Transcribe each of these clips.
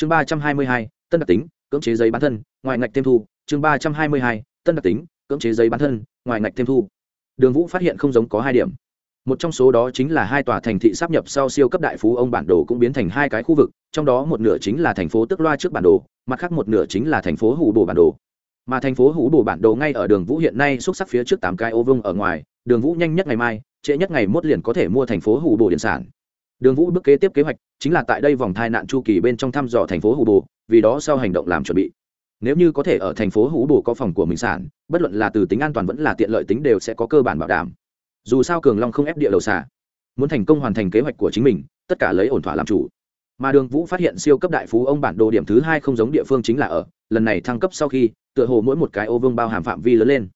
chương ba trăm hai mươi hai, tân đặc tính, cưỡng chế giấy bán thân, ngoài ngạch thêm thu. Chương ba trăm hai mươi hai, tân đặc tính, cưỡng chế giấy bán thân, ngoài ngạch thêm thu. Đường vũ phát hiện không giống có hai điểm. Một trong số đó chính là hai tòa thành thị sắp nhập sau siêu cấp đại phú, ông bản đồ cũng biến thành hai cái khu vực, trong đó một nửa chính là thành phố tức loa trước bản đồ, mặt khác một nửa chính là thành phố hủ bồ bản đồ. Mà thành phố hủ bồ bản đồ ngay ở đường vũ hiện nay xúc sắc phía trước tám cái ô vương ở ngoài, đường vũ nhanh nhất ngày mai, trễ nhất ngày mốt liền có thể mua thành phố hủ bồ điện sản. Đường vũ bước kế tiếp kế hoạch chính là tại đây vòng thai nạn chu kỳ bên trong thăm dò thành phố hủ bồ, vì đó sau hành động làm chuẩn bị. Nếu như có thể ở thành phố hủ bồ có phòng của mình sản, bất luận là từ tính an toàn vẫn là tiện lợi tính đều sẽ có cơ bản bảo đảm. Dù sao cường long không ép địa đầu xà muốn thành công hoàn thành kế hoạch của chính mình, tất cả lấy ổn thỏa làm chủ. Mà đường vũ phát hiện siêu cấp đại phú ông bản đồ điểm thứ hai không giống địa phương chính là ở, lần này thăng cấp sau khi, tựa hồ mỗi một cái ô vương bao hàm phạm vi lớn lên.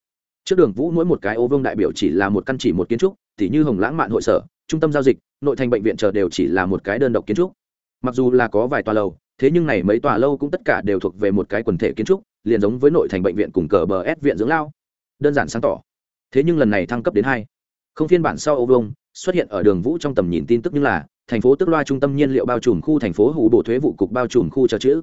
Trước đường vũ mỗi một cái ô vương đại biểu chỉ là một căn chỉ một kiến trúc, tỉ như hồng lãng mạn hội sở trung tâm giao dịch, nội thành bệnh viện chờ đều chỉ là một cái đơn độc kiến trúc. Mặc dù là có vài tòa lâu thế nhưng này mấy tòa lâu cũng tất cả đều thuộc về một cái quần thể kiến trúc, liền giống với nội thành bệnh viện cùng cờ bờ s viện dưỡng lao. Đơn giản sáng tỏ. Thế nhưng lần này thăng cấp đến hai. Không phiên bản sau Âu vương xuất hiện ở đường vũ trong tầm nhìn tin tức như là, thành phố tức loa trung tâm nhiên liệu bao trùm khu thành phố hủ bộ thuế vụ cục bao trùm khu cho chữ.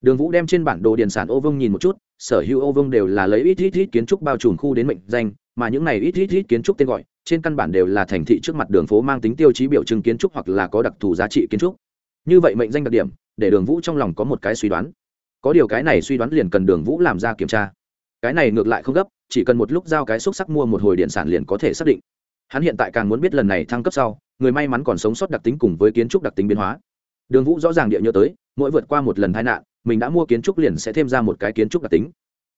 Đường vũ đem trên bản đồ điền sản ô vương nhìn một chút, sở hữu ô vương đều là lấy ít ít ít kiến trúc bao trùm khu đến mệnh danh mà những này ít ít ít kiến trúc tên gọi, trên căn bản đều là thành thị trước mặt đường phố mang tính tiêu chí biểu trưng kiến trúc hoặc là có đặc thù giá trị kiến trúc. Như vậy mệnh danh đặc điểm, để đường vũ trong lòng có một cái suy đoán. Có điều cái này suy đoán liền cần đường vũ làm ra kiểm tra. Cái này ngược lại không gấp, chỉ cần một lúc giao cái xúc sắc mua một hồi điện sản liền có thể xác định. Hắn hiện tại càng muốn biết lần này thăng cấp sau, người may mắn còn sống sót đặc tính cùng với kiến trúc đặc tính biến hóa. Đường vũ rõ ràng địa nhớ tới, mỗi vượt qua một lần tai nạn, mình đã mua kiến trúc liền sẽ thêm ra một cái kiến trúc đặc tính.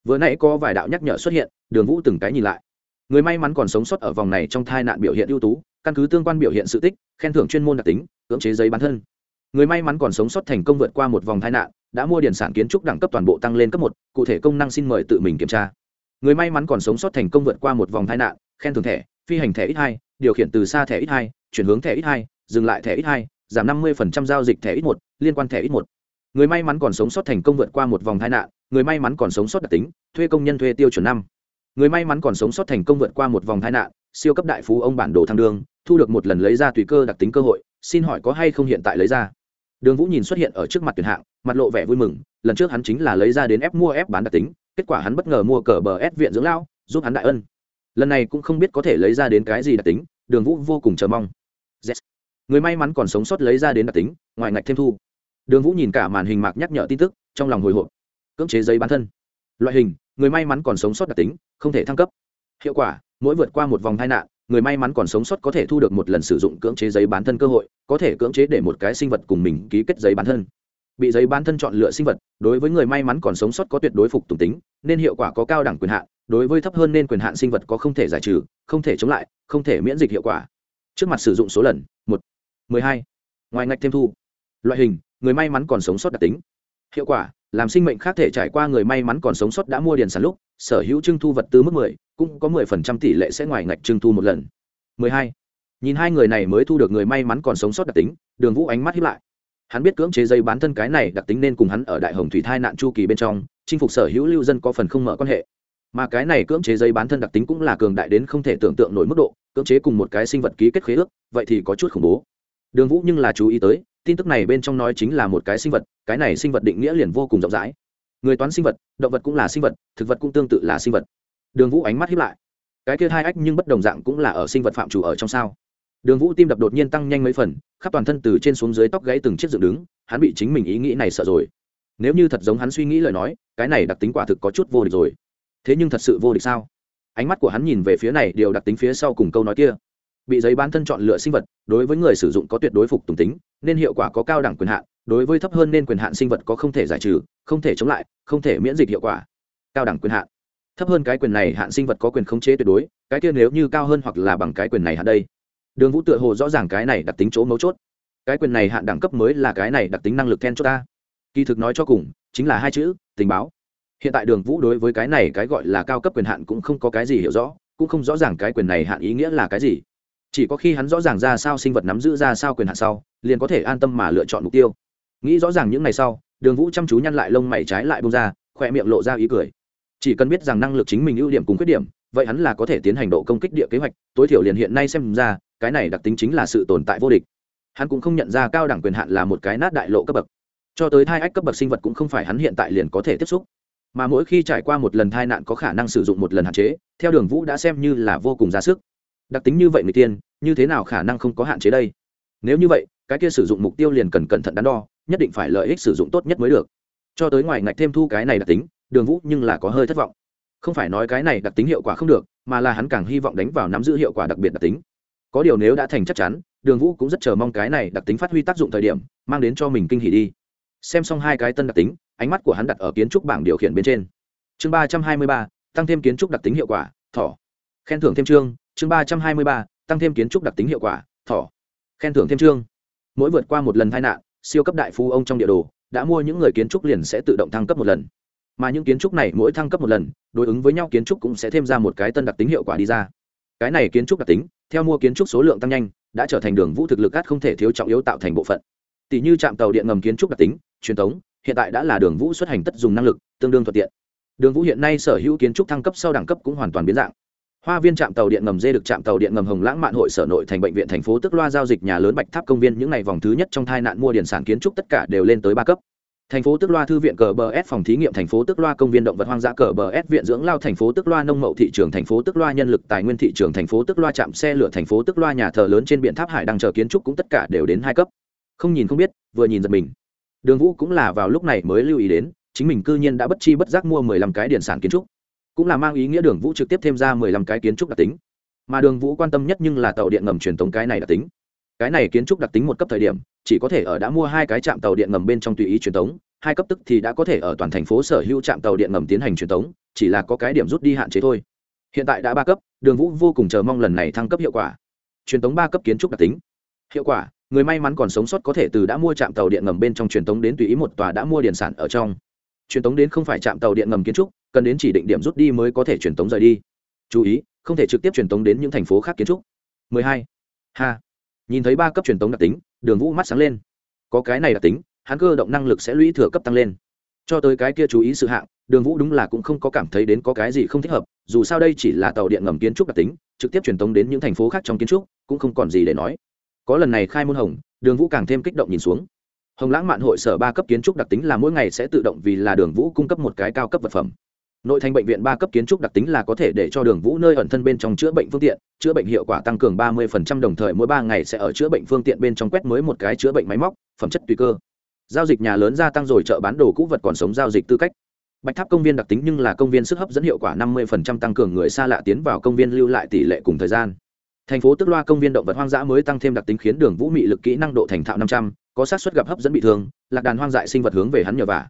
Vừa nãy có vài đạo nhắc nhở xuất hiện, đường vũ từng cái nhìn lại người may mắn còn sống sót ở vòng này trong tai nạn biểu hiện ưu tú, căn cứ tương quan biểu hiện sự tích, khen thưởng chuyên môn đặc tính, cưỡng chế giấy bán thân. Người may mắn còn sống sót thành công vượt qua một vòng tai nạn, đã mua điển sản kiến trúc đẳng cấp toàn bộ tăng lên cấp một, cụ thể công năng xin mời tự mình kiểm tra. Người may mắn còn sống sót thành công vượt qua một vòng tai nạn, khen thưởng thẻ, phi hành thẻ ít hai, điều khiển từ xa thẻ ít hai, chuyển hướng thẻ ít hai, dừng lại thẻ ít hai, giảm năm mươi giao dịch thẻ ít một, liên quan thẻ ít một. Người may mắn còn sống sót thành công vượt qua một vòng tai nạn, người may mắn còn sống sót đặc tính, thuê công nhân thuê tiêu chuẩn năm người may mắn còn sống sót thành công vượt qua một vòng tai nạn, siêu cấp đại phú ông bản đồ thăng đương thu được một lần lấy ra tùy cơ đặc tính cơ hội, xin hỏi có hay không hiện tại lấy ra? Đường vũ nhìn xuất hiện ở trước mặt tuyển hạng, mặt lộ vẻ vui mừng, lần trước hắn chính là lấy ra đến ép mua ép bán đặc tính, kết quả hắn bất ngờ mua cờ bờ ép viện dưỡng lao giúp hắn đại ân. Lần này cũng không biết có thể lấy ra đến cái gì đặc tính, đường vũ vô cùng chờ mong. Yes. người may mắn còn sống sót lấy ra đến đặc tính, ngoài ngạch thêm thu. Đường vũ nhìn cả màn hình mạc nhắc nhở tin tức, trong lòng hồi hộp. Cưỡng chế giấy bán thân loại hình, người may mắn còn sống sót đặc tính, không thể thăng cấp. Hiệu quả, mỗi vượt qua một vòng tai nạn, người may mắn còn sống sót có thể thu được một lần sử dụng cưỡng chế giấy bán thân cơ hội, có thể cưỡng chế để một cái sinh vật cùng mình ký kết giấy bán thân. Bị giấy bán thân chọn lựa sinh vật, đối với người may mắn còn sống sót có tuyệt đối phục tùng tính, nên hiệu quả có cao đẳng quyền hạn, đối với thấp hơn nên quyền hạn sinh vật có không thể giải trừ, không thể chống lại, không thể miễn dịch hiệu quả. Trước mặt sử dụng số lần, một, mười hai. Ngoài ngạch thêm thu. Loại hình, người may mắn còn sống sót đặc tính. Hiệu quả làm sinh mệnh khác thể trải qua người may mắn còn sống sót đã mua điền sản lúc, sở hữu trưng thu vật tư mức mười, cũng có mười phần trăm tỷ lệ sẽ ngoài ngạch trưng thu một lần. mười hai. Nhìn hai người này mới thu được người may mắn còn sống sót đặc tính, đường vũ ánh mắt hiếp lại. Hắn biết cưỡng chế dây bán thân cái này đặc tính nên cùng hắn ở đại hồng thủy thai nạn chu kỳ bên trong, chinh phục sở hữu lưu dân có phần không mở quan hệ. Mà cái này cưỡng chế dây bán thân đặc tính cũng là cường đại đến không thể tưởng tượng nổi mức độ, cưỡng chế cùng một cái sinh vật ký kết khế ước, vậy thì có chút khủng bố. Đường vũ nhưng là chú ý tới tin tức này bên trong nói chính là một cái sinh vật, cái này sinh vật định nghĩa liền vô cùng rộng rãi. Người toán sinh vật, động vật cũng là sinh vật, thực vật cũng tương tự là sinh vật. Đường vũ ánh mắt hiếp lại. Cái kia hai ách nhưng bất đồng dạng cũng là ở sinh vật phạm chủ ở trong sao. Đường vũ tim đập đột nhiên tăng nhanh mấy phần, khắp toàn thân từ trên xuống dưới tóc gãy từng chiếc dựng đứng, hắn bị chính mình ý nghĩ này sợ rồi. Nếu như thật giống hắn suy nghĩ lời nói, cái này đặc tính quả thực có chút vô địch rồi. Thế nhưng thật sự vô địch sao? Ánh mắt của hắn nhìn về phía này, điều đặc tính phía sau cùng câu nói kia bị giấy bán thân chọn lựa sinh vật, đối với người sử dụng có tuyệt đối phục tùng tính, nên hiệu quả có cao đẳng quyền hạn, đối với thấp hơn nên quyền hạn sinh vật có không thể giải trừ, không thể chống lại, không thể miễn dịch hiệu quả. Cao đẳng quyền hạn. Thấp hơn cái quyền này hạn sinh vật có quyền khống chế tuyệt đối, cái kia nếu như cao hơn hoặc là bằng cái quyền này hạn đây. Đường vũ tựa hồ rõ ràng cái này đặc tính chỗ mấu chốt. Cái quyền này hạn đẳng cấp mới là cái này đặc tính năng lực then cho ta. Kỳ thực nói cho cùng, chính là hai chữ, tình báo. Hiện tại đường vũ đối với cái này cái gọi là cao cấp quyền hạn cũng không có cái gì hiểu rõ, cũng không rõ ràng cái quyền này hạn ý nghĩa là cái gì chỉ có khi hắn rõ ràng ra sao sinh vật nắm giữ ra sao quyền hạn sau, liền có thể an tâm mà lựa chọn mục tiêu. Nghĩ rõ ràng những ngày sau, đường vũ chăm chú nhăn lại lông mày trái lại bông ra khoe miệng lộ ra ý cười. Chỉ cần biết rằng năng lực chính mình ưu điểm cùng khuyết điểm, vậy hắn là có thể tiến hành độ công kích địa kế hoạch, tối thiểu liền hiện nay xem ra, cái này đặc tính chính là sự tồn tại vô địch. Hắn cũng không nhận ra cao đẳng quyền hạn là một cái nát đại lộ cấp bậc. Cho tới thai ách cấp bậc sinh vật cũng không phải hắn hiện tại liền có thể tiếp xúc. Mà mỗi khi trải qua một lần thai nạn có khả năng sử dụng một lần hạn chế, theo đường vũ đã xem như là vô cùng ra sức đặc tính như vậy người tiên, như thế nào khả năng không có hạn chế đây? Nếu như vậy, cái kia sử dụng mục tiêu liền cần cẩn thận đắn đo, nhất định phải lợi ích sử dụng tốt nhất mới được. Cho tới ngoài ngạch thêm thu cái này đặc tính, đường vũ nhưng là có hơi thất vọng. Không phải nói cái này đặc tính hiệu quả không được, mà là hắn càng hy vọng đánh vào nắm giữ hiệu quả đặc biệt đặc tính. Có điều nếu đã thành chắc chắn, đường vũ cũng rất chờ mong cái này đặc tính phát huy tác dụng thời điểm, mang đến cho mình kinh hỉ đi. Xem xong hai cái tân đặc tính, ánh mắt của hắn đặt ở kiến trúc bảng điều khiển bên trên. Chương ba trăm hai mươi ba, tăng thêm kiến trúc đặc tính hiệu quả, thỏ. Khen thưởng thêm chương chương ba trăm hai mươi ba, tăng thêm kiến trúc đặc tính hiệu quả, thỏ. Khen thưởng thêm chương. Mỗi vượt qua một lần tai nạn, siêu cấp đại phú ông trong địa đồ, đã mua những người kiến trúc liền sẽ tự động thăng cấp một lần. Mà những kiến trúc này mỗi thăng cấp một lần, đối ứng với nhau kiến trúc cũng sẽ thêm ra một cái tân đặc tính hiệu quả đi ra. Cái này kiến trúc đặc tính, theo mua kiến trúc số lượng tăng nhanh, đã trở thành đường vũ thực lực cát không thể thiếu trọng yếu tạo thành bộ phận. Tỷ như trạm tàu điện ngầm kiến trúc đặc tính, truyền thống, hiện tại đã là đường vũ xuất hành tất dùng năng lực, tương đương thuận tiện. Đường vũ hiện nay sở hữu kiến trúc thăng cấp sau đẳng cấp cũng hoàn toàn biến dạng hoa viên trạm tàu điện ngầm dê được trạm tàu điện ngầm hồng lãng mạn hội sở nội thành bệnh viện thành phố tức loa giao dịch nhà lớn bạch tháp công viên. Những ngày vòng thứ nhất trong thai nạn mua điển sản kiến trúc tất cả đều lên tới ba cấp. Thành phố tức loa thư viện cờ bờ s phòng thí nghiệm thành phố tức loa công viên động vật hoang dã cờ bờ s viện dưỡng lao thành phố tức loa nông mậu thị trường thành phố tức loa nhân lực tài nguyên thị trường thành phố tức loa trạm xe lửa thành phố tức loa nhà thờ lớn trên biển tháp hải đang chờ kiến trúc cũng tất cả đều đến hai cấp. Không nhìn không biết, vừa nhìn giật mình. Đường vũ cũng là vào lúc này mới lưu ý đến, chính mình cư nhiên đã bất chi bất giác mua mười lăm cái điện sản kiến trúc cũng là mang ý nghĩa đường vũ trực tiếp thêm ra mười lăm cái kiến trúc đặc tính. Mà đường vũ quan tâm nhất nhưng là tàu điện ngầm truyền thống cái này đặc tính. Cái này kiến trúc đặc tính một cấp thời điểm, chỉ có thể ở đã mua hai cái trạm tàu điện ngầm bên trong tùy ý truyền thống, hai cấp tức thì đã có thể ở toàn thành phố sở hữu trạm tàu điện ngầm tiến hành truyền thống, chỉ là có cái điểm rút đi hạn chế thôi. Hiện tại đã ba cấp, đường vũ vô cùng chờ mong lần này thăng cấp hiệu quả. Truyền thống ba cấp kiến trúc đặc tính. Hiệu quả, người may mắn còn sống sót có thể từ đã mua trạm tàu điện ngầm bên trong truyền thống đến tùy ý một tòa đã mua điện sản ở trong. Truyền thống đến không phải trạm tàu điện ngầm kiến trúc cần đến chỉ định điểm rút đi mới có thể truyền tống rời đi. Chú ý, không thể trực tiếp truyền tống đến những thành phố khác kiến trúc. 12. ha. Nhìn thấy ba cấp truyền tống đặc tính, đường vũ mắt sáng lên. Có cái này đặc tính, hắn cơ động năng lực sẽ lũy thừa cấp tăng lên. Cho tới cái kia chú ý sự hạng, đường vũ đúng là cũng không có cảm thấy đến có cái gì không thích hợp, dù sao đây chỉ là tàu điện ngầm kiến trúc đặc tính, trực tiếp truyền tống đến những thành phố khác trong kiến trúc, cũng không còn gì để nói. Có lần này khai môn hồng, đường vũ càng thêm kích động nhìn xuống. Hồng lãng mạn hội sở ba cấp kiến trúc đặc tính là mỗi ngày sẽ tự động vì là đường vũ cung cấp một cái cao cấp vật phẩm nội thành bệnh viện ba cấp kiến trúc đặc tính là có thể để cho đường vũ nơi ẩn thân bên trong chữa bệnh phương tiện, chữa bệnh hiệu quả tăng cường ba mươi đồng thời mỗi ba ngày sẽ ở chữa bệnh phương tiện bên trong quét mới một cái chữa bệnh máy móc, phẩm chất tùy cơ. Giao dịch nhà lớn gia tăng rồi chợ bán đồ cũ vật còn sống giao dịch tư cách. Bạch tháp công viên đặc tính nhưng là công viên sức hấp dẫn hiệu quả năm mươi tăng cường người xa lạ tiến vào công viên lưu lại tỷ lệ cùng thời gian. Thành phố tức loa công viên động vật hoang dã mới tăng thêm đặc tính khiến đường vũ mị lực kỹ năng độ thành thạo năm trăm, có sát xuất gặp hấp dẫn bị thương, lạc đàn hoang dại sinh vật hướng về hắn nhờ vả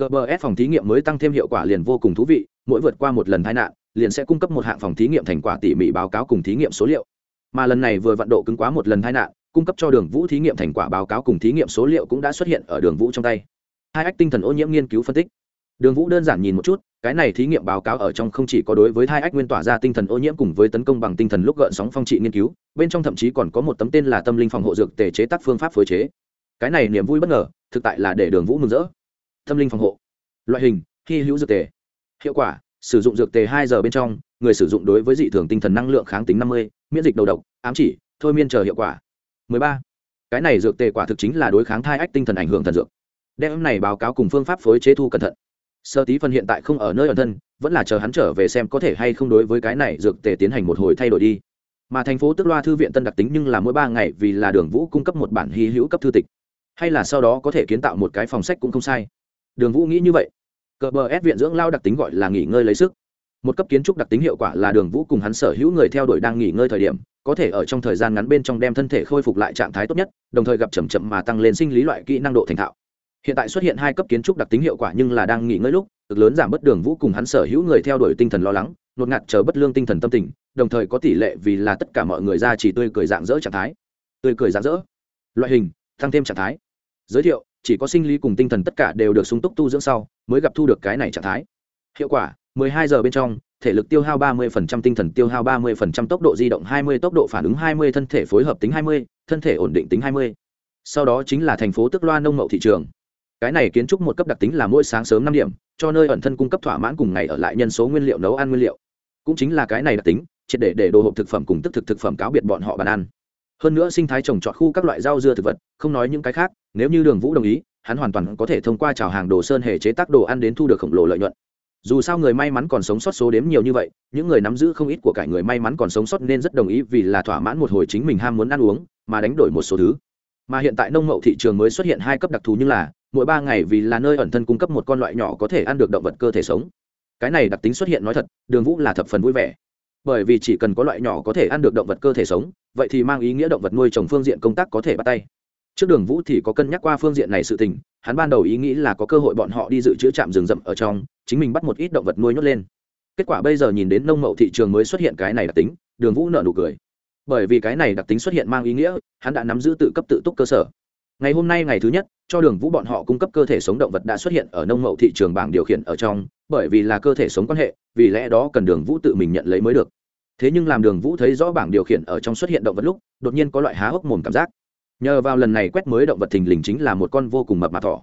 cờ bờ s phòng thí nghiệm mới tăng thêm hiệu quả liền vô cùng thú vị, mỗi vượt qua một lần tai nạn, liền sẽ cung cấp một hạng phòng thí nghiệm thành quả tỉ mỉ báo cáo cùng thí nghiệm số liệu. Mà lần này vừa vận độ cứng quá một lần tai nạn, cung cấp cho đường vũ thí nghiệm thành quả báo cáo cùng thí nghiệm số liệu cũng đã xuất hiện ở đường vũ trong tay. Hai ách tinh thần ô nhiễm nghiên cứu phân tích. Đường vũ đơn giản nhìn một chút, cái này thí nghiệm báo cáo ở trong không chỉ có đối với hai ách nguyên tỏa ra tinh thần ô nhiễm cùng với tấn công bằng tinh thần lúc gợn sóng phong trị nghiên cứu, bên trong thậm chí còn có một tấm tên là tâm linh phòng hộ dược tề chế tác phương pháp phối chế. Cái này niềm vui bất ngờ, thực tại là để đường vũ mừng rỡ tâm linh phòng hộ. Loại hình, hy hữu dược tề. Hiệu quả, sử dụng dược tề hai giờ bên trong, người sử dụng đối với dị thường tinh thần năng lượng kháng tính năm mươi, miễn dịch đầu độc, ám chỉ, thôi miên chờ hiệu quả. 13. cái này dược tề quả thực chính là đối kháng thai ách tinh thần ảnh hưởng thần dược. Đem này báo cáo cùng phương pháp phối chế thu cẩn thận. Sơ tí phân hiện tại không ở nơi ẩn thân, vẫn là chờ hắn trở về xem có thể hay không đối với cái này dược tề tiến hành một hồi thay đổi đi. Mà thành phố tức loa thư viện tân đặc tính nhưng là mỗi ba ngày vì là đường vũ cung cấp một bản hy hữu cấp thư tịch. Hay là sau đó có thể kiến tạo một cái phòng sách cũng không sai đường vũ nghĩ như vậy. Cờ bờ ép viện dưỡng lao đặc tính gọi là nghỉ ngơi lấy sức. Một cấp kiến trúc đặc tính hiệu quả là đường vũ cùng hắn sở hữu người theo đuổi đang nghỉ ngơi thời điểm, có thể ở trong thời gian ngắn bên trong đem thân thể khôi phục lại trạng thái tốt nhất, đồng thời gặp chậm chậm mà tăng lên sinh lý loại kỹ năng độ thành thạo. Hiện tại xuất hiện hai cấp kiến trúc đặc tính hiệu quả nhưng là đang nghỉ ngơi lúc, cực lớn giảm bất đường vũ cùng hắn sở hữu người theo đuổi tinh thần lo lắng, nột ngạt chờ bất lương tinh thần tâm tình, đồng thời có tỷ lệ vì là tất cả mọi người ra chỉ tươi cười dạng dỡ trạng thái. Tươi cười dạng dỡ loại hình, tăng thêm trạng thái. Giới thiệu chỉ có sinh lý cùng tinh thần tất cả đều được sung túc tu dưỡng sau mới gặp thu được cái này trạng thái hiệu quả 12 giờ bên trong thể lực tiêu hao 30%, tinh thần tiêu hao 30%, tốc độ di động 20, tốc độ phản ứng 20, thân thể phối hợp tính 20, thân thể ổn định tính 20. Sau đó chính là thành phố Tức Loa nông mậu thị trường. Cái này kiến trúc một cấp đặc tính là mỗi sáng sớm 5 điểm, cho nơi ẩn thân cung cấp thỏa mãn cùng ngày ở lại nhân số nguyên liệu nấu ăn nguyên liệu. Cũng chính là cái này đặc tính, triệt để để đồ hộp thực phẩm cùng tức thực thực phẩm cáo biệt bọn họ bàn ăn. Hơn nữa sinh thái trồng trọt khu các loại rau dưa thực vật, không nói những cái khác, nếu như Đường Vũ đồng ý, hắn hoàn toàn có thể thông qua trào hàng đồ sơn hề chế tác đồ ăn đến thu được khổng lồ lợi nhuận. Dù sao người may mắn còn sống sót số đếm nhiều như vậy những người nắm giữ không ít của cải người may mắn còn sống sót nên rất đồng ý vì là thỏa mãn một hồi chính mình ham muốn ăn uống mà đánh đổi một số thứ. Mà hiện tại nông mậu thị trường mới xuất hiện hai cấp đặc thù như là mỗi ba ngày vì là nơi ẩn thân cung cấp một con loại nhỏ có thể ăn được động vật cơ thể sống. Cái này đặc tính xuất hiện nói thật đường vũ là thập phần vui vẻ bởi vì chỉ cần có loại nhỏ có thể ăn được động vật cơ thể sống, vậy thì mang ý nghĩa động vật nuôi trồng phương diện công tác có thể bắt tay. Trước đường vũ thì có cân nhắc qua phương diện này sự tình, hắn ban đầu ý nghĩ là có cơ hội bọn họ đi dự trữ trạm rừng rậm ở trong, chính mình bắt một ít động vật nuôi nhốt lên. Kết quả bây giờ nhìn đến nông mậu thị trường mới xuất hiện cái này đặc tính, đường vũ nợ nụ cười. Bởi vì cái này đặc tính xuất hiện mang ý nghĩa, hắn đã nắm giữ tự cấp tự túc cơ sở ngày hôm nay ngày thứ nhất, cho đường vũ bọn họ cung cấp cơ thể sống động vật đã xuất hiện ở nông mậu thị trường bảng điều khiển ở trong, bởi vì là cơ thể sống quan hệ, vì lẽ đó cần đường vũ tự mình nhận lấy mới được. Thế nhưng làm đường vũ thấy rõ bảng điều khiển ở trong xuất hiện động vật lúc, đột nhiên có loại há hốc mồm cảm giác. Nhờ vào lần này quét mới động vật thình lình chính là một con vô cùng mập mà thỏ.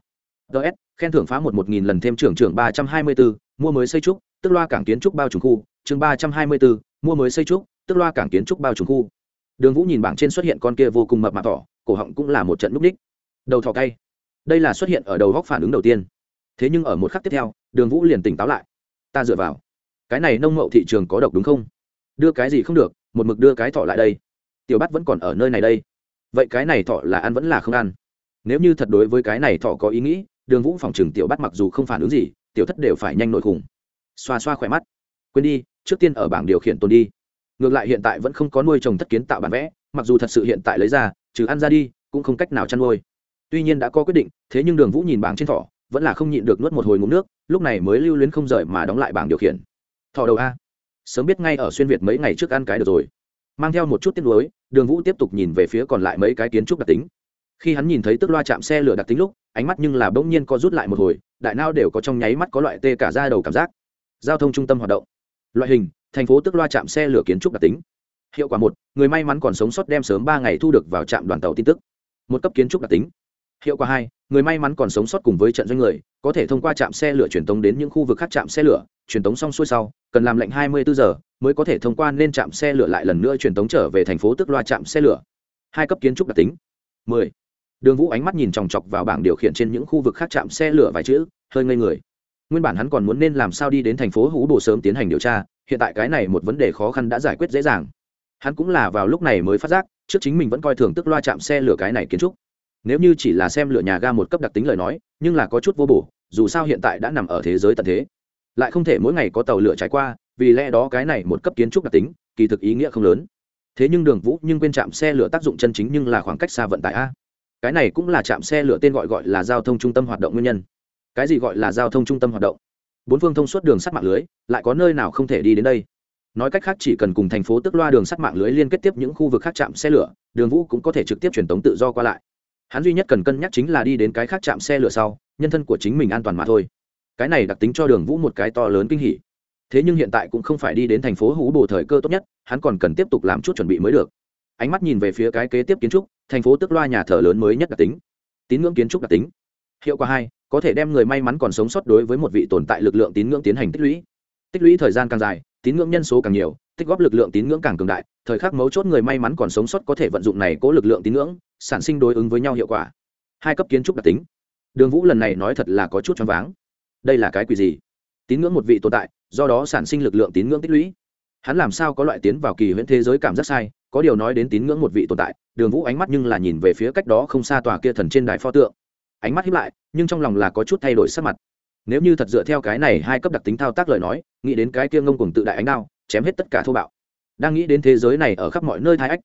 Ts khen thưởng phá một một nghìn lần thêm trưởng trưởng ba trăm hai mươi bốn mua mới xây trúc, tức loa cảng kiến trúc bao trùng khu, chương ba trăm hai mươi bốn mua mới xây trúc, tức loa cảng kiến trúc bao trùng khu. Đường vũ nhìn bảng trên xuất hiện con kia vô cùng mập mà thỏ, cổ họng cũng là một trận núp ních đầu thỏ cay. Đây là xuất hiện ở đầu góc phản ứng đầu tiên. Thế nhưng ở một khắc tiếp theo, đường vũ liền tỉnh táo lại. Ta dựa vào. Cái này nông mậu thị trường có độc đúng không? Đưa cái gì không được, một mực đưa cái thỏ lại đây. Tiểu bắt vẫn còn ở nơi này đây. Vậy cái này thọ là ăn vẫn là không ăn? Nếu như thật đối với cái này thọ có ý nghĩ, đường vũ phòng trừng tiểu bắt mặc dù không phản ứng gì, tiểu thất đều phải nhanh nổi khủng xoa xoa khỏe mắt. Quên đi, trước tiên ở bảng điều khiển tồn đi. Ngược lại hiện tại vẫn không có nuôi trồng thất kiến tạo bản vẽ, mặc dù thật sự hiện tại lấy ra, trừ ăn ra đi, cũng không cách nào chăn nuôi tuy nhiên đã có quyết định, thế nhưng đường vũ nhìn bảng trên thỏ, vẫn là không nhịn được nuốt một hồi ngụm nước, lúc này mới lưu luyến không rời mà đóng lại bảng điều khiển. Thỏ đầu a. Sớm biết ngay ở xuyên việt mấy ngày trước ăn cái được rồi. Mang theo một chút tiếc nuối, đường vũ tiếp tục nhìn về phía còn lại mấy cái kiến trúc đặc tính. Khi hắn nhìn thấy tức loa chạm xe lửa đặc tính lúc, ánh mắt nhưng là bỗng nhiên co rút lại một hồi, đại nao đều có trong nháy mắt có loại tê cả ra đầu cảm giác. Giao thông trung tâm hoạt động. Loại hình, thành phố tức loa chạm xe lửa kiến trúc đặc tính. Hiệu quả một, người may mắn còn sống sót đem sớm ba ngày thu được vào trạm đoàn tàu tin tức. Một cấp kiến trúc đặc tính hiệu quả hai, người may mắn còn sống sót cùng với trận doanh người, có thể thông qua trạm xe lửa truyền tống đến những khu vực khác trạm xe lửa, truyền tống xong xuôi sau, cần làm lệnh 24 giờ mới có thể thông qua nên trạm xe lửa lại lần nữa truyền tống trở về thành phố tức loa trạm xe lửa. Hai cấp kiến trúc đặc tính. 10. đường vũ ánh mắt nhìn chòng chọc vào bảng điều khiển trên những khu vực khác trạm xe lửa vài chữ, hơi ngây người. Nguyên bản hắn còn muốn nên làm sao đi đến thành phố hữu bồ sớm tiến hành điều tra, hiện tại cái này một vấn đề khó khăn đã giải quyết dễ dàng. Hắn cũng là vào lúc này mới phát giác, trước chính mình vẫn coi thường tức loa chạm xe lửa cái này kiến trúc nếu như chỉ là xem lựa nhà ga một cấp đặc tính lời nói, nhưng là có chút vô bổ, dù sao hiện tại đã nằm ở thế giới tận thế. Lại không thể mỗi ngày có tàu lửa trải qua, vì lẽ đó cái này một cấp kiến trúc đặc tính, kỳ thực ý nghĩa không lớn. Thế nhưng đường vũ nhưng bên trạm xe lửa tác dụng chân chính nhưng là khoảng cách xa vận tải a. Cái này cũng là trạm xe lửa tên gọi gọi là giao thông trung tâm hoạt động nguyên nhân. Cái gì gọi là giao thông trung tâm hoạt động? Bốn phương thông suốt đường sắt mạng lưới, lại có nơi nào không thể đi đến đây? Nói cách khác chỉ cần cùng thành phố tức loa đường sắt mạng lưới liên kết tiếp những khu vực khác trạm xe lửa, đường vũ cũng có thể trực tiếp truyền tống tự do qua lại hắn duy nhất cần cân nhắc chính là đi đến cái khác chạm xe lửa sau, nhân thân của chính mình an toàn mà thôi. Cái này đặc tính cho đường vũ một cái to lớn kinh hỉ. Thế nhưng hiện tại cũng không phải đi đến thành phố hú bồ thời cơ tốt nhất, hắn còn cần tiếp tục làm chút chuẩn bị mới được. Ánh mắt nhìn về phía cái kế tiếp kiến trúc, thành phố tức loa nhà thờ lớn mới nhất đặc tính. Tín ngưỡng kiến trúc đặc tính. Hiệu quả hai, có thể đem người may mắn còn sống sót đối với một vị tồn tại lực lượng tín ngưỡng tiến hành tích lũy. Tích lũy thời gian càng dài, tín ngưỡng nhân số càng nhiều tích góp lực lượng tín ngưỡng càng cường đại, thời khắc mấu chốt người may mắn còn sống sót có thể vận dụng này cố lực lượng tín ngưỡng, sản sinh đối ứng với nhau hiệu quả. Hai cấp kiến trúc đặc tính. Đường vũ lần này nói thật là có chút choáng váng. Đây là cái quỷ gì? Tín ngưỡng một vị tồn tại, do đó sản sinh lực lượng tín ngưỡng tích lũy. Hắn làm sao có loại tiến vào kỳ huyễn thế giới cảm giác sai, có điều nói đến tín ngưỡng một vị tồn tại, đường vũ ánh mắt nhưng là nhìn về phía cách đó không xa tòa kia thần trên đài pho tượng. Ánh mắt hiếp lại, nhưng trong lòng là có chút thay đổi sắc mặt. Nếu như thật dựa theo cái này hai cấp đặc tính thao tác lời nói, nghĩ đến cái kia ngông cùng tự đại ánh đao chém hết tất cả thô bạo. Đang nghĩ đến thế giới này ở khắp mọi nơi thái ách,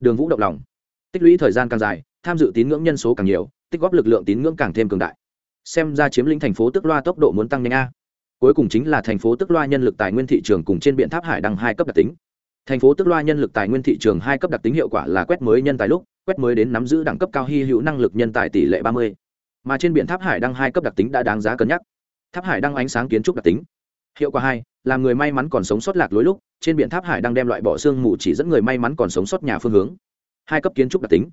đường vũ động lòng. Tích lũy thời gian càng dài, tham dự tín ngưỡng nhân số càng nhiều, tích góp lực lượng tín ngưỡng càng thêm cường đại. Xem ra chiếm lĩnh thành phố tức loa tốc độ muốn tăng nhanh a. Cuối cùng chính là thành phố tức loa nhân lực tài nguyên thị trường cùng trên biện tháp hải đăng hai cấp đặc tính. Thành phố tức loa nhân lực tài nguyên thị trường hai cấp đặc tính hiệu quả là quét mới nhân tài lúc, quét mới đến nắm giữ đẳng cấp cao hy hữu năng lực nhân tài tỷ lệ ba mươi. Mà trên biện tháp hải đăng hai cấp đặc tính đã đáng giá cân nhắc. Tháp hải đăng ánh sáng kiến trúc đặc tính. Hiệu quả hai làm người may mắn còn sống sót lạc lối lúc, trên biển tháp hải đang đem loại bỏ xương mù chỉ dẫn người may mắn còn sống sót nhà phương hướng. Hai cấp kiến trúc đặc tính.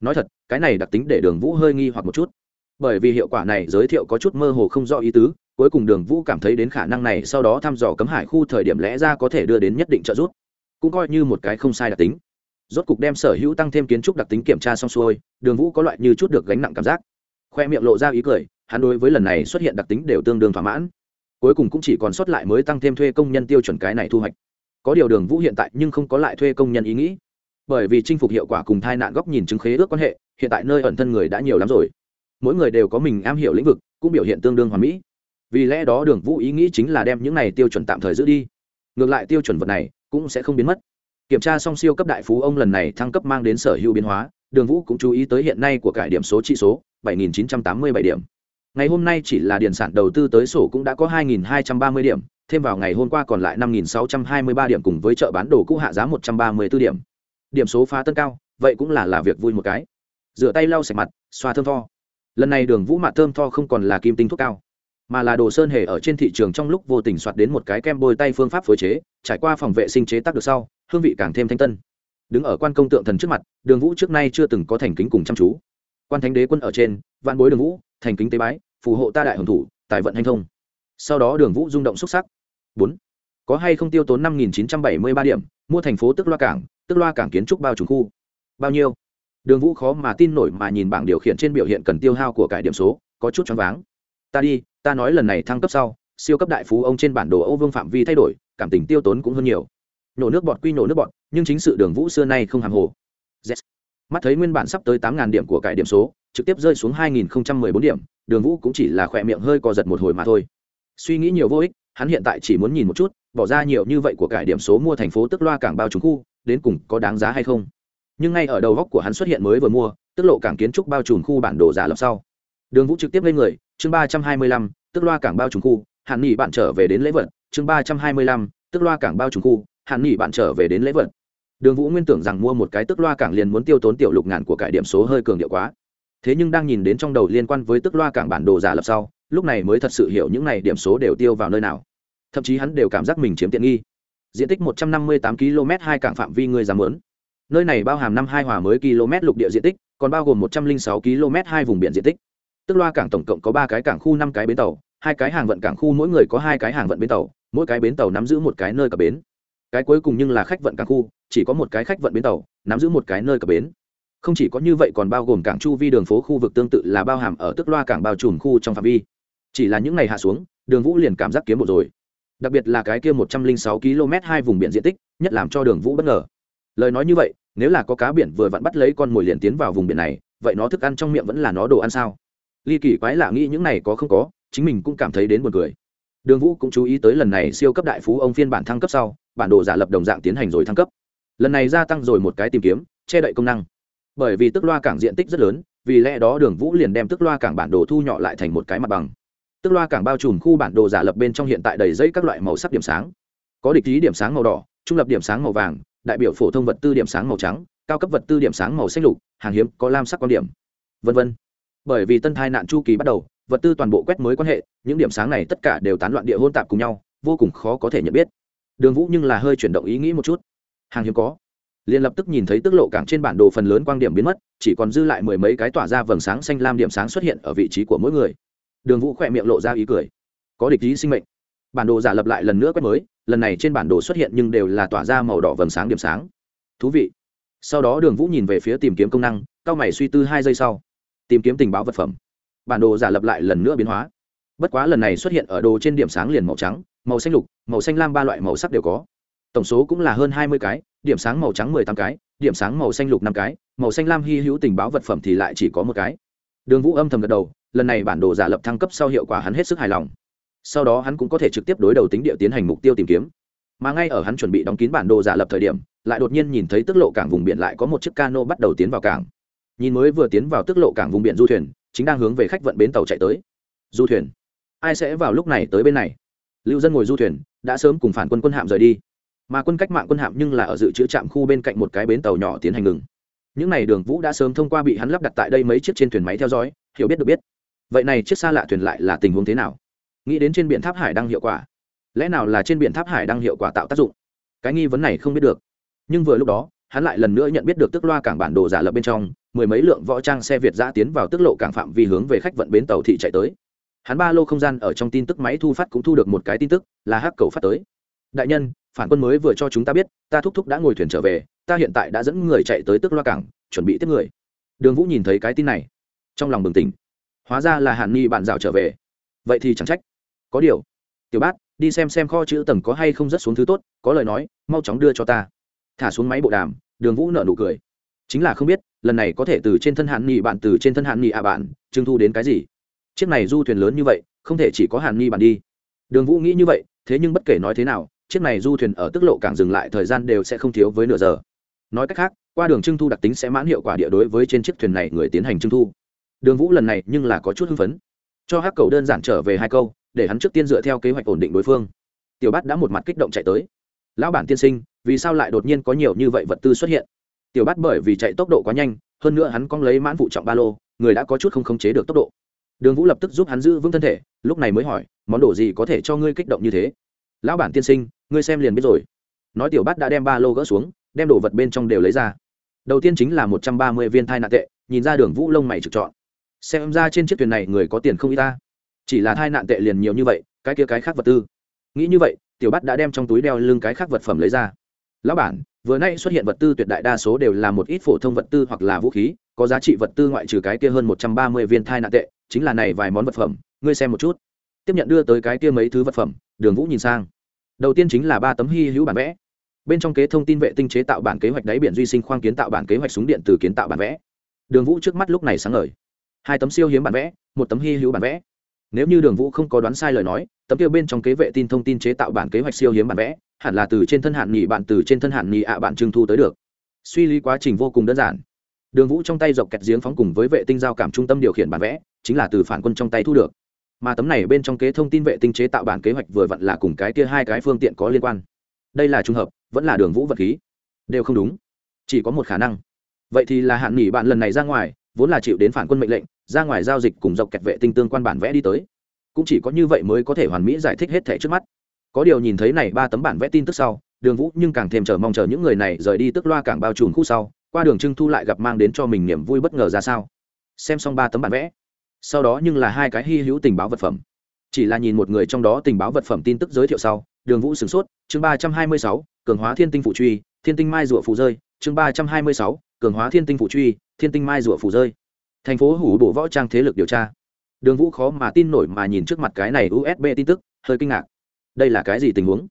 Nói thật, cái này đặc tính để đường vũ hơi nghi hoặc một chút. Bởi vì hiệu quả này giới thiệu có chút mơ hồ không rõ ý tứ, cuối cùng đường vũ cảm thấy đến khả năng này sau đó thăm dò cấm hải khu thời điểm lẽ ra có thể đưa đến nhất định trợ giúp. Cũng coi như một cái không sai đặc tính. Rốt cục đem sở hữu tăng thêm kiến trúc đặc tính kiểm tra xong xuôi, đường vũ có loại như chút được gánh nặng cảm giác. Khoe miệng lộ ra ý cười, hắn đối với lần này xuất hiện đặc tính đều tương đương thỏa mãn cuối cùng cũng chỉ còn sót lại mới tăng thêm thuê công nhân tiêu chuẩn cái này thu hoạch. Có điều đường vũ hiện tại nhưng không có lại thuê công nhân ý nghĩ. Bởi vì chinh phục hiệu quả cùng thai nạn góc nhìn chứng khế ước quan hệ, hiện tại nơi ẩn thân người đã nhiều lắm rồi. Mỗi người đều có mình am hiểu lĩnh vực, cũng biểu hiện tương đương hoàn mỹ. Vì lẽ đó đường vũ ý nghĩ chính là đem những này tiêu chuẩn tạm thời giữ đi. Ngược lại tiêu chuẩn vật này cũng sẽ không biến mất. Kiểm tra xong siêu cấp đại phú ông lần này thăng cấp mang đến sở hữu biến hóa, đường vũ cũng chú ý tới hiện nay của cải điểm số trị số 7.987 điểm ngày hôm nay chỉ là điền sản đầu tư tới sổ cũng đã có 2.230 điểm, thêm vào ngày hôm qua còn lại 5.623 điểm cùng với chợ bán đồ cũ hạ giá 134 điểm. Điểm số phá tân cao, vậy cũng là là việc vui một cái. Rửa tay lau sạch mặt, xoa thơm tho. Lần này đường vũ mạ thơm tho không còn là kim tinh thuốc cao, mà là đồ sơn hề ở trên thị trường trong lúc vô tình soạt đến một cái kem bôi tay phương pháp phối chế, trải qua phòng vệ sinh chế tác được sau, hương vị càng thêm thanh tân. Đứng ở quan công tượng thần trước mặt, đường vũ trước nay chưa từng có thành kính cùng chăm chú. Quan thánh đế quân ở trên, vạn bối đường vũ, thành kính tế bái phù hộ ta đại hồng thủ, tài vận hành thông. Sau đó đường vũ rung động xúc sắc. Bốn. Có hay không tiêu tốn năm nghìn chín trăm bảy mươi ba điểm, mua thành phố tức loa cảng, tức loa cảng kiến trúc bao trùng khu. Bao nhiêu? Đường vũ khó mà tin nổi mà nhìn bảng điều khiển trên biểu hiện cần tiêu hao của cải điểm số, có chút choáng váng. Ta đi, ta nói lần này thăng cấp sau, siêu cấp đại phú ông trên bản đồ âu vương phạm vi thay đổi, cảm tình tiêu tốn cũng hơn nhiều. Nổ nước bọt quy nổ nước bọt, nhưng chính sự đường vũ xưa nay không hàng hồ. Yes mắt thấy nguyên bản sắp tới tám điểm của cải điểm số, trực tiếp rơi xuống hai nghìn bốn điểm, đường vũ cũng chỉ là khỏe miệng hơi co giật một hồi mà thôi. Suy nghĩ nhiều vô ích, hắn hiện tại chỉ muốn nhìn một chút, bỏ ra nhiều như vậy của cải điểm số mua thành phố tức loa cảng bao trúng khu, đến cùng có đáng giá hay không? Nhưng ngay ở đầu góc của hắn xuất hiện mới vừa mua, tức lộ cảng kiến trúc bao trùm khu bản đồ giả lập sau. Đường vũ trực tiếp lên người, chương ba trăm hai mươi lăm, tức loa cảng bao trùm khu hạn nghỉ bạn trở về đến lễ vật, chương ba trăm hai mươi lăm, tức loa cảng bao trùm khu hạn nghỉ bạn trở về đến lễ vật đường vũ nguyên tưởng rằng mua một cái tức loa cảng liền muốn tiêu tốn tiểu lục ngàn của cải điểm số hơi cường điệu quá. Thế nhưng đang nhìn đến trong đầu liên quan với tức loa cảng bản đồ giả lập sau, lúc này mới thật sự hiểu những này điểm số đều tiêu vào nơi nào. Thậm chí hắn đều cảm giác mình chiếm tiện nghi. Diện tích một trăm năm mươi tám km hai cảng phạm vi người dám lớn nơi này bao hàm năm hai hòa mới km lục địa diện tích, còn bao gồm một trăm linh sáu km hai vùng biển diện tích. Tức loa cảng tổng cộng có ba cái cảng khu, năm cái bến tàu, hai cái hàng vận cảng khu, mỗi người có hai cái hàng vận bến tàu, mỗi cái bến tàu nắm giữ một cái nơi cập bến cái cuối cùng nhưng là khách vận cảng khu, chỉ có một cái khách vận bến tàu, nắm giữ một cái nơi cập bến. Không chỉ có như vậy còn bao gồm cảng chu vi đường phố khu vực tương tự là bao hàm ở tức loa cảng bao trùm khu trong phạm vi. Chỉ là những ngày hạ xuống, đường vũ liền cảm giác kiếm một rồi. Đặc biệt là cái kia một trăm linh sáu km hai vùng biển diện tích, nhất làm cho đường vũ bất ngờ. Lời nói như vậy, nếu là có cá biển vừa vặn bắt lấy con mồi liền tiến vào vùng biển này, vậy nó thức ăn trong miệng vẫn là nó đồ ăn sao? Ly kỳ quái lạ nghĩ những này có không có, chính mình cũng cảm thấy đến buồn cười. Đường vũ cũng chú ý tới lần này siêu cấp đại phú ông phiên bản thăng cấp sau bản đồ giả lập đồng dạng tiến hành rồi thăng cấp. Lần này gia tăng rồi một cái tìm kiếm, che đậy công năng. Bởi vì tức loa cảng diện tích rất lớn, vì lẽ đó đường vũ liền đem tức loa cảng bản đồ thu nhỏ lại thành một cái mặt bằng. Tức loa cảng bao trùm khu bản đồ giả lập bên trong hiện tại đầy dây các loại màu sắc điểm sáng. Có địch lý điểm sáng màu đỏ, trung lập điểm sáng màu vàng, đại biểu phổ thông vật tư điểm sáng màu trắng, cao cấp vật tư điểm sáng màu xanh lục, hàng hiếm, có lam sắc quan điểm. V v bởi vì tân thai nạn chu kỳ bắt đầu, vật tư toàn bộ quét mới quan hệ, những điểm sáng này tất cả đều tán loạn địa hôn tạp cùng nhau, vô cùng khó có thể nhận biết đường vũ nhưng là hơi chuyển động ý nghĩ một chút. Hàng hiếm có. Liền lập tức nhìn thấy tức lộ cảng trên bản đồ phần lớn quang điểm biến mất, chỉ còn dư lại mười mấy cái tỏa ra vầng sáng xanh lam điểm sáng xuất hiện ở vị trí của mỗi người. Đường vũ khỏe miệng lộ ra ý cười. Có địch ý sinh mệnh. Bản đồ giả lập lại lần nữa quét mới, lần này trên bản đồ xuất hiện nhưng đều là tỏa ra màu đỏ vầng sáng điểm sáng. Thú vị. Sau đó đường vũ nhìn về phía tìm kiếm công năng, cao mày suy tư hai giây sau. Tìm kiếm tình báo vật phẩm. Bản đồ giả lập lại lần nữa biến hóa bất quá lần này xuất hiện ở đồ trên điểm sáng liền màu trắng, màu xanh lục, màu xanh lam ba loại màu sắc đều có. Tổng số cũng là hơn hai mươi cái, điểm sáng màu trắng mười tám cái, điểm sáng màu xanh lục năm cái, màu xanh lam hy hữu tình báo vật phẩm thì lại chỉ có một cái. Đường vũ âm thầm gật đầu, lần này bản đồ giả lập thăng cấp sau hiệu quả hắn hết sức hài lòng. Sau đó hắn cũng có thể trực tiếp đối đầu tính địa tiến hành mục tiêu tìm kiếm. Mà ngay ở hắn chuẩn bị đóng kín bản đồ giả lập thời điểm, lại đột nhiên nhìn thấy tức lộ cảng vùng biển lại có một chiếc cano bắt đầu tiến vào cảng. Nhìn mới vừa tiến vào tức lộ cảng vùng biển du thuyền, chính đang hướng về khách vận bến tàu chạy tới. Du thuyền ai sẽ vào lúc này tới bên này? Lưu dân ngồi du thuyền, đã sớm cùng phản quân quân hạm rời đi. Mà quân cách mạng quân hạm nhưng là ở dự trữ trạm khu bên cạnh một cái bến tàu nhỏ tiến hành ngừng. Những n à y đường vũ đã sớm thông qua bị hắn lắp đặt tại đây mấy chiếc trên thuyền máy theo dõi, hiểu biết được biết. Vậy này chiếc xa lạ thuyền lại là tình huống thế nào? Nghĩ đến trên biển tháp hải đang hiệu quả, lẽ nào là trên biển tháp hải đang hiệu quả tạo tác dụng? Cái nghi vấn này không biết được. Nhưng vừa lúc đó, hắn lại lần nữa nhận biết được tức loa cảng bản đồ giả lập bên trong, mười mấy lượng võ trang xe việt giã tiến vào tức lộ cảng phạm vi hướng về khách vận bến tàu thị chạy tới hắn ba lô không gian ở trong tin tức máy thu phát cũng thu được một cái tin tức, là hắc cầu phát tới. Đại nhân, phản quân mới vừa cho chúng ta biết, ta thúc thúc đã ngồi thuyền trở về, ta hiện tại đã dẫn người chạy tới tức loa cảng, chuẩn bị tiếp người. Đường vũ nhìn thấy cái tin này, trong lòng bừng tỉnh. Hóa ra là hàn ni bạn dạo trở về. Vậy thì chẳng trách. Có điều, tiểu bát, đi xem xem kho chữ tầng có hay không rất xuống thứ tốt, có lời nói, mau chóng đưa cho ta. Thả xuống máy bộ đàm, đường vũ nợ nụ cười. Chính là không biết, lần này có thể từ trên thân hạn nghị bạn, từ trên thân hạn nghị à bạn trưng thu đến cái gì? Chiếc này du thuyền lớn như vậy, không thể chỉ có hàn nghi bàn đi. Đường vũ nghĩ như vậy, thế nhưng bất kể nói thế nào, chiếc này du thuyền ở tức lộ cảng dừng lại thời gian đều sẽ không thiếu với nửa giờ. Nói cách khác, qua đường trưng thu đặc tính sẽ mãn hiệu quả địa đối với trên chiếc thuyền này người tiến hành trưng thu. Đường vũ lần này nhưng là có chút hưng phấn. Cho hắc cầu đơn giản trở về hai câu, để hắn trước tiên dựa theo kế hoạch ổn định đối phương. Tiểu bát đã một mặt kích động chạy tới. Lão bản tiên sinh, vì sao lại đột nhiên có nhiều như vậy vật tư xuất hiện? Tiểu bát bởi vì chạy tốc độ quá nhanh, hơn nữa hắn cong lấy mãn vụ trọng ba lô, người đã có chút không khống chế được tốc độ đường vũ lập tức giúp hắn giữ vững thân thể, lúc này mới hỏi, món đồ gì có thể cho ngươi kích động như thế? Lão bản tiên sinh, ngươi xem liền biết rồi. Nói tiểu bát đã đem ba lô gỡ xuống, đem đồ vật bên trong đều lấy ra. Đầu tiên chính là một trăm ba mươi viên thai nạn tệ, nhìn ra đường vũ lông mày trực chọn xem ra trên chiếc thuyền này người có tiền không y ta. Chỉ là thai nạn tệ liền nhiều như vậy, cái kia cái khác vật tư. Nghĩ như vậy, tiểu bát đã đem trong túi đeo lưng cái khác vật phẩm lấy ra. Lão bản, vừa nay xuất hiện vật tư tuyệt đại đa số đều là một ít phổ thông vật tư hoặc là vũ khí, có giá trị vật tư ngoại trừ cái kia hơn một trăm ba mươi viên thai nạn tệ chính là này vài món vật phẩm, ngươi xem một chút. Tiếp nhận đưa tới cái kia mấy thứ vật phẩm, đường vũ nhìn sang. Đầu tiên chính là ba tấm hy hữu bản vẽ. Bên trong kế thông tin vệ tinh chế tạo bản kế hoạch đáy biển duy sinh khoang kiến tạo bản kế hoạch súng điện từ kiến tạo bản vẽ. Đường vũ trước mắt lúc này sáng ngời. Hai tấm siêu hiếm bản vẽ, một tấm hy hữu bản vẽ. Nếu như đường vũ không có đoán sai lời nói, tấm kia bên trong kế vệ tin thông tin chế tạo bản kế hoạch siêu hiếm bản vẽ, hẳn là từ trên thân hạn nghỉ bạn, từ trên thân hạn nghỉ ạ bạn trưng thu tới được. Suy lý quá trình vô cùng đơn giản. Đường vũ trong tay dọc kẹt giếng phóng cùng với vệ tinh giao cảm trung tâm điều khiển bản vẽ chính là từ phản quân trong tay thu được. Mà tấm này bên trong kế thông tin vệ tinh chế tạo bản kế hoạch vừa vặn là cùng cái kia hai cái phương tiện có liên quan. Đây là trùng hợp, vẫn là đường vũ vật khí. Đều không đúng. Chỉ có một khả năng. Vậy thì là hạn nghỉ bạn lần này ra ngoài, vốn là chịu đến phản quân mệnh lệnh, ra ngoài giao dịch cùng dọc kẹt vệ tinh tương quan bản vẽ đi tới. Cũng chỉ có như vậy mới có thể hoàn mỹ giải thích hết thẻ trước mắt. Có điều nhìn thấy này ba tấm bản vẽ tin tức sau, đường vũ nhưng càng thêm chờ mong chờ những người này rời đi tức loa cảng bao trùm khu sau, qua đường trưng thu lại gặp mang đến cho mình niềm vui bất ngờ ra sao. Xem xong ba tấm bản vẽ sau đó nhưng là hai cái hy hữu tình báo vật phẩm. Chỉ là nhìn một người trong đó tình báo vật phẩm tin tức giới thiệu sau, đường vũ sửng sốt, chương ba trăm hai mươi sáu, cường hóa thiên tinh phụ truy, thiên tinh mai rụa phù rơi, chương ba trăm hai mươi sáu, cường hóa thiên tinh phụ truy, thiên tinh mai rụa phù rơi. Thành phố hủ bộ võ trang thế lực điều tra. Đường vũ khó mà tin nổi mà nhìn trước mặt cái này usb tin tức, hơi kinh ngạc. Đây là cái gì tình huống?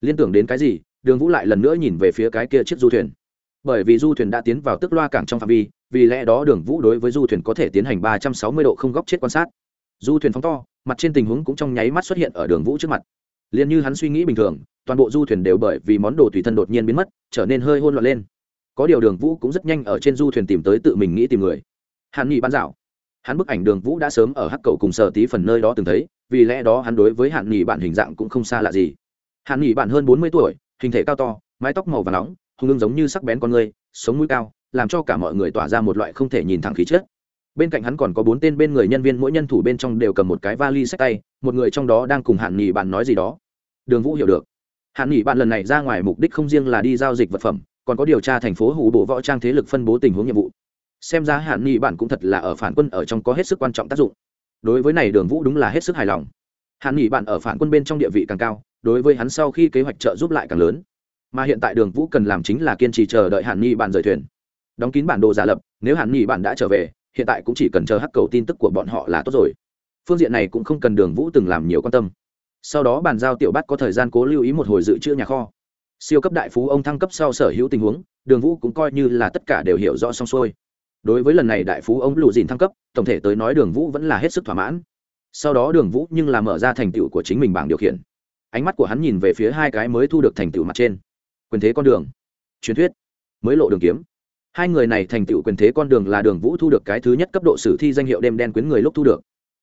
Liên tưởng đến cái gì, đường vũ lại lần nữa nhìn về phía cái kia chiếc du thuyền. Bởi vì du thuyền đã tiến vào tức loa cảng trong phạm vi vì lẽ đó đường vũ đối với du thuyền có thể tiến hành ba trăm sáu mươi độ không góc chết quan sát. Du thuyền phóng to, mặt trên tình huống cũng trong nháy mắt xuất hiện ở đường vũ trước mặt. Liền như hắn suy nghĩ bình thường, toàn bộ du thuyền đều bởi vì món đồ tùy thân đột nhiên biến mất, trở nên hơi hôn loạn lên. Có điều đường vũ cũng rất nhanh ở trên du thuyền tìm tới tự mình nghĩ tìm người. Hàn nghị bán dạo. Hắn bức ảnh đường vũ đã sớm ở hắc cầu cùng sở tí phần nơi đó từng thấy, vì lẽ đó hắn đối với hạn nghỉ bạn hình dạng cũng không xa lạ gì. Hạn nghỉ bạn hơn bốn mươi tuổi, hình thể cao to, mái tóc màu và nóng hùng lưng giống như sắc bén con người, sống mũi cao làm cho cả mọi người tỏa ra một loại không thể nhìn thẳng khí chết bên cạnh hắn còn có bốn tên bên người nhân viên, mỗi nhân thủ bên trong đều cầm một cái vali sách tay, một người trong đó đang cùng hạn nghỉ bạn nói gì đó. Đường vũ hiểu được. Hạn nghỉ bạn lần này ra ngoài mục đích không riêng là đi giao dịch vật phẩm, còn có điều tra thành phố hủ bộ võ trang thế lực phân bố tình huống nhiệm vụ. Xem ra hạn nghị bạn cũng thật là ở phản quân ở trong có hết sức quan trọng tác dụng. Đối với này đường vũ đúng là hết sức hài lòng. Hạn nghị bạn ở phản quân bên trong địa vị càng cao, đối với hắn sau khi kế hoạch trợ giúp lại càng lớn. Mà hiện tại đường vũ cần làm chính là kiên trì chờ đợi hạn nghị bạn rời thuyền đóng kín bản đồ giả lập, nếu hàn nghị bạn đã trở về, hiện tại cũng chỉ cần chờ hắc cầu tin tức của bọn họ là tốt rồi. Phương diện này cũng không cần đường vũ từng làm nhiều quan tâm. Sau đó bàn giao tiểu bắt có thời gian cố lưu ý một hồi dự trữ nhà kho. Siêu cấp đại phú ông thăng cấp sau sở hữu tình huống, đường vũ cũng coi như là tất cả đều hiểu rõ xong xuôi. Đối với lần này đại phú ông lù dìn thăng cấp, tổng thể tới nói đường vũ vẫn là hết sức thỏa mãn. Sau đó đường vũ nhưng là mở ra thành tựu của chính mình bảng điều khiển. Ánh mắt của hắn nhìn về phía hai cái mới thu được thành tựu mặt trên. Quyền thế con đường. Truyền thuyết. Mới lộ đường kiếm hai người này thành tựu quyền thế con đường là đường vũ thu được cái thứ nhất cấp độ sử thi danh hiệu đêm đen quyến người lúc thu được.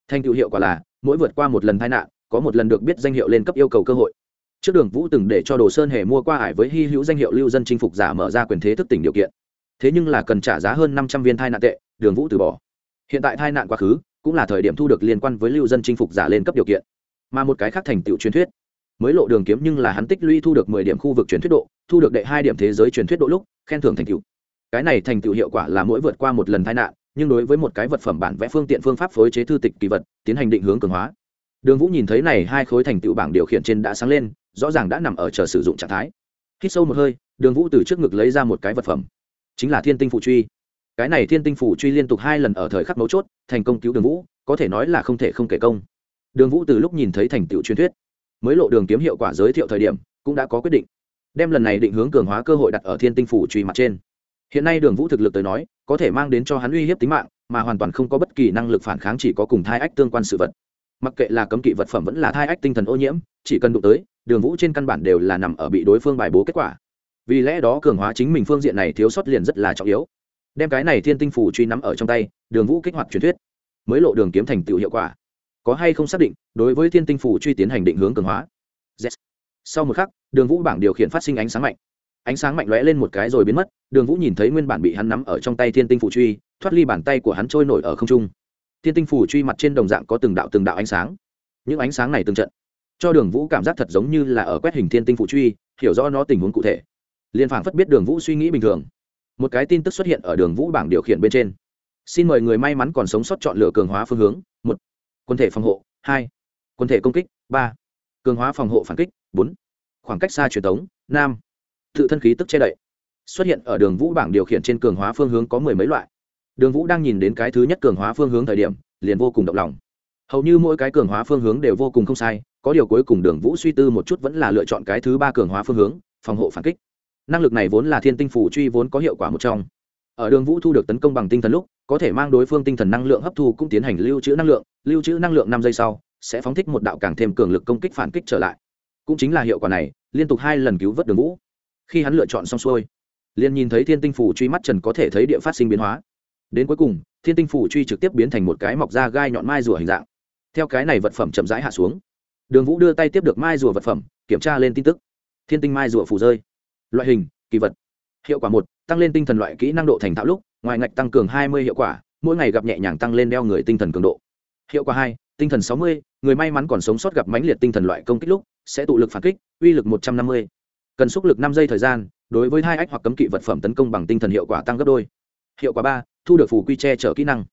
Thành tựu hiệu quả là, mỗi vượt qua một lần tai nạn, có một lần được biết danh hiệu lên cấp yêu cầu cơ hội. Trước đường vũ từng để cho đồ sơn hề mua qua ải với hy hữu danh hiệu lưu dân chinh phục giả mở ra quyền thế thức tỉnh điều kiện. Thế nhưng là cần trả giá hơn năm trăm viên thai nạn tệ, đường vũ từ bỏ. Hiện tại thai nạn quá khứ, cũng là thời điểm thu được liên quan với lưu dân chinh phục giả lên cấp điều kiện. Mà một cái khác thành tựu truyền thuyết. Mới lộ đường kiếm nhưng là hắn tích lũy thu được mười điểm khu vực truyền thuyết độ, thu được đệ hai điểm thế giới truyền thuyết độ lúc, khen thưởng thành tựu cái này thành tựu hiệu quả là mỗi vượt qua một lần tai nạn, nhưng đối với một cái vật phẩm bản vẽ phương tiện phương pháp phối chế thư tịch kỳ vật, tiến hành định hướng cường hóa. Đường vũ nhìn thấy này hai khối thành tựu bảng điều khiển trên đã sáng lên, rõ ràng đã nằm ở chờ sử dụng trạng thái. Khi sâu một hơi, đường vũ từ trước ngực lấy ra một cái vật phẩm, chính là thiên tinh phụ truy. Cái này thiên tinh phủ truy liên tục hai lần ở thời khắc mấu chốt, thành công cứu đường vũ, có thể nói là không thể không kể công. Đường vũ từ lúc nhìn thấy thành tựu truyền thuyết, mới lộ đường kiếm hiệu quả giới thiệu thời điểm, cũng đã có quyết định, đem lần này định hướng cường hóa cơ hội đặt ở thiên tinh phủ truy mặt trên hiện nay đường vũ thực lực tới nói, có thể mang đến cho hắn uy hiếp tính mạng, mà hoàn toàn không có bất kỳ năng lực phản kháng chỉ có cùng thai ách tương quan sự vật. Mặc kệ là cấm kỵ vật phẩm vẫn là thai ách tinh thần ô nhiễm, chỉ cần đụng tới, đường vũ trên căn bản đều là nằm ở bị đối phương bài bố kết quả. Vì lẽ đó cường hóa chính mình phương diện này thiếu sót liền rất là trọng yếu. Đem cái này thiên tinh phủ truy nắm ở trong tay, đường vũ kích hoạt truyền thuyết, mới lộ đường kiếm thành tựu hiệu quả. Có hay không xác định, đối với thiên tinh phủ truy tiến hành định hướng cường hóa? Yes. sau một khắc, đường vũ bảng điều khiển phát sinh ánh sáng mạnh ánh sáng mạnh lóe lên một cái rồi biến mất, đường vũ nhìn thấy nguyên bản bị hắn nắm ở trong tay thiên tinh phủ truy, thoát ly bàn tay của hắn trôi nổi ở không trung. Thiên tinh phủ truy mặt trên đồng dạng có từng đạo từng đạo ánh sáng. Những ánh sáng này từng trận, cho đường vũ cảm giác thật giống như là ở quét hình thiên tinh phủ truy, hiểu rõ nó tình huống cụ thể. Liên phảng phất biết đường vũ suy nghĩ bình thường. Một cái tin tức xuất hiện ở đường vũ bảng điều khiển bên trên. Xin mời người may mắn còn sống sót chọn lựa cường hóa phương hướng. Một, quân thể phòng hộ. Hai, quân thể công kích. Ba, cường hóa phòng hộ phản kích. Bốn, khoảng cách xa truyền thống. Năm tự thân khí tức che đậy. Xuất hiện ở đường vũ bảng điều khiển trên cường hóa phương hướng có mười mấy loại. Đường vũ đang nhìn đến cái thứ nhất cường hóa phương hướng thời điểm, liền vô cùng động lòng. Hầu như mỗi cái cường hóa phương hướng đều vô cùng không sai, có điều cuối cùng đường vũ suy tư một chút vẫn là lựa chọn cái thứ ba cường hóa phương hướng, phòng hộ phản kích. Năng lực này vốn là thiên tinh phủ truy vốn có hiệu quả một trong. Ở đường vũ thu được tấn công bằng tinh thần lúc, có thể mang đối phương tinh thần năng lượng hấp thu cũng tiến hành lưu trữ năng lượng, lưu trữ năng lượng năm giây sau, sẽ phóng thích một đạo càng thêm cường lực công kích phản kích trở lại. Cũng chính là hiệu quả này, liên tục hai lần cứu vớt đường vũ khi hắn lựa chọn xong xuôi, liền nhìn thấy thiên tinh phủ truy mắt trần có thể thấy địa phát sinh biến hóa. Đến cuối cùng, thiên tinh phủ truy trực tiếp biến thành một cái mọc da gai nhọn mai rùa hình dạng. Theo cái này vật phẩm chậm rãi hạ xuống, đường vũ đưa tay tiếp được mai rùa vật phẩm, kiểm tra lên tin tức. Thiên tinh mai rùa phủ rơi. Loại hình, kỳ vật. Hiệu quả một, tăng lên tinh thần loại kỹ năng độ thành thạo lúc, ngoài ngạch tăng cường hai mươi hiệu quả, mỗi ngày gặp nhẹ nhàng tăng lên đeo người tinh thần cường độ. Hiệu quả hai, tinh thần sáu mươi, người may mắn còn sống sót gặp mãnh liệt tinh thần loại công kích lúc, sẽ tụ lực phản kích, uy lực một trăm năm mươi cần xúc lực năm giây thời gian, đối với hai ách hoặc cấm kỵ vật phẩm tấn công bằng tinh thần hiệu quả tăng gấp đôi. Hiệu quả ba, thu được phù quy che chở kỹ năng.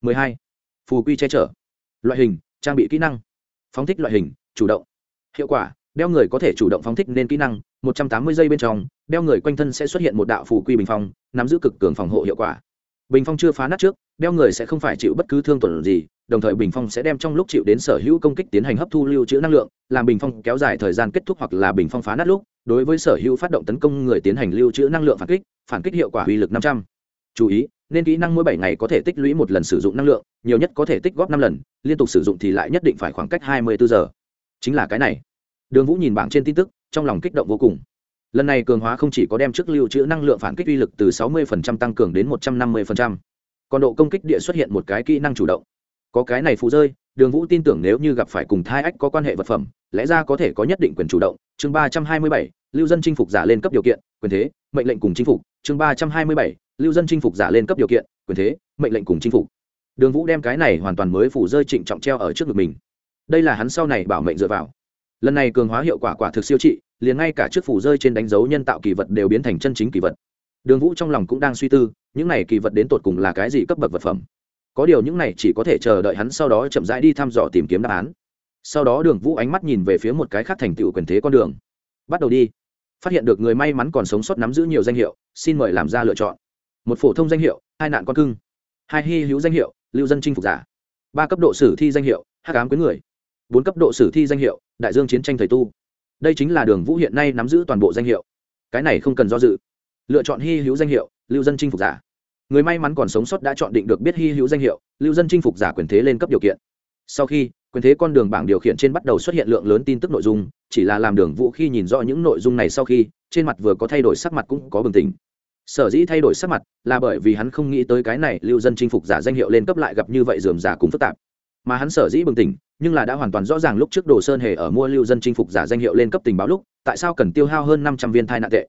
Mười hai, phù quy che chở. Loại hình, trang bị kỹ năng. Phóng thích loại hình, chủ động. Hiệu quả, đeo người có thể chủ động phóng thích nên kỹ năng, một trăm tám mươi giây bên trong, đeo người quanh thân sẽ xuất hiện một đạo phù quy bình phong, nắm giữ cực cường phòng hộ hiệu quả. Bình phong chưa phá nát trước, đeo người sẽ không phải chịu bất cứ thương tổn gì, đồng thời bình phong sẽ đem trong lúc chịu đến sở hữu công kích tiến hành hấp thu lưu trữ năng lượng, làm bình phong kéo dài thời gian kết thúc hoặc là bình phong phá nát lúc đối với sở hữu phát động tấn công người tiến hành lưu trữ năng lượng phản kích phản kích hiệu quả uy lực năm trăm. Chú ý, nên kỹ năng mỗi bảy ngày có thể tích lũy một lần sử dụng năng lượng, nhiều nhất có thể tích góp năm lần, liên tục sử dụng thì lại nhất định phải khoảng cách hai mươi bốn giờ. Chính là cái này. Đường vũ nhìn bảng trên tin tức, trong lòng kích động vô cùng. Lần này cường hóa không chỉ có đem trước lưu trữ năng lượng phản kích uy lực từ 60% tăng cường đến 150%. còn độ công kích địa xuất hiện một cái kỹ năng chủ động. Có cái này phụ rơi, đường vũ tin tưởng nếu như gặp phải cùng thai ách có quan hệ vật phẩm, lẽ ra có thể có nhất định quyền chủ động chương 327, lưu dân chinh phục giả lên cấp điều kiện quyền thế mệnh lệnh cùng chinh phục. Chương 327, lưu dân chinh phục giả lên cấp điều kiện quyền thế mệnh lệnh cùng chinh phục. Đường vũ đem cái này hoàn toàn mới phủ rơi trịnh trọng treo ở trước ngực mình. Đây là hắn sau này bảo mệnh dựa vào. Lần này cường hóa hiệu quả quả thực siêu trị liền ngay cả trước phủ rơi trên đánh dấu nhân tạo kỳ vật đều biến thành chân chính kỳ vật. Đường vũ trong lòng cũng đang suy tư những này kỳ vật đến tột cùng là cái gì cấp bậc vật phẩm? Có điều những này chỉ có thể chờ đợi hắn sau đó chậm rãi đi thăm dò tìm kiếm đáp án sau đó đường vũ ánh mắt nhìn về phía một cái khác thành tựu quyền thế con đường. Bắt đầu đi. Phát hiện được người may mắn còn sống sót nắm giữ nhiều danh hiệu, xin mời làm ra lựa chọn. Một phổ thông danh hiệu, hai nạn con cưng. Hai hy hữu danh hiệu, lưu dân chinh phục giả. Ba cấp độ sử thi danh hiệu, hắc ám quyến người. Bốn cấp độ sử thi danh hiệu, đại dương chiến tranh thầy tu. Đây chính là đường vũ hiện nay nắm giữ toàn bộ danh hiệu. Cái này không cần do dự. Lựa chọn hy hữu danh hiệu, lưu dân chinh phục giả. Người may mắn còn sống sót đã chọn định được biết hy hữu danh hiệu, lưu dân chinh phục giả quyền thế lên cấp điều kiện. Sau khi quyền thế con đường bảng điều khiển trên bắt đầu xuất hiện lượng lớn tin tức nội dung, chỉ là làm đường vũ khi nhìn rõ những nội dung này sau khi, trên mặt vừa có thay đổi sắc mặt cũng có bừng tỉnh. Sở dĩ thay đổi sắc mặt là bởi vì hắn không nghĩ tới cái này lưu dân chinh phục giả danh hiệu lên cấp lại gặp như vậy dườm giả cũng phức tạp. Mà hắn sở dĩ bừng tỉnh, nhưng là đã hoàn toàn rõ ràng lúc trước đồ sơn hề ở mua lưu dân chinh phục giả danh hiệu lên cấp tình báo lúc, tại sao cần tiêu hao hơn năm trăm viên thai nạn tệ.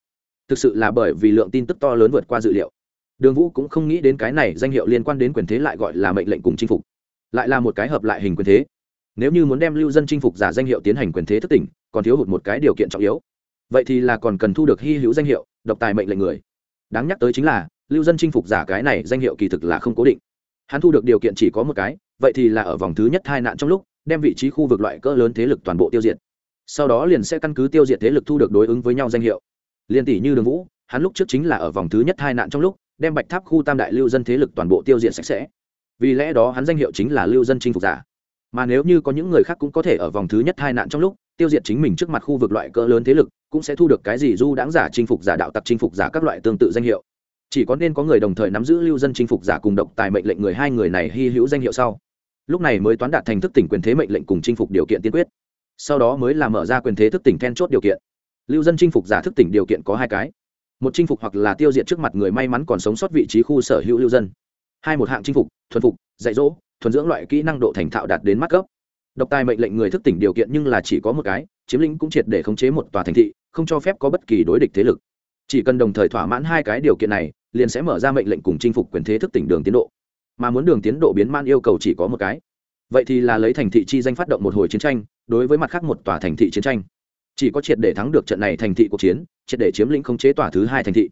Thực sự là bởi vì lượng tin tức to lớn vượt qua dự liệu. Đường vũ cũng không nghĩ đến cái này danh hiệu liên quan đến quyền thế lại gọi là mệnh lệnh cùng chinh phục. Lại là một cái hợp lại hình quyền thế nếu như muốn đem lưu dân chinh phục giả danh hiệu tiến hành quyền thế thức tỉnh, còn thiếu hụt một cái điều kiện trọng yếu. Vậy thì là còn cần thu được hy hữu danh hiệu, độc tài mệnh lệnh người. Đáng nhắc tới chính là, lưu dân chinh phục giả cái này danh hiệu kỳ thực là không cố định. Hắn thu được điều kiện chỉ có một cái, vậy thì là ở vòng thứ nhất hai nạn trong lúc, đem vị trí khu vực loại cỡ lớn thế lực toàn bộ tiêu diệt. Sau đó liền sẽ căn cứ tiêu diệt thế lực thu được đối ứng với nhau danh hiệu. Liên tỷ như đường vũ, hắn lúc trước chính là ở vòng thứ nhất hai nạn trong lúc, đem bạch tháp khu tam đại lưu dân thế lực toàn bộ tiêu diệt sạch sẽ. Vì lẽ đó hắn danh hiệu chính là lưu dân chinh phục giả mà nếu như có những người khác cũng có thể ở vòng thứ nhất hai nạn trong lúc, tiêu diệt chính mình trước mặt khu vực loại cỡ lớn thế lực, cũng sẽ thu được cái gì du đáng giả chinh phục giả đạo tặc chinh phục giả các loại tương tự danh hiệu. Chỉ có nên có người đồng thời nắm giữ lưu dân chinh phục giả cùng độc tài mệnh lệnh người hai người này hy hữu danh hiệu sau. Lúc này mới toán đạt thành thức tỉnh quyền thế mệnh lệnh cùng chinh phục điều kiện tiên quyết. Sau đó mới là mở ra quyền thế thức tỉnh then chốt điều kiện. Lưu dân chinh phục giả thức tỉnh điều kiện có hai cái. Một chinh phục hoặc là tiêu diệt trước mặt người may mắn còn sống sót vị trí khu sở hữu lưu dân. Hai một hạng chinh phục, thuần phục, dạy dỗ thuần dưỡng loại kỹ năng độ thành thạo đạt đến mắt cấp. Độc tài mệnh lệnh người thức tỉnh điều kiện nhưng là chỉ có một cái, chiếm lĩnh cũng triệt để khống chế một tòa thành thị, không cho phép có bất kỳ đối địch thế lực. Chỉ cần đồng thời thỏa mãn hai cái điều kiện này, liền sẽ mở ra mệnh lệnh cùng chinh phục quyền thế thức tỉnh đường tiến độ. Mà muốn đường tiến độ biến man yêu cầu chỉ có một cái. Vậy thì là lấy thành thị chi danh phát động một hồi chiến tranh, đối với mặt khác một tòa thành thị chiến tranh. Chỉ có triệt để thắng được trận này thành thị cuộc chiến, triệt để chiếm lĩnh khống chế tòa thứ hai thành thị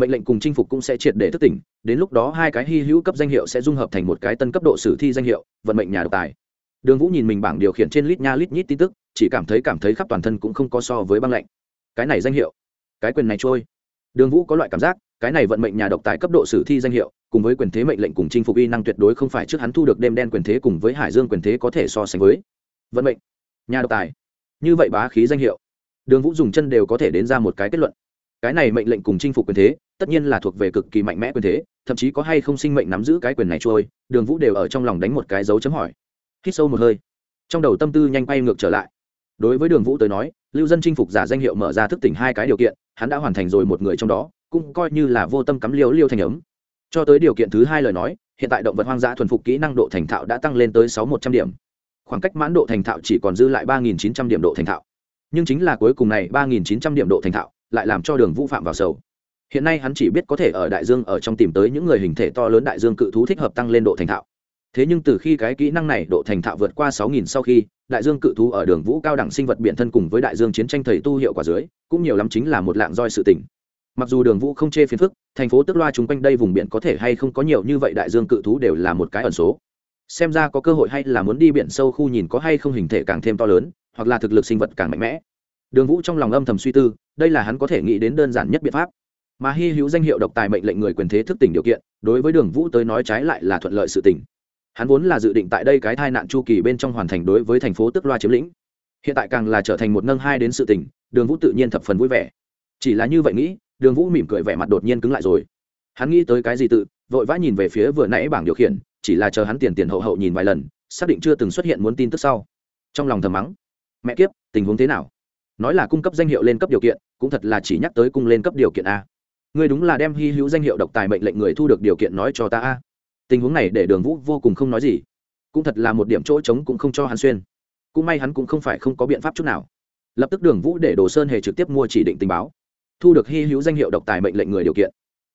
mệnh lệnh cùng chinh phục cũng sẽ triệt để thức tỉnh, đến lúc đó hai cái hy hữu cấp danh hiệu sẽ dung hợp thành một cái tân cấp độ sử thi danh hiệu, vận mệnh nhà độc tài. Đường vũ nhìn mình bảng điều khiển trên lít nha lít nhít tin tức, chỉ cảm thấy cảm thấy khắp toàn thân cũng không có so với băng lạnh. Cái này danh hiệu, cái quyền này trôi. Đường vũ có loại cảm giác, cái này vận mệnh nhà độc tài cấp độ sử thi danh hiệu, cùng với quyền thế mệnh lệnh cùng chinh phục y năng tuyệt đối không phải trước hắn thu được đêm đen quyền thế cùng với hải dương quyền thế có thể so sánh với. Vận mệnh, nhà độc tài. Như vậy bá khí danh hiệu. Đường vũ dùng chân đều có thể đến ra một cái kết luận. Cái này mệnh lệnh cùng chinh phục quyền thế tất nhiên là thuộc về cực kỳ mạnh mẽ quyền thế, thậm chí có hay không sinh mệnh nắm giữ cái quyền này trôi, đường vũ đều ở trong lòng đánh một cái dấu chấm hỏi. Hít sâu một hơi. Trong đầu tâm tư nhanh quay ngược trở lại. Đối với đường vũ tới nói, lưu dân chinh phục giả danh hiệu mở ra thức tỉnh hai cái điều kiện, hắn đã hoàn thành rồi một người trong đó, cũng coi như là vô tâm cắm liêu liêu thành ấm. Cho tới điều kiện thứ hai lời nói, hiện tại động vật hoang dã thuần phục kỹ năng độ thành thạo đã tăng lên tới sáu một trăm điểm. Khoảng cách mãn độ thành thạo chỉ còn dư lại ba nghìn chín trăm điểm độ thành thạo. Nhưng chính là cuối cùng này ba nghìn chín trăm điểm độ thành thạo, lại làm cho đường vũ phạm vào sầu hiện nay hắn chỉ biết có thể ở đại dương ở trong tìm tới những người hình thể to lớn đại dương cự thú thích hợp tăng lên độ thành thạo. Thế nhưng từ khi cái kỹ năng này độ thành thạo vượt qua sáu nghìn sau khi, đại dương cự thú ở đường vũ cao đẳng sinh vật biện thân cùng với đại dương chiến tranh thầy tu hiệu quả dưới, cũng nhiều lắm chính là một lạng roi sự tỉnh mặc dù đường vũ không chê phiền phức, thành phố tức loa chung quanh đây vùng biển có thể hay không có nhiều như vậy đại dương cự thú đều là một cái ẩn số. Xem ra có cơ hội hay là muốn đi biển sâu khu nhìn có hay không hình thể càng thêm to lớn, hoặc là thực lực sinh vật càng mạnh mẽ. Đường vũ trong lòng âm thầm suy tư, đây là hắn có thể nghĩ đến đơn giản nhất biện pháp mà hy hữu danh hiệu độc tài mệnh lệnh người quyền thế thức tỉnh điều kiện, đối với đường vũ tới nói trái lại là thuận lợi sự tỉnh. Hắn vốn là dự định tại đây cái thai nạn chu kỳ bên trong hoàn thành đối với thành phố tức loa chiếm lĩnh. Hiện tại càng là trở thành một nâng hai đến sự tỉnh, đường vũ tự nhiên thập phần vui vẻ. Chỉ là như vậy nghĩ, đường vũ mỉm cười vẻ mặt đột nhiên cứng lại rồi. Hắn nghĩ tới cái gì tự, vội vã nhìn về phía vừa nãy bảng điều khiển, chỉ là chờ hắn tiền tiền hậu hậu nhìn vài lần, xác định chưa từng xuất hiện muốn tin tức sau. Trong lòng thầm mắng, mẹ kiếp, tình huống thế nào? Nói là cung cấp danh hiệu lên cấp điều kiện, cũng thật là chỉ nhắc tới cung lên cấp điều kiện a ngươi đúng là đem hy hữu danh hiệu độc tài mệnh lệnh người thu được điều kiện nói cho ta a. Tình huống này để đường vũ vô cùng không nói gì. Cũng thật là một điểm chỗ trống cũng không cho hắn xuyên. Cũng may hắn cũng không phải không có biện pháp chút nào. Lập tức đường vũ để đồ sơn hề trực tiếp mua chỉ định tình báo. Thu được hy hữu danh hiệu độc tài mệnh lệnh người điều kiện.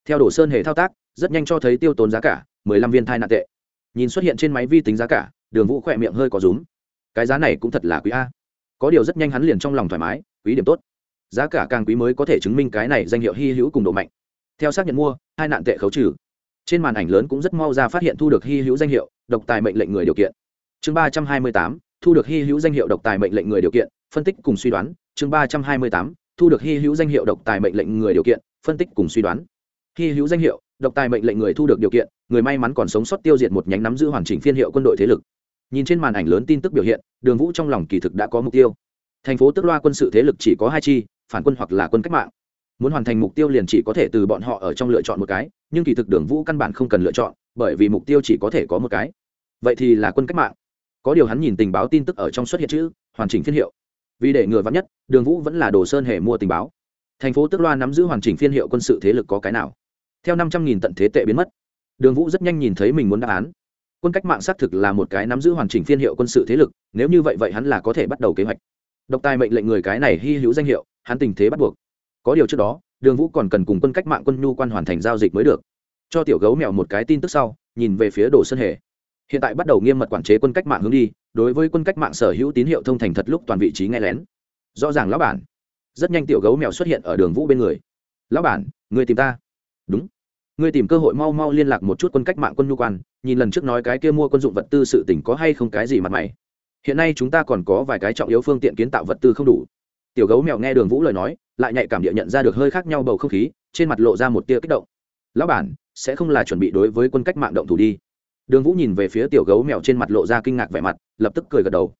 Theo đồ sơn hề thao tác, rất nhanh cho thấy tiêu tốn giá cả, mười lăm viên thai nạn tệ. Nhìn xuất hiện trên máy vi tính giá cả, đường vũ khỏe miệng hơi có rúm. Cái giá này cũng thật là quý a. Có điều rất nhanh hắn liền trong lòng thoải mái, quý điểm tốt giá cả càng quý mới có thể chứng minh cái này danh hiệu hy hữu cùng độ mạnh. Theo xác nhận mua, hai nạn tệ khấu trừ. Trên màn ảnh lớn cũng rất mau ra phát hiện thu được hy hữu danh hiệu, độc tài mệnh lệnh người điều kiện. Chương ba trăm hai mươi tám, thu được hy hữu danh hiệu độc tài mệnh lệnh người điều kiện, phân tích cùng suy đoán. Chương ba trăm hai mươi tám, thu được hy hữu danh hiệu độc tài mệnh lệnh người điều kiện, phân tích cùng suy đoán. Hy hữu danh hiệu, độc tài mệnh lệnh người thu được điều kiện, người may mắn còn sống sót tiêu diệt một nhánh nắm giữ hoàn chỉnh phiên hiệu quân đội thế lực. Nhìn trên màn ảnh lớn tin tức biểu hiện, đường vũ trong lòng kỳ thực đã có mục tiêu. Thành phố tức loa quân sự thế lực chỉ có hai chi phản quân hoặc là quân cách mạng. Muốn hoàn thành mục tiêu liền chỉ có thể từ bọn họ ở trong lựa chọn một cái, nhưng kỳ thực đường vũ căn bản không cần lựa chọn, bởi vì mục tiêu chỉ có thể có một cái. Vậy thì là quân cách mạng. Có điều hắn nhìn tình báo tin tức ở trong xuất hiện chữ, hoàn chỉnh phiên hiệu. Vì để ngừa vắn nhất, đường vũ vẫn là đồ sơn hề mua tình báo. Thành phố tức loa nắm giữ hoàn chỉnh phiên hiệu quân sự thế lực có cái nào? Theo năm trăm nghìn tận thế tệ biến mất, đường vũ rất nhanh nhìn thấy mình muốn đáp án. Quân cách mạng xác thực là một cái nắm giữ hoàn chỉnh phiên hiệu quân sự thế lực, nếu như vậy vậy hắn là có thể bắt đầu kế hoạch. Độc tài mệnh lệnh người cái này hy hữu danh hiệu hắn tình thế bắt buộc. Có điều trước đó, đường vũ còn cần cùng quân cách mạng quân nhu quan hoàn thành giao dịch mới được. Cho tiểu gấu mèo một cái tin tức sau, nhìn về phía đồ sơn hề. Hiện tại bắt đầu nghiêm mật quản chế quân cách mạng hướng đi, đối với quân cách mạng sở hữu tín hiệu thông thành thật lúc toàn vị trí nghe lén. Rõ ràng lão bản. Rất nhanh tiểu gấu mèo xuất hiện ở đường vũ bên người. Lão bản, người tìm ta? Đúng. Ngươi tìm cơ hội mau mau liên lạc một chút quân cách mạng quân nhu quan, nhìn lần trước nói cái kia mua quân dụng vật tư sự tỉnh có hay không cái gì mặt mày. Hiện nay chúng ta còn có vài cái trọng yếu phương tiện kiến tạo vật tư không đủ tiểu gấu mèo nghe đường vũ lời nói, lại nhạy cảm địa nhận ra được hơi khác nhau bầu không khí, trên mặt lộ ra một tia kích động. Lão bản, sẽ không là chuẩn bị đối với quân cách mạng động thủ đi? Đường vũ nhìn về phía tiểu gấu mèo trên mặt lộ ra kinh ngạc vẻ mặt, lập tức cười gật đầu.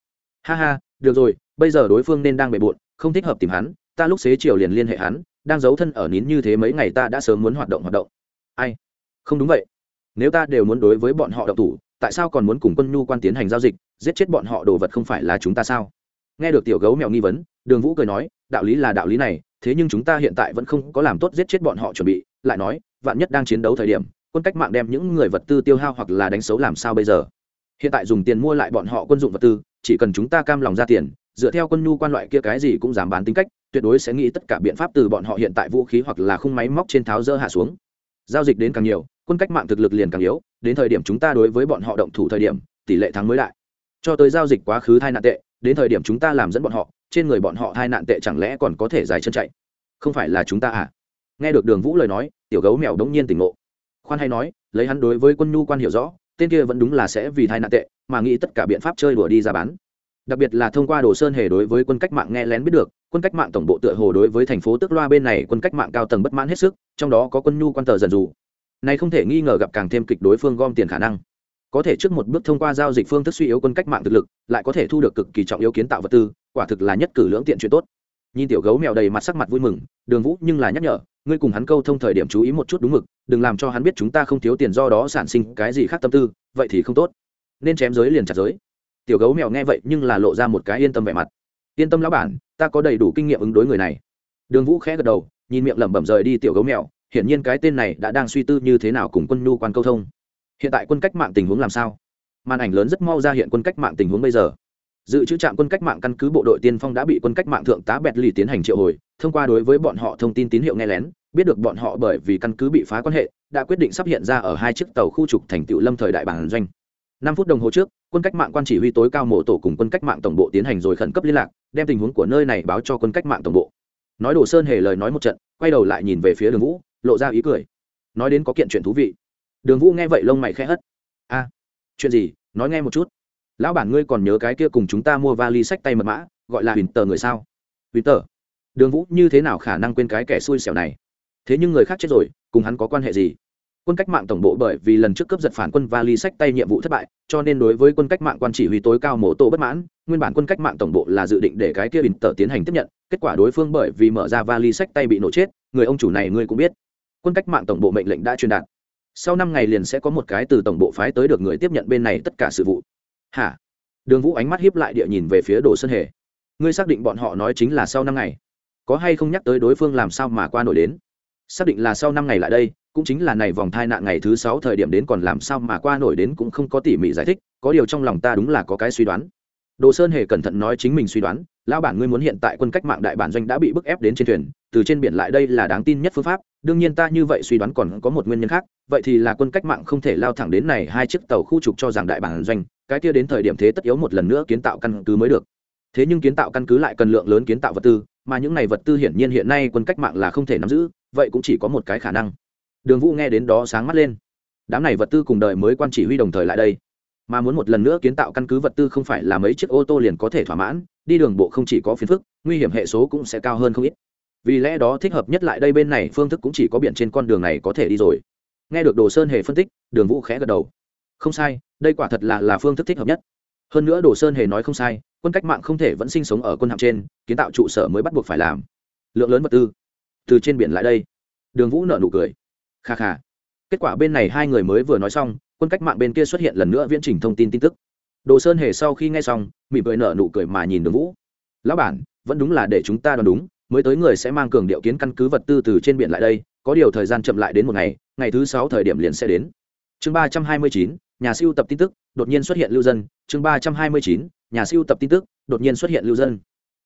Ha ha, được rồi, bây giờ đối phương nên đang bề bộn, không thích hợp tìm hắn, ta lúc xế chiều liền liên hệ hắn, đang giấu thân ở nín như thế mấy ngày ta đã sớm muốn hoạt động hoạt động. Ai? Không đúng vậy. Nếu ta đều muốn đối với bọn họ động thủ, tại sao còn muốn cùng quân nhu quan tiến hành giao dịch, giết chết bọn họ đồ vật không phải là chúng ta sao? Nghe được tiểu gấu mèo nghi vấn, đường vũ cười nói, đạo lý là đạo lý này, thế nhưng chúng ta hiện tại vẫn không có làm tốt giết chết bọn họ chuẩn bị, lại nói, vạn nhất đang chiến đấu thời điểm, quân cách mạng đem những người vật tư tiêu hao hoặc là đánh xấu làm sao bây giờ? Hiện tại dùng tiền mua lại bọn họ quân dụng vật tư, chỉ cần chúng ta cam lòng ra tiền, dựa theo quân nhu quan loại kia cái gì cũng dám bán tính cách, tuyệt đối sẽ nghĩ tất cả biện pháp từ bọn họ hiện tại vũ khí hoặc là khung máy móc trên tháo dỡ hạ xuống. Giao dịch đến càng nhiều, quân cách mạng thực lực liền càng yếu, đến thời điểm chúng ta đối với bọn họ động thủ thời điểm, tỷ lệ thắng mới lại cho tới giao dịch quá khứ thai nạn tệ đến thời điểm chúng ta làm dẫn bọn họ, trên người bọn họ hai nạn tệ chẳng lẽ còn có thể dài chân chạy? Không phải là chúng ta à? Nghe được đường vũ lời nói, tiểu gấu mèo đống nhiên tỉnh ngộ. Khoan hay nói, lấy hắn đối với quân nhu quan hiểu rõ, tên kia vẫn đúng là sẽ vì thai nạn tệ, mà nghĩ tất cả biện pháp chơi đùa đi ra bán. Đặc biệt là thông qua đồ sơn hề đối với quân cách mạng nghe lén biết được, quân cách mạng tổng bộ tựa hồ đối với thành phố tức loa bên này quân cách mạng cao tầng bất mãn hết sức, trong đó có quân nhu quan tờ dần dù. Này không thể nghi ngờ gặp càng thêm kịch đối phương gom tiền khả năng có thể trước một bước thông qua giao dịch phương thức suy yếu quân cách mạng thực lực, lại có thể thu được cực kỳ trọng yếu kiến tạo vật tư, quả thực là nhất cử lưỡng tiện chuyện tốt. Nhìn tiểu gấu mèo đầy mặt sắc mặt vui mừng, đường vũ nhưng là nhắc nhở, ngươi cùng hắn câu thông thời điểm chú ý một chút đúng mực, đừng làm cho hắn biết chúng ta không thiếu tiền do đó sản sinh cái gì khác tâm tư, vậy thì không tốt. Nên chém giới liền chặt giới. Tiểu gấu mèo nghe vậy nhưng là lộ ra một cái yên tâm vẻ mặt. Yên tâm lão bản, ta có đầy đủ kinh nghiệm ứng đối người này. Đường vũ khẽ gật đầu, nhìn miệng lẩm bẩm rời đi tiểu gấu mèo, hiển nhiên cái tên này đã đang suy tư như thế nào cùng quân nhu quan câu thông hiện tại quân cách mạng tình huống làm sao? Màn ảnh lớn rất mau ra hiện quân cách mạng tình huống bây giờ. Dự trữ trạm quân cách mạng căn cứ bộ đội tiên phong đã bị quân cách mạng thượng tá bẹt lì tiến hành triệu hồi. Thông qua đối với bọn họ thông tin tín hiệu nghe lén, biết được bọn họ bởi vì căn cứ bị phá quan hệ, đã quyết định sắp hiện ra ở hai chiếc tàu khu trục thành tựu lâm thời đại bản doanh. Năm phút đồng hồ trước, quân cách mạng quan chỉ huy tối cao mộ tổ cùng quân cách mạng tổng bộ tiến hành rồi khẩn cấp liên lạc, đem tình huống của nơi này báo cho quân cách mạng tổng bộ. Nói đồ sơn hề lời nói một trận, quay đầu lại nhìn về phía đường vũ, lộ ra ý cười. Nói đến có kiện chuyện thú vị đường vũ nghe vậy lông mày khẽ hất. A, chuyện gì? Nói nghe một chút. Lão bản ngươi còn nhớ cái kia cùng chúng ta mua vali sách tay mật mã, gọi là huỳnh tờ người sao? Huỳnh tờ. Đường vũ như thế nào khả năng quên cái kẻ xui xẻo này? Thế nhưng người khác chết rồi, cùng hắn có quan hệ gì? Quân cách mạng tổng bộ bởi vì lần trước cấp giật phản quân vali sách tay nhiệm vụ thất bại, cho nên đối với quân cách mạng quan chỉ huy tối cao mổ tổ bất mãn, nguyên bản quân cách mạng tổng bộ là dự định để cái kia bình tờ tiến hành tiếp nhận, kết quả đối phương bởi vì mở ra vali sách tay bị nổ chết, người ông chủ này ngươi cũng biết. Quân cách mạng tổng bộ mệnh lệnh đã truyền đạt sau năm ngày liền sẽ có một cái từ tổng bộ phái tới được người tiếp nhận bên này tất cả sự vụ. Hả? Đường vũ ánh mắt hiếp lại địa nhìn về phía đồ sơn hề. Ngươi xác định bọn họ nói chính là sau năm ngày? Có hay không nhắc tới đối phương làm sao mà qua nổi đến? Xác định là sau năm ngày lại đây, cũng chính là này vòng thai nạn ngày thứ sáu thời điểm đến còn làm sao mà qua nổi đến cũng không có tỉ mỉ giải thích, có điều trong lòng ta đúng là có cái suy đoán. Đồ sơn hề cẩn thận nói chính mình suy đoán, lão bản ngươi muốn hiện tại quân cách mạng đại bản doanh đã bị bức ép đến trên thuyền từ trên biển lại đây là đáng tin nhất phương pháp, đương nhiên ta như vậy suy đoán còn có một nguyên nhân khác, vậy thì là quân cách mạng không thể lao thẳng đến này, hai chiếc tàu khu trục cho rằng đại bản doanh, cái kia đến thời điểm thế tất yếu một lần nữa kiến tạo căn cứ mới được. Thế nhưng kiến tạo căn cứ lại cần lượng lớn kiến tạo vật tư, mà những này vật tư hiển nhiên hiện nay quân cách mạng là không thể nắm giữ, vậy cũng chỉ có một cái khả năng. Đường vũ nghe đến đó sáng mắt lên. Đám này vật tư cùng đời mới quan chỉ huy đồng thời lại đây. Mà muốn một lần nữa kiến tạo căn cứ vật tư không phải là mấy chiếc ô tô liền có thể thỏa mãn, đi đường bộ không chỉ có phiền phức, nguy hiểm hệ số cũng sẽ cao hơn không ít vì lẽ đó thích hợp nhất lại đây bên này, phương thức cũng chỉ có biển trên con đường này có thể đi rồi. Nghe được đồ sơn hề phân tích, đường vũ khẽ gật đầu. Không sai, đây quả thật là là phương thức thích hợp nhất. Hơn nữa đồ sơn hề nói không sai, quân cách mạng không thể vẫn sinh sống ở quân hạm trên, kiến tạo trụ sở mới bắt buộc phải làm. Lượng lớn vật tư từ trên biển lại đây. Đường vũ nợ nụ cười. Kha kha. Kết quả bên này hai người mới vừa nói xong, quân cách mạng bên kia xuất hiện lần nữa viễn trình thông tin tin tức. Đồ sơn hề sau khi nghe xong, mỉm cười nở nụ cười mà nhìn đường vũ. Lão bản, vẫn đúng là để chúng ta đoán đúng mới tới người sẽ mang cường điệu kiến căn cứ vật tư từ trên biển lại đây, có điều thời gian chậm lại đến một ngày ngày thứ sáu thời điểm liền sẽ đến. Chương ba trăm hai mươi chín, nhà siêu tập tin tức, đột nhiên xuất hiện lưu dân. Chương ba trăm hai mươi chín, nhà siêu tập tin tức, đột nhiên xuất hiện lưu dân.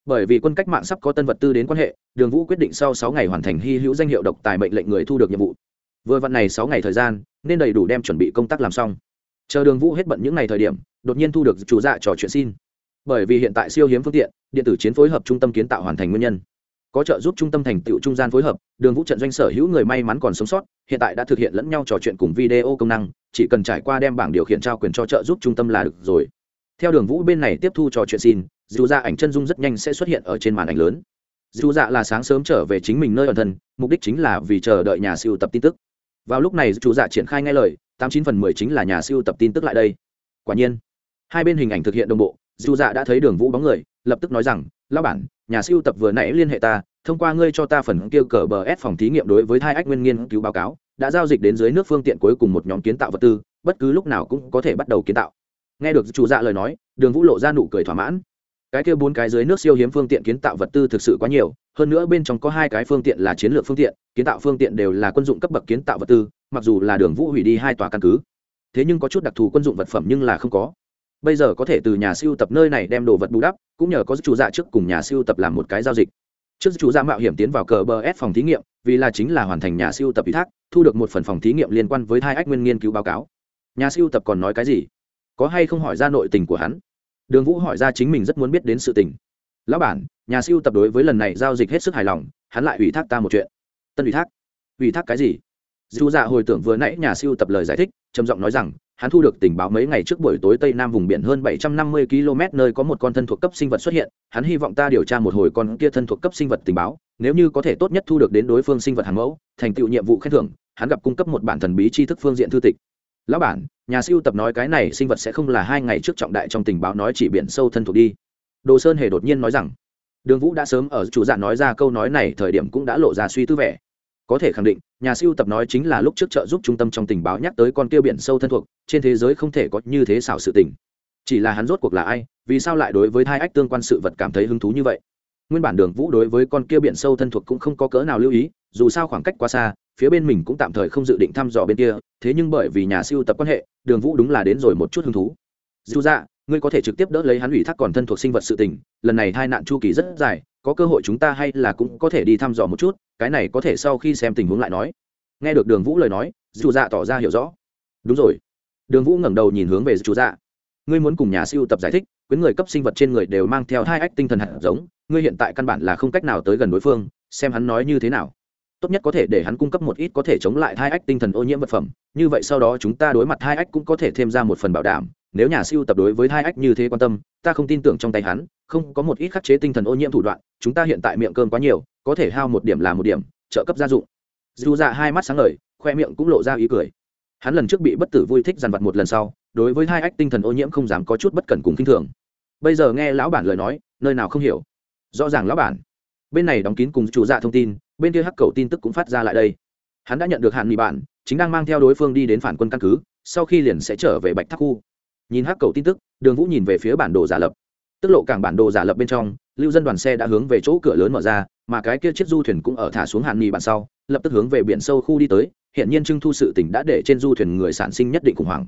Bởi vì quân cách mạng sắp có tân vật tư đến quan hệ, đường vũ quyết định sau sáu ngày hoàn thành hy hữu danh hiệu độc tài mệnh lệnh người thu được nhiệm vụ. Vừa vặn này sáu ngày thời gian, nên đầy đủ đem chuẩn bị công tác làm xong. Chờ đường vũ hết bận những ngày thời điểm, đột nhiên thu được chủ dạ trò chuyện xin. Bởi vì hiện tại siêu hiếm phương tiện, điện tử chiến phối hợp trung tâm kiến tạo hoàn thành nguyên nhân có trợ giúp trung tâm thành tựu trung gian phối hợp, đường vũ trận doanh sở hữu người may mắn còn sống sót, hiện tại đã thực hiện lẫn nhau trò chuyện cùng video công năng, chỉ cần trải qua đem bảng điều khiển trao quyền cho trợ giúp trung tâm là được rồi. Theo đường vũ bên này tiếp thu trò chuyện xin, dù ra ảnh chân dung rất nhanh sẽ xuất hiện ở trên màn ảnh lớn. Dù dạ là sáng sớm trở về chính mình nơi ẩn thân, mục đích chính là vì chờ đợi nhà siêu tập tin tức. Vào lúc này chủ dạ triển khai ngay lời, tám chín phần mười chính là nhà siêu tập tin tức lại đây. Quả nhiên, hai bên hình ảnh thực hiện đồng bộ, dù dạ đã thấy đường vũ bóng người, lập tức nói rằng lao bản nhà siêu tập vừa nãy liên hệ ta, thông qua ngươi cho ta phần kêu cờ bờ ép phòng thí nghiệm đối với hai ách nguyên nghiên cứu báo cáo, đã giao dịch đến dưới nước phương tiện cuối cùng một nhóm kiến tạo vật tư, bất cứ lúc nào cũng có thể bắt đầu kiến tạo. Nghe được chủ dạ lời nói, đường vũ lộ ra nụ cười thỏa mãn. Cái kia bốn cái dưới nước siêu hiếm phương tiện kiến tạo vật tư thực sự quá nhiều, hơn nữa bên trong có hai cái phương tiện là chiến lược phương tiện, kiến tạo phương tiện đều là quân dụng cấp bậc kiến tạo vật tư, mặc dù là đường vũ hủy đi hai tòa căn cứ. Thế nhưng có chút đặc thù quân dụng vật phẩm nhưng là không có bây giờ có thể từ nhà siêu tập nơi này đem đồ vật bù đắp, cũng nhờ có chủ dạ trước cùng nhà siêu tập làm một cái giao dịch. Trước chủ dạ mạo hiểm tiến vào cờ bờ s phòng thí nghiệm, vì là chính là hoàn thành nhà siêu tập ủy thác, thu được một phần phòng thí nghiệm liên quan với hai ách nguyên nghiên cứu báo cáo. Nhà siêu tập còn nói cái gì? Có hay không hỏi ra nội tình của hắn? Đường vũ hỏi ra chính mình rất muốn biết đến sự tình. Lão bản, nhà siêu tập đối với lần này giao dịch hết sức hài lòng, hắn lại ủy thác ta một chuyện. Tân ủy thác. Ủy thác cái gì? Dù dạ hồi tưởng vừa nãy nhà siêu tập lời giải thích, trầm giọng nói rằng hắn thu được tình báo mấy ngày trước buổi tối tây nam vùng biển hơn 750 km nơi có một con thân thuộc cấp sinh vật xuất hiện. Hắn hy vọng ta điều tra một hồi con kia thân thuộc cấp sinh vật tình báo, nếu như có thể tốt nhất thu được đến đối phương sinh vật hàng mẫu, thành tựu nhiệm vụ khen thưởng, hắn gặp cung cấp một bản thần bí tri thức phương diện thư tịch. Lão bản, nhà siêu tập nói cái này sinh vật sẽ không là hai ngày trước trọng đại trong tình báo nói chỉ biển sâu thân thuộc đi. Đồ sơn hề đột nhiên nói rằng, đường vũ đã sớm ở chủ dạng nói ra câu nói này, thời điểm cũng đã lộ ra suy tư vẻ có thể khẳng định, nhà siêu tập nói chính là lúc trước trợ giúp trung tâm trong tình báo nhắc tới con kia biển sâu thân thuộc, trên thế giới không thể có như thế xảo sự tình. Chỉ là hắn rốt cuộc là ai, vì sao lại đối với hai ách tương quan sự vật cảm thấy hứng thú như vậy? Nguyên bản đường vũ đối với con kia biển sâu thân thuộc cũng không có cỡ nào lưu ý, dù sao khoảng cách quá xa, phía bên mình cũng tạm thời không dự định thăm dò bên kia, thế nhưng bởi vì nhà siêu tập quan hệ, đường vũ đúng là đến rồi một chút hứng thú. Dù ra ngươi có thể trực tiếp đỡ lấy hắn ủy thác còn thân thuộc sinh vật sự tình, lần này hai nạn chu kỳ rất dài có cơ hội chúng ta hay là cũng có thể đi thăm dò một chút, cái này có thể sau khi xem tình huống lại nói. Nghe được đường vũ lời nói dù dạ tỏ ra hiểu rõ. Đúng rồi. Đường vũ ngẩng đầu nhìn hướng về chú dạ. Ngươi muốn cùng nhà siêu tập giải thích, quyến người cấp sinh vật trên người đều mang theo hai ách tinh thần hạt giống, ngươi hiện tại căn bản là không cách nào tới gần đối phương, xem hắn nói như thế nào. Tốt nhất có thể để hắn cung cấp một ít có thể chống lại hai ách tinh thần ô nhiễm vật phẩm, như vậy sau đó chúng ta đối mặt hai ách cũng có thể thêm ra một phần bảo đảm nếu nhà siêu tập đối với hai ách như thế quan tâm, ta không tin tưởng trong tay hắn, không có một ít khắc chế tinh thần ô nhiễm thủ đoạn, chúng ta hiện tại miệng cơm quá nhiều, có thể hao một điểm là một điểm, trợ cấp gia dụng. Dù dạ hai mắt sáng ngời, khoe miệng cũng lộ ra ý cười. Hắn lần trước bị bất tử vui thích dằn vặt một lần sau, đối với hai ách tinh thần ô nhiễm không dám có chút bất cẩn cùng k i n h thường. Bây giờ nghe lão bản lời nói, nơi nào không hiểu. Rõ ràng lão bản. Bên này đóng kín cùng chủ dạ thông tin, bên kia hắc cầu tin tức cũng phát ra lại đây. Hắn đã nhận được hạn nghị bản chính đang mang theo đối phương đi đến phản quân căn cứ, sau khi liền sẽ trở về bạch thác khu nhìn hắc cầu tin tức, đường vũ nhìn về phía bản đồ giả lập. Tức lộ cảng bản đồ giả lập bên trong, lưu dân đoàn xe đã hướng về chỗ cửa lớn mở ra, mà cái kia chiếc du thuyền cũng ở thả xuống hạn nghỉ bản sau, lập tức hướng về biển sâu khu đi tới hiện nhiên trưng thu sự tỉnh đã để trên du thuyền người sản sinh nhất định khủng hoảng.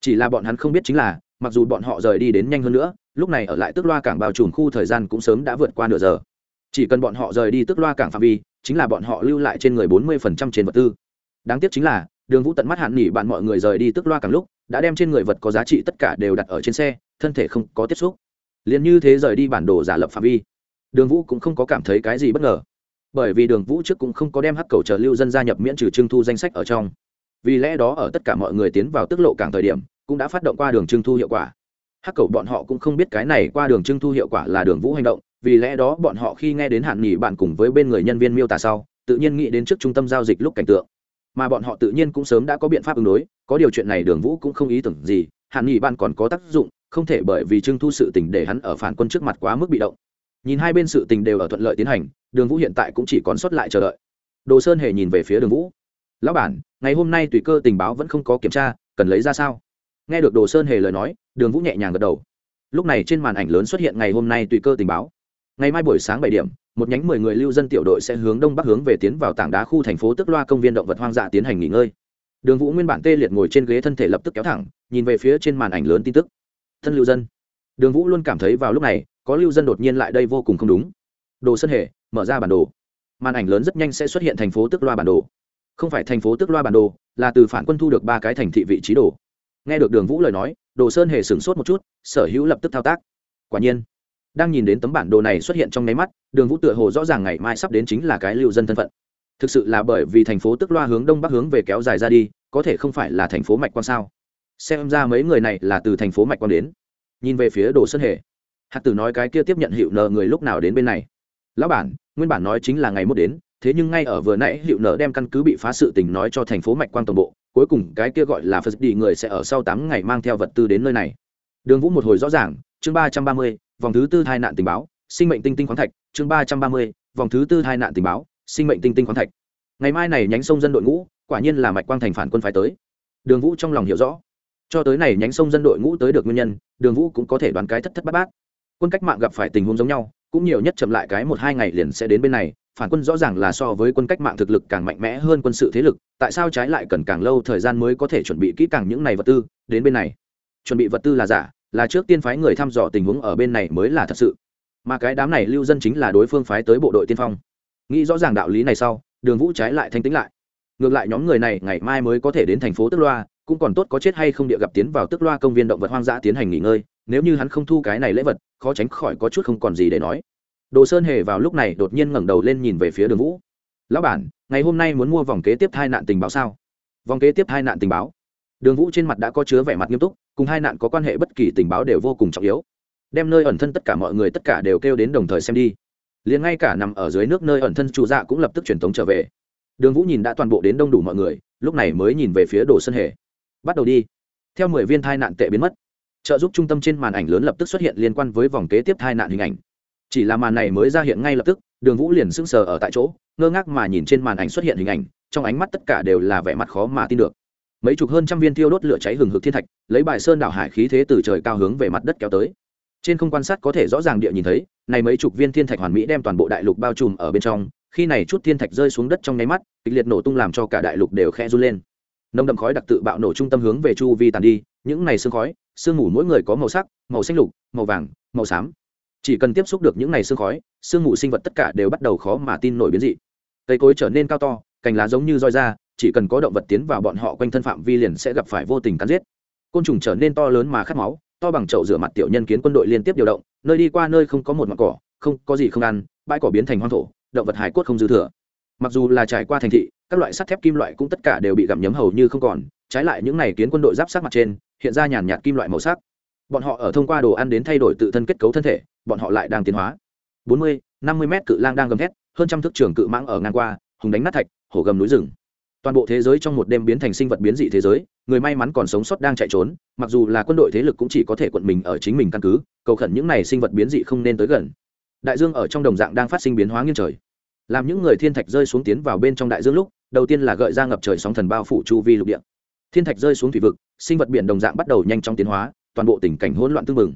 Chỉ là bọn hắn không biết chính là, mặc dù bọn họ rời đi đến nhanh hơn nữa, lúc này ở lại tức loa cảng bao trùm khu thời gian cũng sớm đã vượt qua nửa giờ. Chỉ cần bọn họ rời đi tức loa cảng phạm vi, chính là bọn họ lưu lại trên người bốn mươi phần trăm trên vật tư. Đáng tiếc chính là, đường vũ tận mắt hạn nghỉ bạn mọi người rời đi tức loa cảng lúc đã đem trên người vật có giá trị tất cả đều đặt ở trên xe, thân thể không có tiếp xúc. Liền như thế rời đi bản đồ giả lập phạm vi, đường vũ cũng không có cảm thấy cái gì bất ngờ. Bởi vì đường vũ trước cũng không có đem hắc cầu chờ lưu dân gia nhập miễn trừ trưng thu danh sách ở trong. Vì lẽ đó ở tất cả mọi người tiến vào tức lộ cảng thời điểm, cũng đã phát động qua đường trưng thu hiệu quả. Hắc cầu bọn họ cũng không biết cái này qua đường trưng thu hiệu quả là đường vũ hành động, vì lẽ đó bọn họ khi nghe đến hạn nghỉ bạn cùng với bên người nhân viên miêu tả sau, tự nhiên nghĩ đến trước trung tâm giao dịch lúc cảnh tượng mà bọn họ tự nhiên cũng sớm đã có biện pháp ứng đối, có điều chuyện này đường vũ cũng không ý tưởng gì, hàn nghị ban còn có tác dụng, không thể bởi vì trưng thu sự tình để hắn ở phản quân trước mặt quá mức bị động. Nhìn hai bên sự tình đều ở thuận lợi tiến hành, đường vũ hiện tại cũng chỉ còn xuất lại chờ đợi. Đồ sơn hề nhìn về phía đường vũ. Lão bản, ngày hôm nay tùy cơ tình báo vẫn không có kiểm tra, cần lấy ra sao? Nghe được đồ sơn hề lời nói, đường vũ nhẹ nhàng gật đầu. Lúc này trên màn ảnh lớn xuất hiện ngày hôm nay tùy cơ tình báo ngày mai buổi sáng bảy điểm, một nhánh mười người lưu dân tiểu đội sẽ hướng đông bắc hướng về tiến vào tảng đá khu thành phố tức loa công viên động vật hoang dã tiến hành nghỉ ngơi. Đường vũ nguyên bản tê liệt ngồi trên ghế thân thể lập tức kéo thẳng, nhìn về phía trên màn ảnh lớn tin tức. Thân lưu dân. Đường vũ luôn cảm thấy vào lúc này, có lưu dân đột nhiên lại đây vô cùng không đúng. Đồ sân hệ mở ra bản đồ. Màn ảnh lớn rất nhanh sẽ xuất hiện thành phố tức loa bản đồ. Không phải thành phố tức loa bản đồ, là từ phản quân thu được ba cái thành thị vị trí đồ. Nghe được đường vũ lời nói, đồ sơn hề sửng sốt một chút, sở hữu lập tức thao tác. Quả nhiên đang nhìn đến tấm bản đồ này xuất hiện trong nháy mắt, đường vũ tựa hồ rõ ràng ngày mai sắp đến chính là cái lưu dân thân phận. Thực sự là bởi vì thành phố tức loa hướng đông bắc hướng về kéo dài ra đi, có thể không phải là thành phố mạch quan sao? Xem ra mấy người này là từ thành phố mạch quan đến. Nhìn về phía đồ sơn hề, hạt tử nói cái kia tiếp nhận hiệu nợ người lúc nào đến bên này? Lão bản, nguyên bản nói chính là ngày mốt đến, thế nhưng ngay ở vừa nãy hiệu nợ đem căn cứ bị phá sự tình nói cho thành phố mạch quan toàn bộ, cuối cùng cái kia gọi là phật đi người sẽ ở sau tám ngày mang theo vật tư đến nơi này. Đường vũ một hồi rõ ràng, chương ba trăm ba mươi vòng thứ tư tai nạn tình báo, sinh mệnh tinh tinh khoáng thạch, chương ba trăm ba mươi, vòng thứ tư tai nạn tình báo, sinh mệnh tinh tinh khoáng thạch. Ngày mai này nhánh sông dân đội ngũ, quả nhiên là mạch quang thành phản quân phái tới. Đường vũ trong lòng hiểu rõ. Cho tới này nhánh sông dân đội ngũ tới được nguyên nhân, đường vũ cũng có thể đoán cái thất thất bát bát. Quân cách mạng gặp phải tình huống giống nhau, cũng nhiều nhất chậm lại cái một hai ngày liền sẽ đến bên này, phản quân rõ ràng là so với quân cách mạng thực lực càng mạnh mẽ hơn quân sự thế lực, tại sao trái lại cần càng lâu thời gian mới có thể chuẩn bị kỹ càng những này vật tư đến bên này? Chuẩn bị vật tư là giả là trước tiên phái người thăm dò tình huống ở bên này mới là thật sự. Mà cái đám này lưu dân chính là đối phương phái tới bộ đội tiên phong. Nghĩ rõ ràng đạo lý này sau, đường vũ trái lại thanh tĩnh lại. Ngược lại nhóm người này ngày mai mới có thể đến thành phố tức loa, cũng còn tốt có chết hay không địa gặp tiến vào tức loa công viên động vật hoang dã tiến hành nghỉ ngơi, nếu như hắn không thu cái này lễ vật, khó tránh khỏi có chút không còn gì để nói. Đồ sơn hề vào lúc này đột nhiên ngẩng đầu lên nhìn về phía đường vũ. Lão bản, ngày hôm nay muốn mua vòng kế tiếp hai nạn tình báo sao? Vòng kế tiếp hai nạn tình báo? Đường vũ trên mặt đã có chứa vẻ mặt nghiêm túc cùng hai nạn có quan hệ bất kỳ tình báo đều vô cùng trọng yếu. Đem nơi ẩn thân tất cả mọi người tất cả đều kêu đến đồng thời xem đi. Liền ngay cả nằm ở dưới nước nơi ẩn thân chủ dạ cũng lập tức truyền tống trở về. Đường vũ nhìn đã toàn bộ đến đông đủ mọi người, lúc này mới nhìn về phía đồ sân hề bắt đầu đi. Theo mười viên thai nạn tệ biến mất, trợ giúp trung tâm trên màn ảnh lớn lập tức xuất hiện liên quan với vòng kế tiếp thai nạn hình ảnh. Chỉ là màn này mới ra hiện ngay lập tức, đường vũ liền sững sờ ở tại chỗ, ngơ ngác mà nhìn trên màn ảnh xuất hiện hình ảnh, trong ánh mắt tất cả đều là vẻ mặt khó mà tin được mấy chục hơn trăm viên tiêu đốt lửa cháy hừng hực thiên thạch, lấy bài sơn đảo hải khí thế từ trời cao hướng về mặt đất kéo tới. Trên không quan sát có thể rõ ràng địa nhìn thấy, này mấy chục viên thiên thạch hoàn mỹ đem toàn bộ đại lục bao trùm ở bên trong, khi này chút thiên thạch rơi xuống đất trong nháy mắt, kịch liệt nổ tung làm cho cả đại lục đều khe run lên. Nồng đậm khói đặc tự bạo nổ trung tâm hướng về chu vi tàn đi, những này sương khói, sương mù mỗi người có màu sắc, màu xanh lục, màu vàng, màu xám. Chỉ cần tiếp xúc được những này sương khói, sương mù sinh vật tất cả đều bắt đầu khó mà tin nổi biến dị. Cây cối trở nên cao to, cành lá giống như roi da chỉ cần có động vật tiến vào bọn họ quanh thân phạm vi liền sẽ gặp phải vô tình cắn giết. Côn trùng trở nên to lớn mà khát máu, to bằng chậu rửa mặt tiểu nhân kiến quân đội liên tiếp điều động, nơi đi qua nơi không có một mặt cỏ, không có gì không ăn, bãi cỏ biến thành hoang thổ, động vật hải cốt không dư thừa. Mặc dù là trải qua thành thị, các loại sắt thép kim loại cũng tất cả đều bị gặm nhấm hầu như không còn, trái lại những này kiến quân đội giáp sát mặt trên, hiện ra nhàn nhạt kim loại màu sắc. Bọn họ ở thông qua đồ ăn đến thay đổi tự thân kết cấu thân thể, bọn họ lại đang tiến hóa. Bốn mươi, năm mươi mét cự lang đang gầm thét, hơn trăm thước trường cự mãng ở ngang qua, hùng đánh nát thạch, hổ gầm núi rừng toàn bộ thế giới trong một đêm biến thành sinh vật biến dị thế giới, người may mắn còn sống sót đang chạy trốn, mặc dù là quân đội thế lực cũng chỉ có thể quận mình ở chính mình căn cứ, cầu khẩn những này sinh vật biến dị không nên tới gần. Đại dương ở trong đồng dạng đang phát sinh biến hóa nghiêng trời. Làm những người thiên thạch rơi xuống tiến vào bên trong đại dương lúc, đầu tiên là gợi ra ngập trời sóng thần bao phủ chu vi lục địa. Thiên thạch rơi xuống thủy vực, sinh vật biển đồng dạng bắt đầu nhanh chóng tiến hóa, toàn bộ tình cảnh hỗn loạn tương mừng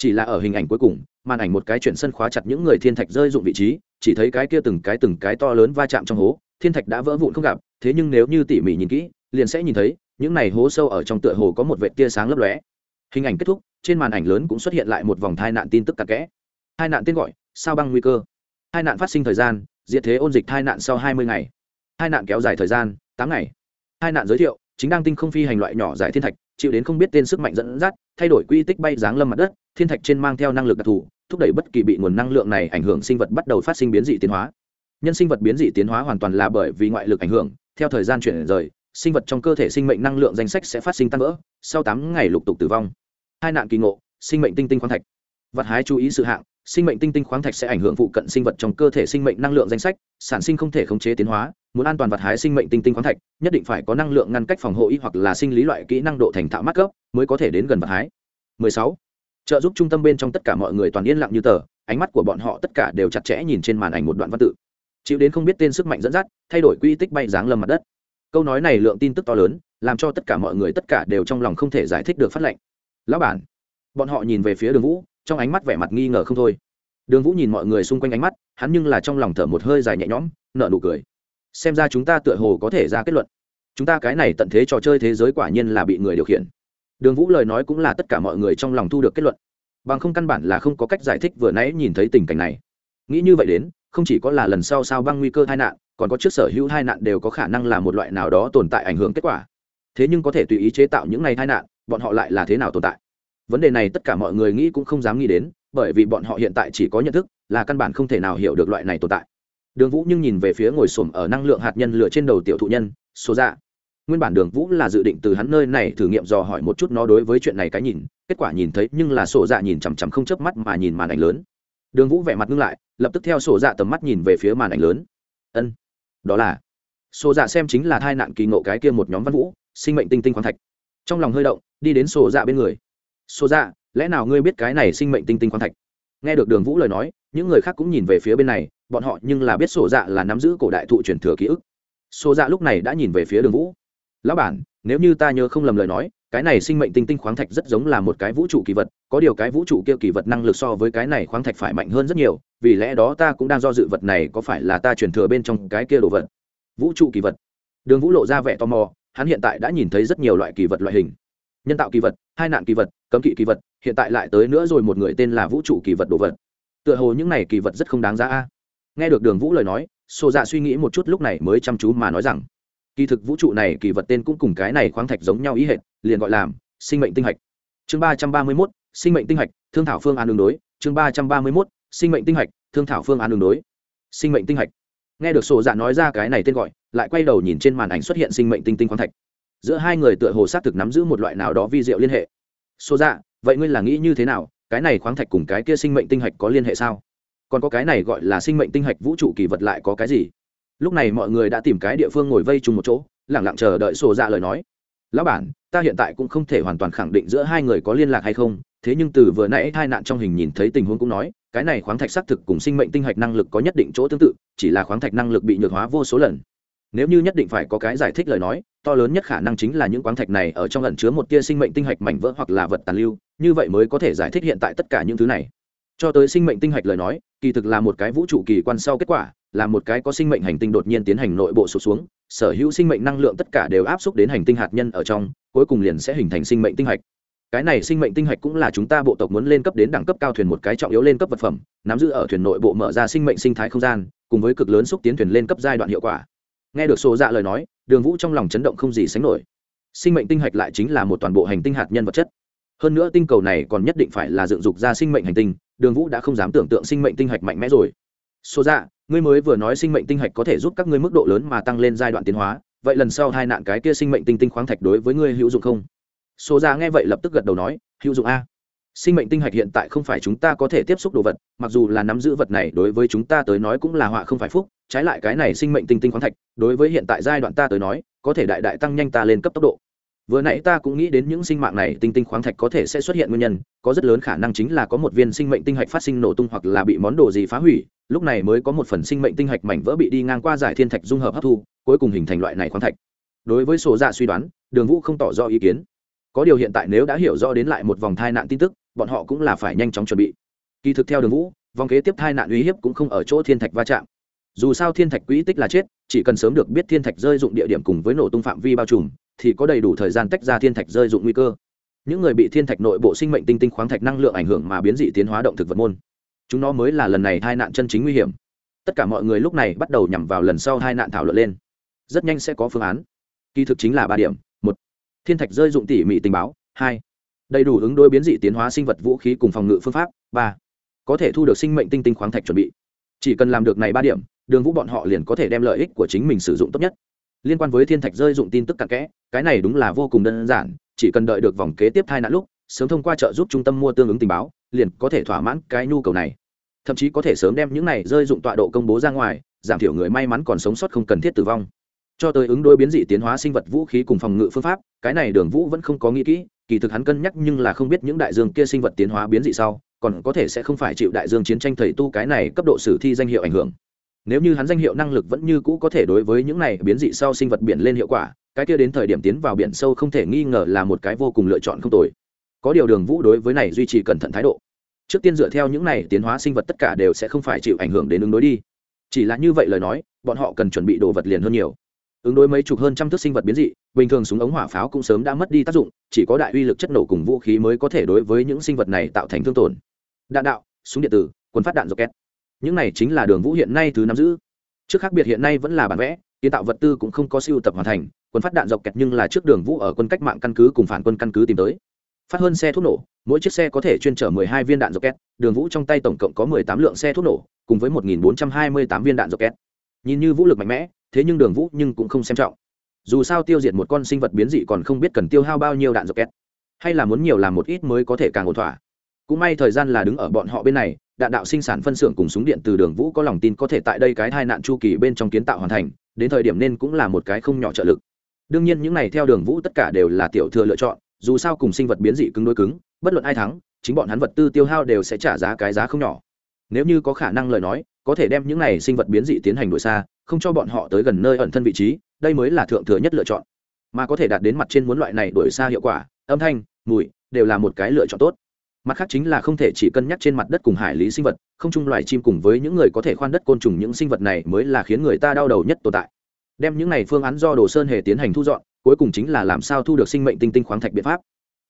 chỉ là ở hình ảnh cuối cùng, màn ảnh một cái chuyển sân khóa chặt những người thiên thạch rơi dụng vị trí, chỉ thấy cái kia từng cái từng cái to lớn va chạm trong hố thiên thạch đã vỡ vụn không gặp, thế nhưng nếu như tỉ mỉ nhìn kỹ, liền sẽ nhìn thấy, những này hố sâu ở trong tựa hồ có một vệt tia sáng lấp lóe. Hình ảnh kết thúc, trên màn ảnh lớn cũng xuất hiện lại một vòng tai nạn tin tức cặn kẽ. Hai nạn tên gọi, sao băng nguy cơ. Hai nạn phát sinh thời gian, diệt thế ôn dịch thai nạn sau hai mươi ngày. Hai nạn kéo dài thời gian, tám ngày. Hai nạn giới thiệu, chính đang tinh không phi hành loại nhỏ giải thiên thạch, chịu đến không biết tên sức mạnh dẫn dắt, thay đổi quy tích bay dáng lâm mặt đất, thiên thạch trên mang theo năng lực đặc thù, thúc đẩy bất kỳ bị nguồn năng lượng này ảnh hưởng sinh vật bắt đầu phát sinh biến dị tiến hóa nhân sinh vật biến dị tiến hóa hoàn toàn là bởi vì ngoại lực ảnh hưởng, theo thời gian chuyển rời, sinh vật trong cơ thể sinh mệnh năng lượng danh sách sẽ phát sinh tăng vỡ, sau tám ngày lục tục tử vong. Hai nạn kỳ ngộ, sinh mệnh tinh tinh khoáng thạch. Vật hái chú ý sự hạng, sinh mệnh tinh tinh khoáng thạch sẽ ảnh hưởng phụ cận sinh vật trong cơ thể sinh mệnh năng lượng danh sách, sản sinh không thể khống chế tiến hóa, muốn an toàn vật hái sinh mệnh tinh tinh khoáng thạch, nhất định phải có năng lượng ngăn cách phòng hộ y hoặc là sinh lý loại kỹ năng độ thành thạo mắc cấp mới có thể đến gần vật hái. 16. trợ giúp trung tâm bên trong tất cả mọi người toàn yên lặng như tờ, ánh mắt của bọn họ tất cả đều chặt chẽ nhìn trên màn ảnh một đoạn văn tự chịu đến không biết tên sức mạnh dẫn dắt, thay đổi quy tích bay dáng lâm mặt đất. Câu nói này lượng tin tức to lớn, làm cho tất cả mọi người tất cả đều trong lòng không thể giải thích được phát lệnh. Lão bản, bọn họ nhìn về phía đường vũ, trong ánh mắt vẻ mặt nghi ngờ không thôi. Đường vũ nhìn mọi người xung quanh ánh mắt, hắn nhưng là trong lòng thở một hơi dài nhẹ nhõm, nở nụ cười. Xem ra chúng ta tựa hồ có thể ra kết luận. Chúng ta cái này tận thế trò chơi thế giới quả nhiên là bị người điều khiển. Đường vũ lời nói cũng là tất cả mọi người trong lòng thu được kết luận. Bằng không căn bản là không có cách giải thích vừa nãy nhìn thấy tình cảnh này. Nghĩ như vậy đến không chỉ có là lần sau sao băng nguy cơ tai nạn, còn có trước sở hữu tai nạn đều có khả năng là một loại nào đó tồn tại ảnh hưởng kết quả. Thế nhưng có thể tùy ý chế tạo những này tai nạn, bọn họ lại là thế nào tồn tại? Vấn đề này tất cả mọi người nghĩ cũng không dám nghĩ đến, bởi vì bọn họ hiện tại chỉ có nhận thức là căn bản không thể nào hiểu được loại này tồn tại. Đường vũ nhưng nhìn về phía ngồi xổm ở năng lượng hạt nhân lửa trên đầu tiểu thụ nhân số dạ nguyên bản đường vũ là dự định từ hắn nơi này thử nghiệm dò hỏi một chút nó đối với chuyện này cái nhìn, kết quả nhìn thấy nhưng là sổ dạ nhìn chằm chằm không chớp mắt mà nhìn màn ảnh lớn đường vũ vẻ mặt ngưng lại, lập tức theo sổ dạ tầm mắt nhìn về phía màn ảnh lớn. Ân, đó là. Sổ dạ xem chính là thai nạn kỳ ngộ cái kia một nhóm văn vũ, sinh mệnh tinh tinh khoáng thạch. Trong lòng hơi động, đi đến sổ dạ bên người. Sổ dạ lẽ nào ngươi biết cái này sinh mệnh tinh tinh khoáng thạch? Nghe được đường vũ lời nói, những người khác cũng nhìn về phía bên này, bọn họ nhưng là biết sổ dạ là nắm giữ cổ đại thụ truyền thừa ký ức. Sổ dạ lúc này đã nhìn về phía đường vũ. Lão bản, nếu như ta nhớ không lầm lời nói cái này sinh mệnh tinh tinh khoáng thạch rất giống là một cái vũ trụ kỳ vật, có điều cái vũ trụ kia kỳ vật năng lực so với cái này khoáng thạch phải mạnh hơn rất nhiều, vì lẽ đó ta cũng đang do dự vật này có phải là ta truyền thừa bên trong cái kia đồ vật. Vũ trụ kỳ vật. Đường vũ lộ ra vẻ tò mò, hắn hiện tại đã nhìn thấy rất nhiều loại kỳ vật loại hình. Nhân tạo kỳ vật, hai nạn kỳ vật, cấm kỵ kỳ vật, hiện tại lại tới nữa rồi một người tên là vũ trụ kỳ vật đồ vật. Tựa hồ những này kỳ vật rất không đáng giá a. Nghe được đường vũ lời nói xô dạ suy nghĩ một chút lúc này mới chăm chú mà nói rằng kỳ thực vũ trụ này kỳ vật tên cũng cùng cái này khoáng thạch giống nhau ý hệt, liền gọi làm sinh mệnh tinh hạch. Chương ba trăm ba mươi mốt, sinh mệnh tinh hạch, thương thảo phương án đường đối. Chương ba trăm ba mươi mốt, sinh mệnh tinh hạch, thương thảo phương án đường đối. Sinh mệnh tinh hạch. Nghe được sổ dạ nói ra cái này tên gọi, lại quay đầu nhìn trên màn ảnh xuất hiện sinh mệnh tinh tinh khoáng thạch. Giữa hai người tựa hồ xác thực nắm giữ một loại nào đó vi diệu liên hệ. Sổ dạ vậy ngươi là nghĩ như thế nào? Cái này khoáng thạch cùng cái kia sinh mệnh tinh hạch có liên hệ sao? Còn có cái này gọi là sinh mệnh tinh hạch vũ trụ kỳ vật lại có cái gì? Lúc này mọi người đã tìm cái địa phương ngồi vây chung một chỗ lẳng lặng chờ đợi sổ dạ lời nói. Lão bản, ta hiện tại cũng không thể hoàn toàn khẳng định giữa hai người có liên lạc hay không, thế nhưng từ vừa nãy hai nạn trong hình nhìn thấy tình huống cũng nói, cái này khoáng thạch xác thực cùng sinh mệnh tinh hạch năng lực có nhất định chỗ tương tự, chỉ là khoáng thạch năng lực bị nhược hóa vô số lần. Nếu như nhất định phải có cái giải thích lời nói, to lớn nhất khả năng chính là những khoáng thạch này ở trong lần chứa một tia sinh mệnh tinh hạch mảnh vỡ hoặc là vật tàn lưu, như vậy mới có thể giải thích hiện tại tất cả những thứ này. Cho tới sinh mệnh tinh hạch lời nói, kỳ thực là một cái vũ trụ kỳ quan sau kết quả là một cái có sinh mệnh hành tinh đột nhiên tiến hành nội bộ sụt xuống, sở hữu sinh mệnh năng lượng tất cả đều áp xúc đến hành tinh hạt nhân ở trong, cuối cùng liền sẽ hình thành sinh mệnh tinh hạch. Cái này sinh mệnh tinh hạch cũng là chúng ta bộ tộc muốn lên cấp đến đẳng cấp cao thuyền một cái trọng yếu lên cấp vật phẩm, nắm giữ ở thuyền nội bộ mở ra sinh mệnh sinh thái không gian, cùng với cực lớn xúc tiến thuyền lên cấp giai đoạn hiệu quả. Nghe được số dạ lời nói, đường vũ trong lòng chấn động không gì sánh nổi. Sinh mệnh tinh hạch lại chính là một toàn bộ hành tinh hạt nhân vật chất. Hơn nữa tinh cầu này còn nhất định phải là dựng dục ra sinh mệnh hành tinh, đường vũ đã không dám tưởng tượng sinh mệnh tinh hạch mạnh mẽ rồi. Số dạ ngươi mới vừa nói sinh mệnh tinh hạch có thể giúp các ngươi mức độ lớn mà tăng lên giai đoạn tiến hóa, vậy lần sau hai nạn cái kia sinh mệnh tinh tinh khoáng thạch đối với ngươi hữu dụng không? Số ra dạ nghe vậy lập tức gật đầu nói, hữu dụng a. Sinh mệnh tinh hạch hiện tại không phải chúng ta có thể tiếp xúc đồ vật, mặc dù là nắm giữ vật này đối với chúng ta tới nói cũng là họa không phải phúc, trái lại cái này sinh mệnh tinh tinh khoáng thạch, đối với hiện tại giai đoạn ta tới nói, có thể đại đại tăng nhanh ta lên cấp tốc độ vừa nãy ta cũng nghĩ đến những sinh mạng này, tinh tinh khoáng thạch có thể sẽ xuất hiện nguyên nhân, có rất lớn khả năng chính là có một viên sinh mệnh tinh hạch phát sinh nổ tung hoặc là bị món đồ gì phá hủy, lúc này mới có một phần sinh mệnh tinh hạch mảnh vỡ bị đi ngang qua giải thiên thạch dung hợp hấp thu, cuối cùng hình thành loại này khoáng thạch. Đối với sổ dạ suy đoán, đường vũ không tỏ rõ ý kiến. Có điều hiện tại nếu đã hiểu rõ đến lại một vòng thai nạn tin tức, bọn họ cũng là phải nhanh chóng chuẩn bị. Kỳ thực theo đường vũ, vòng kế tiếp thai nạn uy hiếp cũng không ở chỗ thiên thạch va chạm dù sao thiên thạch quỹ tích là chết, chỉ cần sớm được biết thiên thạch rơi dụng địa điểm cùng với nổ tung phạm vi bao trùm, thì có đầy đủ thời gian tách ra thiên thạch rơi dụng nguy cơ. Những người bị thiên thạch nội bộ sinh mệnh tinh tinh khoáng thạch năng lượng ảnh hưởng mà biến dị tiến hóa động thực vật môn. Chúng nó mới là lần này hai nạn chân chính nguy hiểm. Tất cả mọi người lúc này bắt đầu nhằm vào lần sau hai nạn thảo luận lên. Rất nhanh sẽ có phương án. Kỳ thực chính là ba điểm. Một, thiên thạch rơi dụng tỉ mỉ tình báo. Hai, đầy đủ ứng đối biến dị tiến hóa sinh vật vũ khí cùng phòng ngự phương pháp. Ba, có thể thu được sinh mệnh tinh tinh khoáng thạch chuẩn bị. Chỉ cần làm được này ba điểm đường vũ bọn họ liền có thể đem lợi ích của chính mình sử dụng tốt nhất. Liên quan với thiên thạch rơi dụng tin tức cặn kẽ, cái này đúng là vô cùng đơn giản, chỉ cần đợi được vòng kế tiếp thai nạn lúc, sớm thông qua trợ giúp trung tâm mua tương ứng tình báo, liền có thể thỏa mãn cái nhu cầu này. Thậm chí có thể sớm đem những này rơi dụng tọa độ công bố ra ngoài, giảm thiểu người may mắn còn sống sót không cần thiết tử vong. Cho tới ứng đối biến dị tiến hóa sinh vật vũ khí cùng phòng ngự phương pháp, cái này đường vũ vẫn không có nghĩ kỹ, kỳ thực hắn cân nhắc nhưng là không biết những đại dương kia sinh vật tiến hóa biến dị sau, còn có thể sẽ không phải chịu đại dương chiến tranh thầy tu cái này cấp độ sử thi danh hiệu ảnh hưởng nếu như hắn danh hiệu năng lực vẫn như cũ có thể đối với những này biến dị sau sinh vật biển lên hiệu quả, cái kia đến thời điểm tiến vào biển sâu không thể nghi ngờ là một cái vô cùng lựa chọn không tồi. Có điều đường vũ đối với này duy trì cẩn thận thái độ. Trước tiên dựa theo những này tiến hóa sinh vật tất cả đều sẽ không phải chịu ảnh hưởng đến ứng đối đi. Chỉ là như vậy lời nói, bọn họ cần chuẩn bị đồ vật liền hơn nhiều. Ứng đối mấy chục hơn trăm thước sinh vật biến dị, bình thường súng ống hỏa pháo cũng sớm đã mất đi tác dụng, chỉ có đại uy lực chất nổ cùng vũ khí mới có thể đối với những sinh vật này tạo thành thương tổn. Đạn đạo, súng điện tử, quân phát đạn rocket những này chính là đường vũ hiện nay thứ nắm giữ trước khác biệt hiện nay vẫn là bản vẽ kiến tạo vật tư cũng không có siêu tập hoàn thành quân phát đạn dọc kẹt nhưng là trước đường vũ ở quân cách mạng căn cứ cùng phản quân căn cứ tìm tới phát hơn xe thuốc nổ mỗi chiếc xe có thể chuyên chở 12 viên đạn dọc kẹt. đường vũ trong tay tổng cộng có 18 lượng xe thuốc nổ cùng với 1.428 viên đạn dọc kẹt. nhìn như vũ lực mạnh mẽ thế nhưng đường vũ nhưng cũng không xem trọng dù sao tiêu diệt một con sinh vật biến dị còn không biết cần tiêu hao bao nhiêu đạn dọc kẹt, hay là muốn nhiều làm một ít mới có thể càng ổn thỏa cũng may thời gian là đứng ở bọn họ bên này, đạn đạo sinh sản phân xưởng cùng súng điện từ đường vũ có lòng tin có thể tại đây cái hai nạn chu kỳ bên trong kiến tạo hoàn thành, đến thời điểm nên cũng là một cái không nhỏ trợ lực. Đương nhiên những này theo đường vũ tất cả đều là tiểu thừa lựa chọn, dù sao cùng sinh vật biến dị cứng đối cứng, bất luận ai thắng, chính bọn hắn vật tư tiêu hao đều sẽ trả giá cái giá không nhỏ. Nếu như có khả năng lời nói, có thể đem những này sinh vật biến dị tiến hành đuổi xa, không cho bọn họ tới gần nơi ẩn thân vị trí, đây mới là thượng thừa nhất lựa chọn. Mà có thể đạt đến mặt trên muốn loại này đuổi xa hiệu quả, âm thanh, mùi, đều là một cái lựa chọn tốt mặt khác chính là không thể chỉ cân nhắc trên mặt đất cùng hải lý sinh vật, không chung loài chim cùng với những người có thể khoan đất côn trùng những sinh vật này mới là khiến người ta đau đầu nhất tồn tại. Đem những này phương án do đồ sơn hề tiến hành thu dọn, cuối cùng chính là làm sao thu được sinh mệnh tinh tinh khoáng thạch biện pháp.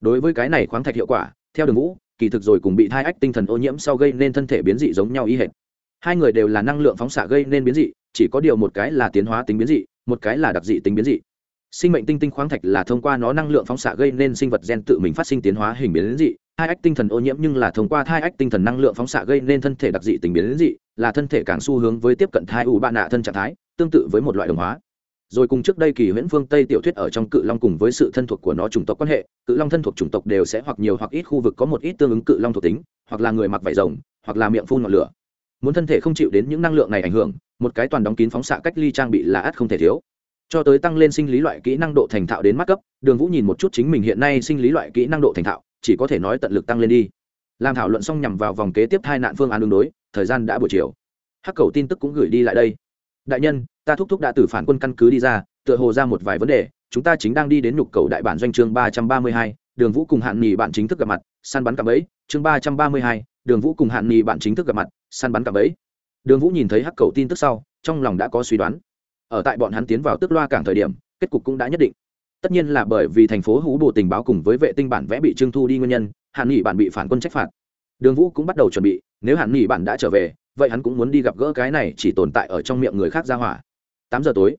Đối với cái này khoáng thạch hiệu quả, theo đường vũ kỳ thực rồi cùng bị thai ách tinh thần ô nhiễm sau gây nên thân thể biến dị giống nhau y hệt. Hai người đều là năng lượng phóng xạ gây nên biến dị, chỉ có điều một cái là tiến hóa tính biến dị, một cái là đặc dị tính biến dị. Sinh mệnh tinh tinh khoáng thạch là thông qua nó năng lượng phóng xạ gây nên sinh vật gen tự mình phát sinh tiến hóa hình biến dị hai ách tinh thần ô nhiễm nhưng là thông qua thai ách tinh thần năng lượng phóng xạ gây nên thân thể đặc dị tình biến dị, là thân thể càng xu hướng với tiếp cận thai u bạn nạ thân trạng thái, tương tự với một loại đồng hóa. Rồi cùng trước đây kỳ huyễn phương tây tiểu thuyết ở trong cự long cùng với sự thân thuộc của nó chủng tộc quan hệ, cự long thân thuộc chủng tộc đều sẽ hoặc nhiều hoặc ít khu vực có một ít tương ứng cự long thuộc tính, hoặc là người mặc vải rồng, hoặc là miệng phun ngọn lửa. Muốn thân thể không chịu đến những năng lượng này ảnh hưởng, một cái toàn đóng kín phóng xạ cách ly trang bị là ắt không thể thiếu. Cho tới tăng lên sinh lý loại kỹ năng độ thành thạo đến mắt cấp, đường vũ nhìn một chút chính mình hiện nay sinh lý loại kỹ năng độ thành thạo chỉ có thể nói tận lực tăng lên đi. Làm thảo luận xong nhằm vào vòng kế tiếp hai nạn phương án đường đối, thời gian đã buổi chiều. Hắc cầu tin tức cũng gửi đi lại đây. Đại nhân, ta thúc thúc đã từ phản quân căn cứ đi ra, tựa hồ ra một vài vấn đề, chúng ta chính đang đi đến nhục cầu đại bản doanh chương ba trăm ba mươi hai, đường vũ cùng hạn nghỉ bạn chính thức gặp mặt, săn bắn cả ấy chương ba trăm ba mươi hai, đường vũ cùng hạn nghỉ bạn chính thức gặp mặt, săn bắn cả ấy đường vũ nhìn thấy hắc cầu tin tức sau, trong lòng đã có suy đoán. Ở tại bọn hắn tiến vào tức loa cảng thời điểm, kết cục cũng đã nhất định tất nhiên là bởi vì thành phố hú bộ tình báo cùng với vệ tinh bản vẽ bị trưng thu đi nguyên nhân hạn nghị bạn bị phản quân trách phạt. Đường vũ cũng bắt đầu chuẩn bị, nếu hạn nghị bạn đã trở về, vậy hắn cũng muốn đi gặp gỡ cái này chỉ tồn tại ở trong miệng người khác ra hỏa. Tám giờ tối,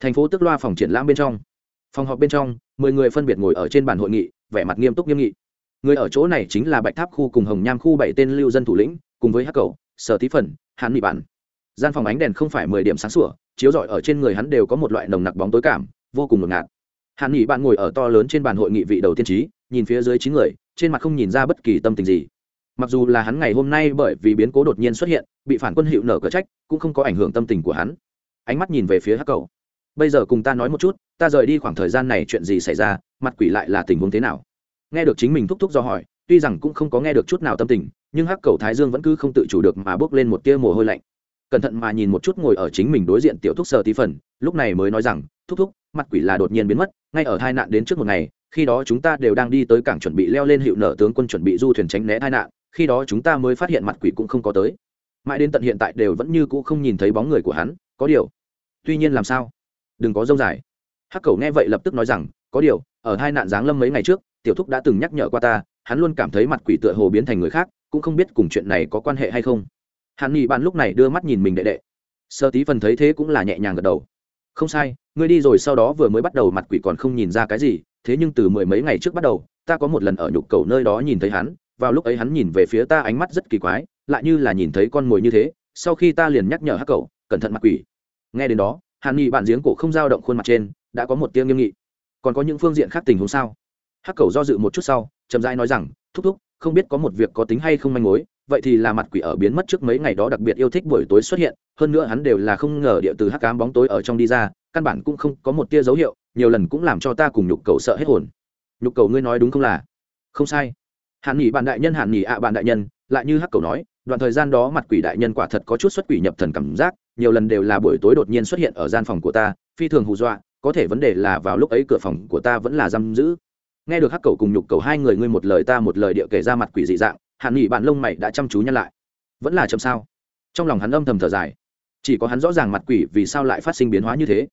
thành phố tức loa phòng triển lãm bên trong. Phòng họp bên trong, mười người phân biệt ngồi ở trên bàn hội nghị, vẻ mặt nghiêm túc nghiêm nghị. Người ở chỗ này chính là bạch tháp khu cùng hồng nham khu bảy tên lưu dân thủ lĩnh, cùng với hắc cầu sở tí phần, hàn nghị bạn gian phòng ánh đèn không phải mười điểm sáng sủa, chiếu rọi ở trên người hắn đều có một loại nồng nặc bóng tối cảm, vô cùng ngột ngạt hạn nghị bạn ngồi ở to lớn trên bàn hội nghị vị đầu tiên trí, nhìn phía dưới chín người, trên mặt không nhìn ra bất kỳ tâm tình gì. Mặc dù là hắn ngày hôm nay bởi vì biến cố đột nhiên xuất hiện, bị phản quân hiệu nở cờ trách, cũng không có ảnh hưởng tâm tình của hắn. Ánh mắt nhìn về phía hắc cầu. Bây giờ cùng ta nói một chút, ta rời đi khoảng thời gian này chuyện gì xảy ra, mặt quỷ lại là tình huống thế nào? Nghe được chính mình thúc thúc do hỏi, tuy rằng cũng không có nghe được chút nào tâm tình, nhưng hắc cầu thái dương vẫn cứ không tự chủ được mà bước lên một tia mồ hôi lạnh. Cẩn thận mà nhìn một chút ngồi ở chính mình đối diện tiểu thúc sờ tí phần, lúc này mới nói rằng, thúc thúc mặt quỷ là đột nhiên biến mất, ngay ở tai nạn đến trước một ngày, khi đó chúng ta đều đang đi tới cảng chuẩn bị leo lên hiệu nở tướng quân chuẩn bị du thuyền tránh né tai nạn, khi đó chúng ta mới phát hiện mặt quỷ cũng không có tới. Mãi đến tận hiện tại đều vẫn như cũ không nhìn thấy bóng người của hắn, có điều. Tuy nhiên làm sao? Đừng có dông dài. Hắc cầu nghe vậy lập tức nói rằng, có điều, ở hai nạn giáng lâm mấy ngày trước, tiểu thúc đã từng nhắc nhở qua ta, hắn luôn cảm thấy mặt quỷ tựa hồ biến thành người khác, cũng không biết cùng chuyện này có quan hệ hay không. Hàn nghị bạn lúc này đưa mắt nhìn mình đệ đệ. Sơ tí phần thấy thế cũng là nhẹ nhàng gật đầu không sai, ngươi đi rồi sau đó vừa mới bắt đầu mặt quỷ còn không nhìn ra cái gì, thế nhưng từ mười mấy ngày trước bắt đầu, ta có một lần ở nhục cầu nơi đó nhìn thấy hắn, vào lúc ấy hắn nhìn về phía ta ánh mắt rất kỳ quái, lại như là nhìn thấy con mồi như thế, sau khi ta liền nhắc nhở hắc cầu cẩn thận mặt quỷ. Nghe đến đó, hàn nghị bạn giếng cổ không dao động khuôn mặt trên, đã có một tiếng nghiêm nghị. Còn có những phương diện khác tình huống sao? Hắc cầu do dự một chút sau, chậm rãi nói rằng, thúc thúc, không biết có một việc có tính hay không manh mối, vậy thì là mặt quỷ ở biến mất trước mấy ngày đó đặc biệt yêu thích buổi tối xuất hiện hơn nữa hắn đều là không ngờ địa từ hắc cám bóng tối ở trong đi ra, căn bản cũng không có một tia dấu hiệu, nhiều lần cũng làm cho ta cùng nhục cầu sợ hết hồn. Nhục cầu ngươi nói đúng không là? Không sai. Hạn nghỉ bạn đại nhân hạn nghỉ ạ bạn đại nhân, lại như hắc cầu nói, đoạn thời gian đó mặt quỷ đại nhân quả thật có chút xuất quỷ nhập thần cảm giác, nhiều lần đều là buổi tối đột nhiên xuất hiện ở gian phòng của ta, phi thường hù dọa, có thể vấn đề là vào lúc ấy cửa phòng của ta vẫn là giam giữ. Nghe được hắc cầu cùng nhục cầu hai người ngươi một lời ta một lời địa kể ra mặt quỷ dị dạng hạn nghỉ bạn lông mày đã chăm chú nhăn lại. Vẫn là chậm sao? Trong lòng hắn âm thầm thở dài chỉ có hắn rõ ràng mặt quỷ vì sao lại phát sinh biến hóa như thế.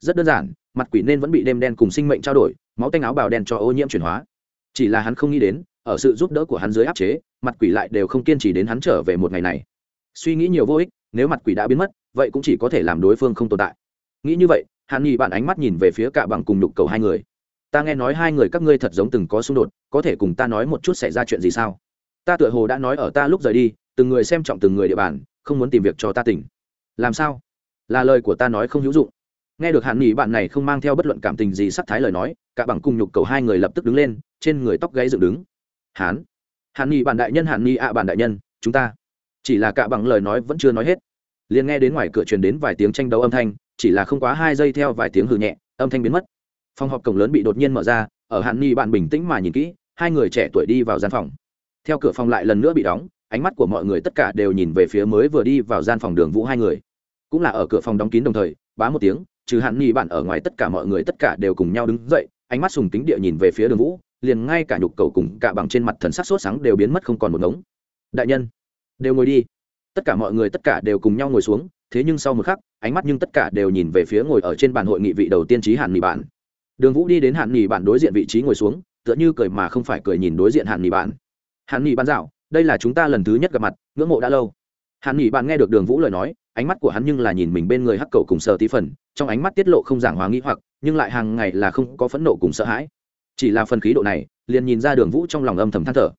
Rất đơn giản, mặt quỷ nên vẫn bị đêm đen cùng sinh mệnh trao đổi, máu tanh áo bào đen cho ô nhiễm chuyển hóa. Chỉ là hắn không nghĩ đến, ở sự giúp đỡ của hắn dưới áp chế, mặt quỷ lại đều không kiên trì đến hắn trở về một ngày này. Suy nghĩ nhiều vô ích, nếu mặt quỷ đã biến mất, vậy cũng chỉ có thể làm đối phương không tồn tại. Nghĩ như vậy hắn nghĩ bạn ánh mắt nhìn về phía cả bằng cùng đục cầu hai người. Ta nghe nói hai người các ngươi thật giống từng có xung đột, có thể cùng ta nói một chút xảy ra chuyện gì sao? Ta tựa hồ đã nói ở ta lúc rời đi, từng người xem trọng từng người địa bàn, không muốn tìm việc cho ta tỉnh làm sao? Là lời của ta nói không hữu dụng. Nghe được hạn nghỉ bạn này không mang theo bất luận cảm tình gì sắc thái lời nói, cả bằng cùng nhục cầu hai người lập tức đứng lên, trên người tóc gáy dựng đứng. Hán. Hạn nghỉ bạn đại nhân hạn nghỉ ạ bạn đại nhân, chúng ta. Chỉ là cả bằng lời nói vẫn chưa nói hết. Liền nghe đến ngoài cửa truyền đến vài tiếng tranh đấu âm thanh, chỉ là không quá hai giây theo vài tiếng hừ nhẹ, âm thanh biến mất. Phòng họp cổng lớn bị đột nhiên mở ra, ở hạn ni bạn bình tĩnh mà nhìn kỹ, hai người trẻ tuổi đi vào gian phòng. Theo cửa phòng lại lần nữa bị đóng ánh mắt của mọi người tất cả đều nhìn về phía mới vừa đi vào gian phòng đường vũ hai người. Cũng là ở cửa phòng đóng kín đồng thời, bá một tiếng, trừ hạn nghi bạn ở ngoài tất cả mọi người tất cả đều cùng nhau đứng dậy, ánh mắt sùng tính địa nhìn về phía đường vũ, liền ngay cả nhục cầu cùng cả bằng trên mặt thần sắc sốt sáng đều biến mất không còn một ngống. Đại nhân, đều ngồi đi. Tất cả mọi người tất cả đều cùng nhau ngồi xuống, thế nhưng sau một khắc, ánh mắt nhưng tất cả đều nhìn về phía ngồi ở trên bàn hội nghị vị đầu tiên trí hạn nghỉ bạn. Đường vũ đi đến hạn nghỉ bạn đối diện vị trí ngồi xuống, tựa như cười mà không phải cười nhìn đối diện hạn nghỉ bạn. Hạn nghỉ bạn dạo đây là chúng ta lần thứ nhất gặp mặt, ngưỡng mộ đã lâu. Hàn nghỉ bạn nghe được đường vũ lời nói, ánh mắt của hắn nhưng là nhìn mình bên người hắc cầu cùng sợ tí phần, trong ánh mắt tiết lộ không giảng hóa nghĩ hoặc, nhưng lại hàng ngày là không có phẫn nộ cùng sợ hãi. Chỉ là phần khí độ này, liền nhìn ra đường vũ trong lòng âm thầm than thở.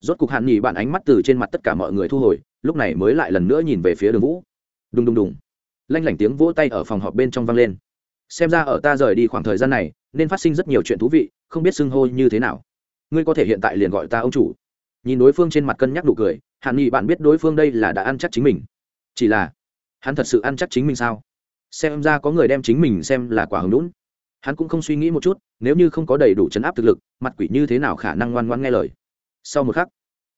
Rốt cục hàn nghỉ bạn ánh mắt từ trên mặt tất cả mọi người thu hồi, lúc này mới lại lần nữa nhìn về phía đường vũ. Đùng đùng đùng. Lanh lảnh tiếng vỗ tay ở phòng họp bên trong vang lên. Xem ra ở ta rời đi khoảng thời gian này, nên phát sinh rất nhiều chuyện thú vị, không biết xưng hô như thế nào. Ngươi có thể hiện tại liền gọi ta ông chủ nhìn đối phương trên mặt cân nhắc đủ cười, hàn nghị bạn biết đối phương đây là đã ăn chắc chính mình. Chỉ là, hắn thật sự ăn chắc chính mình sao? Xem ra có người đem chính mình xem là quả hứng lũn hắn cũng không suy nghĩ một chút, nếu như không có đầy đủ chấn áp thực lực, mặt quỷ như thế nào khả năng ngoan ngoan nghe lời? Sau một khắc,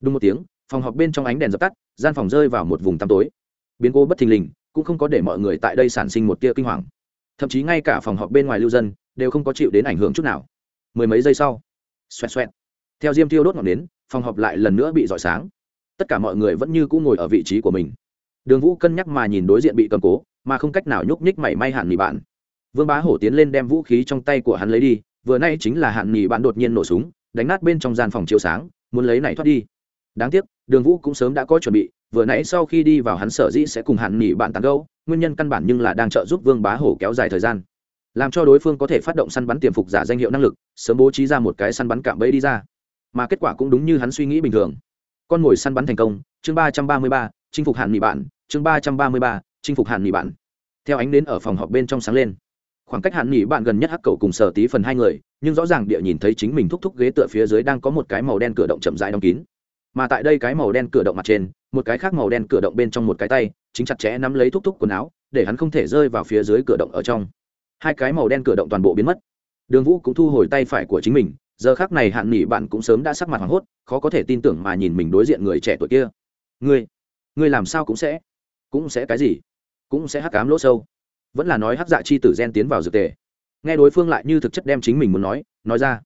đúng một tiếng, phòng họp bên trong ánh đèn dập tắt, gian phòng rơi vào một vùng tăm tối. Biến cố bất thình lình, cũng không có để mọi người tại đây sản sinh một tia kinh hoàng. Thậm chí ngay cả phòng họp bên ngoài lưu dân, đều không có chịu đến ảnh hưởng chút nào. Mười mấy giây sau, xoẹt xoẹt. Theo diêm tiêu đốt ngọn nến phòng họp lại lần nữa bị rọi sáng. Tất cả mọi người vẫn như cũ ngồi ở vị trí của mình. Đường vũ cân nhắc mà nhìn đối diện bị cầm cố, mà không cách nào nhúc nhích mảy may hạn nghỉ bạn. Vương bá hổ tiến lên đem vũ khí trong tay của hắn lấy đi, vừa nay chính là hạn nghỉ bạn đột nhiên nổ súng, đánh nát bên trong gian phòng chiếu sáng, muốn lấy này thoát đi. Đáng tiếc, đường vũ cũng sớm đã có chuẩn bị, vừa nãy sau khi đi vào hắn sở dĩ sẽ cùng hạn nghỉ bạn tàn gâu nguyên nhân căn bản nhưng là đang trợ giúp vương bá hổ kéo dài thời gian. Làm cho đối phương có thể phát động săn bắn tiềm phục giả danh hiệu năng lực, sớm bố trí ra một cái săn bắn cạm bẫy đi ra mà kết quả cũng đúng như hắn suy nghĩ bình thường. Con mồi săn bắn thành công, chương ba trăm ba mươi ba, chinh phục hạn nghỉ bạn, chương ba trăm ba mươi ba, chinh phục hạn nghỉ bạn. Theo ánh đến ở phòng họp bên trong sáng lên. Khoảng cách hạn nghỉ bạn gần nhất hắc cầu cùng sở tí phần hai người, nhưng rõ ràng địa nhìn thấy chính mình thúc thúc ghế tựa phía dưới đang có một cái màu đen cửa động chậm rãi đóng kín. Mà tại đây cái màu đen cửa động mặt trên, một cái khác màu đen cửa động bên trong một cái tay, chính chặt chẽ nắm lấy thúc thúc quần áo, để hắn không thể rơi vào phía dưới cửa động ở trong. Hai cái màu đen cửa động toàn bộ biến mất. Đường vũ cũng thu hồi tay phải của chính mình giờ khác này hạn nghỉ bạn cũng sớm đã sắc mặt hoảng hốt, khó có thể tin tưởng mà nhìn mình đối diện người trẻ tuổi kia. Ngươi ngươi làm sao cũng sẽ cũng sẽ cái gì? Cũng sẽ hắc cám lỗ sâu. Vẫn là nói hắc dạ chi tử gen tiến vào dược tề. Nghe đối phương lại như thực chất đem chính mình muốn nói nói ra.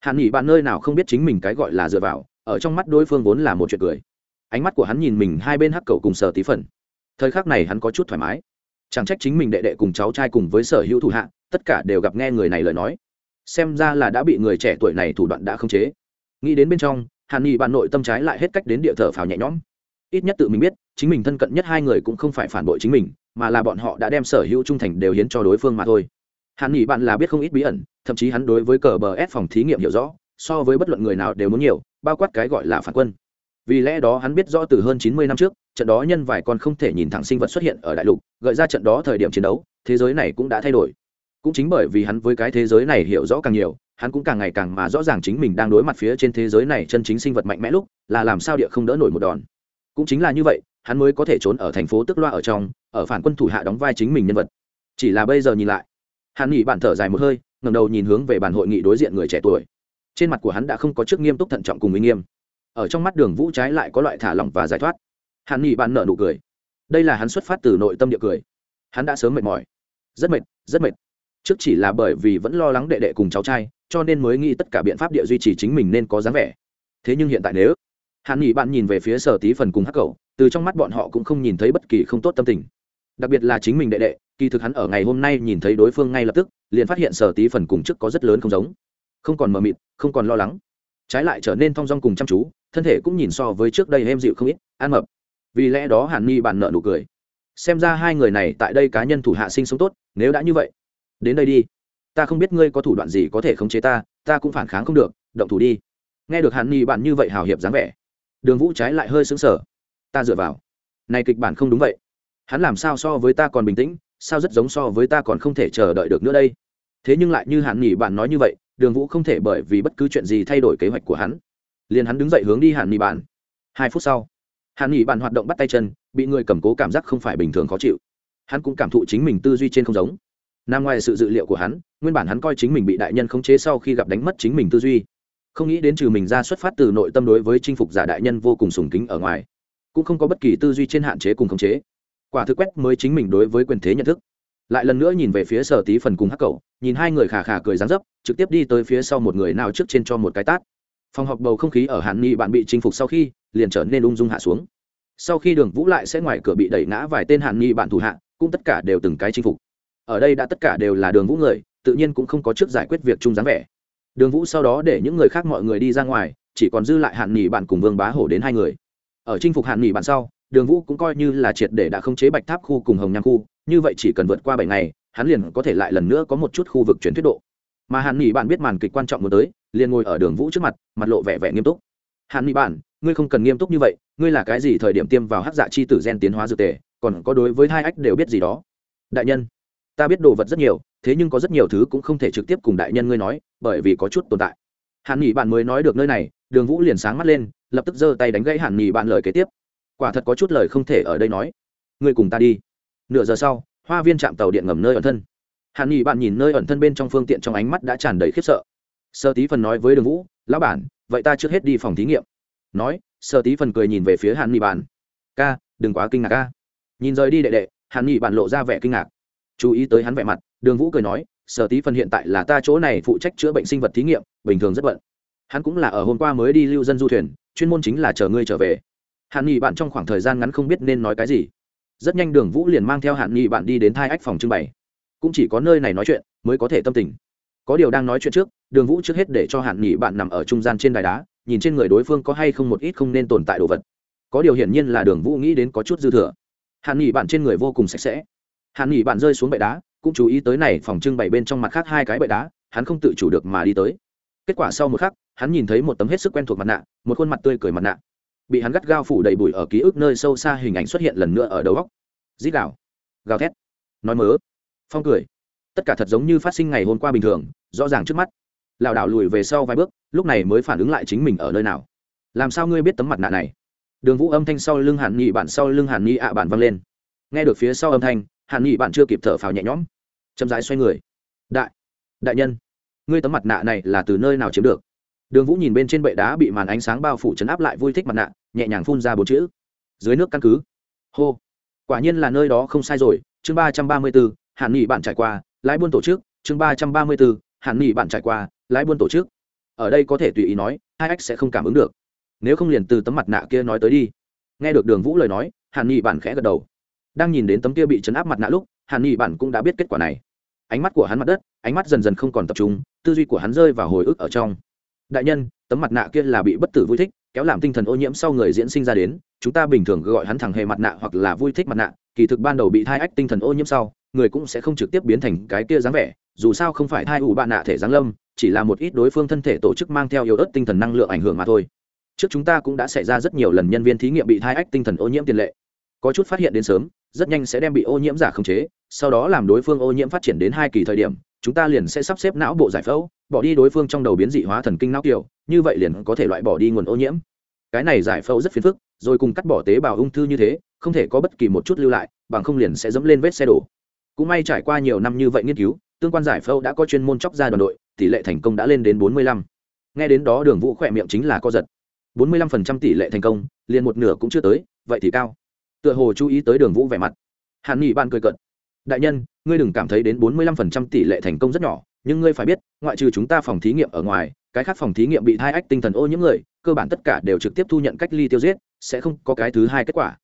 Hạn nghỉ bạn nơi nào không biết chính mình cái gọi là dựa vào, ở trong mắt đối phương vốn là một chuyện cười. Ánh mắt của hắn nhìn mình hai bên hắc cầu cùng sở tí phần. Thời khắc này hắn có chút thoải mái. Chẳng trách chính mình đệ đệ cùng cháu trai cùng với sở hữu thủ hạ, tất cả đều gặp nghe người này lời nói xem ra là đã bị người trẻ tuổi này thủ đoạn đã khống chế. Nghĩ đến bên trong, hàn nghị bạn nội tâm trái lại hết cách đến địa thở phào nhẹ nhõm. Ít nhất tự mình biết, chính mình thân cận nhất hai người cũng không phải phản bội chính mình, mà là bọn họ đã đem sở hữu trung thành đều hiến cho đối phương mà thôi. Hàn nghị bạn là biết không ít bí ẩn, thậm chí hắn đối với cờ bờ ép phòng thí nghiệm hiểu rõ, so với bất luận người nào đều muốn nhiều, bao quát cái gọi là phản quân. Vì lẽ đó hắn biết rõ từ hơn chín mươi năm trước, trận đó nhân vài con không thể nhìn thẳng sinh vật xuất hiện ở đại lục, gợi ra trận đó thời điểm chiến đấu, thế giới này cũng đã thay đổi cũng chính bởi vì hắn với cái thế giới này hiểu rõ càng nhiều, hắn cũng càng ngày càng mà rõ ràng chính mình đang đối mặt phía trên thế giới này chân chính sinh vật mạnh mẽ lúc, là làm sao địa không đỡ nổi một đòn. Cũng chính là như vậy, hắn mới có thể trốn ở thành phố tức loa ở trong, ở phản quân thủ hạ đóng vai chính mình nhân vật. Chỉ là bây giờ nhìn lại, hắn nghỉ bạn thở dài một hơi, ngẩng đầu nhìn hướng về bàn hội nghị đối diện người trẻ tuổi. Trên mặt của hắn đã không có trước nghiêm túc thận trọng cùng uy nghiêm. Ở trong mắt đường vũ trái lại có loại thả lỏng và giải thoát. Hắn nghỉ bạn nợ nụ cười. Đây là hắn xuất phát từ nội tâm địa cười. Hắn đã sớm mệt mỏi. Rất mệt rất mệt trước chỉ là bởi vì vẫn lo lắng đệ đệ cùng cháu trai, cho nên mới nghĩ tất cả biện pháp địa duy trì chính mình nên có dáng vẻ. Thế nhưng hiện tại nếu hắn nghỉ bạn nhìn về phía sở tí phần cùng hắc cầu từ trong mắt bọn họ cũng không nhìn thấy bất kỳ không tốt tâm tình. Đặc biệt là chính mình đệ đệ, kỳ thực hắn ở ngày hôm nay nhìn thấy đối phương ngay lập tức, liền phát hiện sở tí phần cùng trước có rất lớn không giống. Không còn mờ mịt, không còn lo lắng. Trái lại trở nên thong dong cùng chăm chú, thân thể cũng nhìn so với trước đây êm dịu không ít, ăn mập. Vì lẽ đó hàn ni bạn nợ nụ cười. Xem ra hai người này tại đây cá nhân thủ hạ sinh sống tốt, nếu đã như vậy đến đây đi. Ta không biết ngươi có thủ đoạn gì có thể khống chế ta ta cũng phản kháng không được, động thủ đi. Nghe được hàn ni bạn như vậy hào hiệp dáng vẻ, đường vũ trái lại hơi xứng sở ta dựa vào. Này kịch bản không đúng vậy. Hắn làm sao so với ta còn bình tĩnh, sao rất giống so với ta còn không thể chờ đợi được nữa đây? Thế nhưng lại như hàn nghỉ bạn nói như vậy, đường vũ không thể bởi vì bất cứ chuyện gì thay đổi kế hoạch của hắn. Liền hắn đứng dậy hướng đi hàn nghỉ bạn. Hai phút sau, hàn nghỉ bạn hoạt động bắt tay chân, bị người cầm cố cảm giác không phải bình thường khó chịu. Hắn cũng cảm thụ chính mình tư duy trên không giống nằm ngoài sự dự liệu của hắn, nguyên bản hắn coi chính mình bị đại nhân khống chế sau khi gặp đánh mất chính mình tư duy. Không nghĩ đến trừ mình ra xuất phát từ nội tâm đối với chinh phục giả đại nhân vô cùng sùng kính ở ngoài, cũng không có bất kỳ tư duy trên hạn chế cùng khống chế. Quả thực quét mới chính mình đối với quyền thế nhận thức. Lại lần nữa nhìn về phía sở tí phần cùng hắc cầu nhìn hai người khà khà cười rán dấp, trực tiếp đi tới phía sau một người nào trước trên cho một cái tát. Phòng họp bầu không khí ở hàn ni bạn bị chinh phục sau khi, liền trở nên ung dung hạ xuống. Sau khi đường vũ lại sẽ ngoài cửa bị đẩy ngã vài tên hàn ni bạn thủ hạ, cũng tất cả đều từng cái chinh phục ở đây đã tất cả đều là đường vũ người, tự nhiên cũng không có trước giải quyết việc chung dáng vẻ. Đường vũ sau đó để những người khác mọi người đi ra ngoài, chỉ còn dư lại hạn nghỉ bạn cùng vương bá hổ đến hai người. Ở chinh phục hạn nghỉ bạn sau, đường vũ cũng coi như là triệt để đã khống chế bạch tháp khu cùng hồng nhang khu, như vậy chỉ cần vượt qua bảy ngày, hắn liền có thể lại lần nữa có một chút khu vực chuyển thuyết độ. Mà hạn nghỉ bạn biết màn kịch quan trọng muốn tới, liền ngồi ở đường vũ trước mặt mặt lộ vẻ vẻ nghiêm túc. Hạn nghỉ bạn, ngươi không cần nghiêm túc như vậy, ngươi là cái gì thời điểm tiêm vào hát dạ chi tử gen tiến hóa dược tề, còn có đối với hai ách đều biết gì đó. Đại nhân ta biết đồ vật rất nhiều, thế nhưng có rất nhiều thứ cũng không thể trực tiếp cùng đại nhân ngươi nói, bởi vì có chút tồn tại. Hàn nghỉ bạn mới nói được nơi này, đường vũ liền sáng mắt lên, lập tức giơ tay đánh gãy hàn nghỉ bạn lời kế tiếp. Quả thật có chút lời không thể ở đây nói. Ngươi cùng ta đi. Nửa giờ sau, hoa viên chạm tàu điện ngầm nơi ẩn thân. Hàn nghỉ bạn nhìn nơi ẩn thân bên trong phương tiện trong ánh mắt đã tràn đầy khiếp sợ. Sơ tí phần nói với đường vũ, lão bản, vậy ta trước hết đi phòng thí nghiệm. Nói, sơ tí phần cười nhìn về phía hàn nghỉ bạn. Ca, đừng quá kinh ngạc ca nhìn rời đi đệ đệ, hàn nghỉ bạn lộ ra vẻ kinh ngạc chú ý tới hắn vẻ mặt, đường vũ cười nói, sở tí phần hiện tại là ta chỗ này phụ trách chữa bệnh sinh vật thí nghiệm, bình thường rất bận. Hắn cũng là ở hôm qua mới đi lưu dân du thuyền, chuyên môn chính là chờ ngươi trở về. Hạn nghị bạn trong khoảng thời gian ngắn không biết nên nói cái gì. Rất nhanh đường vũ liền mang theo hạn nghị bạn đi đến thai ách phòng trưng bày. Cũng chỉ có nơi này nói chuyện mới có thể tâm tình. Có điều đang nói chuyện trước, đường vũ trước hết để cho hạn nghị bạn nằm ở trung gian trên đài đá, nhìn trên người đối phương có hay không một ít không nên tồn tại đồ vật. Có điều hiển nhiên là đường vũ nghĩ đến có chút dư thừa. Hạn nghị bạn trên người vô cùng sạch sẽ. Hàn nghỉ bạn rơi xuống bệ đá, cũng chú ý tới này phòng trưng bày bên trong mặt khác hai cái bệ đá, hắn không tự chủ được mà đi tới. Kết quả sau một khắc, hắn nhìn thấy một tấm hết sức quen thuộc mặt nạ, một khuôn mặt tươi cười mặt nạ. Bị hắn gắt gao phủ đầy bụi ở ký ức nơi sâu xa hình ảnh xuất hiện lần nữa ở đầu góc dít gào gào thét, nói mớ, phong cười. Tất cả thật giống như phát sinh ngày hôm qua bình thường, rõ ràng trước mắt. Lảo đảo lùi về sau vài bước, lúc này mới phản ứng lại chính mình ở nơi nào. Làm sao ngươi biết tấm mặt nạ này? Đường vũ âm thanh sau lưng hàn nghị bản sau lưng hàn nghị ạ bản văng lên. Nghe được phía sau âm thanh hàn nghị bạn chưa kịp thở phào nhẹ nhõm, chậm rãi xoay người. Đại đại nhân, ngươi tấm mặt nạ này là từ nơi nào chiếm được? Đường vũ nhìn bên trên bệ đá bị màn ánh sáng bao phủ chấn áp lại vui thích mặt nạ, nhẹ nhàng phun ra bốn chữ. Dưới nước căn cứ. Hô, quả nhiên là nơi đó không sai rồi. Chương ba trăm ba mươi bốn, hàn nghị bạn trải qua, lái buôn tổ chức. Chương ba trăm ba mươi bốn, hàn nghị bạn trải qua, lái buôn tổ chức. Ở đây có thể tùy ý nói, hai ách sẽ không cảm ứng được. Nếu không liền từ tấm mặt nạ kia nói tới đi. Nghe được đường vũ lời nói, hàn nghị bạn khẽ gật đầu đang nhìn đến tấm kia bị chấn áp mặt nạ lúc, hàn ni bản cũng đã biết kết quả này. Ánh mắt của hắn mặt đất, ánh mắt dần dần không còn tập trung, tư duy của hắn rơi vào hồi ức ở trong. Đại nhân, tấm mặt nạ kia là bị bất tử vui thích, kéo làm tinh thần ô nhiễm sau người diễn sinh ra đến, chúng ta bình thường gọi hắn thẳng hề mặt nạ hoặc là vui thích mặt nạ, kỳ thực ban đầu bị thai ách tinh thần ô nhiễm sau, người cũng sẽ không trực tiếp biến thành cái kia dáng vẻ, dù sao không phải thai ủ bạn nạ thể giáng lâm, chỉ là một ít đối phương thân thể tổ chức mang theo yếu ớt tinh thần năng lượng ảnh hưởng mà thôi. Trước chúng ta cũng đã xảy ra rất nhiều lần nhân viên thí nghiệm bị thai ách tinh thần ô nhiễm tiền lệ. Có chút phát hiện đến sớm rất nhanh sẽ đem bị ô nhiễm giả khống chế, sau đó làm đối phương ô nhiễm phát triển đến hai kỳ thời điểm, chúng ta liền sẽ sắp xếp não bộ giải phẫu, bỏ đi đối phương trong đầu biến dị hóa thần kinh não kiểu như vậy liền có thể loại bỏ đi nguồn ô nhiễm. Cái này giải phẫu rất phiền phức, rồi cùng cắt bỏ tế bào ung thư như thế, không thể có bất kỳ một chút lưu lại, bằng không liền sẽ dẫm lên vết xe đổ. Cũng may trải qua nhiều năm như vậy nghiên cứu, tương quan giải phẫu đã có chuyên môn chóc ra đoàn đội, tỷ lệ thành công đã lên đến bốn mươi lăm. Nghe đến đó đường vũ khỏe miệng chính là co giật. bốn mươi lăm phần trăm tỷ lệ thành công, liền một nửa cũng chưa tới, vậy thì cao tựa hồ chú ý tới đường vũ vẻ mặt. Hàn nghị ban cười cận đại nhân, ngươi đừng cảm thấy đến bốn mươi lăm phần trăm tỷ lệ thành công rất nhỏ, nhưng ngươi phải biết, ngoại trừ chúng ta phòng thí nghiệm ở ngoài, cái khác phòng thí nghiệm bị thai ách tinh thần ô nhiễm người, cơ bản tất cả đều trực tiếp thu nhận cách ly tiêu giết, sẽ không có cái thứ hai kết quả.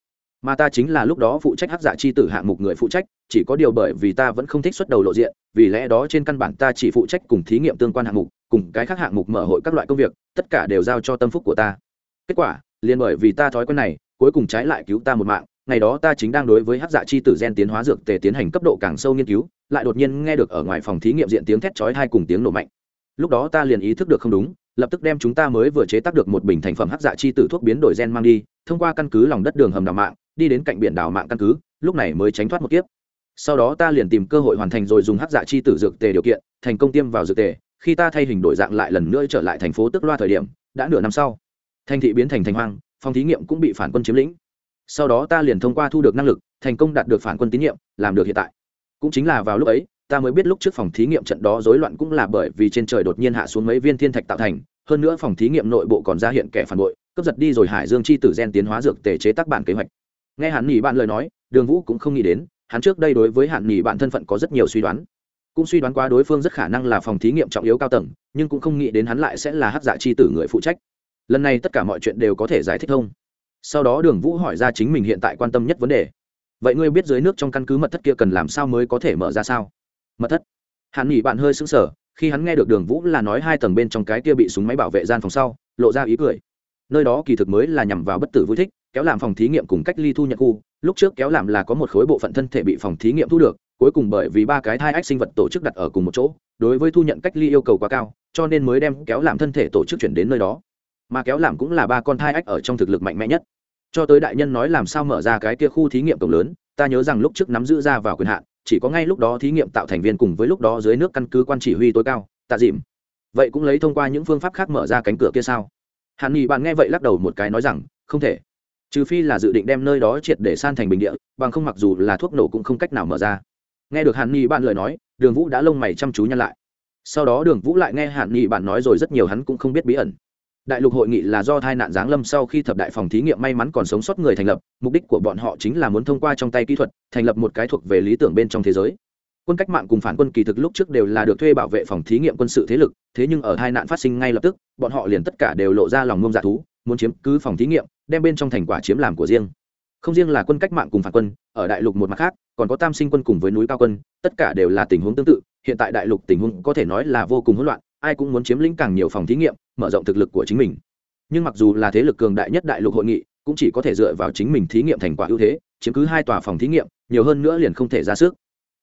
Mà ta chính là lúc đó phụ trách hắc giả chi tử hạng mục người phụ trách, chỉ có điều bởi vì ta vẫn không thích xuất đầu lộ diện, vì lẽ đó trên căn bản ta chỉ phụ trách cùng thí nghiệm tương quan hạng mục, cùng cái khác hạng mục mở hội các loại công việc, tất cả đều giao cho tâm phúc của ta. Kết quả, liền bởi vì ta thói quen này, cuối cùng trái lại cứu ta một mạng ngày đó ta chính đang đối với hát dạ chi tử gen tiến hóa dược tề tiến hành cấp độ càng sâu nghiên cứu, lại đột nhiên nghe được ở ngoài phòng thí nghiệm diện tiếng thét chói hai cùng tiếng nổ mạnh. Lúc đó ta liền ý thức được không đúng, lập tức đem chúng ta mới vừa chế tác được một bình thành phẩm hát dạ chi tử thuốc biến đổi gen mang đi, thông qua căn cứ lòng đất đường hầm đào mạng, đi đến cạnh biển đào mạng căn cứ, lúc này mới tránh thoát một kiếp. Sau đó ta liền tìm cơ hội hoàn thành rồi dùng hát dạ chi tử dược tề điều kiện, thành công tiêm vào dược tề, khi ta thay hình đổi dạng lại lần nữa trở lại thành phố tức loa thời điểm, đã nửa năm sau. Thành thị biến thành thành hoang, phòng thí nghiệm cũng bị phản quân chiếm lĩnh sau đó ta liền thông qua thu được năng lực, thành công đạt được phản quân tín nhiệm, làm được hiện tại. Cũng chính là vào lúc ấy, ta mới biết lúc trước phòng thí nghiệm trận đó rối loạn cũng là bởi vì trên trời đột nhiên hạ xuống mấy viên thiên thạch tạo thành, hơn nữa phòng thí nghiệm nội bộ còn ra hiện kẻ phản bội, cướp giật đi rồi hải dương chi tử gen tiến hóa dược tề chế tác bản kế hoạch. Nghe hắn nghỉ bạn lời nói, đường vũ cũng không nghĩ đến, hắn trước đây đối với hạn nghỉ bạn thân phận có rất nhiều suy đoán. Cũng suy đoán qua đối phương rất khả năng là phòng thí nghiệm trọng yếu cao tầng, nhưng cũng không nghĩ đến hắn lại sẽ là hát dạ chi tử người phụ trách. Lần này tất cả mọi chuyện đều có thể giải thích thông sau đó đường vũ hỏi ra chính mình hiện tại quan tâm nhất vấn đề. Vậy ngươi biết dưới nước trong căn cứ mật thất kia cần làm sao mới có thể mở ra sao? Mật thất? Hạn nghỉ bạn hơi sững sờ, khi hắn nghe được đường vũ là nói hai tầng bên trong cái kia bị súng máy bảo vệ gian phòng sau, lộ ra ý cười. Nơi đó kỳ thực mới là nhằm vào bất tử vui thích, kéo làm phòng thí nghiệm cùng cách ly thu nhận khu. Lúc trước kéo làm là có một khối bộ phận thân thể bị phòng thí nghiệm thu được, cuối cùng bởi vì ba cái thai ách sinh vật tổ chức đặt ở cùng một chỗ, đối với thu nhận cách ly yêu cầu quá cao, cho nên mới đem kéo làm thân thể tổ chức chuyển đến nơi đó mà kéo làm cũng là ba con thai ách ở trong thực lực mạnh mẽ nhất. Cho tới đại nhân nói làm sao mở ra cái kia khu thí nghiệm cổng lớn, ta nhớ rằng lúc trước nắm giữ ra vào quyền hạn, chỉ có ngay lúc đó thí nghiệm tạo thành viên cùng với lúc đó dưới nước căn cứ quan chỉ huy tối cao, tạ dìm. Vậy cũng lấy thông qua những phương pháp khác mở ra cánh cửa kia sao? Hàn nghị bạn nghe vậy lắc đầu một cái nói rằng, không thể. Trừ phi là dự định đem nơi đó triệt để san thành bình địa, bằng không mặc dù là thuốc nổ cũng không cách nào mở ra. Nghe được hàn nghị bạn lời nói, đường vũ đã lông mày chăm chú nhăn lại. Sau đó đường vũ lại nghe hàn nghị bạn nói rồi rất nhiều hắn cũng không biết bí ẩn đại lục hội nghị là do tai nạn giáng lâm sau khi thập đại phòng thí nghiệm may mắn còn sống sót người thành lập, mục đích của bọn họ chính là muốn thông qua trong tay kỹ thuật, thành lập một cái thuộc về lý tưởng bên trong thế giới. Quân cách mạng cùng phản quân kỳ thực lúc trước đều là được thuê bảo vệ phòng thí nghiệm quân sự thế lực, thế nhưng ở hai nạn phát sinh ngay lập tức, bọn họ liền tất cả đều lộ ra lòng ngông dạ thú, muốn chiếm cứ phòng thí nghiệm, đem bên trong thành quả chiếm làm của riêng. Không riêng là quân cách mạng cùng phản quân, ở đại lục một mặt khác, còn có tam sinh quân cùng với núi cao quân, tất cả đều là tình huống tương tự, hiện tại đại lục tình huống có thể nói là vô cùng hỗn loạn ai cũng muốn chiếm lĩnh càng nhiều phòng thí nghiệm, mở rộng thực lực của chính mình. Nhưng mặc dù là thế lực cường đại nhất đại lục hội nghị, cũng chỉ có thể dựa vào chính mình thí nghiệm thành quả ưu thế, chiếm cứ hai tòa phòng thí nghiệm, nhiều hơn nữa liền không thể ra sức.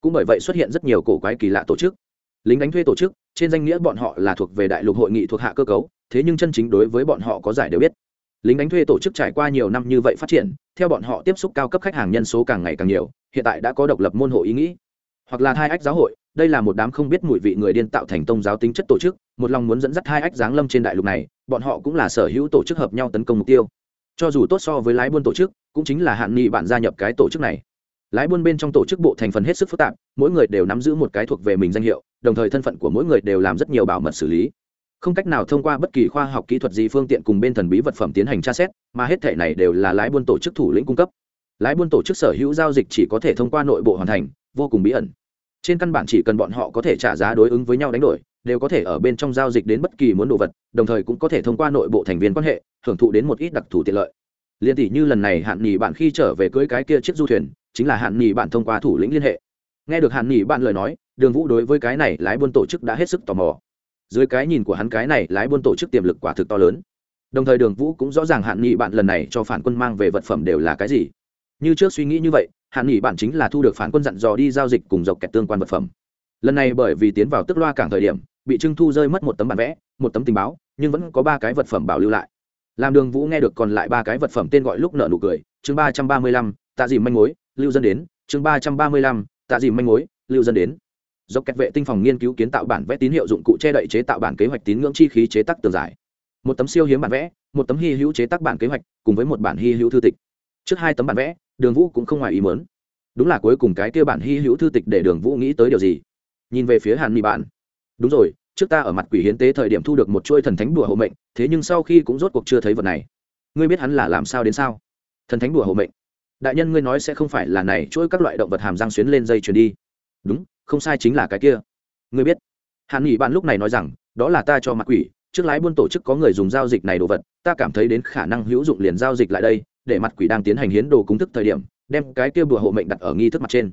Cũng bởi vậy xuất hiện rất nhiều cổ quái kỳ lạ tổ chức. Lính đánh thuê tổ chức, trên danh nghĩa bọn họ là thuộc về đại lục hội nghị thuộc hạ cơ cấu, thế nhưng chân chính đối với bọn họ có giải đều biết. Lính đánh thuê tổ chức trải qua nhiều năm như vậy phát triển, theo bọn họ tiếp xúc cao cấp khách hàng nhân số càng ngày càng nhiều, hiện tại đã có độc lập môn hộ ý nghĩ. Hoặc là hai ách giáo hội đây là một đám không biết mùi vị người điên tạo thành tông giáo tính chất tổ chức, một lòng muốn dẫn dắt hai ách giáng lâm trên đại lục này, bọn họ cũng là sở hữu tổ chức hợp nhau tấn công mục tiêu. Cho dù tốt so với lái buôn tổ chức, cũng chính là hạn nghị bạn gia nhập cái tổ chức này. Lái buôn bên trong tổ chức bộ thành phần hết sức phức tạp, mỗi người đều nắm giữ một cái thuộc về mình danh hiệu, đồng thời thân phận của mỗi người đều làm rất nhiều bảo mật xử lý. Không cách nào thông qua bất kỳ khoa học kỹ thuật gì phương tiện cùng bên thần bí vật phẩm tiến hành tra xét, mà hết thể này đều là lái buôn tổ chức thủ lĩnh cung cấp. Lái buôn tổ chức sở hữu giao dịch chỉ có thể thông qua nội bộ hoàn thành, vô cùng bí ẩn trên căn bản chỉ cần bọn họ có thể trả giá đối ứng với nhau đánh đổi, đều có thể ở bên trong giao dịch đến bất kỳ muốn đồ vật, đồng thời cũng có thể thông qua nội bộ thành viên quan hệ, hưởng thụ đến một ít đặc thù tiện lợi. Liên tỷ như lần này hạn nghỉ bạn khi trở về cưới cái kia chiếc du thuyền, chính là hạn nghỉ bạn thông qua thủ lĩnh liên hệ. Nghe được hạn nghỉ bạn lời nói, đường vũ đối với cái này lái buôn tổ chức đã hết sức tò mò. Dưới cái nhìn của hắn cái này lái buôn tổ chức tiềm lực quả thực to lớn. Đồng thời đường vũ cũng rõ ràng hạn nghị bạn lần này cho phản quân mang về vật phẩm đều là cái gì như trước suy nghĩ như vậy hạn nghỉ bản chính là thu được phản quân dặn dò đi giao dịch cùng dọc kẹt tương quan vật phẩm. Lần này bởi vì tiến vào tức loa cảng thời điểm, bị trưng thu rơi mất một tấm bản vẽ, một tấm tình báo, nhưng vẫn có ba cái vật phẩm bảo lưu lại. Làm đường vũ nghe được còn lại ba cái vật phẩm tên gọi lúc nợ nụ cười, chương ba trăm ba mươi lăm, tạ dìm manh mối, lưu dân đến, chương ba trăm ba mươi lăm, tạ dìm manh mối, lưu dân đến. Dọc kẹt vệ tinh phòng nghiên cứu kiến tạo bản vẽ tín hiệu dụng cụ che đậy chế tạo bản kế hoạch tín ngưỡng chi khí chế tác tường giải. Một tấm siêu hiếm bản vẽ, một tấm hy hữu chế tác bản kế hoạch, cùng với một bản hy hữu thư tịch. Trước hai tấm bản vẽ đường vũ cũng không ngoài ý mớn đúng là cuối cùng cái kia bản hy hữu thư tịch để đường vũ nghĩ tới điều gì? Nhìn về phía hàn mỹ bạn. Đúng rồi, trước ta ở mặt quỷ hiến tế thời điểm thu được một chuôi thần thánh đùa hộ mệnh, thế nhưng sau khi cũng rốt cuộc chưa thấy vật này. Ngươi biết hắn là làm sao đến sao? Thần thánh đùa hộ mệnh. Đại nhân ngươi nói sẽ không phải là này chuỗi các loại động vật hàm răng xuyến lên dây chuyền đi. Đúng, không sai chính là cái kia. Ngươi biết. Hàn nghỉ bạn lúc này nói rằng, đó là ta cho mặt quỷ, trước lái buôn tổ chức có người dùng giao dịch này đồ vật, ta cảm thấy đến khả năng hữu dụng liền giao dịch lại đây để mặt quỷ đang tiến hành hiến đồ cúng thức thời điểm, đem cái kia bùa hộ mệnh đặt ở nghi thức mặt trên.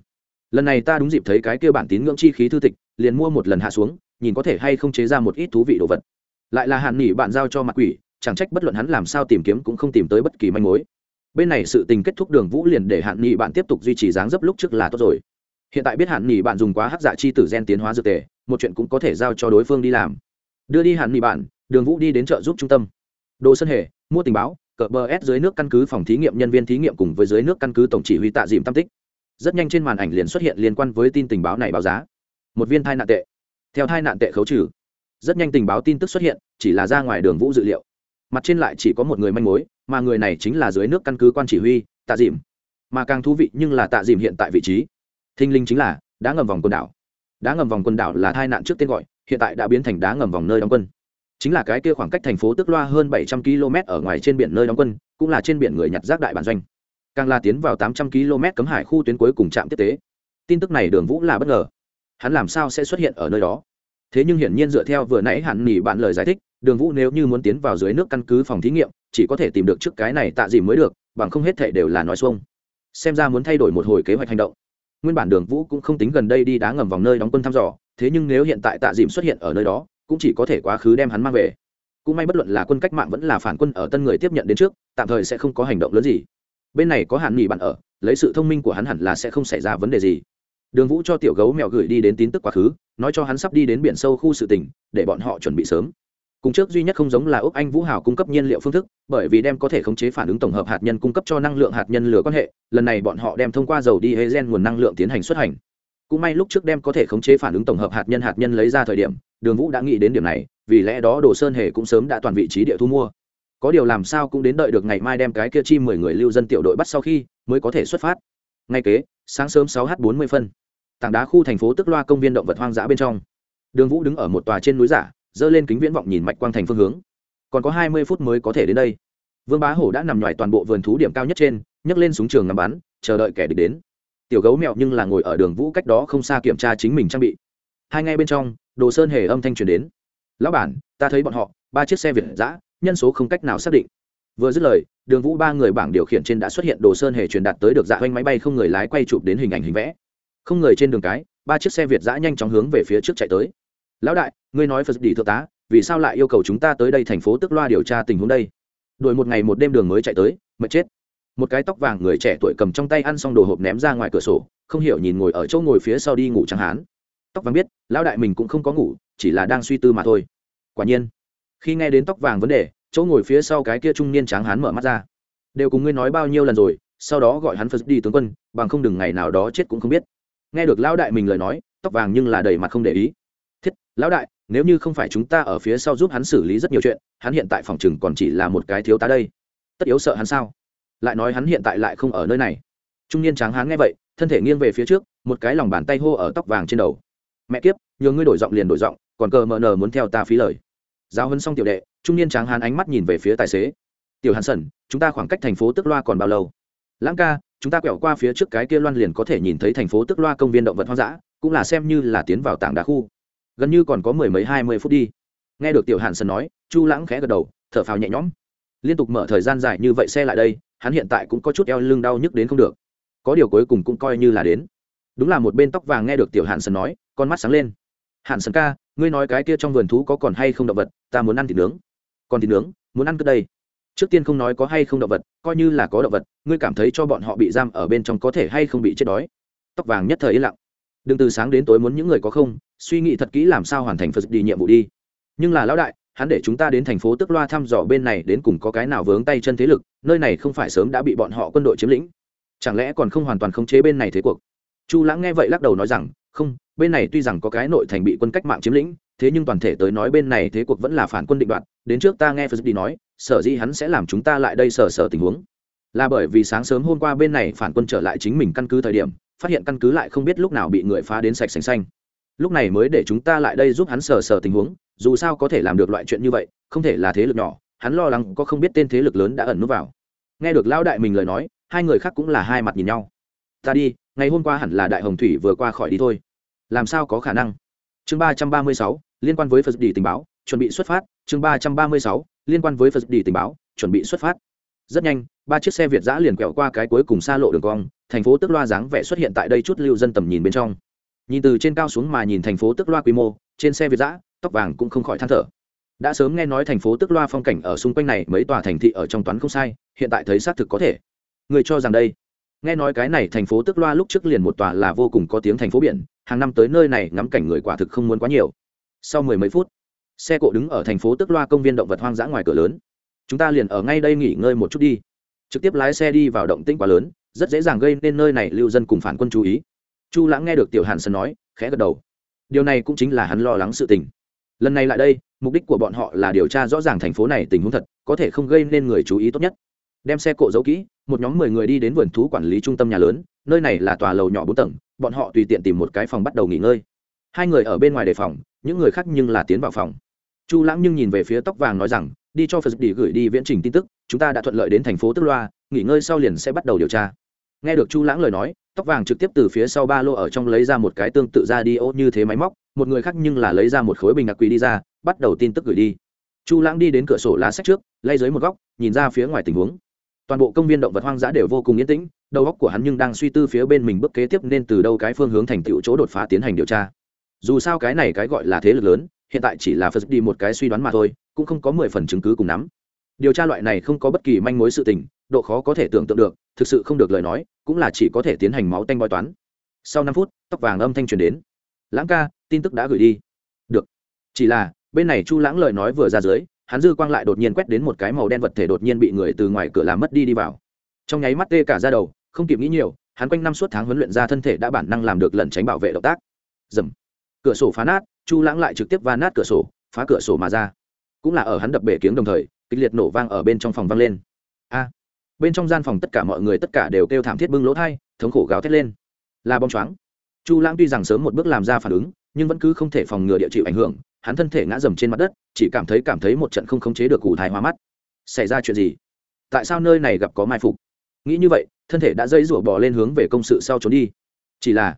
Lần này ta đúng dịp thấy cái kia bản tín ngưỡng chi khí thư tịch, liền mua một lần hạ xuống, nhìn có thể hay không chế ra một ít thú vị đồ vật. Lại là hàn nghỉ bạn giao cho mặt quỷ, chẳng trách bất luận hắn làm sao tìm kiếm cũng không tìm tới bất kỳ manh mối. Bên này sự tình kết thúc đường vũ liền để hạn nghị bạn tiếp tục duy trì dáng dấp lúc trước là tốt rồi. Hiện tại biết hạn nghỉ bạn dùng quá hắc dạ chi tử gen tiến hóa dược tề, một chuyện cũng có thể giao cho đối phương đi làm. Đưa đi hạn nghỉ bạn, đường vũ đi đến chợ giúp trung tâm. Đồ sân hề, mua tình báo cờ bờ s dưới nước căn cứ phòng thí nghiệm nhân viên thí nghiệm cùng với dưới nước căn cứ tổng chỉ huy tạ dìm tam tích. Rất nhanh trên màn ảnh liền xuất hiện liên quan với tin tình báo này báo giá. Một viên thai nạn tệ. Theo thai nạn tệ khấu trừ. Rất nhanh tình báo tin tức xuất hiện, chỉ là ra ngoài đường vũ dự liệu. Mặt trên lại chỉ có một người manh mối, mà người này chính là dưới nước căn cứ quan chỉ huy, tạ dìm. Mà càng thú vị nhưng là tạ dìm hiện tại vị trí. Thinh linh chính là đá ngầm vòng quần đảo. Đá ngầm vòng quần đảo là thai nạn trước tên gọi, hiện tại đã biến thành đá ngầm vòng nơi đóng quân chính là cái kia khoảng cách thành phố tức loa hơn bảy trăm km ở ngoài trên biển nơi đóng quân, cũng là trên biển người nhặt rác đại bản doanh. Càng là tiến vào tám trăm km cấm hải khu tuyến cuối cùng trạm tiếp tế. Tin tức này đường vũ là bất ngờ. Hắn làm sao sẽ xuất hiện ở nơi đó? Thế nhưng hiển nhiên dựa theo vừa nãy hẳn nỉ bạn lời giải thích, đường vũ nếu như muốn tiến vào dưới nước căn cứ phòng thí nghiệm, chỉ có thể tìm được trước cái này tạ gì mới được, bằng không hết thể đều là nói xuông. Xem ra muốn thay đổi một hồi kế hoạch hành động. Nguyên bản đường vũ cũng không tính gần đây đi đá ngầm vòng nơi đóng quân thăm dò, thế nhưng nếu hiện tại tạ dìm xuất hiện ở nơi đó cũng chỉ có thể quá khứ đem hắn mang về. Cũng may bất luận là quân cách mạng vẫn là phản quân ở tân người tiếp nhận đến trước, tạm thời sẽ không có hành động lớn gì. Bên này có hạn nghỉ bạn ở, lấy sự thông minh của hắn hẳn là sẽ không xảy ra vấn đề gì. Đường vũ cho tiểu gấu mèo gửi đi đến tin tức quá khứ, nói cho hắn sắp đi đến biển sâu khu sự tỉnh để bọn họ chuẩn bị sớm. Cùng trước duy nhất không giống là úc anh vũ hào cung cấp nhiên liệu phương thức, bởi vì đem có thể khống chế phản ứng tổng hợp hạt nhân cung cấp cho năng lượng hạt nhân lửa quan hệ, lần này bọn họ đem thông qua dầu đi hệ gen nguồn năng lượng tiến hành xuất hành. Cũng may lúc trước đem có thể khống chế phản ứng tổng hợp hạt nhân hạt nhân lấy ra thời điểm đường vũ đã nghĩ đến điểm này, vì lẽ đó đồ sơn hề cũng sớm đã toàn vị trí địa thu mua. Có điều làm sao cũng đến đợi được ngày mai đem cái kia chi mười người lưu dân tiểu đội bắt sau khi mới có thể xuất phát. Ngay kế, sáng sớm sáu h bốn mươi phân, tảng đá khu thành phố tức loa công viên động vật hoang dã bên trong. Đường vũ đứng ở một tòa trên núi giả, giơ lên kính viễn vọng nhìn mạch quang thành phương hướng. Còn có hai mươi phút mới có thể đến đây. Vương bá hổ đã nằm ngoài toàn bộ vườn thú điểm cao nhất trên, nhấc lên súng trường ngắm bắn, chờ đợi kẻ địch đến. Tiểu gấu mèo nhưng là ngồi ở đường vũ cách đó không xa kiểm tra chính mình trang bị hai ngay bên trong, đồ sơn hề âm thanh truyền đến. Lão bản, ta thấy bọn họ, ba chiếc xe việt giã nhân số không cách nào xác định. Vừa dứt lời, đường vũ ba người bảng điều khiển trên đã xuất hiện đồ sơn hề truyền đạt tới được dạ oanh máy bay không người lái quay chụp đến hình ảnh hình vẽ. Không người trên đường cái, ba chiếc xe việt giã nhanh chóng hướng về phía trước chạy tới. Lão đại, ngươi nói phật đi thượng tá, vì sao lại yêu cầu chúng ta tới đây thành phố tức loa điều tra tình huống đây? Đuổi một ngày một đêm đường mới chạy tới, mệt chết. Một cái tóc vàng người trẻ tuổi cầm trong tay ăn xong đồ hộp ném ra ngoài cửa sổ, không hiểu nhìn ngồi ở chỗ ngồi phía sau đi ngủ chẳng hán tóc vàng biết, lão đại mình cũng không có ngủ, chỉ là đang suy tư mà thôi. Quả nhiên, khi nghe đến tóc vàng vấn đề, chỗ ngồi phía sau cái kia trung niên tráng hán mở mắt ra. Đều cùng ngươi nói bao nhiêu lần rồi, sau đó gọi hắn phật đi tướng quân, bằng không đừng ngày nào đó chết cũng không biết. Nghe được lão đại mình lời nói, tóc vàng nhưng là đầy mặt không để ý. Thiết, lão đại, nếu như không phải chúng ta ở phía sau giúp hắn xử lý rất nhiều chuyện, hắn hiện tại phòng chừng còn chỉ là một cái thiếu tá đây. Tất yếu sợ hắn sao? Lại nói hắn hiện tại lại không ở nơi này. Trung niên tráng hán nghe vậy, thân thể nghiêng về phía trước, một cái lòng bàn tay hô ở tóc vàng trên đầu mẹ kiếp, nhờ ngươi đổi giọng liền đổi giọng, còn cờ mờ nờ muốn theo ta phí lời. Giao hân xong tiểu đệ, trung niên tráng hán ánh mắt nhìn về phía tài xế. Tiểu hàn sẩn, chúng ta khoảng cách thành phố tức loa còn bao lâu? Lãng ca, chúng ta quẹo qua phía trước cái kia loan liền có thể nhìn thấy thành phố tức loa công viên động vật hoang dã, cũng là xem như là tiến vào tảng đá khu. Gần như còn có mười mấy hai mươi phút đi. Nghe được tiểu hàn sân nói, chu lãng khẽ gật đầu, thở phào nhẹ nhõm. Liên tục mở thời gian dài như vậy xe lại đây, hắn hiện tại cũng có chút eo lưng đau nhức đến không được. Có điều cuối cùng cũng coi như là đến. Đúng là một bên tóc vàng nghe được tiểu hàn sân nói con mắt sáng lên. Hạn sân ca, ngươi nói cái kia trong vườn thú có còn hay không động vật, ta muốn ăn thịt nướng. Còn thịt nướng, muốn ăn cứ đây. Trước tiên không nói có hay không động vật, coi như là có động vật, ngươi cảm thấy cho bọn họ bị giam ở bên trong có thể hay không bị chết đói. Tóc vàng nhất thời yên lặng. Đừng từ sáng đến tối muốn những người có không, suy nghĩ thật kỹ làm sao hoàn thành phật đi nhiệm vụ đi. Nhưng là lão đại, hắn để chúng ta đến thành phố tức loa thăm dò bên này đến cùng có cái nào vướng tay chân thế lực, nơi này không phải sớm đã bị bọn họ quân đội chiếm lĩnh. Chẳng lẽ còn không hoàn toàn khống chế bên này thế cuộc? Chu lãng nghe vậy lắc đầu nói rằng, không bên này tuy rằng có cái nội thành bị quân cách mạng chiếm lĩnh, thế nhưng toàn thể tới nói bên này thế cuộc vẫn là phản quân định đoạt, đến trước ta nghe phật đi nói, sở dĩ hắn sẽ làm chúng ta lại đây sở sở tình huống. Là bởi vì sáng sớm hôm qua bên này phản quân trở lại chính mình căn cứ thời điểm, phát hiện căn cứ lại không biết lúc nào bị người phá đến sạch sành xanh. Lúc này mới để chúng ta lại đây giúp hắn sở sở tình huống, dù sao có thể làm được loại chuyện như vậy, không thể là thế lực nhỏ, hắn lo lắng có không biết tên thế lực lớn đã ẩn núp vào. Nghe được lão đại mình lời nói, hai người khác cũng là hai mặt nhìn nhau. Ta đi, ngày hôm qua hẳn là đại hồng thủy vừa qua khỏi đi thôi làm sao có khả năng? Chương ba trăm ba mươi sáu, liên quan với phật đi tình báo, chuẩn bị xuất phát. Chương ba trăm ba mươi sáu, liên quan với phật đi tình báo, chuẩn bị xuất phát. Rất nhanh, ba chiếc xe việt giã liền quẹo qua cái cuối cùng xa lộ đường cong. Thành phố tức loa dáng vẻ xuất hiện tại đây chút lưu dân tầm nhìn bên trong. Nhìn từ trên cao xuống mà nhìn thành phố tức loa quy mô, trên xe việt giã tóc vàng cũng không khỏi than thở. Đã sớm nghe nói thành phố tức loa phong cảnh ở xung quanh này mấy tòa thành thị ở trong toán không sai, hiện tại thấy xác thực có thể. Người cho rằng đây. Nghe nói cái này thành phố tức loa lúc trước liền một tòa là vô cùng có tiếng thành phố biển hàng năm tới nơi này ngắm cảnh người quả thực không muốn quá nhiều. Sau mười mấy phút, xe cộ đứng ở thành phố tức loa công viên động vật hoang dã ngoài cửa lớn. Chúng ta liền ở ngay đây nghỉ ngơi một chút đi. Trực tiếp lái xe đi vào động tĩnh quá lớn, rất dễ dàng gây nên nơi này lưu dân cùng phản quân chú ý. Chu lãng nghe được tiểu hàn sơn nói, khẽ gật đầu. Điều này cũng chính là hắn lo lắng sự tình. Lần này lại đây, mục đích của bọn họ là điều tra rõ ràng thành phố này tình huống thật, có thể không gây nên người chú ý tốt nhất. Đem xe cộ giấu kỹ, một nhóm mười người đi đến vườn thú quản lý trung tâm nhà lớn, nơi này là tòa lầu nhỏ bốn tầng bọn họ tùy tiện tìm một cái phòng bắt đầu nghỉ ngơi. Hai người ở bên ngoài đề phòng, những người khác nhưng là tiến vào phòng. Chu lãng nhưng nhìn về phía tóc vàng nói rằng, đi cho phật đi gửi đi viễn trình tin tức, chúng ta đã thuận lợi đến thành phố tức loa, nghỉ ngơi sau liền sẽ bắt đầu điều tra. Nghe được chu lãng lời nói, tóc vàng trực tiếp từ phía sau ba lô ở trong lấy ra một cái tương tự ra đi ô như thế máy móc, một người khác nhưng là lấy ra một khối bình ngạc quỷ đi ra, bắt đầu tin tức gửi đi. Chu lãng đi đến cửa sổ lá sách trước, lay dưới một góc, nhìn ra phía ngoài tình huống. Toàn bộ công viên động vật hoang dã đều vô cùng yên tĩnh đầu óc của hắn nhưng đang suy tư phía bên mình bước kế tiếp nên từ đâu cái phương hướng thành tựu chỗ đột phá tiến hành điều tra. Dù sao cái này cái gọi là thế lực lớn, hiện tại chỉ là phật đi một cái suy đoán mà thôi, cũng không có mười phần chứng cứ cùng nắm điều tra loại này không có bất kỳ manh mối sự tình, độ khó có thể tưởng tượng được, thực sự không được lời nói, cũng là chỉ có thể tiến hành máu tanh bói toán. Sau năm phút, tóc vàng âm thanh truyền đến. Lãng ca, tin tức đã gửi đi. Được. Chỉ là, bên này chu lãng lời nói vừa ra dưới, hắn dư quang lại đột nhiên quét đến một cái màu đen vật thể đột nhiên bị người từ ngoài cửa làm mất đi đi vào. Trong nháy mắt tê cả ra đầu không kịp nghĩ nhiều, hắn quanh năm suốt tháng huấn luyện ra thân thể đã bản năng làm được lẩn tránh bảo vệ động tác. Dầm. Cửa sổ phá nát, chu lãng lại trực tiếp va nát cửa sổ, phá cửa sổ mà ra. Cũng là ở hắn đập bể kiếng đồng thời, kịch liệt nổ vang ở bên trong phòng vang lên. A. Bên trong gian phòng tất cả mọi người tất cả đều kêu thảm thiết bưng lỗ thai, thống khổ gào thét lên. Là bong choáng. Chu lãng tuy rằng sớm một bước làm ra phản ứng, nhưng vẫn cứ không thể phòng ngừa địa chịu ảnh hưởng, hắn thân thể ngã dầm trên mặt đất, chỉ cảm thấy cảm thấy một trận không khống chế được củ thai hoa mắt. Xảy ra chuyện gì? Tại sao nơi này gặp có mai phục? Nghĩ như vậy thân thể đã dây rủa bò lên hướng về công sự sau trốn đi. Chỉ là,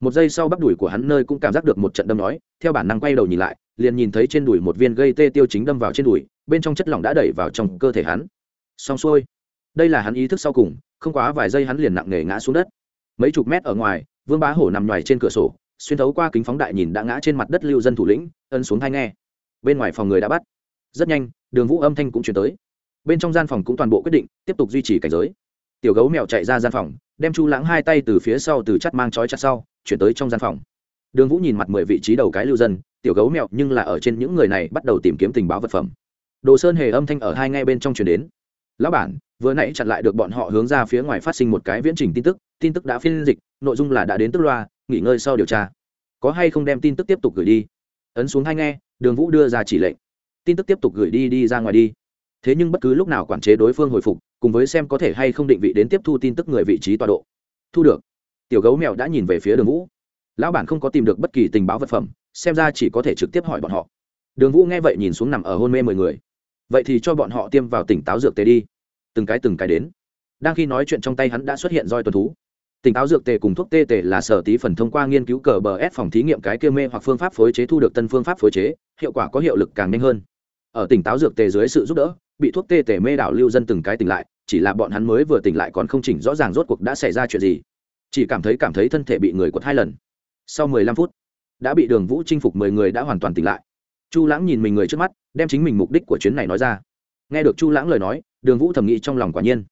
một giây sau bắp đùi của hắn nơi cũng cảm giác được một trận đâm nói, theo bản năng quay đầu nhìn lại, liền nhìn thấy trên đùi một viên gây tê tiêu chính đâm vào trên đùi, bên trong chất lỏng đã đẩy vào trong cơ thể hắn. Xong xuôi, đây là hắn ý thức sau cùng, không quá vài giây hắn liền nặng nề ngã xuống đất. Mấy chục mét ở ngoài, vương bá hổ nằm ngoài trên cửa sổ, xuyên thấu qua kính phóng đại nhìn đã ngã trên mặt đất lưu dân thủ lĩnh, ân xuống thai nghe. Bên ngoài phòng người đã bắt. Rất nhanh, đường vũ âm thanh cũng chuyển tới. Bên trong gian phòng cũng toàn bộ quyết định, tiếp tục duy trì cảnh giới tiểu gấu mèo chạy ra gian phòng, đem chu lãng hai tay từ phía sau từ chắt mang trói chặt sau, chuyển tới trong gian phòng. Đường vũ nhìn mặt mười vị trí đầu cái lưu dân, tiểu gấu mèo nhưng là ở trên những người này bắt đầu tìm kiếm tình báo vật phẩm. Đồ sơn hề âm thanh ở hai ngay bên trong chuyển đến. Lão bản, vừa nãy chặn lại được bọn họ hướng ra phía ngoài phát sinh một cái viễn trình tin tức tin tức đã phiên dịch, nội dung là đã đến tức loa, nghỉ ngơi sau điều tra. Có hay không đem tin tức tiếp tục gửi đi? Ấn xuống hai nghe, đường vũ đưa ra chỉ lệnh. Tin tức tiếp tục gửi đi đi ra ngoài đi thế nhưng bất cứ lúc nào quản chế đối phương hồi phục, cùng với xem có thể hay không định vị đến tiếp thu tin tức người vị trí tọa độ. Thu được. Tiểu gấu mèo đã nhìn về phía đường vũ. Lão bản không có tìm được bất kỳ tình báo vật phẩm, xem ra chỉ có thể trực tiếp hỏi bọn họ. Đường vũ nghe vậy nhìn xuống nằm ở hôn mê mười người. Vậy thì cho bọn họ tiêm vào tỉnh táo dược tề đi. Từng cái từng cái đến. Đang khi nói chuyện trong tay hắn đã xuất hiện roi tuần thú. Tỉnh táo dược tề cùng thuốc tê tề là sở tí phần thông qua nghiên cứu cờ bờ ép phòng thí nghiệm cái kia mê hoặc phương pháp phối chế thu được tân phương pháp phối chế, hiệu quả có hiệu lực càng nhanh hơn ở tỉnh táo dược tề dưới sự giúp đỡ, bị thuốc tê tề mê đảo lưu dân từng cái tỉnh lại, chỉ là bọn hắn mới vừa tỉnh lại còn không chỉnh rõ ràng rốt cuộc đã xảy ra chuyện gì. Chỉ cảm thấy cảm thấy thân thể bị người quật hai lần. Sau mười lăm phút, đã bị đường vũ chinh phục mười người đã hoàn toàn tỉnh lại. Chu lãng nhìn mình người trước mắt, đem chính mình mục đích của chuyến này nói ra. Nghe được chu lãng lời nói, đường vũ thầm nghĩ trong lòng quả nhiên.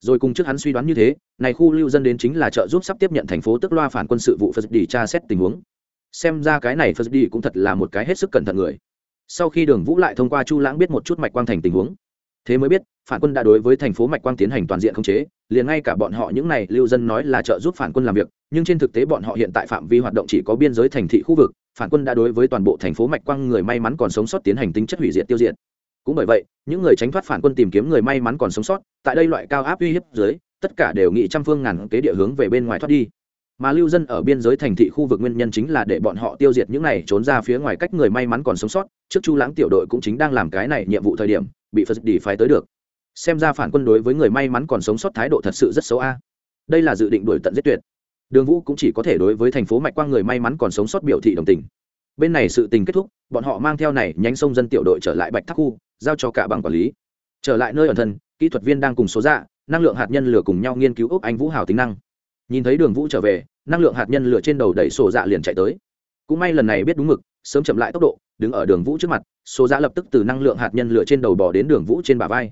Rồi cùng trước hắn suy đoán như thế, này khu lưu dân đến chính là trợ giúp sắp tiếp nhận thành phố tức loa phản quân sự vụ phật đi tra xét tình huống. Xem ra cái này phật đi cũng thật là một cái hết sức cẩn thận người sau khi đường vũ lại thông qua chu lãng biết một chút mạch quang thành tình huống, thế mới biết phản quân đã đối với thành phố mạch quang tiến hành toàn diện khống chế, liền ngay cả bọn họ những này lưu dân nói là trợ giúp phản quân làm việc, nhưng trên thực tế bọn họ hiện tại phạm vi hoạt động chỉ có biên giới thành thị khu vực, phản quân đã đối với toàn bộ thành phố mạch quang người may mắn còn sống sót tiến hành tính chất hủy diệt tiêu diệt. Cũng bởi vậy, những người tránh thoát phản quân tìm kiếm người may mắn còn sống sót, tại đây loại cao áp uy hiếp dưới, tất cả đều nghị trăm phương ngàn kế địa hướng về bên ngoài thoát đi mà lưu dân ở biên giới thành thị khu vực nguyên nhân chính là để bọn họ tiêu diệt những này, trốn ra phía ngoài cách người may mắn còn sống sót. Trước chu lãng tiểu đội cũng chính đang làm cái này nhiệm vụ thời điểm, bị phật đi phái tới được. Xem ra phản quân đối với người may mắn còn sống sót thái độ thật sự rất xấu a. Đây là dự định đuổi tận giết tuyệt. Đường vũ cũng chỉ có thể đối với thành phố mạch quang người may mắn còn sống sót biểu thị đồng tình. Bên này sự tình kết thúc, bọn họ mang theo này nhánh sông dân tiểu đội trở lại bạch thác khu, giao cho cả bằng quản lý. Trở lại nơi ẩn thân, kỹ thuật viên đang cùng số dạ năng lượng hạt nhân lửa cùng nhau nghiên cứu ốc anh vũ hào tính năng nhìn thấy đường vũ trở về, năng lượng hạt nhân lửa trên đầu đẩy sổ dạ liền chạy tới. Cũng may lần này biết đúng mực, sớm chậm lại tốc độ, đứng ở đường vũ trước mặt, sổ dạ lập tức từ năng lượng hạt nhân lửa trên đầu bỏ đến đường vũ trên bả vai.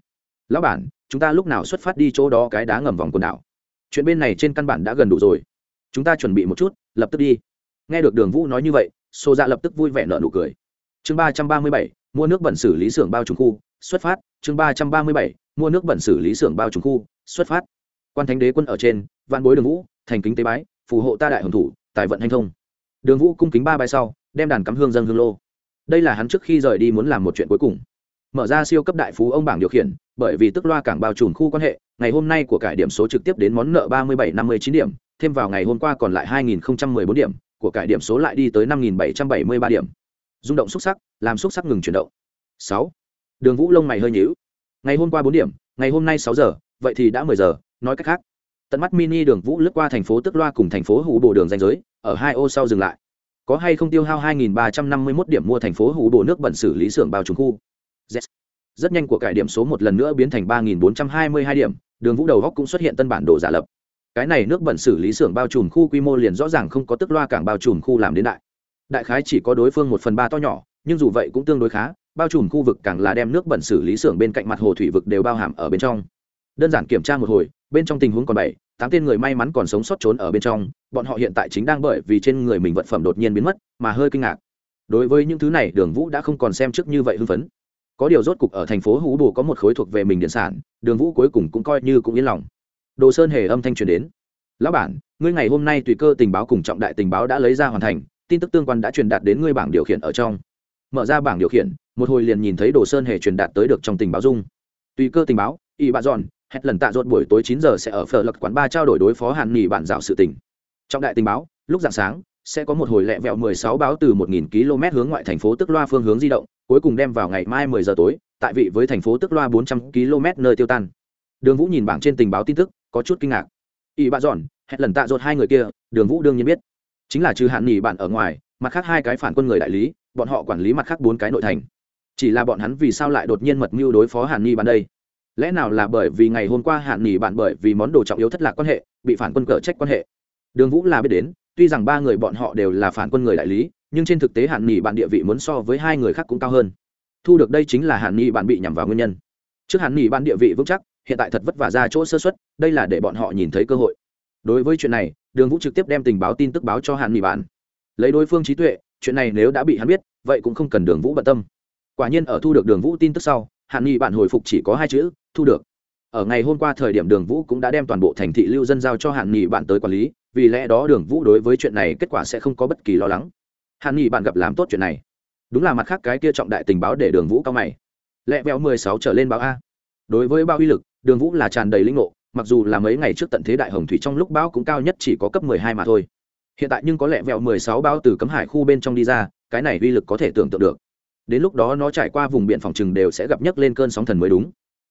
Lão bản, chúng ta lúc nào xuất phát đi chỗ đó cái đá ngầm vòng quần đảo? Chuyện bên này trên căn bản đã gần đủ rồi. Chúng ta chuẩn bị một chút, lập tức đi. Nghe được đường vũ nói như vậy, sổ dạ lập tức vui vẻ nợ nụ cười. Chương ba trăm ba mươi bảy, mua nước bẩn xử lý xưởng bao trùng khu, xuất phát. Chương ba trăm ba mươi bảy, mua nước bẩn xử lý xưởng bao trùng khu, xuất phát. Quan thánh đế quân ở trên văn bối đường vũ thành kính tế bái, phù hộ ta đại hồng thủ, tài vận hành thông. Đường vũ cung kính ba bài sau, đem đàn cắm hương dân hương lô. Đây là hắn trước khi rời đi muốn làm một chuyện cuối cùng. Mở ra siêu cấp đại phú ông bảng điều khiển, bởi vì tức loa cảng bao trùm khu quan hệ, ngày hôm nay của cải điểm số trực tiếp đến món nợ ba mươi bảy năm mươi chín điểm, thêm vào ngày hôm qua còn lại hai nghìn bốn điểm, của cải điểm số lại đi tới năm nghìn bảy trăm bảy mươi ba điểm. Rung động xúc sắc, làm xúc sắc ngừng chuyển động. Sáu. Đường vũ lông mày hơi nhíu. Ngày hôm qua bốn điểm, ngày hôm nay sáu giờ, vậy thì đã mười giờ, nói cách khác tận mắt mini đường vũ lướt qua thành phố tức loa cùng thành phố hủ Bộ đường danh giới, ở hai ô sau dừng lại. Có hay không tiêu hao 2.351 điểm mua thành phố hủ Bộ nước bẩn xử lý xưởng bao trùm khu? Yes. rất nhanh của cải điểm số một lần nữa biến thành 3.422 điểm, đường vũ đầu góc cũng xuất hiện tân bản đồ giả lập. Cái này nước bẩn xử lý xưởng bao trùm khu quy mô liền rõ ràng không có tức loa cảng bao trùm khu làm đến đại. Đại khái chỉ có đối phương một phần ba to nhỏ, nhưng dù vậy cũng tương đối khá, bao trùm khu vực càng là đem nước bẩn xử lý xưởng bên cạnh mặt hồ thủy vực đều bao hàm ở bên trong. Đơn giản kiểm tra một hồi bên trong tình huống còn bảy, tám tên người may mắn còn sống sót trốn ở bên trong, bọn họ hiện tại chính đang bởi vì trên người mình vật phẩm đột nhiên biến mất, mà hơi kinh ngạc. Đối với những thứ này, đường vũ đã không còn xem trước như vậy hưng phấn. Có điều rốt cục ở thành phố hú bù có một khối thuộc về mình điện sản, đường vũ cuối cùng cũng coi như cũng yên lòng. Đồ sơn hề âm thanh truyền đến. Lão bản, ngươi ngày hôm nay tùy cơ tình báo cùng trọng đại tình báo đã lấy ra hoàn thành, tin tức tương quan đã truyền đạt đến ngươi bảng điều khiển ở trong. Mở ra bảng điều khiển, một hồi liền nhìn thấy đồ sơn hề truyền đạt tới được trong tình báo dung. Tùy cơ tình báo, y bà dọn hẹn lần tạ ruột buổi tối chín giờ sẽ ở phở lật quán ba trao đổi đối phó hàn nghỉ bản dạo sự tình. Trong đại tình báo, lúc dạng sáng, sẽ có một hồi lẹ vẹo mười sáu báo từ một nghìn km hướng ngoại thành phố tức loa phương hướng di động, cuối cùng đem vào ngày mai mười giờ tối, tại vị với thành phố tức loa bốn trăm km nơi tiêu tan. Đường vũ nhìn bảng trên tình báo tin tức, có chút kinh ngạc. Ý bà dọn hẹn lần tạ ruột hai người kia, đường vũ đương nhiên biết. Chính là trừ hạn nghỉ bạn ở ngoài, mặt khác hai cái phản quân người đại lý, bọn họ quản lý mặt khác bốn cái nội thành. Chỉ là bọn hắn vì sao lại đột nhiên mật mưu đối phó hàn Nghi bạn đây? Lẽ nào là bởi vì ngày hôm qua hạn nghỉ bạn bởi vì món đồ trọng yếu thất lạc quan hệ, bị phản quân cờ trách quan hệ? Đường vũ là biết đến, tuy rằng ba người bọn họ đều là phản quân người đại lý, nhưng trên thực tế hạn nghỉ bạn địa vị muốn so với hai người khác cũng cao hơn. Thu được đây chính là hạn nghỉ bạn bị nhằm vào nguyên nhân. Trước hạn nghỉ bạn địa vị vững chắc, hiện tại thật vất vả ra chỗ sơ xuất đây là để bọn họ nhìn thấy cơ hội. Đối với chuyện này, đường vũ trực tiếp đem tình báo tin tức báo cho hạn nghỉ bạn. Lấy đối phương trí tuệ, chuyện này nếu đã bị hắn biết, vậy cũng không cần đường vũ bận tâm. Quả nhiên ở thu được đường vũ tin tức sau hạn nghị bạn hồi phục chỉ có hai chữ, thu được. Ở ngày hôm qua thời điểm đường vũ cũng đã đem toàn bộ thành thị lưu dân giao cho hạn nghị bạn tới quản lý, vì lẽ đó đường vũ đối với chuyện này kết quả sẽ không có bất kỳ lo lắng. Hạn nghị bạn gặp làm tốt chuyện này. Đúng là mặt khác cái kia trọng đại tình báo để đường vũ cao mày. Lẹ vẹo mười sáu trở lên báo a. Đối với bao uy lực, đường vũ là tràn đầy linh ngộ, mặc dù là mấy ngày trước tận thế đại hồng thủy trong lúc bão cũng cao nhất chỉ có cấp mười hai mà thôi. Hiện tại nhưng có lẽ vẹo mười sáu bao từ cấm hải khu bên trong đi ra, cái này uy lực có thể tưởng tượng được đến lúc đó nó trải qua vùng biển phòng trừng đều sẽ gặp nhấc lên cơn sóng thần mới đúng.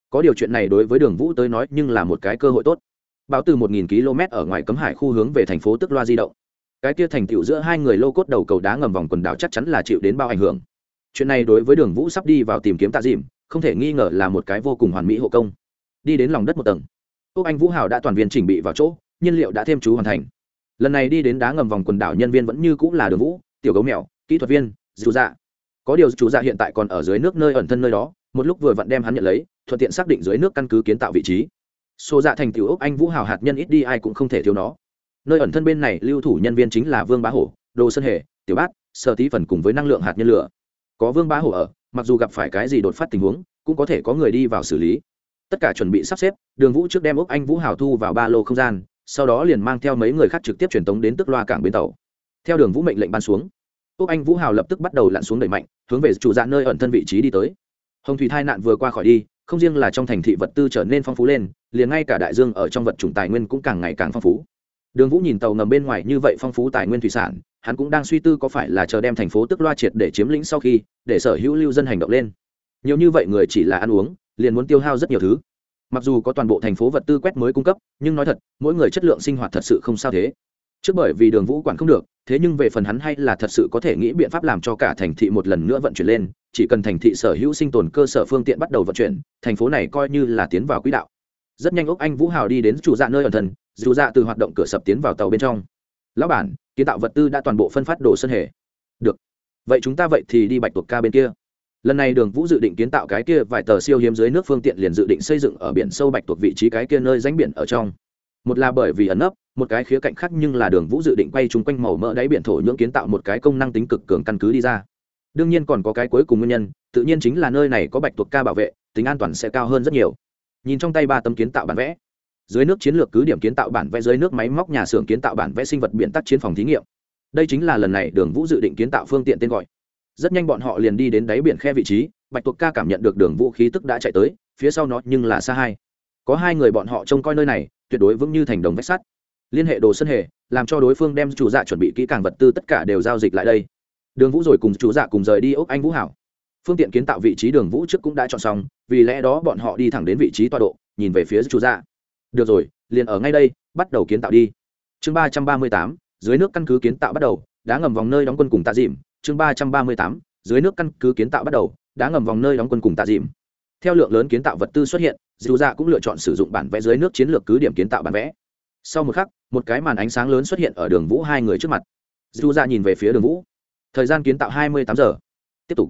Có điều chuyện này đối với đường vũ tới nói nhưng là một cái cơ hội tốt. Báo từ một nghìn km ở ngoài cấm hải khu hướng về thành phố tức loa di động. Cái kia thành tựu giữa hai người lô cốt đầu cầu đá ngầm vòng quần đảo chắc chắn là chịu đến bao ảnh hưởng. Chuyện này đối với đường vũ sắp đi vào tìm kiếm tạ dìm, không thể nghi ngờ là một cái vô cùng hoàn mỹ hộ công. Đi đến lòng đất một tầng. Úc anh vũ hào đã toàn viên chỉnh bị vào chỗ, nhiên liệu đã thêm chú hoàn thành. Lần này đi đến đá ngầm vòng quần đảo nhân viên vẫn như cũng là đường vũ, tiểu gấu mèo, kỹ thuật viên, dù dạ có điều chủ dạ hiện tại còn ở dưới nước nơi ẩn thân nơi đó, một lúc vừa vặn đem hắn nhận lấy, thuận tiện xác định dưới nước căn cứ kiến tạo vị trí. Xô dạ thành tiểu ốc anh vũ hào hạt nhân ít đi, ai cũng không thể thiếu nó. Nơi ẩn thân bên này lưu thủ nhân viên chính là vương bá hổ đồ sơn hề, tiểu bát sơ tí phần cùng với năng lượng hạt nhân lửa. Có vương bá hổ ở, mặc dù gặp phải cái gì đột phát tình huống, cũng có thể có người đi vào xử lý. Tất cả chuẩn bị sắp xếp, đường vũ trước đem ốc anh vũ hào thu vào ba lô không gian, sau đó liền mang theo mấy người khác trực tiếp truyền tống đến tức loa cảng bến tàu. Theo đường vũ mệnh lệnh ban xuống Úc anh vũ hào lập tức bắt đầu lặn xuống đẩy mạnh, hướng về chủ dạ nơi ẩn thân vị trí đi tới. Hồng thủy thai nạn vừa qua khỏi đi, không riêng là trong thành thị vật tư trở nên phong phú lên, liền ngay cả đại dương ở trong vật chủng tài nguyên cũng càng ngày càng phong phú. Đường vũ nhìn tàu ngầm bên ngoài như vậy phong phú tài nguyên thủy sản, hắn cũng đang suy tư có phải là chờ đem thành phố tức loa triệt để chiếm lĩnh sau khi, để sở hữu lưu dân hành động lên. Nhiều như vậy người chỉ là ăn uống, liền muốn tiêu hao rất nhiều thứ. Mặc dù có toàn bộ thành phố vật tư quét mới cung cấp, nhưng nói thật, mỗi người chất lượng sinh hoạt thật sự không sao thế. Trước bởi vì đường vũ quản không được thế nhưng về phần hắn hay là thật sự có thể nghĩ biện pháp làm cho cả thành thị một lần nữa vận chuyển lên, chỉ cần thành thị sở hữu sinh tồn cơ sở phương tiện bắt đầu vận chuyển, thành phố này coi như là tiến vào quỹ đạo. Rất nhanh ốc anh vũ hào đi đến chủ dạ nơi ẩn thần dù dạ từ hoạt động cửa sập tiến vào tàu bên trong. Lão bản, kiến tạo vật tư đã toàn bộ phân phát đồ sân hề. Được. Vậy chúng ta vậy thì đi bạch tuộc ca bên kia. Lần này đường vũ dự định kiến tạo cái kia vài tờ siêu hiếm dưới nước phương tiện liền dự định xây dựng ở biển sâu bạch tuộc vị trí cái kia nơi ránh biển ở trong. Một là bởi vì ẩn ấp một cái khía cạnh khác nhưng là đường vũ dự định quay chung quanh màu mỡ đáy biển thổ nhưỡng kiến tạo một cái công năng tính cực cường căn cứ đi ra. Đương nhiên còn có cái cuối cùng nguyên nhân, tự nhiên chính là nơi này có bạch tuộc ca bảo vệ, tính an toàn sẽ cao hơn rất nhiều. Nhìn trong tay ba tấm kiến tạo bản vẽ. Dưới nước chiến lược cứ điểm kiến tạo bản vẽ dưới nước máy móc nhà xưởng kiến tạo bản vẽ sinh vật biển tắc chiến phòng thí nghiệm. Đây chính là lần này đường vũ dự định kiến tạo phương tiện tên gọi. Rất nhanh bọn họ liền đi đến đáy biển khe vị trí, bạch tuộc ca cảm nhận được đường vũ khí tức đã chạy tới, phía sau nó nhưng là xa hai. Có hai người bọn họ trông coi nơi này, tuyệt đối vững như thành đồng vách sắt liên hệ đồ sân hề, làm cho đối phương đem chủ dạ chuẩn bị kỹ càng vật tư tất cả đều giao dịch lại đây. Đường vũ rồi cùng chủ dạ cùng rời đi ốc anh vũ hảo. Phương tiện kiến tạo vị trí đường vũ trước cũng đã chọn xong, vì lẽ đó bọn họ đi thẳng đến vị trí tọa độ, nhìn về phía chủ dạ. Được rồi, liền ở ngay đây, bắt đầu kiến tạo đi. Chương ba trăm ba mươi tám, dưới nước căn cứ kiến tạo bắt đầu, đá ngầm vòng nơi đóng quân cùng tạ dìm. Chương ba trăm ba mươi tám, dưới nước căn cứ kiến tạo bắt đầu, đá ngầm vòng nơi đóng quân cùng tạ dìm. Theo lượng lớn kiến tạo vật tư xuất hiện, dù dạ cũng lựa chọn sử dụng bản vẽ dưới nước chiến lược cứ điểm kiến tạo bản vẽ sau một khắc, một cái màn ánh sáng lớn xuất hiện ở đường vũ hai người trước mặt. Dù ra dạ nhìn về phía đường vũ. Thời gian kiến tạo hai mươi tám giờ. Tiếp tục.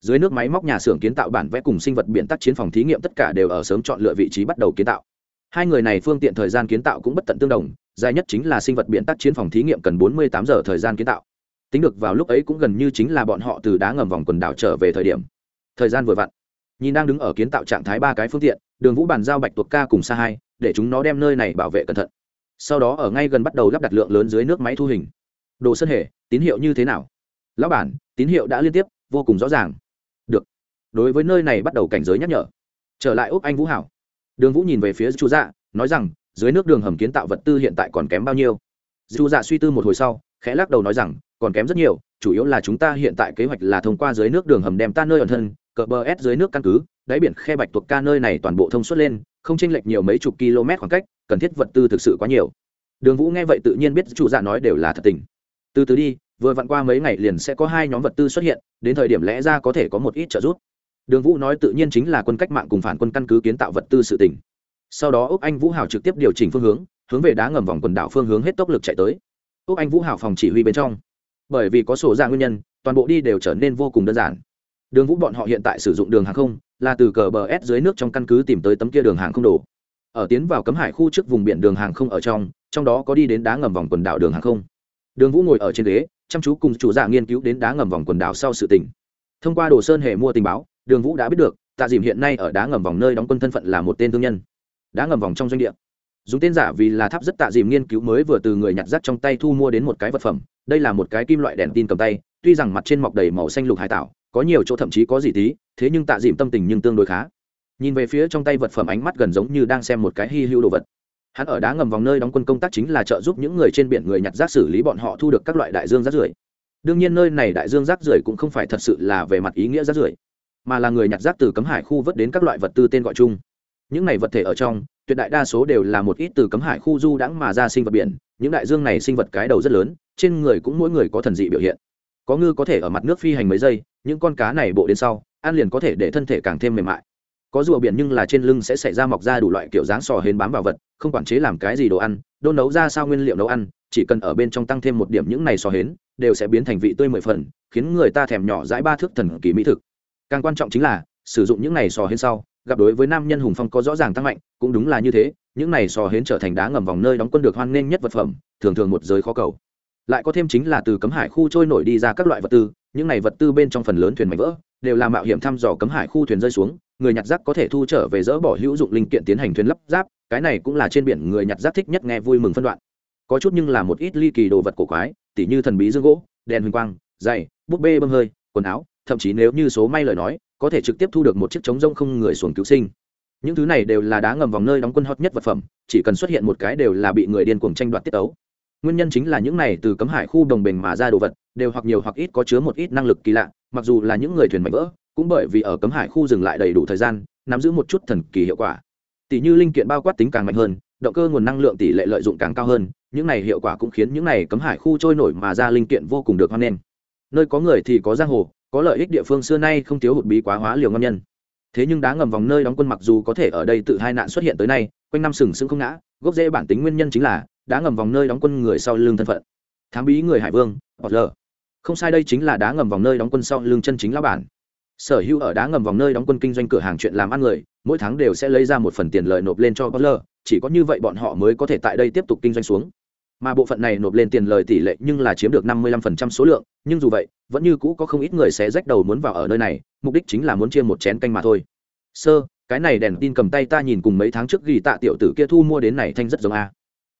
Dưới nước máy móc nhà xưởng kiến tạo bản vẽ cùng sinh vật biện tác chiến phòng thí nghiệm tất cả đều ở sớm chọn lựa vị trí bắt đầu kiến tạo. Hai người này phương tiện thời gian kiến tạo cũng bất tận tương đồng, dài nhất chính là sinh vật biện tác chiến phòng thí nghiệm cần bốn mươi tám giờ thời gian kiến tạo. Tính được vào lúc ấy cũng gần như chính là bọn họ từ đá ngầm vòng quần đảo trở về thời điểm. Thời gian vừa vặn. Nhìn đang đứng ở kiến tạo trạng thái ba cái phương tiện, đường vũ bàn giao bạch tuộc ca cùng xa hai, để chúng nó đem nơi này bảo vệ cẩn thận sau đó ở ngay gần bắt đầu lắp đặt lượng lớn dưới nước máy thu hình. Đồ sơn hề, tín hiệu như thế nào? Lão bản, tín hiệu đã liên tiếp, vô cùng rõ ràng. Được. Đối với nơi này bắt đầu cảnh giới nhắc nhở. Trở lại úc anh vũ hảo. Đường vũ nhìn về phía chú dạ nói rằng, dưới nước đường hầm kiến tạo vật tư hiện tại còn kém bao nhiêu? Chu dạ suy tư một hồi sau, khẽ lắc đầu nói rằng, còn kém rất nhiều, chủ yếu là chúng ta hiện tại kế hoạch là thông qua dưới nước đường hầm đem ta nơi ẩn thân, cờ bờ s dưới nước căn cứ, đáy biển khe bạch tuộc ca nơi này toàn bộ thông suốt lên không chênh lệch nhiều mấy chục km khoảng cách, cần thiết vật tư thực sự quá nhiều. Đường vũ nghe vậy tự nhiên biết chủ dạ nói đều là thật tình. Từ từ đi, vừa vặn qua mấy ngày liền sẽ có hai nhóm vật tư xuất hiện, đến thời điểm lẽ ra có thể có một ít trợ giúp. Đường vũ nói tự nhiên chính là quân cách mạng cùng phản quân căn cứ kiến tạo vật tư sự tỉnh sau đó úc anh vũ hào trực tiếp điều chỉnh phương hướng hướng về đá ngầm vòng quần đảo phương hướng hết tốc lực chạy tới. Úc anh vũ hào phòng chỉ huy bên trong. Bởi vì có sổ ra nguyên nhân, toàn bộ đi đều trở nên vô cùng đơn giản đường vũ bọn họ hiện tại sử dụng đường hàng không, là từ cờ bờ s dưới nước trong căn cứ tìm tới tấm kia đường hàng không đổ ở tiến vào cấm hải khu trước vùng biển đường hàng không ở trong trong đó có đi đến đá ngầm vòng quần đảo đường hàng không. Đường vũ ngồi ở trên ghế, chăm chú cùng chủ giả nghiên cứu đến đá ngầm vòng quần đảo sau sự tình. Thông qua đồ sơn hệ mua tình báo, đường vũ đã biết được, tạ dìm hiện nay ở đá ngầm vòng nơi đóng quân thân phận là một tên thương nhân. Đá ngầm vòng trong doanh địa. Dùng tên giả vì là tháp rất tạ dìm nghiên cứu mới vừa từ người nhặt rác trong tay thu mua đến một cái vật phẩm. Đây là một cái kim loại đèn tin cầm tay, tuy rằng mặt trên mọc đầy màu xanh lục hải tảo có nhiều chỗ thậm chí có gì tí, thế nhưng tạ dìm tâm tình nhưng tương đối khá. Nhìn về phía trong tay vật phẩm ánh mắt gần giống như đang xem một cái hy hữu đồ vật. Hắn ở đá ngầm vòng nơi đóng quân công tác chính là trợ giúp những người trên biển người nhặt rác xử lý bọn họ thu được các loại đại dương rác rưởi. Đương nhiên nơi này đại dương rác rưởi cũng không phải thật sự là về mặt ý nghĩa rác rưởi, mà là người nhặt rác từ cấm hải khu vớt đến các loại vật tư tên gọi chung. Những này vật thể ở trong, tuyệt đại đa số đều là một ít từ cấm hải khu du đãng mà ra sinh vật biển, những đại dương này sinh vật cái đầu rất lớn, trên người cũng mỗi người có thần dị biểu hiện có ngư có thể ở mặt nước phi hành mấy giây, những con cá này bộ đến sau, ăn liền có thể để thân thể càng thêm mềm mại. Có rùa biển nhưng là trên lưng sẽ xảy ra mọc ra đủ loại kiểu dáng sò hến bám vào vật, không quản chế làm cái gì đồ ăn đôn nấu ra sao nguyên liệu nấu ăn, chỉ cần ở bên trong tăng thêm một điểm những này sò hến, đều sẽ biến thành vị tươi mười phần, khiến người ta thèm nhỏ dãi ba thước thần kỳ mỹ thực. Càng quan trọng chính là, sử dụng những này sò hến sau, gặp đối với nam nhân hùng phong có rõ ràng tăng mạnh, cũng đúng là như thế, những này sò hến trở thành đá ngầm vòng nơi đóng quân được hoan nghênh nhất vật phẩm, thường thường một giới khó cầu lại có thêm chính là từ cấm hải khu trôi nổi đi ra các loại vật tư, những này vật tư bên trong phần lớn thuyền mảnh vỡ, đều là mạo hiểm thăm dò cấm hải khu thuyền rơi xuống, người nhặt rác có thể thu trở về dỡ bỏ hữu dụng linh kiện tiến hành thuyền lắp ráp, cái này cũng là trên biển người nhặt rác thích nhất nghe vui mừng phân đoạn. Có chút nhưng là một ít ly kỳ đồ vật cổ quái, tỉ như thần bí dương gỗ, đèn huỳnh quang dày búp bê bơm hơi, quần áo, thậm chí nếu như số may lời nói, có thể trực tiếp thu được một chiếc trống rông không người xuồng cứu sinh. Những thứ này đều là đá ngầm vòng nơi đóng quân hot nhất vật phẩm, chỉ cần xuất hiện một cái đều là bị người điên cuồng tranh đoạt tiết ấu nguyên nhân chính là những này từ cấm hải khu đồng bình mà ra đồ vật, đều hoặc nhiều hoặc ít có chứa một ít năng lực kỳ lạ, mặc dù là những người thuyền mạnh vỡ, cũng bởi vì ở cấm hải khu dừng lại đầy đủ thời gian, nắm giữ một chút thần kỳ hiệu quả. Tỷ như linh kiện bao quát tính càng mạnh hơn, động cơ nguồn năng lượng tỷ lệ lợi dụng càng cao hơn, những này hiệu quả cũng khiến những này cấm hải khu trôi nổi mà ra linh kiện vô cùng được hoan nghênh. Nơi có người thì có giang hồ, có lợi ích địa phương xưa nay không thiếu hụt bí quá hóa liều ngâm nhân. Thế nhưng đá ngầm vòng nơi đóng quân mặc dù có thể ở đây tự hai nạn xuất hiện tới nay, quanh năm sừng sững không ngã, gốc rễ bản tính nguyên nhân chính là đá ngầm vòng nơi đóng quân người sau lưng thân phận. Thám bí người hải vương, bọt lờ không sai đây chính là đá ngầm vòng nơi đóng quân sau lưng chân chính lão bản. Sở hữu ở đá ngầm vòng nơi đóng quân kinh doanh cửa hàng chuyện làm ăn người, mỗi tháng đều sẽ lấy ra một phần tiền lời nộp lên cho bọt chỉ có như vậy bọn họ mới có thể tại đây tiếp tục kinh doanh xuống. Mà bộ phận này nộp lên tiền lời tỷ lệ nhưng là chiếm được năm mươi lăm phần trăm số lượng, nhưng dù vậy, vẫn như cũ có không ít người sẽ rách đầu muốn vào ở nơi này, mục đích chính là muốn chia một chén canh mà thôi. Sơ, cái này đèn tin cầm tay ta nhìn cùng mấy tháng trước ghi tạ tiểu tử kia thu mua đến này thanh rất giống a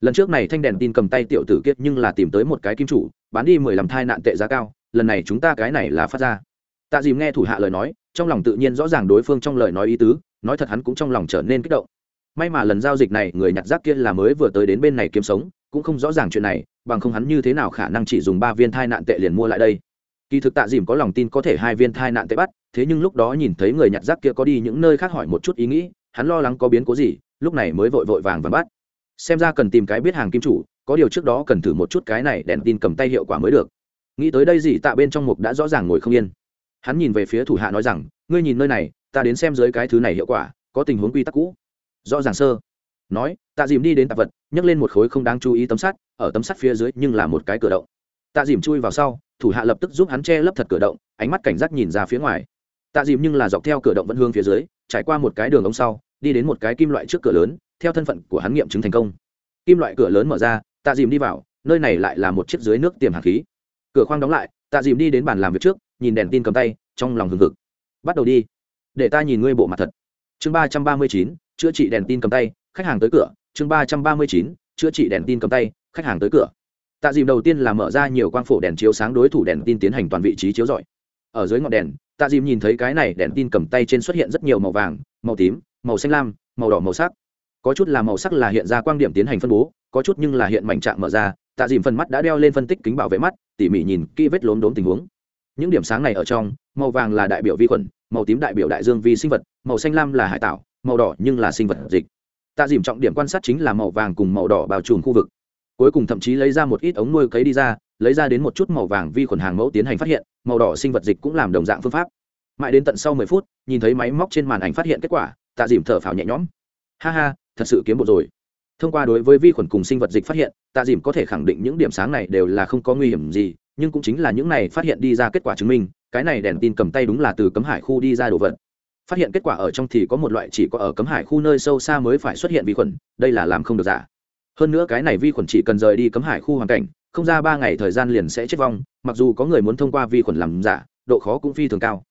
lần trước này thanh đèn tin cầm tay tiểu tử kia nhưng là tìm tới một cái kim chủ, bán đi mười lăm thai nạn tệ giá cao, lần này chúng ta cái này là phát ra. Tạ dìm nghe thủ hạ lời nói, trong lòng tự nhiên rõ ràng đối phương trong lời nói ý tứ, nói thật hắn cũng trong lòng trở nên kích động. May mà lần giao dịch này, người nhặt rác kia là mới vừa tới đến bên này kiếm sống, cũng không rõ ràng chuyện này, bằng không hắn như thế nào khả năng chỉ dùng ba viên thai nạn tệ liền mua lại đây. Kỳ thực tạ dìm có lòng tin có thể hai viên thai nạn tệ bắt, thế nhưng lúc đó nhìn thấy người nhặt rác kia có đi những nơi khác hỏi một chút ý nghĩ, hắn lo lắng có biến cố gì, lúc này mới vội vội vàng và bắt xem ra cần tìm cái biết hàng kim chủ, có điều trước đó cần thử một chút cái này đèn tin cầm tay hiệu quả mới được. Nghĩ tới đây gì tạ bên trong mục đã rõ ràng ngồi không yên. Hắn nhìn về phía thủ hạ nói rằng, ngươi nhìn nơi này, ta đến xem dưới cái thứ này hiệu quả, có tình huống quy tắc cũ. Rõ ràng sơ nói, tạ dìm đi đến tạp vật, nhấc lên một khối không đáng chú ý tấm sắt, ở tấm sắt phía dưới nhưng là một cái cửa động. Tạ dìm chui vào sau, thủ hạ lập tức giúp hắn che lấp thật cửa động, ánh mắt cảnh giác nhìn ra phía ngoài. Tạ dìm nhưng là dọc theo cửa động vẫn hương phía dưới, trải qua một cái đường ống sau, đi đến một cái kim loại trước cửa lớn theo thân phận của hắn nghiệm chứng thành công. Kim loại cửa lớn mở ra, tạ dìm đi vào, nơi này lại là một chiếc dưới nước tiềm hạt khí. Cửa khoang đóng lại, tạ dìm đi đến bàn làm việc trước, nhìn đèn tin cầm tay, trong lòng hừng hực. Bắt đầu đi, để ta nhìn ngươi bộ mặt thật. Chương ba trăm ba mươi chín, chữa trị đèn tin cầm tay, khách hàng tới cửa. Chương ba trăm ba mươi chín, chữa trị đèn tin cầm tay, khách hàng tới cửa. Tạ dìm đầu tiên là mở ra nhiều quang phổ đèn chiếu sáng đối thủ đèn tin tiến hành toàn vị trí chiếu rọi. Ở dưới ngọn đèn, tạ dìm nhìn thấy cái này đèn tin cầm tay trên xuất hiện rất nhiều màu vàng, màu tím, màu xanh lam, màu đỏ màu sắc có chút là màu sắc là hiện ra quang điểm tiến hành phân bố, có chút nhưng là hiện mảnh trạng mở ra, tạ dìm phần mắt đã đeo lên phân tích kính bảo vệ mắt, tỉ mỉ nhìn kỹ vết lốm đốm tình huống. Những điểm sáng này ở trong, màu vàng là đại biểu vi khuẩn, màu tím đại biểu đại dương vi sinh vật, màu xanh lam là hải tạo, màu đỏ nhưng là sinh vật dịch. Tạ dìm trọng điểm quan sát chính là màu vàng cùng màu đỏ bao trùm khu vực. Cuối cùng thậm chí lấy ra một ít ống nuôi cấy đi ra, lấy ra đến một chút màu vàng vi khuẩn hàng mẫu tiến hành phát hiện, màu đỏ sinh vật dịch cũng làm đồng dạng phương pháp. Mãi đến tận sau mười phút, nhìn thấy máy móc trên màn ảnh phát hiện kết quả, tạ dìm thở phào nhẹ nhõm. Ha ha thật sự kiếm bộ rồi. Thông qua đối với vi khuẩn cùng sinh vật dịch phát hiện, tạ dìm có thể khẳng định những điểm sáng này đều là không có nguy hiểm gì, nhưng cũng chính là những này phát hiện đi ra kết quả chứng minh, cái này đèn tin cầm tay đúng là từ cấm hải khu đi ra đồ vật. Phát hiện kết quả ở trong thì có một loại chỉ có ở cấm hải khu nơi sâu xa mới phải xuất hiện vi khuẩn, đây là làm không được giả hơn nữa cái này vi khuẩn chỉ cần rời đi cấm hải khu hoàn cảnh, không ra ba ngày thời gian liền sẽ chết vong, mặc dù có người muốn thông qua vi khuẩn làm giả độ khó cũng phi thường cao.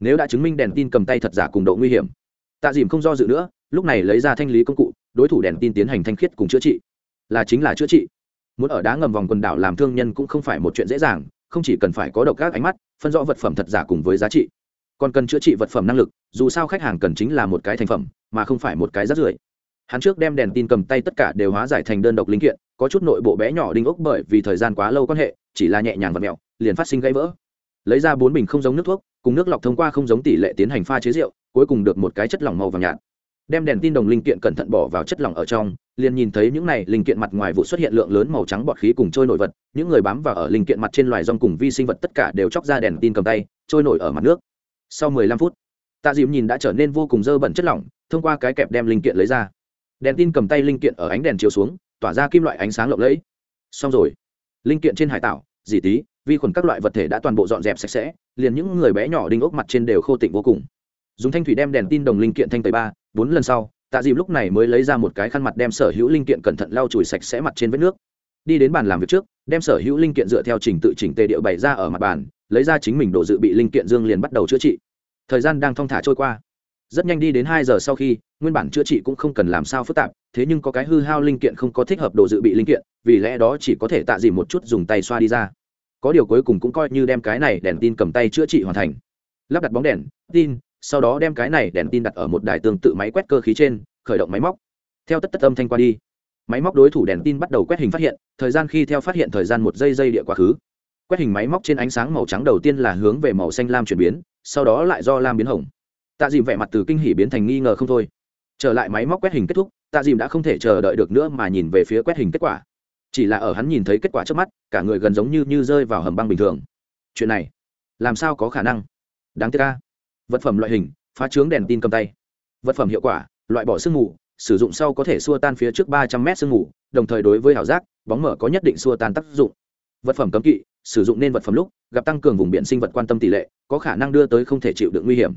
Nếu đã chứng minh đèn tin cầm tay thật giả cùng độ nguy hiểm, tạ dìm không do dự nữa lúc này lấy ra thanh lý công cụ, đối thủ đèn tin tiến hành thanh khiết cùng chữa trị. Là chính là chữa trị. Muốn ở đá ngầm vòng quần đảo làm thương nhân cũng không phải một chuyện dễ dàng, không chỉ cần phải có độc các ánh mắt, phân rõ vật phẩm thật giả cùng với giá trị. Còn cần chữa trị vật phẩm năng lực, dù sao khách hàng cần chính là một cái thành phẩm, mà không phải một cái rác rưởi. Hắn trước đem đèn tin cầm tay tất cả đều hóa giải thành đơn độc linh kiện, có chút nội bộ bé nhỏ đinh ốc bởi vì thời gian quá lâu quan hệ, chỉ là nhẹ nhàng và mẹo, liền phát sinh gãy vỡ. Lấy ra bốn bình không giống nước thuốc, cùng nước lọc thông qua không giống tỷ lệ tiến hành pha chế rượu, cuối cùng được một cái chất lỏng màu vàng nhạt đem đèn tin đồng linh kiện cẩn thận bỏ vào chất lỏng ở trong, liền nhìn thấy những này linh kiện mặt ngoài vụ xuất hiện lượng lớn màu trắng bọt khí cùng trôi nổi vật, những người bám vào ở linh kiện mặt trên loài rong cùng vi sinh vật tất cả đều chóc ra đèn tin cầm tay, trôi nổi ở mặt nước. Sau 15 phút, tạ dìm nhìn đã trở nên vô cùng dơ bẩn chất lỏng, thông qua cái kẹp đem linh kiện lấy ra. Đèn tin cầm tay linh kiện ở ánh đèn chiếu xuống, tỏa ra kim loại ánh sáng lộng lẫy. Xong rồi, linh kiện trên hải tảo, dì tí, vi khuẩn các loại vật thể đã toàn bộ dọn dẹp sạch sẽ, liền những người bé nhỏ đinh ốc mặt trên đều khô tịnh vô cùng dùng thanh thủy đem đèn tin đồng linh kiện thanh tẩy ba, bốn lần sau, tạ dìm lúc này mới lấy ra một cái khăn mặt đem sở hữu linh kiện cẩn thận lau chùi sạch sẽ mặt trên vết nước. Đi đến bàn làm việc trước, đem sở hữu linh kiện dựa theo trình tự chỉnh tề điệu bày ra ở mặt bàn, lấy ra chính mình đồ dự bị linh kiện dương liền bắt đầu chữa trị. Thời gian đang thong thả trôi qua. Rất nhanh đi đến hai giờ sau khi, nguyên bản chữa trị cũng không cần làm sao phức tạp, thế nhưng có cái hư hao linh kiện không có thích hợp đồ dự bị linh kiện, vì lẽ đó chỉ có thể tạ dìm một chút dùng tay xoa đi ra. Có điều cuối cùng cũng coi như đem cái này đèn tin cầm tay chữa trị hoàn thành. Lắp đặt bóng đèn, tin sau đó đem cái này đèn tin đặt ở một đài tương tự máy quét cơ khí trên, khởi động máy móc. Theo tất tất âm thanh qua đi, máy móc đối thủ đèn tin bắt đầu quét hình phát hiện, thời gian khi theo phát hiện thời gian một giây giây địa quá khứ. Quét hình máy móc trên ánh sáng màu trắng đầu tiên là hướng về màu xanh lam chuyển biến, sau đó lại do lam biến hồng. Tạ dìm vẻ mặt từ kinh hỉ biến thành nghi ngờ không thôi. Trở lại máy móc quét hình kết thúc, tạ dìm đã không thể chờ đợi được nữa mà nhìn về phía quét hình kết quả. Chỉ là ở hắn nhìn thấy kết quả trước mắt, cả người gần giống như như rơi vào hầm băng bình thường. Chuyện này, làm sao có khả năng? Đáng tiếc ca vật phẩm loại hình, phá trướng đèn tin cầm tay. Vật phẩm hiệu quả, loại bỏ sương mù, sử dụng sau có thể xua tan phía trước ba trăm mét sương mù, đồng thời đối với ảo giác, bóng mở có nhất định xua tan tác dụng. Vật phẩm cấm kỵ, sử dụng nên vật phẩm lúc, gặp tăng cường vùng biển sinh vật quan tâm tỷ lệ, có khả năng đưa tới không thể chịu được nguy hiểm.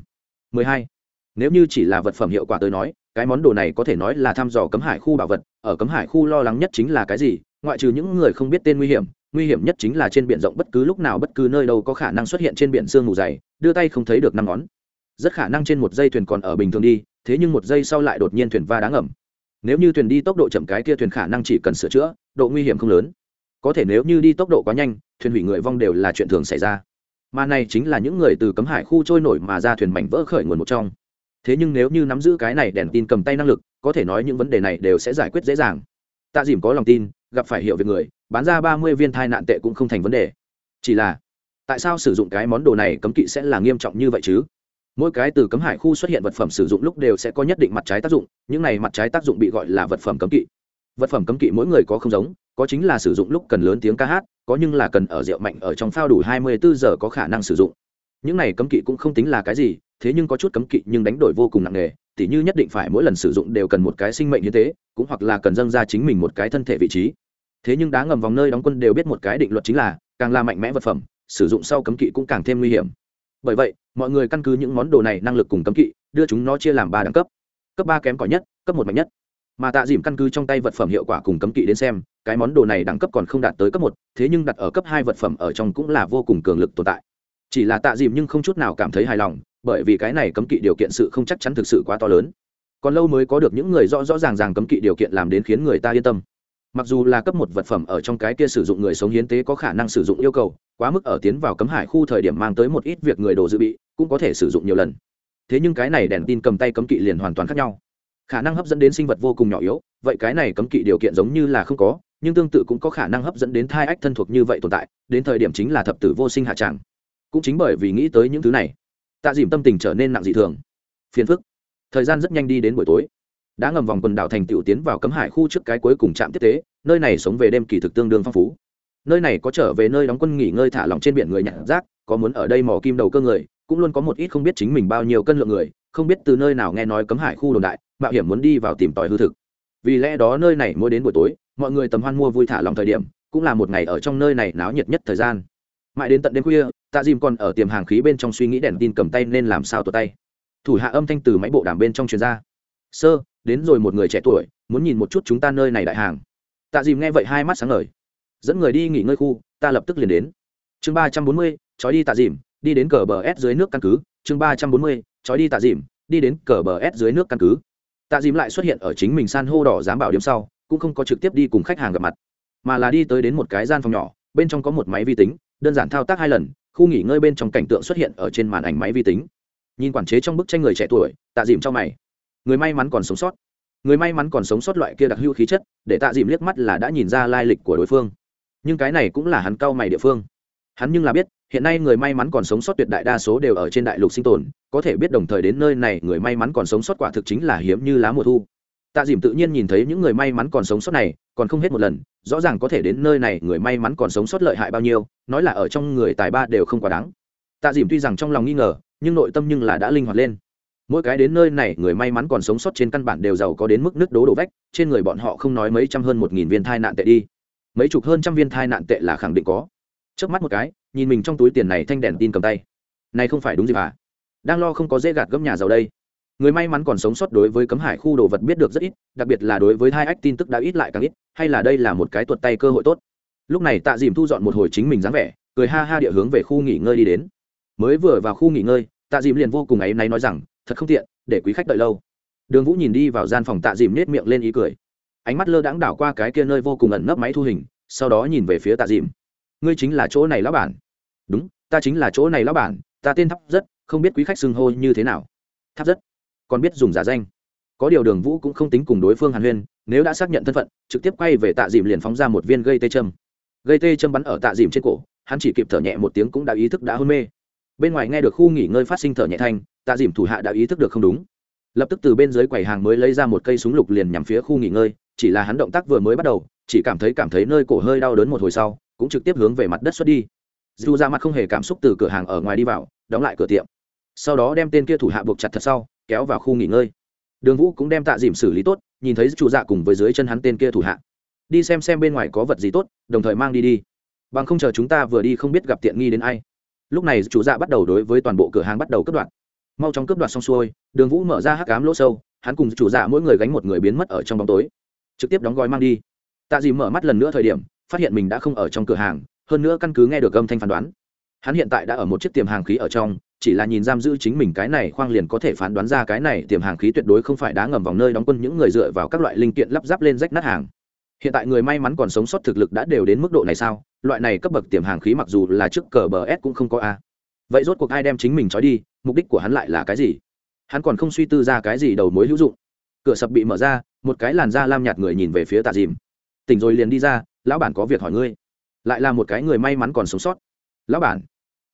12. nếu như chỉ là vật phẩm hiệu quả tới nói, cái món đồ này có thể nói là thăm dò cấm hải khu bảo vật, ở cấm hải khu lo lắng nhất chính là cái gì, ngoại trừ những người không biết tên nguy hiểm nguy hiểm nhất chính là trên biển rộng bất cứ lúc nào bất cứ nơi đâu có khả năng xuất hiện trên biển sương mù dày, đưa tay không thấy được năm ngón rất khả năng trên một dây thuyền còn ở bình thường đi, thế nhưng một giây sau lại đột nhiên thuyền va đá ngầm. Nếu như thuyền đi tốc độ chậm cái kia thuyền khả năng chỉ cần sửa chữa, độ nguy hiểm không lớn. Có thể nếu như đi tốc độ quá nhanh, thuyền hủy người vong đều là chuyện thường xảy ra. Mà này chính là những người từ cấm hải khu trôi nổi mà ra thuyền mảnh vỡ khởi nguồn một trong. Thế nhưng nếu như nắm giữ cái này đèn tin cầm tay năng lực, có thể nói những vấn đề này đều sẽ giải quyết dễ dàng. Tạ dìm có lòng tin, gặp phải hiệu việc người, bán ra ba mươi viên thai nạn tệ cũng không thành vấn đề. Chỉ là, tại sao sử dụng cái món đồ này cấm kỵ sẽ là nghiêm trọng như vậy chứ? Mỗi cái từ cấm hải khu xuất hiện vật phẩm sử dụng lúc đều sẽ có nhất định mặt trái tác dụng, những này mặt trái tác dụng bị gọi là vật phẩm cấm kỵ. Vật phẩm cấm kỵ mỗi người có không giống, có chính là sử dụng lúc cần lớn tiếng ca hát, có nhưng là cần ở rượu mạnh ở trong phao đủ hai mươi bốn giờ có khả năng sử dụng. Những này cấm kỵ cũng không tính là cái gì, thế nhưng có chút cấm kỵ nhưng đánh đổi vô cùng nặng nề, tỉ như nhất định phải mỗi lần sử dụng đều cần một cái sinh mệnh như thế cũng hoặc là cần dâng ra chính mình một cái thân thể vị trí. Thế nhưng đá ngầm vòng nơi đóng quân đều biết một cái định luật chính là, càng là mạnh mẽ vật phẩm, sử dụng sau cấm kỵ cũng càng thêm nguy hiểm bởi vậy, mọi người căn cứ những món đồ này năng lực cùng cấm kỵ, đưa chúng nó chia làm ba đẳng cấp. Cấp ba kém cỏi nhất, cấp một mạnh nhất. Mà tạ dìm căn cứ trong tay vật phẩm hiệu quả cùng cấm kỵ đến xem, cái món đồ này đẳng cấp còn không đạt tới cấp một, thế nhưng đặt ở cấp hai vật phẩm ở trong cũng là vô cùng cường lực tồn tại. Chỉ là tạ dìm nhưng không chút nào cảm thấy hài lòng, bởi vì cái này cấm kỵ điều kiện sự không chắc chắn thực sự quá to lớn. Còn lâu mới có được những người rõ rõ ràng ràng cấm kỵ điều kiện làm đến khiến người ta yên tâm mặc dù là cấp một vật phẩm ở trong cái kia sử dụng người sống hiến tế có khả năng sử dụng yêu cầu, quá mức ở tiến vào cấm hải khu thời điểm mang tới một ít việc người đồ dự bị, cũng có thể sử dụng nhiều lần. Thế nhưng cái này đèn tin cầm tay cấm kỵ liền hoàn toàn khác nhau. Khả năng hấp dẫn đến sinh vật vô cùng nhỏ yếu, vậy cái này cấm kỵ điều kiện giống như là không có, nhưng tương tự cũng có khả năng hấp dẫn đến thai ách thân thuộc như vậy tồn tại, đến thời điểm chính là thập tử vô sinh hạ tràng cũng chính bởi vì nghĩ tới những thứ này, tạ dìm tâm tình trở nên nặng dị thường. Phiền phức. Thời gian rất nhanh đi đến buổi tối đã ngầm vòng quần đảo thành tựu tiến vào cấm hải khu trước cái cuối cùng trạm tiếp tế, nơi này sống về đêm kỳ thực tương đương phong phú. Nơi này có trở về nơi đóng quân nghỉ ngơi thả lỏng trên biển người nhặt rác, có muốn ở đây mò kim đầu cơ người, cũng luôn có một ít không biết chính mình bao nhiêu cân lượng người, không biết từ nơi nào nghe nói cấm hải khu đồn đại, mạo hiểm muốn đi vào tìm tòi hư thực. Vì lẽ đó nơi này mỗi đến buổi tối, mọi người tầm hoan mua vui thả lòng thời điểm, cũng là một ngày ở trong nơi này náo nhiệt nhất thời gian. Mãi đến tận đêm khuya, tạ dìm còn ở tiềm hàng khí bên trong suy nghĩ đèn tin cầm tay nên làm sao tụt tay. Thủ hạ âm thanh từ máy bộ đàm bên trong truyền ra. Sơ đến rồi một người trẻ tuổi, muốn nhìn một chút chúng ta nơi này đại hàng. Tạ dìm nghe vậy hai mắt sáng ngời. Dẫn người đi nghỉ ngơi khu, ta lập tức liền đến. Chương ba trăm bốn mươi trói đi tạ dìm, đi đến cờ bờ s dưới nước căn cứ. Chương ba trăm bốn mươi trói đi tạ dìm, đi đến cờ bờ s dưới nước căn cứ. Tạ dìm lại xuất hiện ở chính mình san hô đỏ dám bảo điểm sau, cũng không có trực tiếp đi cùng khách hàng gặp mặt, mà là đi tới đến một cái gian phòng nhỏ, bên trong có một máy vi tính, đơn giản thao tác hai lần, khu nghỉ ngơi bên trong cảnh tượng xuất hiện ở trên màn ảnh máy vi tính. Nhìn quản chế trong bức tranh người trẻ tuổi, tạ dìm cho mày người may mắn còn sống sót. Người may mắn còn sống sót loại kia đặc hữu khí chất, để tạ dìm liếc mắt là đã nhìn ra lai lịch của đối phương. Nhưng cái này cũng là hắn cau mày địa phương. Hắn nhưng là biết, hiện nay người may mắn còn sống sót tuyệt đại đa số đều ở trên đại lục sinh tồn, có thể biết đồng thời đến nơi này người may mắn còn sống sót quả thực chính là hiếm như lá mùa thu. Tạ dìm tự nhiên nhìn thấy những người may mắn còn sống sót này, còn không hết một lần, rõ ràng có thể đến nơi này người may mắn còn sống sót lợi hại bao nhiêu, nói là ở trong người tài ba đều không quá đáng. Tạ dìm tuy rằng trong lòng nghi ngờ, nhưng nội tâm nhưng là đã linh hoạt lên mỗi cái đến nơi này người may mắn còn sống sót trên căn bản đều giàu có đến mức nước đố đổ vách, trên người bọn họ không nói mấy trăm hơn một nghìn viên thai nạn tệ đi. Mấy chục hơn trăm viên thai nạn tệ là khẳng định có. Trước mắt một cái, nhìn mình trong túi tiền này thanh đèn tin cầm tay. Này không phải đúng gì à đang lo không có dễ gạt gấm nhà giàu đây. Người may mắn còn sống sót đối với cấm hải khu đồ vật biết được rất ít, đặc biệt là đối với hai ách tin tức đã ít lại càng ít, hay là đây là một cái tuột tay cơ hội tốt. Lúc này tạ dìm thu dọn một hồi chính mình dáng vẻ, cười ha ha địa hướng về khu nghỉ ngơi đi đến. Mới vừa vào khu nghỉ ngơi, tạ dìm liền vô cùng ấy náy nói rằng thật không tiện, để quý khách đợi lâu. Đường vũ nhìn đi vào gian phòng tạ dìm nết miệng lên ý cười. Ánh mắt lơ đãng đảo qua cái kia nơi vô cùng ẩn nấp máy thu hình, sau đó nhìn về phía tạ dìm. Ngươi chính là chỗ này lão bản. Đúng, ta chính là chỗ này lão bản, ta tên thắp rất, không biết quý khách xưng hô như thế nào. Thắp rất. Còn biết dùng giả danh. Có điều đường vũ cũng không tính cùng đối phương hàn huyên, nếu đã xác nhận thân phận, trực tiếp quay về tạ dìm liền phóng ra một viên gây tê châm. Gây tê châm bắn ở tạ dìm trên cổ, hắn chỉ kịp thở nhẹ một tiếng cũng đã ý thức đã hôn mê. Bên ngoài nghe được khu nghỉ ngơi phát sinh thở nhẹ thanh tạ dìm thủ hạ đã ý thức được không đúng. Lập tức từ bên dưới quầy hàng mới lấy ra một cây súng lục liền nhằm phía khu nghỉ ngơi, chỉ là hắn động tác vừa mới bắt đầu, chỉ cảm thấy cảm thấy nơi cổ hơi đau đớn một hồi sau, cũng trực tiếp hướng về mặt đất xuất đi. Dù ra mặt không hề cảm xúc từ cửa hàng ở ngoài đi vào, đóng lại cửa tiệm. Sau đó đem tên kia thủ hạ buộc chặt thật sau, kéo vào khu nghỉ ngơi. Đường vũ cũng đem tạ dìm xử lý tốt, nhìn thấy chủ dạ cùng với dưới chân hắn tên kia thủ hạ. Đi xem xem bên ngoài có vật gì tốt, đồng thời mang đi đi. Bằng không chờ chúng ta vừa đi không biết gặp tiện nghi đến ai. Lúc này chủ dạ bắt đầu đối với toàn bộ cửa hàng bắt đầu cất đoạn mau chóng cướp đoạt xong xuôi, đường vũ mở ra hắc cám lỗ sâu, hắn cùng chủ dạ mỗi người gánh một người biến mất ở trong bóng tối. Trực tiếp đóng gói mang đi. Tạ dìm mở mắt lần nữa thời điểm, phát hiện mình đã không ở trong cửa hàng, hơn nữa căn cứ nghe được âm thanh phán đoán. Hắn hiện tại đã ở một chiếc tiềm hàng khí ở trong, chỉ là nhìn giam giữ chính mình cái này khoang liền có thể phán đoán ra cái này tiềm hàng khí tuyệt đối không phải đá ngầm vòng nơi đóng quân những người dựa vào các loại linh kiện lắp ráp lên rách nát hàng. Hiện tại người may mắn còn sống sót thực lực đã đều đến mức độ này sao? Loại này cấp bậc tiềm hàng khí mặc dù là trước cờ bờ s cũng không có a. Vậy rốt cuộc ai đem chính mình trói đi? Mục đích của hắn lại là cái gì? Hắn còn không suy tư ra cái gì đầu mối hữu dụng. Cửa sập bị mở ra, một cái làn da lam nhạt người nhìn về phía tạ dìm. Tỉnh rồi liền đi ra, lão bản có việc hỏi ngươi. Lại là một cái người may mắn còn sống sót. Lão bản,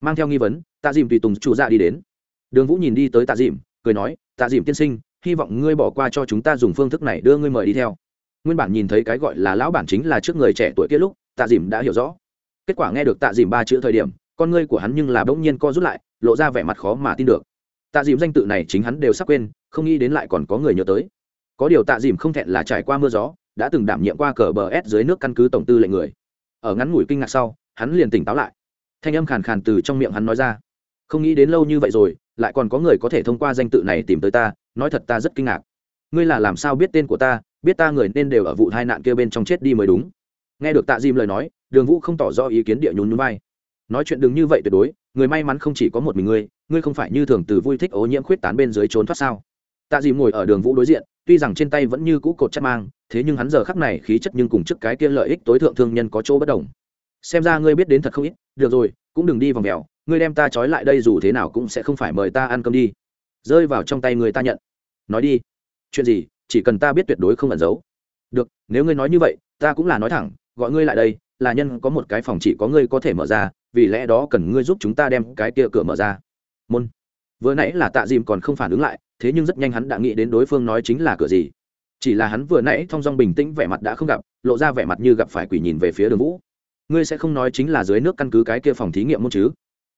mang theo nghi vấn, tạ dìm tùy tùng chủ dạ đi đến. Đường vũ nhìn đi tới tạ dìm, cười nói, tạ dìm tiên sinh, hy vọng ngươi bỏ qua cho chúng ta dùng phương thức này đưa ngươi mời đi theo. Nguyên bản nhìn thấy cái gọi là lão bản chính là trước người trẻ tuổi kia lúc, tạ dìm đã hiểu rõ. Kết quả nghe được tạ dìm ba chữ thời điểm con ngươi của hắn nhưng là bỗng nhiên co rút lại, lộ ra vẻ mặt khó mà tin được. Tạ dìm danh tự này chính hắn đều sắp quên, không nghĩ đến lại còn có người nhớ tới. Có điều tạ dìm không thẹn là trải qua mưa gió, đã từng đảm nhiệm qua cờ bờ s dưới nước căn cứ tổng tư lệnh người. Ở ngắn ngủi kinh ngạc sau, hắn liền tỉnh táo lại. Thanh âm khàn khàn từ trong miệng hắn nói ra. Không nghĩ đến lâu như vậy rồi, lại còn có người có thể thông qua danh tự này tìm tới ta, nói thật ta rất kinh ngạc. Ngươi là làm sao biết tên của ta, biết ta người nên đều ở vụ tai nạn kia bên trong chết đi mới đúng. Nghe được tạ dìm lời nói, đường vũ không tỏ rõ ý kiến địa nhún núi bay nói chuyện đừng như vậy tuyệt đối, người may mắn không chỉ có một mình ngươi ngươi không phải như thường từ vui thích ô nhiễm khuyết tán bên dưới trốn thoát sao? Tạ dìm ngồi ở đường vũ đối diện, tuy rằng trên tay vẫn như cũ cột chất mang, thế nhưng hắn giờ khắc này khí chất nhưng cùng trước cái kia lợi ích tối thượng thương nhân có chỗ bất đồng. Xem ra ngươi biết đến thật không ít, được rồi, cũng đừng đi vòng mèo ngươi đem ta trói lại đây dù thế nào cũng sẽ không phải mời ta ăn cơm đi. Rơi vào trong tay người ta nhận. Nói đi. Chuyện gì, chỉ cần ta biết tuyệt đối không ẩn giấu. Được, nếu ngươi nói như vậy, ta cũng là nói thẳng, gọi ngươi lại đây, là nhân có một cái phòng chỉ có ngươi có thể mở ra vì lẽ đó cần ngươi giúp chúng ta đem cái kia cửa mở ra. Môn. Vừa nãy là tạ dìm còn không phản ứng lại, thế nhưng rất nhanh hắn đã nghĩ đến đối phương nói chính là cửa gì. Chỉ là hắn vừa nãy thong dong bình tĩnh vẻ mặt đã không gặp, lộ ra vẻ mặt như gặp phải quỷ nhìn về phía đường vũ. Ngươi sẽ không nói chính là dưới nước căn cứ cái kia phòng thí nghiệm môn chứ?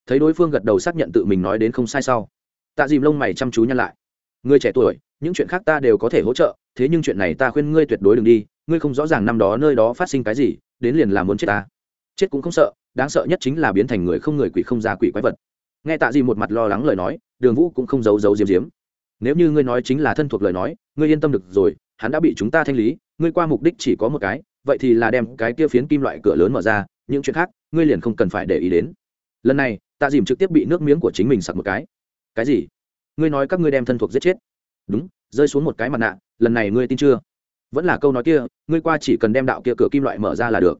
Thấy đối phương gật đầu xác nhận tự mình nói đến không sai sau. Tạ dìm lông mày chăm chú nhăn lại. Ngươi trẻ tuổi, những chuyện khác ta đều có thể hỗ trợ, thế nhưng chuyện này ta khuyên ngươi tuyệt đối đừng đi, ngươi không rõ ràng năm đó nơi đó phát sinh cái gì, đến liền làm muốn chết ta. Chết cũng không sợ đáng sợ nhất chính là biến thành người không người quỷ không ra quỷ quái vật. Nghe tạ Dị một mặt lo lắng lời nói, đường vũ cũng không giấu giấu diếm diếm nếu như ngươi nói chính là thân thuộc lời nói, ngươi yên tâm được rồi, hắn đã bị chúng ta thanh lý, ngươi qua mục đích chỉ có một cái, vậy thì là đem cái kia phiến kim loại cửa lớn mở ra, những chuyện khác, ngươi liền không cần phải để ý đến. Lần này, tạ dìm trực tiếp bị nước miếng của chính mình sặc một cái. Cái gì? Ngươi nói các ngươi đem thân thuộc giết chết. Đúng, rơi xuống một cái mặt nạ, lần này ngươi tin chưa? Vẫn là câu nói kia, ngươi qua chỉ cần đem đạo kia cửa kim loại mở ra là được.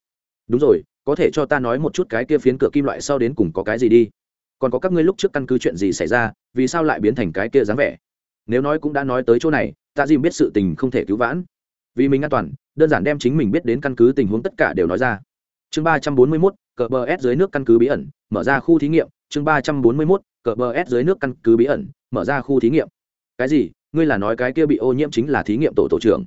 Đúng rồi có thể cho ta nói một chút cái kia phiến cửa kim loại sau đến cùng có cái gì đi? Còn có các ngươi lúc trước căn cứ chuyện gì xảy ra, vì sao lại biến thành cái kia dáng vẻ? Nếu nói cũng đã nói tới chỗ này, tạ dìm biết sự tình không thể cứu vãn. Vì mình an toàn, đơn giản đem chính mình biết đến căn cứ tình huống tất cả đều nói ra. Chương ba trăm bốn mươi mốt, cờ bờ s dưới nước căn cứ bí ẩn, mở ra khu thí nghiệm. Chương ba trăm bốn mươi mốt, cờ bờ s dưới nước căn cứ bí ẩn, mở ra khu thí nghiệm. Cái gì? Ngươi là nói cái kia bị ô nhiễm chính là thí nghiệm tổ tổ trưởng.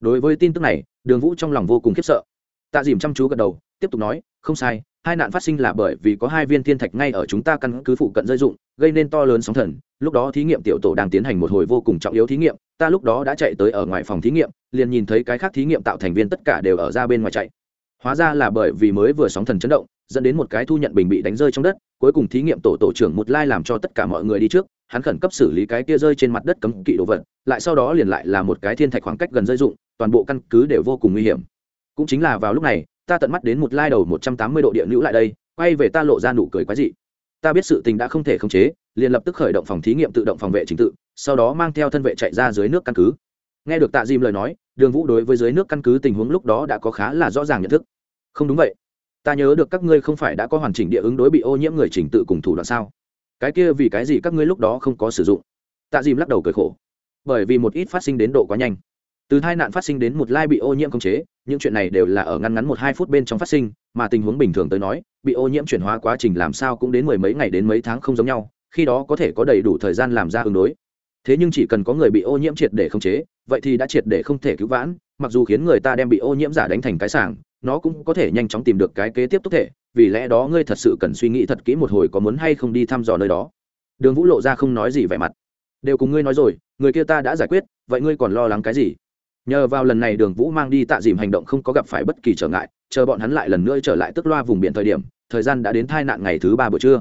Đối với tin tức này, đường vũ trong lòng vô cùng khiếp sợ. Tạ dìm chăm chú gật đầu tiếp tục nói, không sai, hai nạn phát sinh là bởi vì có hai viên thiên thạch ngay ở chúng ta căn cứ phụ cận rơi dụng, gây nên to lớn sóng thần. Lúc đó thí nghiệm tiểu tổ đang tiến hành một hồi vô cùng trọng yếu thí nghiệm, ta lúc đó đã chạy tới ở ngoài phòng thí nghiệm, liền nhìn thấy cái khác thí nghiệm tạo thành viên tất cả đều ở ra bên ngoài chạy. Hóa ra là bởi vì mới vừa sóng thần chấn động, dẫn đến một cái thu nhận bình bị đánh rơi trong đất, cuối cùng thí nghiệm tổ tổ trưởng một lai làm cho tất cả mọi người đi trước, hắn khẩn cấp xử lý cái kia rơi trên mặt đất cấm kỵ đồ vật, lại sau đó liền lại là một cái thiên thạch khoảng cách gần rơi dụng, toàn bộ căn cứ đều vô cùng nguy hiểm. Cũng chính là vào lúc này ta tận mắt đến một lai đầu một trăm tám mươi độ địa nữ lại đây, quay về ta lộ ra nụ cười quái dị. Ta biết sự tình đã không thể khống chế, liền lập tức khởi động phòng thí nghiệm tự động phòng vệ chính tự, sau đó mang theo thân vệ chạy ra dưới nước căn cứ. Nghe được tạ dìm lời nói, đường vũ đối với dưới nước căn cứ tình huống lúc đó đã có khá là rõ ràng nhận thức. Không đúng vậy. Ta nhớ được các ngươi không phải đã có hoàn chỉnh địa ứng đối bị ô nhiễm người trình tự cùng thủ đoạn sao? Cái kia vì cái gì các ngươi lúc đó không có sử dụng? Tạ dìm lắc đầu cười khổ. Bởi vì một ít phát sinh đến độ quá nhanh từ tai nạn phát sinh đến một lai bị ô nhiễm khống chế, những chuyện này đều là ở ngăn ngắn một hai phút bên trong phát sinh, mà tình huống bình thường tới nói, bị ô nhiễm chuyển hóa quá trình làm sao cũng đến mười mấy ngày đến mấy tháng không giống nhau, khi đó có thể có đầy đủ thời gian làm ra ứng đối. Thế nhưng chỉ cần có người bị ô nhiễm triệt để khống chế, vậy thì đã triệt để không thể cứu vãn, mặc dù khiến người ta đem bị ô nhiễm giả đánh thành cái sảng, nó cũng có thể nhanh chóng tìm được cái kế tiếp tốt thể, vì lẽ đó ngươi thật sự cần suy nghĩ thật kỹ một hồi có muốn hay không đi thăm dò nơi đó. Đường vũ lộ ra không nói gì vẻ mặt. Đều cùng ngươi nói rồi, người kia ta đã giải quyết, vậy ngươi còn lo lắng cái gì? Nhờ vào lần này đường vũ mang đi tạ dìm hành động không có gặp phải bất kỳ trở ngại, chờ bọn hắn lại lần nữa trở lại tức loa vùng biển thời điểm, thời gian đã đến tai nạn ngày thứ ba buổi trưa.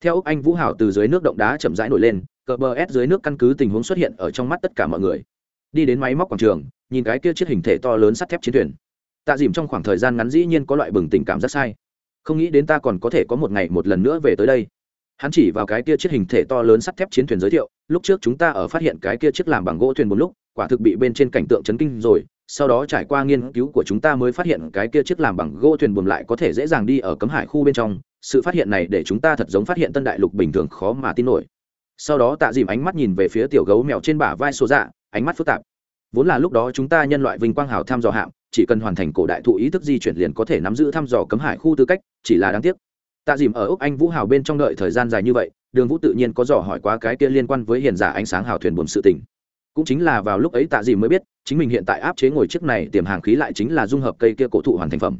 Theo úc anh vũ hảo từ dưới nước động đá chậm rãi nổi lên, cờ bờ ép dưới nước căn cứ tình huống xuất hiện ở trong mắt tất cả mọi người. Đi đến máy móc quảng trường, nhìn cái kia chiếc hình thể to lớn sắt thép chiến thuyền. Tạ dìm trong khoảng thời gian ngắn dĩ nhiên có loại bừng tình cảm rất sai. Không nghĩ đến ta còn có thể có một ngày một lần nữa về tới đây. Hắn chỉ vào cái kia chiếc hình thể to lớn sắt thép chiến thuyền giới thiệu, lúc trước chúng ta ở phát hiện cái kia chiếc làm bằng gỗ thuyền một lúc quả thực bị bên trên cảnh tượng chấn kinh rồi, sau đó trải qua nghiên cứu của chúng ta mới phát hiện cái kia chiếc làm bằng gỗ thuyền buồm lại có thể dễ dàng đi ở cấm hải khu bên trong. Sự phát hiện này để chúng ta thật giống phát hiện tân đại lục bình thường khó mà tin nổi. Sau đó tạ dìm ánh mắt nhìn về phía tiểu gấu mèo trên bả vai số dạ ánh mắt phức tạp. Vốn là lúc đó chúng ta nhân loại vinh quang hào thăm dò hạm chỉ cần hoàn thành cổ đại thụ ý thức di chuyển liền có thể nắm giữ thăm dò cấm hải khu tư cách, chỉ là đáng tiếc. Tạ dìm ở úc anh vũ hào bên trong đợi thời gian dài như vậy, đường vũ tự nhiên có dò hỏi qua cái kia liên quan với hiền giả ánh sáng hào thuyền buồm sự tình cũng chính là vào lúc ấy tạ dìm mới biết, chính mình hiện tại áp chế ngồi chiếc này tiềm hàng khí lại chính là dung hợp cây kia cổ thụ hoàn thành phẩm.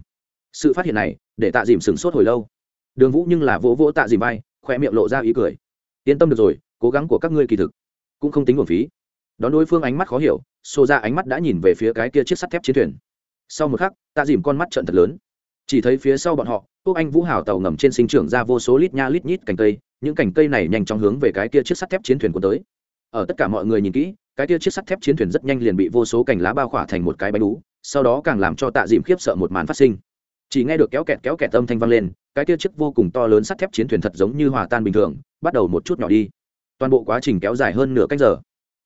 Sự phát hiện này, để tạ dìm sửng sốt hồi lâu. Đường vũ nhưng là vỗ vỗ tạ dìm bay khoe miệng lộ ra ý cười. Yên tâm được rồi, cố gắng của các ngươi kỳ thực cũng không tính nguồn phí. Đón đối phương ánh mắt khó hiểu xô ra dạ ánh mắt đã nhìn về phía cái kia chiếc sắt thép chiến thuyền. Sau một khắc, tạ dìm con mắt trận thật lớn. Chỉ thấy phía sau bọn họ quốc anh vũ hào tàu ngầm trên sinh trưởng ra vô số lít nha lít nhít cành cây, những cành cây này nhanh chóng hướng về cái kia chiếc sắt thép chiến thuyền của tới ở tất cả mọi người nhìn kỹ, cái tia chiếc sắt thép chiến thuyền rất nhanh liền bị vô số cành lá bao khỏa thành một cái bánh đú, sau đó càng làm cho tạ dìm khiếp sợ một màn phát sinh. Chỉ nghe được kéo kẹt kéo kẹt âm thanh vang lên, cái tia chiếc vô cùng to lớn sắt thép chiến thuyền thật giống như hòa tan bình thường, bắt đầu một chút nhỏ đi. Toàn bộ quá trình kéo dài hơn nửa canh giờ.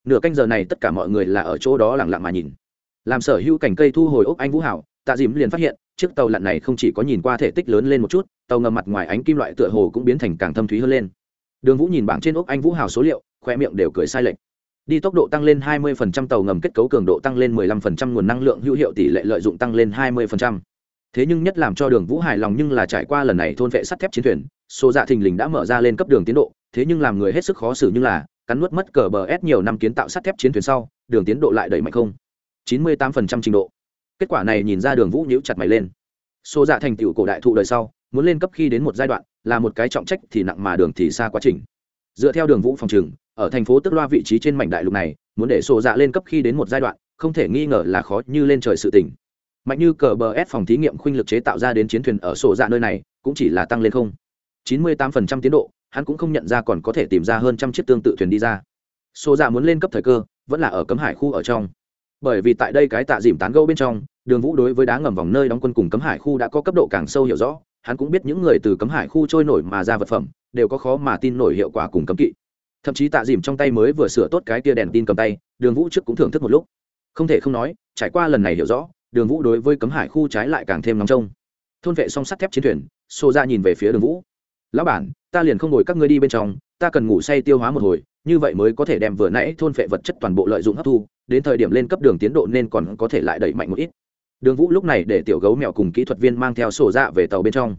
Nửa canh giờ này tất cả mọi người là ở chỗ đó lặng lặng mà nhìn. Làm sở hữu cảnh cây thu hồi ốc anh vũ hảo, tạ dìm liền phát hiện, chiếc tàu lặn này không chỉ có nhìn qua thể tích lớn lên một chút, tàu ngầm mặt ngoài ánh kim loại tựa hồ cũng biến thành càng thâm thúy hơn lên. Đường vũ nhìn bảng trên ốc anh vũ hào số liệu khoe miệng đều cười sai lệch. Đi tốc độ tăng lên 20% tàu ngầm kết cấu cường độ tăng lên 15% nguồn năng lượng hữu hiệu tỷ lệ lợi dụng tăng lên 20%. thế nhưng nhất làm cho đường vũ hài lòng nhưng là trải qua lần này thôn vệ sắt thép chiến thuyền, số dạ thình lình đã mở ra lên cấp đường tiến độ, thế nhưng làm người hết sức khó xử như là cắn nuốt mất cờ bờ s nhiều năm kiến tạo sắt thép chiến thuyền sau, đường tiến độ lại đẩy mạnh không. 98% trình độ. Kết quả này nhìn ra đường vũ nhíu chặt mày lên. Số dạ thành tựu cổ đại thụ đời sau, muốn lên cấp khi đến một giai đoạn, là một cái trọng trách thì nặng mà đường thì xa quá trình. Dựa theo đường vũ phòng trừng ở thành phố tức loa vị trí trên mảnh đại lục này, muốn để sổ dạ lên cấp khi đến một giai đoạn, không thể nghi ngờ là khó như lên trời sự tỉnh mạnh như cờ bờ ép phòng thí nghiệm khuynh lực chế tạo ra đến chiến thuyền ở sổ dạ nơi này, cũng chỉ là tăng lên không. Chín mươi tám phần trăm tiến độ, hắn cũng không nhận ra còn có thể tìm ra hơn trăm chiếc tương tự thuyền đi ra. Sổ dạ muốn lên cấp thời cơ, vẫn là ở cấm hải khu ở trong. Bởi vì tại đây cái tạ dìm tán gâu bên trong, đường vũ đối với đá ngầm vòng nơi đóng quân cùng cấm hải khu đã có cấp độ càng sâu hiểu rõ. Hắn cũng biết những người từ cấm hải khu trôi nổi mà ra vật phẩm, đều có khó mà tin nổi hiệu quả cùng cấm kỵ thậm chí tạ dìm trong tay mới vừa sửa tốt cái tia đèn tin cầm tay, đường vũ trước cũng thưởng thức một lúc. Không thể không nói, trải qua lần này hiểu rõ, đường vũ đối với cấm hải khu trái lại càng thêm nóng trông. Thôn vệ song sắt thép chiến thuyền, xô ra nhìn về phía đường vũ. Lão bản, ta liền không ngồi các ngươi đi bên trong, ta cần ngủ say tiêu hóa một hồi, như vậy mới có thể đem vừa nãy thôn vệ vật chất toàn bộ lợi dụng hấp thu, đến thời điểm lên cấp đường tiến độ nên còn có thể lại đẩy mạnh một ít. Đường vũ lúc này để tiểu gấu mèo cùng kỹ thuật viên mang theo sổ dạ về tàu bên trong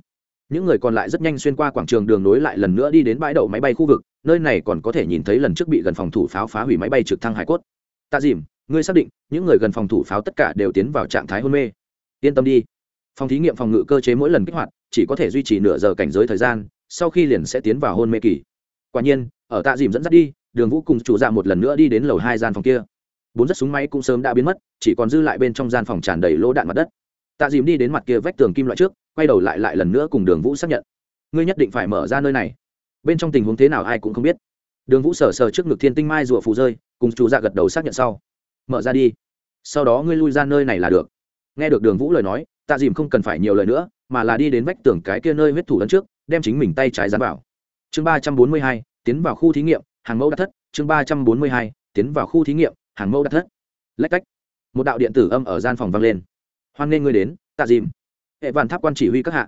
những người còn lại rất nhanh xuyên qua quảng trường đường nối lại lần nữa đi đến bãi đậu máy bay khu vực, nơi này còn có thể nhìn thấy lần trước bị gần phòng thủ pháo phá hủy máy bay trực thăng hải cốt. Tạ dìm, ngươi xác định, những người gần phòng thủ pháo tất cả đều tiến vào trạng thái hôn mê. Yên tâm đi. Phòng thí nghiệm phòng ngự cơ chế mỗi lần kích hoạt, chỉ có thể duy trì nửa giờ cảnh giới thời gian, sau khi liền sẽ tiến vào hôn mê kỳ. Quả nhiên, ở tạ dìm dẫn dắt đi, đường vũ cùng chủ dạ một lần nữa đi đến lầu hai gian phòng kia. Bốn rất súng máy cũng sớm đã biến mất, chỉ còn dư lại bên trong gian phòng tràn đầy lỗ đạn mặt đất. Tạ dìm đi đến mặt kia vách tường kim loại trước quay đầu lại lại lần nữa cùng đường vũ xác nhận. Ngươi nhất định phải mở ra nơi này. Bên trong tình huống thế nào ai cũng không biết. Đường vũ sờ sờ trước ngực thiên tinh mai rụa phù rơi, cùng chú dạ gật đầu xác nhận sau. Mở ra đi. Sau đó ngươi lui ra nơi này là được. Nghe được đường vũ lời nói, tạ dìm không cần phải nhiều lời nữa, mà là đi đến vách tường cái kia nơi huyết thủ lẫn trước, đem chính mình tay trái dán vào. Chương ba trăm bốn mươi hai, tiến vào khu thí nghiệm, hàng mẫu đã thất. Chương ba trăm bốn mươi hai, tiến vào khu thí nghiệm, hàng mẫu đã thất. Lách cách. Một đạo điện tử âm ở gian phòng vang lên. Hoan nghê ngươi đến, tạ dìm hệ vạn tháp quan chỉ huy các hạ.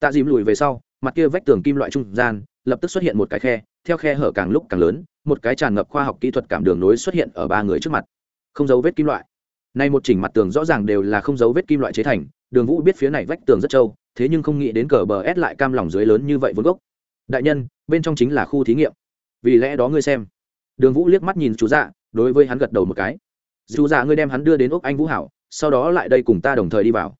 Tạ dìm lùi về sau, mặt kia vách tường kim loại trung gian, lập tức xuất hiện một cái khe, theo khe hở càng lúc càng lớn, một cái tràn ngập khoa học kỹ thuật cảm đường nối xuất hiện ở ba người trước mặt. Không dấu vết kim loại. Nay một chỉnh mặt tường rõ ràng đều là không dấu vết kim loại chế thành, đường vũ biết phía này vách tường rất trâu, thế nhưng không nghĩ đến cờ bờ ép lại cam lòng dưới lớn như vậy vốn gốc. Đại nhân, bên trong chính là khu thí nghiệm. Vì lẽ đó ngươi xem. Đường vũ liếc mắt nhìn chú dạ đối với hắn gật đầu một cái. Dù dạ ngươi đem hắn đưa đến ốc anh vũ hảo, sau đó lại đây cùng ta đồng thời đi vào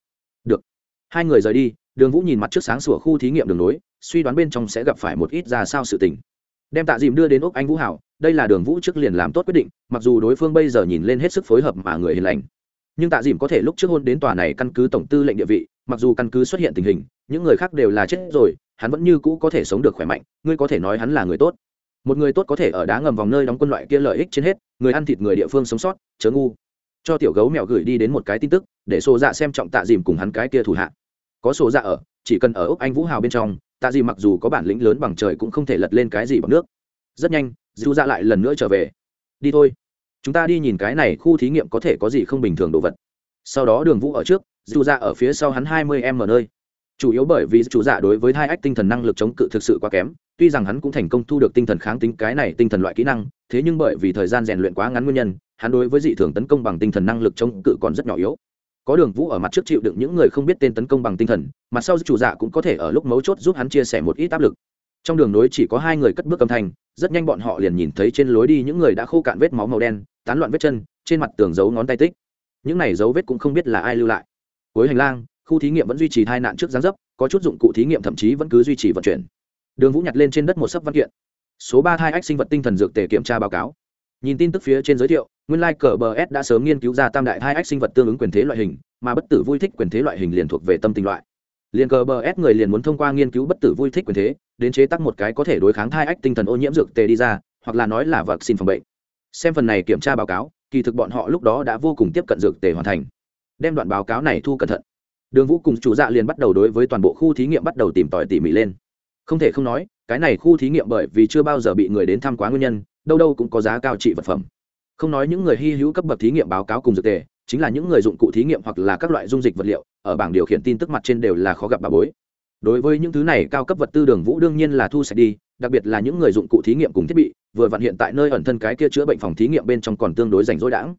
hai người rời đi, đường vũ nhìn mặt trước sáng sủa khu thí nghiệm đường nối, suy đoán bên trong sẽ gặp phải một ít ra sao sự tình. Đem tạ dìm đưa đến úc anh vũ hảo, đây là đường vũ trước liền làm tốt quyết định, mặc dù đối phương bây giờ nhìn lên hết sức phối hợp mà người hiền lành. Nhưng tạ dìm có thể lúc trước hôn đến tòa này căn cứ tổng tư lệnh địa vị, mặc dù căn cứ xuất hiện tình hình, những người khác đều là chết rồi, hắn vẫn như cũ có thể sống được khỏe mạnh, ngươi có thể nói hắn là người tốt. Một người tốt có thể ở đá ngầm vòng nơi đóng quân loại kia lợi ích trên hết, người ăn thịt người địa phương sống sót, chớ ngu. Cho tiểu gấu mèo gửi đi đến một cái tin tức, để xô dạ xem trọng tạ dìm cùng hắn cái kia thủ hạ có sổ dạ ở, chỉ cần ở úc anh vũ hào bên trong, tạ gì mặc dù có bản lĩnh lớn bằng trời cũng không thể lật lên cái gì bằng nước. Rất nhanh dù dạ lại lần nữa trở về. Đi thôi. Chúng ta đi nhìn cái này khu thí nghiệm có thể có gì không bình thường đồ vật. Sau đó đường vũ ở trước dù dạ ở phía sau hắn hai mươi em ở nơi. Chủ yếu bởi vì chủ dạ đối với hai ách tinh thần năng lực chống cự thực sự quá kém, tuy rằng hắn cũng thành công thu được tinh thần kháng tính cái này tinh thần loại kỹ năng, thế nhưng bởi vì thời gian rèn luyện quá ngắn nguyên nhân, hắn đối với dị thường tấn công bằng tinh thần năng lực chống cự còn rất nhỏ yếu có đường vũ ở mặt trước chịu đựng những người không biết tên tấn công bằng tinh thần, mặt sau chủ dạ cũng có thể ở lúc mấu chốt giúp hắn chia sẻ một ít áp lực. Trong đường nối chỉ có hai người cất bước âm thanh, rất nhanh bọn họ liền nhìn thấy trên lối đi những người đã khô cạn vết máu màu đen, tán loạn vết chân, trên mặt tường giấu ngón tay tích. Những này dấu vết cũng không biết là ai lưu lại. Cuối hành lang, khu thí nghiệm vẫn duy trì hai nạn trước gián dấp, có chút dụng cụ thí nghiệm thậm chí vẫn cứ duy trì vận chuyển. Đường vũ nhặt lên trên đất một sấp văn kiện. Số ba hai ách sinh vật tinh thần dược tề kiểm tra báo cáo. Nhìn tin tức phía trên giới thiệu nguyên lai cờ bờ s đã sớm nghiên cứu ra tam đại hai ách sinh vật tương ứng quyền thế loại hình, mà bất tử vui thích quyền thế loại hình liền thuộc về tâm tình loại. Liền cờ bờ s người liền muốn thông qua nghiên cứu bất tử vui thích quyền thế, đến chế tác một cái có thể đối kháng thai ách tinh thần ô nhiễm dược tề đi ra, hoặc là nói là vật xin phòng bệnh. Xem phần này kiểm tra báo cáo, kỳ thực bọn họ lúc đó đã vô cùng tiếp cận dược tề hoàn thành. Đem đoạn báo cáo này thu cẩn thận. Đường vũ cùng chủ dạ liền bắt đầu đối với toàn bộ khu thí nghiệm bắt đầu tìm tòi tỉ mỉ lên. Không thể không nói, cái này khu thí nghiệm bởi vì chưa bao giờ bị người đến thăm quá nguyên nhân, đâu đâu cũng có giá cao trị vật phẩm không nói những người hy hữu cấp bậc thí nghiệm báo cáo cùng dược tề, chính là những người dụng cụ thí nghiệm hoặc là các loại dung dịch vật liệu, ở bảng điều khiển tin tức mặt trên đều là khó gặp bà bối. Đối với những thứ này, cao cấp vật tư đường vũ đương nhiên là thu sạch đi, đặc biệt là những người dụng cụ thí nghiệm cùng thiết bị, vừa vặn hiện tại nơi ẩn thân cái kia chữa bệnh phòng thí nghiệm bên trong còn tương đối rảnh rỗi đãng.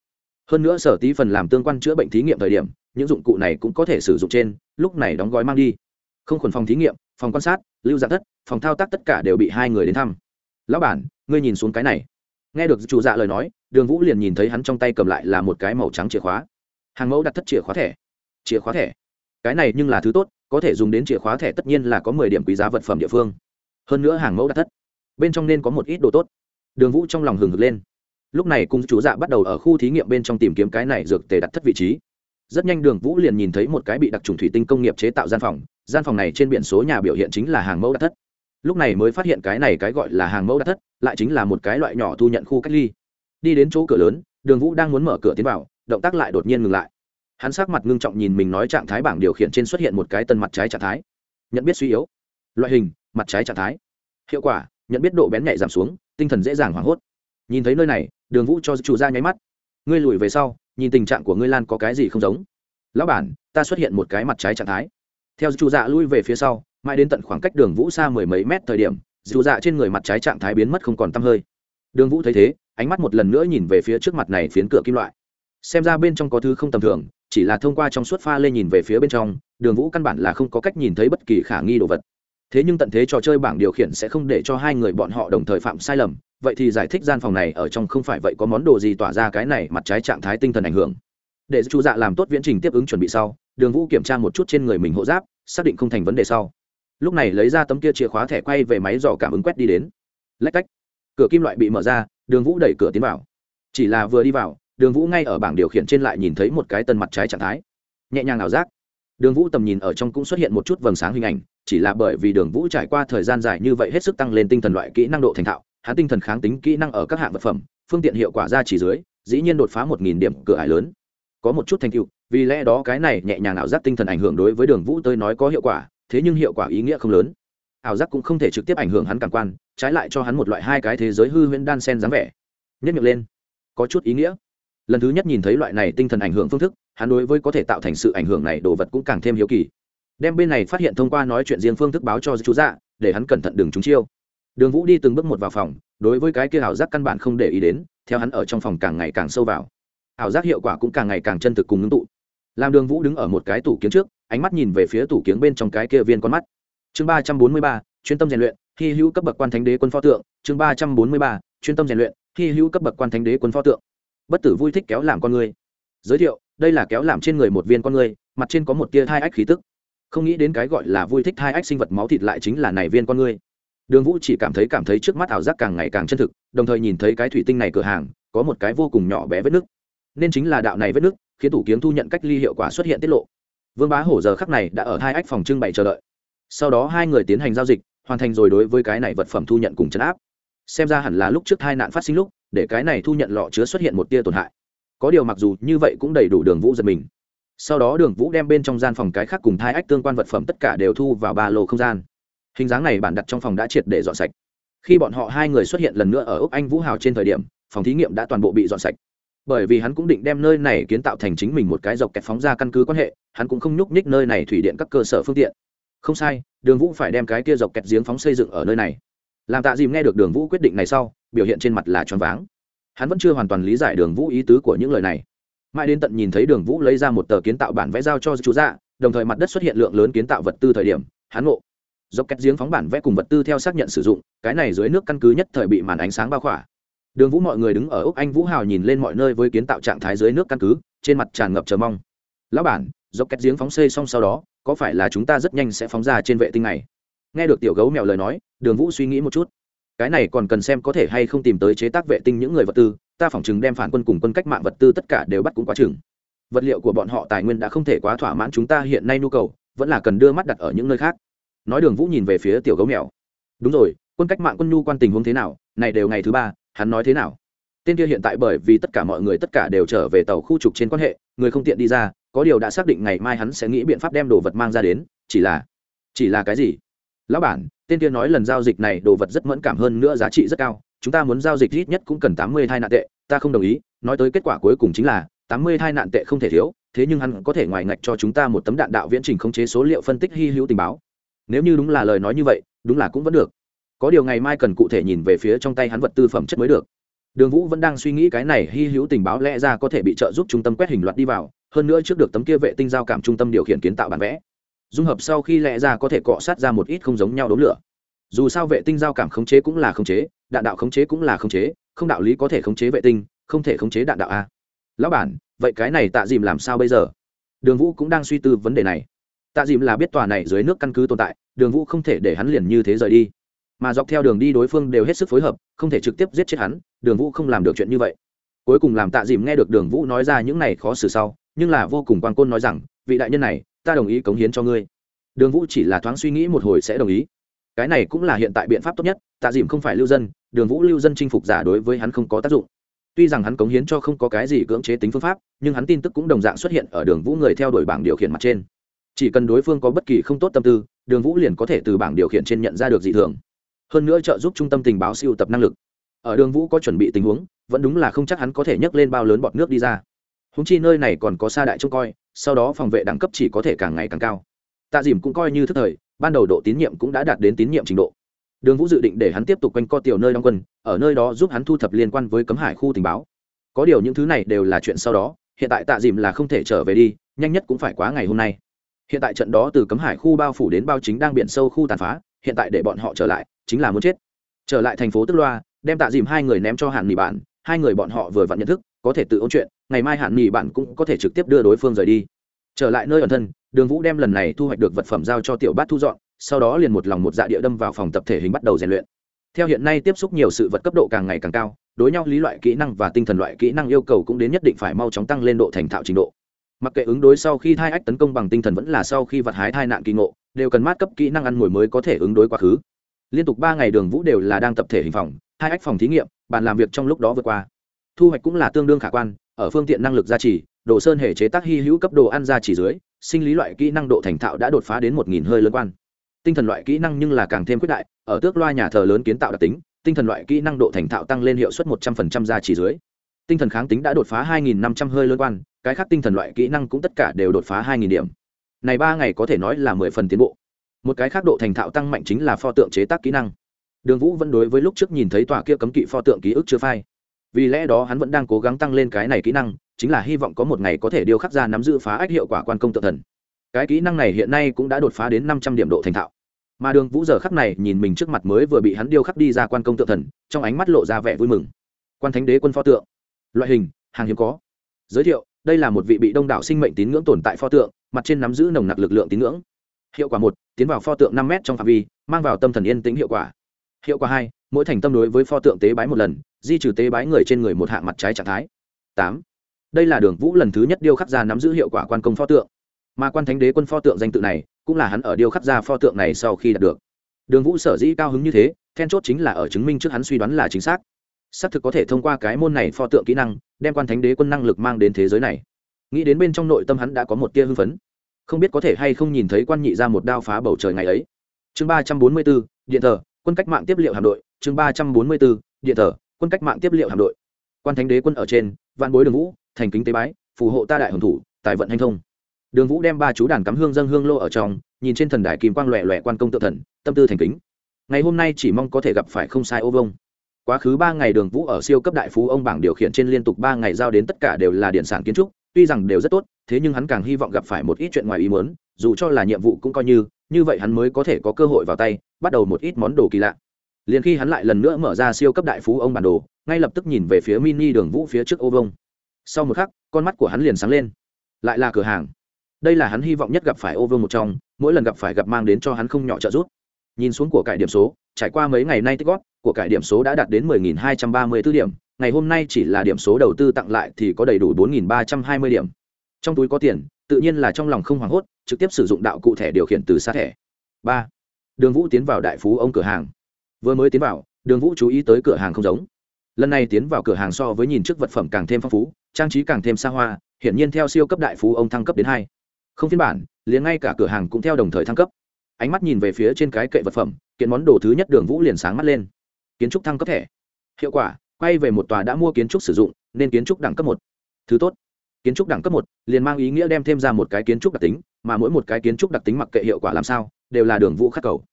Hơn nữa sở tí phần làm tương quan chữa bệnh thí nghiệm thời điểm, những dụng cụ này cũng có thể sử dụng trên, lúc này đóng gói mang đi. Không khuẩn phòng thí nghiệm, phòng quan sát, lưu dạng thất, phòng thao tác tất cả đều bị hai người đến thăm. Lão bản, ngươi nhìn xuống cái này. Nghe được chủ dạ lời nói đường vũ liền nhìn thấy hắn trong tay cầm lại là một cái màu trắng chìa khóa. Hàng mẫu đặt thất chìa khóa thẻ. Chìa khóa thẻ. Cái này nhưng là thứ tốt, có thể dùng đến chìa khóa thẻ tất nhiên là có mười điểm quý giá vật phẩm địa phương. Hơn nữa hàng mẫu đặt thất. Bên trong nên có một ít đồ tốt. Đường vũ trong lòng hừng hực lên. Lúc này cung chú dạ bắt đầu ở khu thí nghiệm bên trong tìm kiếm cái này dược tề đặt thất vị trí. Rất nhanh đường vũ liền nhìn thấy một cái bị đặc trùng thủy tinh công nghiệp chế tạo gian phòng. Gian phòng này trên biển số nhà biểu hiện chính là hàng mẫu đặt thất. Lúc này mới phát hiện cái này cái gọi là hàng mẫu đặt thất, lại chính là một cái loại nhỏ thu nhận khu cách ly đi đến chỗ cửa lớn, đường vũ đang muốn mở cửa tiến vào, động tác lại đột nhiên ngừng lại. Hắn sắc mặt ngưng trọng nhìn mình nói trạng thái bảng điều khiển trên xuất hiện một cái tân mặt trái trạng thái. Nhận biết suy yếu. Loại hình, mặt trái trạng thái. Hiệu quả, nhận biết độ bén nhạy giảm xuống, tinh thần dễ dàng hoảng hốt. Nhìn thấy nơi này, đường vũ cho chủ ra nháy mắt. Ngươi lùi về sau, nhìn tình trạng của ngươi lan có cái gì không giống? Lão bản, ta xuất hiện một cái mặt trái trạng thái. Theo chủ dạ lui về phía sau, mãi đến tận khoảng cách đường vũ xa mười mấy mét thời điểm dù dạ trên người mặt trái trạng thái biến mất không còn t hơi đường vũ thấy thế, ánh mắt một lần nữa nhìn về phía trước mặt này phiến cửa kim loại. Xem ra bên trong có thứ không tầm thường, chỉ là thông qua trong suốt pha lê nhìn về phía bên trong, đường vũ căn bản là không có cách nhìn thấy bất kỳ khả nghi đồ vật. Thế nhưng tận thế trò chơi bảng điều khiển sẽ không để cho hai người bọn họ đồng thời phạm sai lầm, vậy thì giải thích gian phòng này ở trong không phải vậy có món đồ gì tỏa ra cái này mặt trái trạng thái tinh thần ảnh hưởng. Để chú dạ làm tốt viễn trình tiếp ứng chuẩn bị sau, đường vũ kiểm tra một chút trên người mình hộ giáp, xác định không thành vấn đề sau. Lúc này lấy ra tấm kia chìa khóa thẻ quay về máy dò cảm ứng quét đi đến. Lách cách cửa kim loại bị mở ra, đường vũ đẩy cửa tiến vào. Chỉ là vừa đi vào, đường vũ ngay ở bảng điều khiển trên lại nhìn thấy một cái tân mặt trái trạng thái. Nhẹ nhàng ảo giác, đường vũ tầm nhìn ở trong cũng xuất hiện một chút vầng sáng hình ảnh, chỉ là bởi vì đường vũ trải qua thời gian dài như vậy hết sức tăng lên tinh thần loại kỹ năng độ thành thạo, hắn tinh thần kháng tính kỹ năng ở các hạng vật phẩm, phương tiện hiệu quả ra chỉ dưới, dĩ nhiên đột phá một nghìn điểm cửa ải lớn. Có một chút thành tựu, vì lẽ đó cái này nhẹ nhàng ảo giác tinh thần ảnh hưởng đối với đường vũ tới nói có hiệu quả, thế nhưng hiệu quả ý nghĩa không lớn ảo giác cũng không thể trực tiếp ảnh hưởng hắn cảm quan, trái lại cho hắn một loại hai cái thế giới hư huyễn đan sen dáng vẻ. Nhất miệng lên. Có chút ý nghĩa. Lần thứ nhất nhìn thấy loại này tinh thần ảnh hưởng phương thức, hắn đối với có thể tạo thành sự ảnh hưởng này đồ vật cũng càng thêm hiếu kỳ. Đem bên này phát hiện thông qua nói chuyện riêng phương thức báo cho chú dạ để hắn cẩn thận đừng trúng chiêu. Đường vũ đi từng bước một vào phòng, đối với cái kia ảo giác căn bản không để ý đến, theo hắn ở trong phòng càng ngày càng sâu vào. Ảo giác hiệu quả cũng càng ngày càng chân thực cùng ngưng tụ. Làm đường vũ đứng ở một cái tủ kiếng trước, ánh mắt nhìn về phía tủ kiếng bên trong cái kia viên con mắt chương ba trăm bốn mươi ba, chuyên tâm rèn luyện, hy hữu cấp bậc quan thánh đế quân pho tượng, chương ba trăm bốn mươi ba, chuyên tâm rèn luyện, hy hữu cấp bậc quan thánh đế quân pho tượng. Bất tử vui thích kéo làm con người. Giới thiệu, đây là kéo làm trên người một viên con người, mặt trên có một tia hai ách khí tức. Không nghĩ đến cái gọi là vui thích hai ách sinh vật máu thịt lại chính là này viên con người. Đường vũ chỉ cảm thấy cảm thấy trước mắt ảo giác càng ngày càng chân thực, đồng thời nhìn thấy cái thủy tinh này cửa hàng, có một cái vô cùng nhỏ bé vết nước nên chính là đạo này vết nước khiến tủ kiếm thu nhận cách ly hiệu quả xuất hiện tiết lộ. Vương bá hổ giờ khắc này đã ở hai ách phòng trưng bày chờ đợi sau đó hai người tiến hành giao dịch, hoàn thành rồi đối với cái này vật phẩm thu nhận cùng chấn áp. Xem ra hẳn là lúc trước hai nạn phát sinh lúc, để cái này thu nhận lọ chứa xuất hiện một tia tổn hại. Có điều mặc dù như vậy cũng đầy đủ đường vũ giật mình. Sau đó đường vũ đem bên trong gian phòng cái khác cùng thai ách tương quan vật phẩm tất cả đều thu vào ba lô không gian. Hình dáng này bản đặt trong phòng đã triệt để dọn sạch. Khi bọn họ hai người xuất hiện lần nữa ở úc anh vũ hào trên thời điểm, phòng thí nghiệm đã toàn bộ bị dọn sạch. Bởi vì hắn cũng định đem nơi này kiến tạo thành chính mình một cái dọc kẹt phóng ra căn cứ quan hệ, hắn cũng không nhúc nhích nơi này thủy điện các cơ sở phương tiện không sai, đường vũ phải đem cái kia dọc kẹt giếng phóng xây dựng ở nơi này. Làm tạ dìm nghe được đường vũ quyết định này sau, biểu hiện trên mặt là choáng váng. Hắn vẫn chưa hoàn toàn lý giải đường vũ ý tứ của những lời này. Mãi đến tận nhìn thấy đường vũ lấy ra một tờ kiến tạo bản vẽ giao cho chú dạ đồng thời mặt đất xuất hiện lượng lớn kiến tạo vật tư thời điểm, hắn ngộ. Dọc kẹt giếng phóng bản vẽ cùng vật tư theo xác nhận sử dụng, cái này dưới nước căn cứ nhất thời bị màn ánh sáng bao khỏa. Đường vũ mọi người đứng ở úc anh vũ hào nhìn lên mọi nơi với kiến tạo trạng thái dưới nước căn cứ, trên mặt tràn ngập chờ mong. Lão bản, dọc kẹt giếng phóng xây xong sau đó có phải là chúng ta rất nhanh sẽ phóng ra trên vệ tinh này? Nghe được tiểu gấu mèo lời nói, đường vũ suy nghĩ một chút. Cái này còn cần xem có thể hay không tìm tới chế tác vệ tinh những người vật tư, ta phỏng chừng đem phản quân cùng quân cách mạng vật tư tất cả đều bắt cũng quá chừng. Vật liệu của bọn họ tài nguyên đã không thể quá thỏa mãn chúng ta hiện nay nhu cầu, vẫn là cần đưa mắt đặt ở những nơi khác. Nói đường vũ nhìn về phía tiểu gấu mèo. Đúng rồi, quân cách mạng quân nhu quan tình huống thế nào? Này đều ngày thứ ba, hắn nói thế nào? Tên kia hiện tại bởi vì tất cả mọi người tất cả đều trở về tàu khu trục trên quan hệ, người không tiện đi ra có điều đã xác định ngày mai hắn sẽ nghĩ biện pháp đem đồ vật mang ra đến, chỉ là chỉ là cái gì? Lão bản, tên kia nói lần giao dịch này đồ vật rất mẫn cảm hơn nữa giá trị rất cao, chúng ta muốn giao dịch ít nhất cũng cần tám mươi thai nạn tệ, ta không đồng ý, nói tới kết quả cuối cùng chính là, tám mươi thai nạn tệ không thể thiếu, thế nhưng hắn có thể ngoài ngạch cho chúng ta một tấm đạn đạo viễn trình khống chế số liệu phân tích hy hữu tình báo. Nếu như đúng là lời nói như vậy, đúng là cũng vẫn được. Có điều ngày mai cần cụ thể nhìn về phía trong tay hắn vật tư phẩm chất mới được. Đường vũ vẫn đang suy nghĩ cái này hy hữu tình báo lẽ ra có thể bị trợ giúp trung tâm quét hình loạt đi vào hơn nữa trước được tấm kia vệ tinh giao cảm trung tâm điều khiển kiến tạo bản vẽ. Dung hợp sau khi lẽ ra có thể cọ sát ra một ít không giống nhau đốm lửa. Dù sao vệ tinh giao cảm khống chế cũng là khống chế, đạn đạo khống chế cũng là khống chế, không đạo lý có thể khống chế vệ tinh, không thể khống chế đạn đạo a. Lão bản, vậy cái này tạ dìm làm sao bây giờ? Đường vũ cũng đang suy tư vấn đề này. Tạ dìm là biết tòa này dưới nước căn cứ tồn tại, đường vũ không thể để hắn liền như thế rời đi. Mà dọc theo đường đi đối phương đều hết sức phối hợp, không thể trực tiếp giết chết hắn, đường vũ không làm được chuyện như vậy cuối cùng làm tạ dìm nghe được đường vũ nói ra những này khó xử sau, nhưng là vô cùng quan côn nói rằng, vị đại nhân này, ta đồng ý cống hiến cho ngươi. Đường vũ chỉ là thoáng suy nghĩ một hồi sẽ đồng ý. Cái này cũng là hiện tại biện pháp tốt nhất, tạ dìm không phải lưu dân, đường vũ lưu dân chinh phục giả đối với hắn không có tác dụng. Tuy rằng hắn cống hiến cho không có cái gì cưỡng chế tính phương pháp, nhưng hắn tin tức cũng đồng dạng xuất hiện ở đường vũ người theo đuổi bảng điều khiển mặt trên. Chỉ cần đối phương có bất kỳ không tốt tâm tư, đường vũ liền có thể từ bảng điều khiển trên nhận ra được dị thường. Hơn nữa trợ giúp trung tâm tình báo siêu tập năng lực. Ở đường vũ có chuẩn bị tình huống vẫn đúng là không chắc hắn có thể nhấc lên bao lớn bọt nước đi ra. Húng chi nơi này còn có xa đại trông coi, sau đó phòng vệ đẳng cấp chỉ có thể càng ngày càng cao. Tạ dìm cũng coi như thức thời, ban đầu độ tín nhiệm cũng đã đạt đến tín nhiệm trình độ. Đường vũ dự định để hắn tiếp tục quanh co tiểu nơi đóng quân, ở nơi đó giúp hắn thu thập liên quan với cấm hải khu tình báo. Có điều những thứ này đều là chuyện sau đó, hiện tại tạ dìm là không thể trở về đi, nhanh nhất cũng phải quá ngày hôm nay. Hiện tại trận đó từ cấm hải khu bao phủ đến bao chính đang biển sâu khu tàn phá, hiện tại để bọn họ trở lại, chính là muốn chết. Trở lại thành phố tức loa, đem tạ dìm hai người ném cho hàn nghỉ bạn hai người bọn họ vừa vặn nhận thức, có thể tự ôn chuyện, ngày mai hạn nghỉ bạn cũng có thể trực tiếp đưa đối phương rời đi. Trở lại nơi ẩn thân, đường vũ đem lần này thu hoạch được vật phẩm giao cho tiểu bát thu dọn, sau đó liền một lòng một dạ địa đâm vào phòng tập thể hình bắt đầu rèn luyện. Theo hiện nay tiếp xúc nhiều sự vật cấp độ càng ngày càng cao, đối nhau lý loại kỹ năng và tinh thần loại kỹ năng yêu cầu cũng đến nhất định phải mau chóng tăng lên độ thành thạo trình độ. Mặc kệ ứng đối sau khi thai ách tấn công bằng tinh thần vẫn là sau khi vặt hái thai nạn kỳ ngộ, đều cần mát cấp kỹ năng ăn mồi mới có thể ứng đối quá khứ. Liên tục ba ngày đường vũ đều là đang tập thể hình phòng, hai ách phòng thí nghiệm bàn làm việc trong lúc đó vượt qua. Thu hoạch cũng là tương đương khả quan, ở phương tiện năng lực gia trì, đồ sơn hệ chế tác hy hữu cấp đồ ăn gia trì dưới, sinh lý loại kỹ năng độ thành thạo đã đột phá đến một nghìn hơi lớn quan. Tinh thần loại kỹ năng nhưng là càng thêm quyết đại, ở tước loa nhà thờ lớn kiến tạo đặc tính, tinh thần loại kỹ năng độ thành thạo tăng lên hiệu suất một trăm phần trăm gia trì dưới. Tinh thần kháng tính đã đột phá hai nghìn năm trăm hơi lớn quan, cái khác tinh thần loại kỹ năng cũng tất cả đều đột phá hai nghìn điểm. Này ba ngày có thể nói là mười phần tiến bộ. Một cái khác độ thành thạo tăng mạnh chính là pho tượng chế tác kỹ năng đường vũ vẫn đối với lúc trước nhìn thấy tòa kia cấm kỵ pho tượng ký ức chưa phai. Vì lẽ đó hắn vẫn đang cố gắng tăng lên cái này kỹ năng, chính là hy vọng có một ngày có thể điêu khắc ra nắm giữ phá ách hiệu quả quan công tự thần. Cái kỹ năng này hiện nay cũng đã đột phá đến năm trăm điểm độ thành thạo. Mà đường vũ giờ khắc này nhìn mình trước mặt mới vừa bị hắn điêu khắc đi ra quan công tự thần, trong ánh mắt lộ ra vẻ vui mừng. Quan thánh đế quân pho tượng. Loại hình, hàng hiếm có. Giới thiệu, đây là một vị bị đông đảo sinh mệnh tín ngưỡng tồn tại pho tượng, mặt trên nắm giữ nồng nặc lực lượng tín ngưỡng. Hiệu quả một, tiến vào pho tượng năm m trong phạm vi, mang vào tâm thần yên tĩnh hiệu quả hiệu quả hai, mỗi thành tâm đối với pho tượng tế bái một lần, di trừ tế bái người trên người một hạng mặt trái trạng thái. Tám, đây là đường vũ lần thứ nhất điêu khắc ra nắm giữ hiệu quả quan công pho tượng. Mà quan thánh đế quân pho tượng danh tự này, cũng là hắn ở điêu khắc ra pho tượng này sau khi đạt được. Đường vũ sở dĩ cao hứng như thế, then chốt chính là ở chứng minh trước hắn suy đoán là chính xác. Xác thực có thể thông qua cái môn này pho tượng kỹ năng, đem quan thánh đế quân năng lực mang đến thế giới này. Nghĩ đến bên trong nội tâm hắn đã có một tia hưng phấn. Không biết có thể hay không nhìn thấy quan nhị ra một đao phá bầu trời ngày ấy. Chương ba trăm bốn mươi bốn, điện thờ quân cách mạng tiếp liệu hạm đội, chương ba trăm bốn mươi bốn, điện thờ, quân cách mạng tiếp liệu hạm đội. Quan thánh đế quân ở trên, vạn bối đường vũ, thành kính tế bái, phù hộ ta đại hồng thủ, tài vận hành thông. Đường vũ đem ba chú đàn cắm hương dân hương lô ở trong, nhìn trên thần đài kim quang lòe lòe quan công tự thần, tâm tư thành kính. Ngày hôm nay chỉ mong có thể gặp phải không sai ô vông. Quá khứ ba ngày đường vũ ở siêu cấp đại phú ông bảng điều khiển trên liên tục ba ngày giao đến tất cả đều là điện sản kiến trúc, tuy rằng đều rất tốt, thế nhưng hắn càng hy vọng gặp phải một ít chuyện ngoài ý muốn, dù cho là nhiệm vụ cũng coi như như vậy hắn mới có thể có cơ hội vào tay bắt đầu một ít món đồ kỳ lạ. Liền khi hắn lại lần nữa mở ra siêu cấp đại phú ông bản đồ, ngay lập tức nhìn về phía mini đường vũ phía trước ô vông. Sau một khắc, con mắt của hắn liền sáng lên. Lại là cửa hàng. Đây là hắn hy vọng nhất gặp phải ô vương một trong, mỗi lần gặp phải gặp mang đến cho hắn không nhỏ trợ giúp. Nhìn xuống của cải điểm số, trải qua mấy ngày nay tích góp, của cải điểm số đã đạt đến 10.234 điểm, ngày hôm nay chỉ là điểm số đầu tư tặng lại thì có đầy đủ 4.320 điểm. Trong túi có tiền, tự nhiên là trong lòng không hoảng hốt, trực tiếp sử dụng đạo cụ thẻ điều khiển từ xa thẻ. Ba đường vũ tiến vào đại phú ông cửa hàng. Vừa mới tiến vào, đường vũ chú ý tới cửa hàng không giống. Lần này tiến vào cửa hàng so với nhìn trước vật phẩm càng thêm phong phú, trang trí càng thêm xa hoa, hiển nhiên theo siêu cấp đại phú ông thăng cấp đến hai. Không phiên bản, liền ngay cả cửa hàng cũng theo đồng thời thăng cấp. Ánh mắt nhìn về phía trên cái kệ vật phẩm, kiện món đồ thứ nhất đường vũ liền sáng mắt lên. Kiến trúc thăng cấp thẻ. Hiệu quả, quay về một tòa đã mua kiến trúc sử dụng, nên kiến trúc đẳng cấp một. Thứ tốt, kiến trúc đẳng cấp một liền mang ý nghĩa đem thêm ra một cái kiến trúc đặc tính, mà mỗi một cái kiến trúc đặc tính mặc kệ hiệu quả làm sao đều là đường vũ khắc cầu.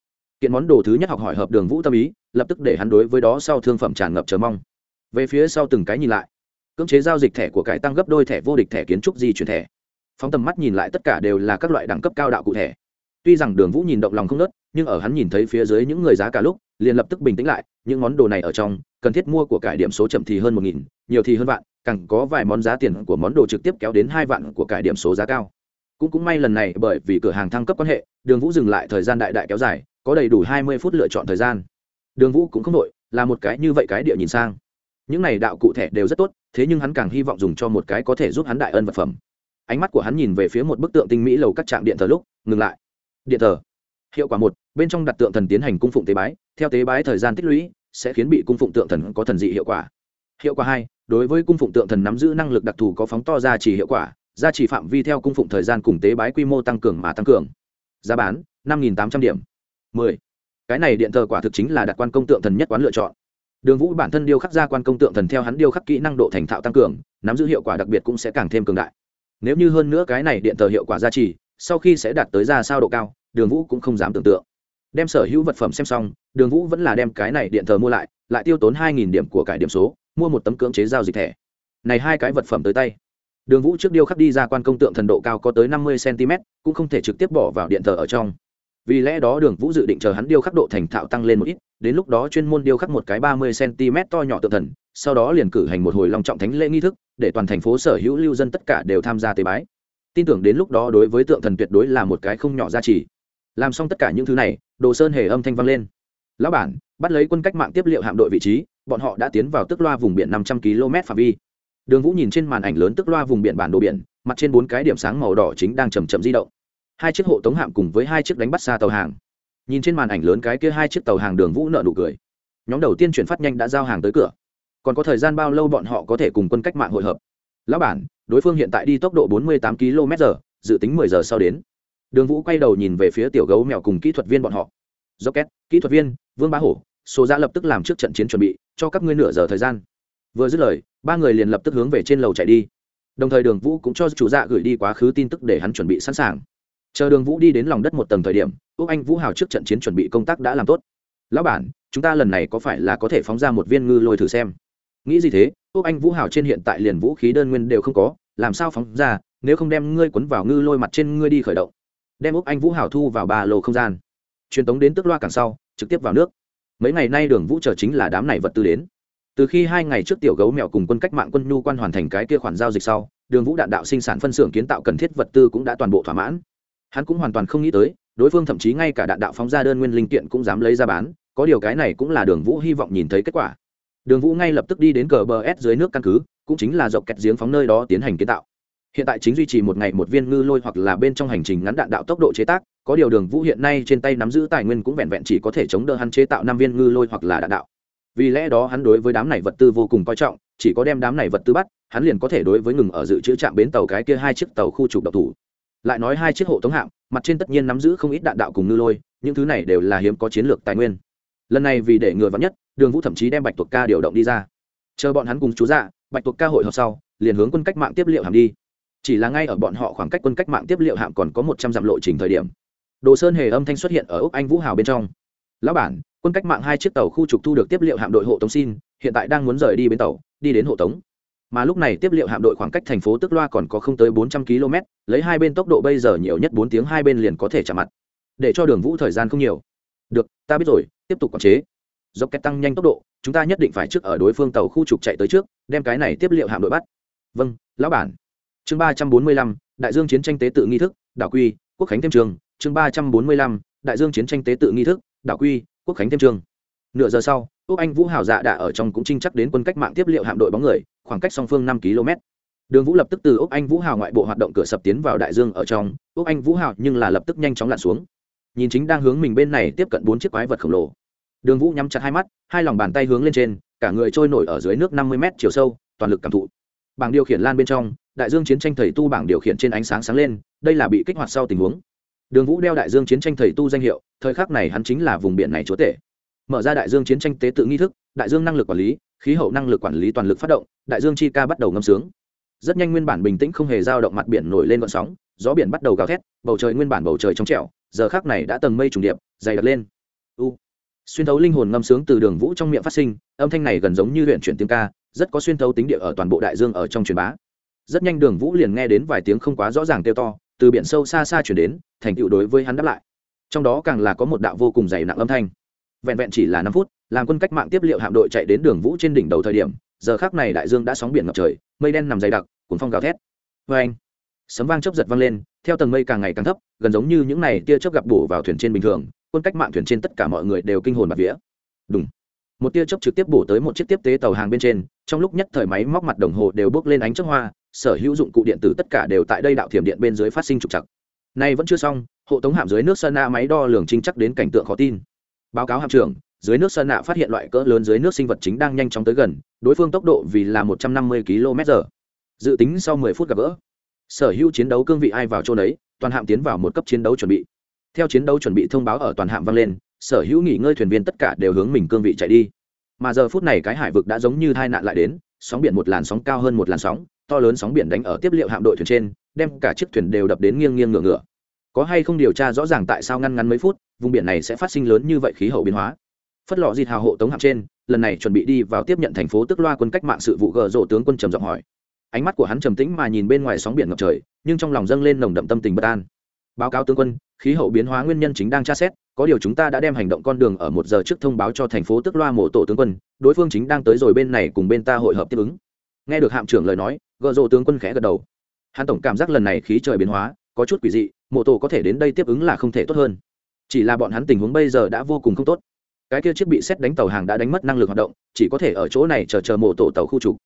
Kiện món đồ thứ nhất học hỏi hợp đường vũ tâm ý, lập tức để hắn đối với đó sau thương phẩm tràn ngập chờ mong. Về phía sau từng cái nhìn lại, cưỡng chế giao dịch thẻ của cải tăng gấp đôi thẻ vô địch thẻ kiến trúc di chuyển thẻ. Phóng tầm mắt nhìn lại tất cả đều là các loại đẳng cấp cao đạo cụ thẻ. Tuy rằng đường vũ nhìn động lòng không nớt, nhưng ở hắn nhìn thấy phía dưới những người giá cả lúc, liền lập tức bình tĩnh lại, những món đồ này ở trong, cần thiết mua của cải điểm số chậm thì hơn một nghìn, nhiều thì hơn vạn, càng có vài món giá tiền của món đồ trực tiếp kéo đến hai vạn của cải điểm số giá cao cũng cũng may lần này bởi vì cửa hàng thăng cấp quan hệ, đường vũ dừng lại thời gian đại đại kéo dài, có đầy đủ hai mươi phút lựa chọn thời gian. Đường vũ cũng không đội là một cái như vậy cái địa nhìn sang. Những này đạo cụ thể đều rất tốt, thế nhưng hắn càng hy vọng dùng cho một cái có thể giúp hắn đại ân vật phẩm. Ánh mắt của hắn nhìn về phía một bức tượng tinh mỹ lầu các trạm điện thờ lúc, ngừng lại. Điện thờ. Hiệu quả một, bên trong đặt tượng thần tiến hành cung phụng tế bái, theo tế bái thời gian tích lũy, sẽ khiến bị cung phụng tượng thần có thần dị hiệu quả. Hiệu quả hai, đối với cung phụng tượng thần nắm giữ năng lực đặc thù có phóng to ra chỉ hiệu quả gia trì phạm vi theo cung phụng thời gian cùng tế bái quy mô tăng cường mà tăng cường. Giá bán, năm tám trăm điểm. Mười. Cái này điện thờ quả thực chính là đặt quan công tượng thần nhất quán lựa chọn. Đường vũ bản thân điêu khắc ra quan công tượng thần theo hắn điêu khắc kỹ năng độ thành thạo tăng cường, nắm giữ hiệu quả đặc biệt cũng sẽ càng thêm cường đại. Nếu như hơn nữa cái này điện thờ hiệu quả gia trì, sau khi sẽ đạt tới ra sao độ cao, đường vũ cũng không dám tưởng tượng. Đem sở hữu vật phẩm xem xong, đường vũ vẫn là đem cái này điện thờ mua lại lại tiêu tốn hai điểm của cải điểm số, mua một tấm cưỡng chế giao dịch thẻ. Này hai cái vật phẩm tới tay đường vũ trước điêu khắc đi ra quan công tượng thần độ cao có tới năm mươi cm, cũng không thể trực tiếp bỏ vào điện thờ ở trong. Vì lẽ đó đường vũ dự định chờ hắn điêu khắc độ thành thạo tăng lên một ít, đến lúc đó chuyên môn điêu khắc một cái ba mươi cm to nhỏ tượng thần, sau đó liền cử hành một hồi long trọng thánh lễ nghi thức, để toàn thành phố sở hữu lưu dân tất cả đều tham gia tế bái. Tin tưởng đến lúc đó đối với tượng thần tuyệt đối là một cái không nhỏ giá trị. Làm xong tất cả những thứ này, đồ sơn hề âm thanh vang lên. Lão bản, bắt lấy quân cách mạng tiếp liệu hạm đội vị trí, bọn họ đã tiến vào tức loa vùng biển năm trăm km phạm vi đường vũ nhìn trên màn ảnh lớn tức loa vùng biển bản đồ biển, mặt trên bốn cái điểm sáng màu đỏ chính đang chầm chậm di động. Hai chiếc hộ tống hạm cùng với hai chiếc đánh bắt xa tàu hàng. Nhìn trên màn ảnh lớn cái kia hai chiếc tàu hàng, đường vũ nợ nụ cười. Nhóm đầu tiên chuyển phát nhanh đã giao hàng tới cửa. Còn có thời gian bao lâu bọn họ có thể cùng quân cách mạng hội hợp? Lão bản, đối phương hiện tại đi tốc độ 48 km h dự tính 10 giờ sau đến. Đường vũ quay đầu nhìn về phía tiểu gấu mèo cùng kỹ thuật viên bọn họ. Rocket, kỹ thuật viên, vương bá hổ số ra lập tức làm trước trận chiến chuẩn bị, cho các ngươi nửa giờ thời gian vừa dứt lời, ba người liền lập tức hướng về trên lầu chạy đi. Đồng thời đường vũ cũng cho chủ dạ gửi đi quá khứ tin tức để hắn chuẩn bị sẵn sàng. Chờ đường vũ đi đến lòng đất một tầng thời điểm, úc anh vũ hào trước trận chiến chuẩn bị công tác đã làm tốt. Lão bản, chúng ta lần này có phải là có thể phóng ra một viên ngư lôi thử xem? Nghĩ gì thế? Úc anh vũ hào trên hiện tại liền vũ khí đơn nguyên đều không có, làm sao phóng ra, nếu không đem ngươi quấn vào ngư lôi mặt trên ngươi đi khởi động. Đem úc anh vũ hào thu vào ba lô không gian. Truyền tống đến tức loa càng sau, trực tiếp vào nước. Mấy ngày nay đường vũ chờ chính là đám này vật tư đến từ khi hai ngày trước tiểu gấu mèo cùng quân cách mạng quân nhu quan hoàn thành cái kia khoản giao dịch sau, đường vũ đạn đạo sinh sản phân xưởng kiến tạo cần thiết vật tư cũng đã toàn bộ thỏa mãn. Hắn cũng hoàn toàn không nghĩ tới, đối phương thậm chí ngay cả đạn đạo phóng ra đơn nguyên linh kiện cũng dám lấy ra bán, có điều cái này cũng là đường vũ hy vọng nhìn thấy kết quả. Đường vũ ngay lập tức đi đến cờ bờ s dưới nước căn cứ, cũng chính là dọc kẹt giếng phóng nơi đó tiến hành kiến tạo. Hiện tại chính duy trì một ngày một viên ngư lôi hoặc là bên trong hành trình ngắn đạn đạo tốc độ chế tác, có điều đường vũ hiện nay trên tay nắm giữ tài nguyên cũng vẹn vẹn chỉ có thể chống đỡ hắn chế tạo năm viên ngư lôi hoặc là đạn đạo vì lẽ đó hắn đối với đám này vật tư vô cùng coi trọng, chỉ có đem đám này vật tư bắt, hắn liền có thể đối với ngừng ở dự trữ trạm bến tàu cái kia hai chiếc tàu khu trục độc thủ. Lại nói hai chiếc hộ tống hạm, mặt trên tất nhiên nắm giữ không ít đạn đạo cùng ngư lôi, những thứ này đều là hiếm có chiến lược tài nguyên. Lần này vì để ngừa vắn nhất, đường vũ thậm chí đem bạch tuộc ca điều động đi ra. Chờ bọn hắn cùng chú dạ bạch tuộc ca hội họp sau, liền hướng quân cách mạng tiếp liệu hạm đi. Chỉ là ngay ở bọn họ khoảng cách quân cách mạng tiếp liệu hạm còn có một trăm dặm lộ trình thời điểm, đồ sơn hề âm thanh xuất hiện ở úc anh vũ hào bên trong. Lão bản quân cách mạng hai chiếc tàu khu trục thu được tiếp liệu hạm đội hộ tống xin, hiện tại đang muốn rời đi bến tàu, đi đến hộ tống. Mà lúc này tiếp liệu hạm đội khoảng cách thành phố tức loa còn có không tới bốn trăm km lấy hai bên tốc độ bây giờ nhiều nhất bốn tiếng hai bên liền có thể chạm mặt. Để cho đường vũ thời gian không nhiều. Được, ta biết rồi, tiếp tục quản chế. Dốc cách tăng nhanh tốc độ, chúng ta nhất định phải trước ở đối phương tàu khu trục chạy tới trước, đem cái này tiếp liệu hạm đội bắt. Vâng lão bản. Chương ba trăm bốn mươi lăm, đại dương chiến tranh tế tự nghi thức, đảo quy, quốc khánh thêm trường. Chương ba trăm bốn mươi lăm, đại dương chiến tranh tế tự nghi thức, đảo quy quốc khánh thêm trường nửa giờ sau quốc anh vũ hào dạ đã ở trong cũng trinh chắc đến quân cách mạng tiếp liệu hạm đội bóng người, khoảng cách song phương năm km. Đường vũ lập tức từ úc anh vũ hào ngoại bộ hoạt động cửa sập tiến vào đại dương ở trong, úc anh vũ hào nhưng là lập tức nhanh chóng lặn xuống. Nhìn chính đang hướng mình bên này tiếp cận bốn chiếc quái vật khổng lồ. Đường vũ nhắm chặt hai mắt, hai lòng bàn tay hướng lên trên, cả người trôi nổi ở dưới nước năm mươi m chiều sâu, toàn lực cảm thụ. Bảng điều khiển lan bên trong, đại dương chiến tranh thầy tu bảng điều khiển trên ánh sáng sáng lên, đây là bị kích hoạt sau tình huống đường vũ đeo đại dương chiến tranh thầy tu danh hiệu, thời khắc này hắn chính là vùng biển này chúa tể. Mở ra đại dương chiến tranh tế tự nghi thức, đại dương năng lực quản lý, khí hậu năng lực quản lý toàn lực phát động, đại dương chi ca bắt đầu ngâm sướng. Rất nhanh nguyên bản bình tĩnh không hề dao động mặt biển nổi lên gợn sóng, gió biển bắt đầu gào thét, bầu trời nguyên bản bầu trời trong trẻo, giờ khác này đã tầng mây trùng điệp, dày đặc lên. U. Xuyên thấu linh hồn ngâm sướng từ đường vũ trong miệng phát sinh, âm thanh này gần giống như luyện chuyển tiếng ca, rất có xuyên thấu tính địa ở toàn bộ đại dương ở trong truyền bá. Rất nhanh đường vũ liền nghe đến vài tiếng không quá rõ ràng kêu to từ biển sâu xa xa chuyển đến, thành tựu đối với hắn đáp lại. Trong đó càng là có một đạo vô cùng dày nặng âm thanh. Vẹn vẹn chỉ là năm phút, làm quân cách mạng tiếp liệu hạm đội chạy đến đường vũ trên đỉnh đầu thời điểm, giờ khác này đại dương đã sóng biển ngập trời, mây đen nằm dày đặc cuốn phong gào thét. Vê anh, sấm vang chớp giật vang lên, theo tầng mây càng ngày càng thấp, gần giống như những này tia chớp gặp bổ vào thuyền trên bình thường, quân cách mạng thuyền trên tất cả mọi người đều kinh hồn bạt vía. Đúng một tia chớp trực tiếp bổ tới một chiếc tiếp tế tàu hàng bên trên, trong lúc nhất thời máy móc mặt đồng hồ đều bước lên ánh chớp hoa sở hữu dụng cụ điện tử tất cả đều tại đây đạo thiểm điện bên dưới phát sinh trục chặt nay vẫn chưa xong, hộ tống hạm dưới nước sơn nạ máy đo lường trinh chắc đến cảnh tượng khó tin. Báo cáo hạm trưởng, dưới nước sơn nạ phát hiện loại cỡ lớn dưới nước sinh vật chính đang nhanh chóng tới gần, đối phương tốc độ vì là một trăm năm mươi km h dự tính sau mười phút gặp gỡ, sở hữu chiến đấu cương vị ai vào chỗ đấy toàn hạm tiến vào một cấp chiến đấu chuẩn bị. Theo chiến đấu chuẩn bị thông báo ở toàn hạm vang lên, sở hữu nghỉ ngơi thuyền viên tất cả đều hướng mình cương vị chạy đi. Mà giờ phút này cái hải vực đã giống như tai nạn lại đến, sóng biển một làn sóng cao hơn một làn sóng to lớn sóng biển đánh ở tiếp liệu hạm đội thuyền trên, đem cả chiếc thuyền đều đập đến nghiêng nghiêng ngửa ngửa. Có hay không điều tra rõ ràng tại sao ngăn ngắn mấy phút, vùng biển này sẽ phát sinh lớn như vậy khí hậu biến hóa? Phất lọ dịt hào hộ tống hạm trên, lần này chuẩn bị đi vào tiếp nhận thành phố tức loa quân cách mạng sự vụ gờ rộ tướng quân trầm giọng hỏi. Ánh mắt của hắn trầm tĩnh mà nhìn bên ngoài sóng biển ngập trời, nhưng trong lòng dâng lên nồng đậm tâm tình bất an. Báo cáo tướng quân, khí hậu biến hóa nguyên nhân chính đang tra xét, có điều chúng ta đã đem hành động con đường ở một giờ trước thông báo cho thành phố tức loa mộ tổ tướng quân, đối phương chính đang tới rồi bên này cùng bên ta hội hợp tiếp ứng nghe được hạm trưởng lời nói, gợ rộ tướng quân khẽ gật đầu. Hắn tổng cảm giác lần này khí trời biến hóa, có chút quỷ dị, mộ tổ có thể đến đây tiếp ứng là không thể tốt hơn. Chỉ là bọn hắn tình huống bây giờ đã vô cùng không tốt. Cái kia chiếc bị xét đánh tàu hàng đã đánh mất năng lực hoạt động, chỉ có thể ở chỗ này chờ chờ mộ tổ tàu khu trục.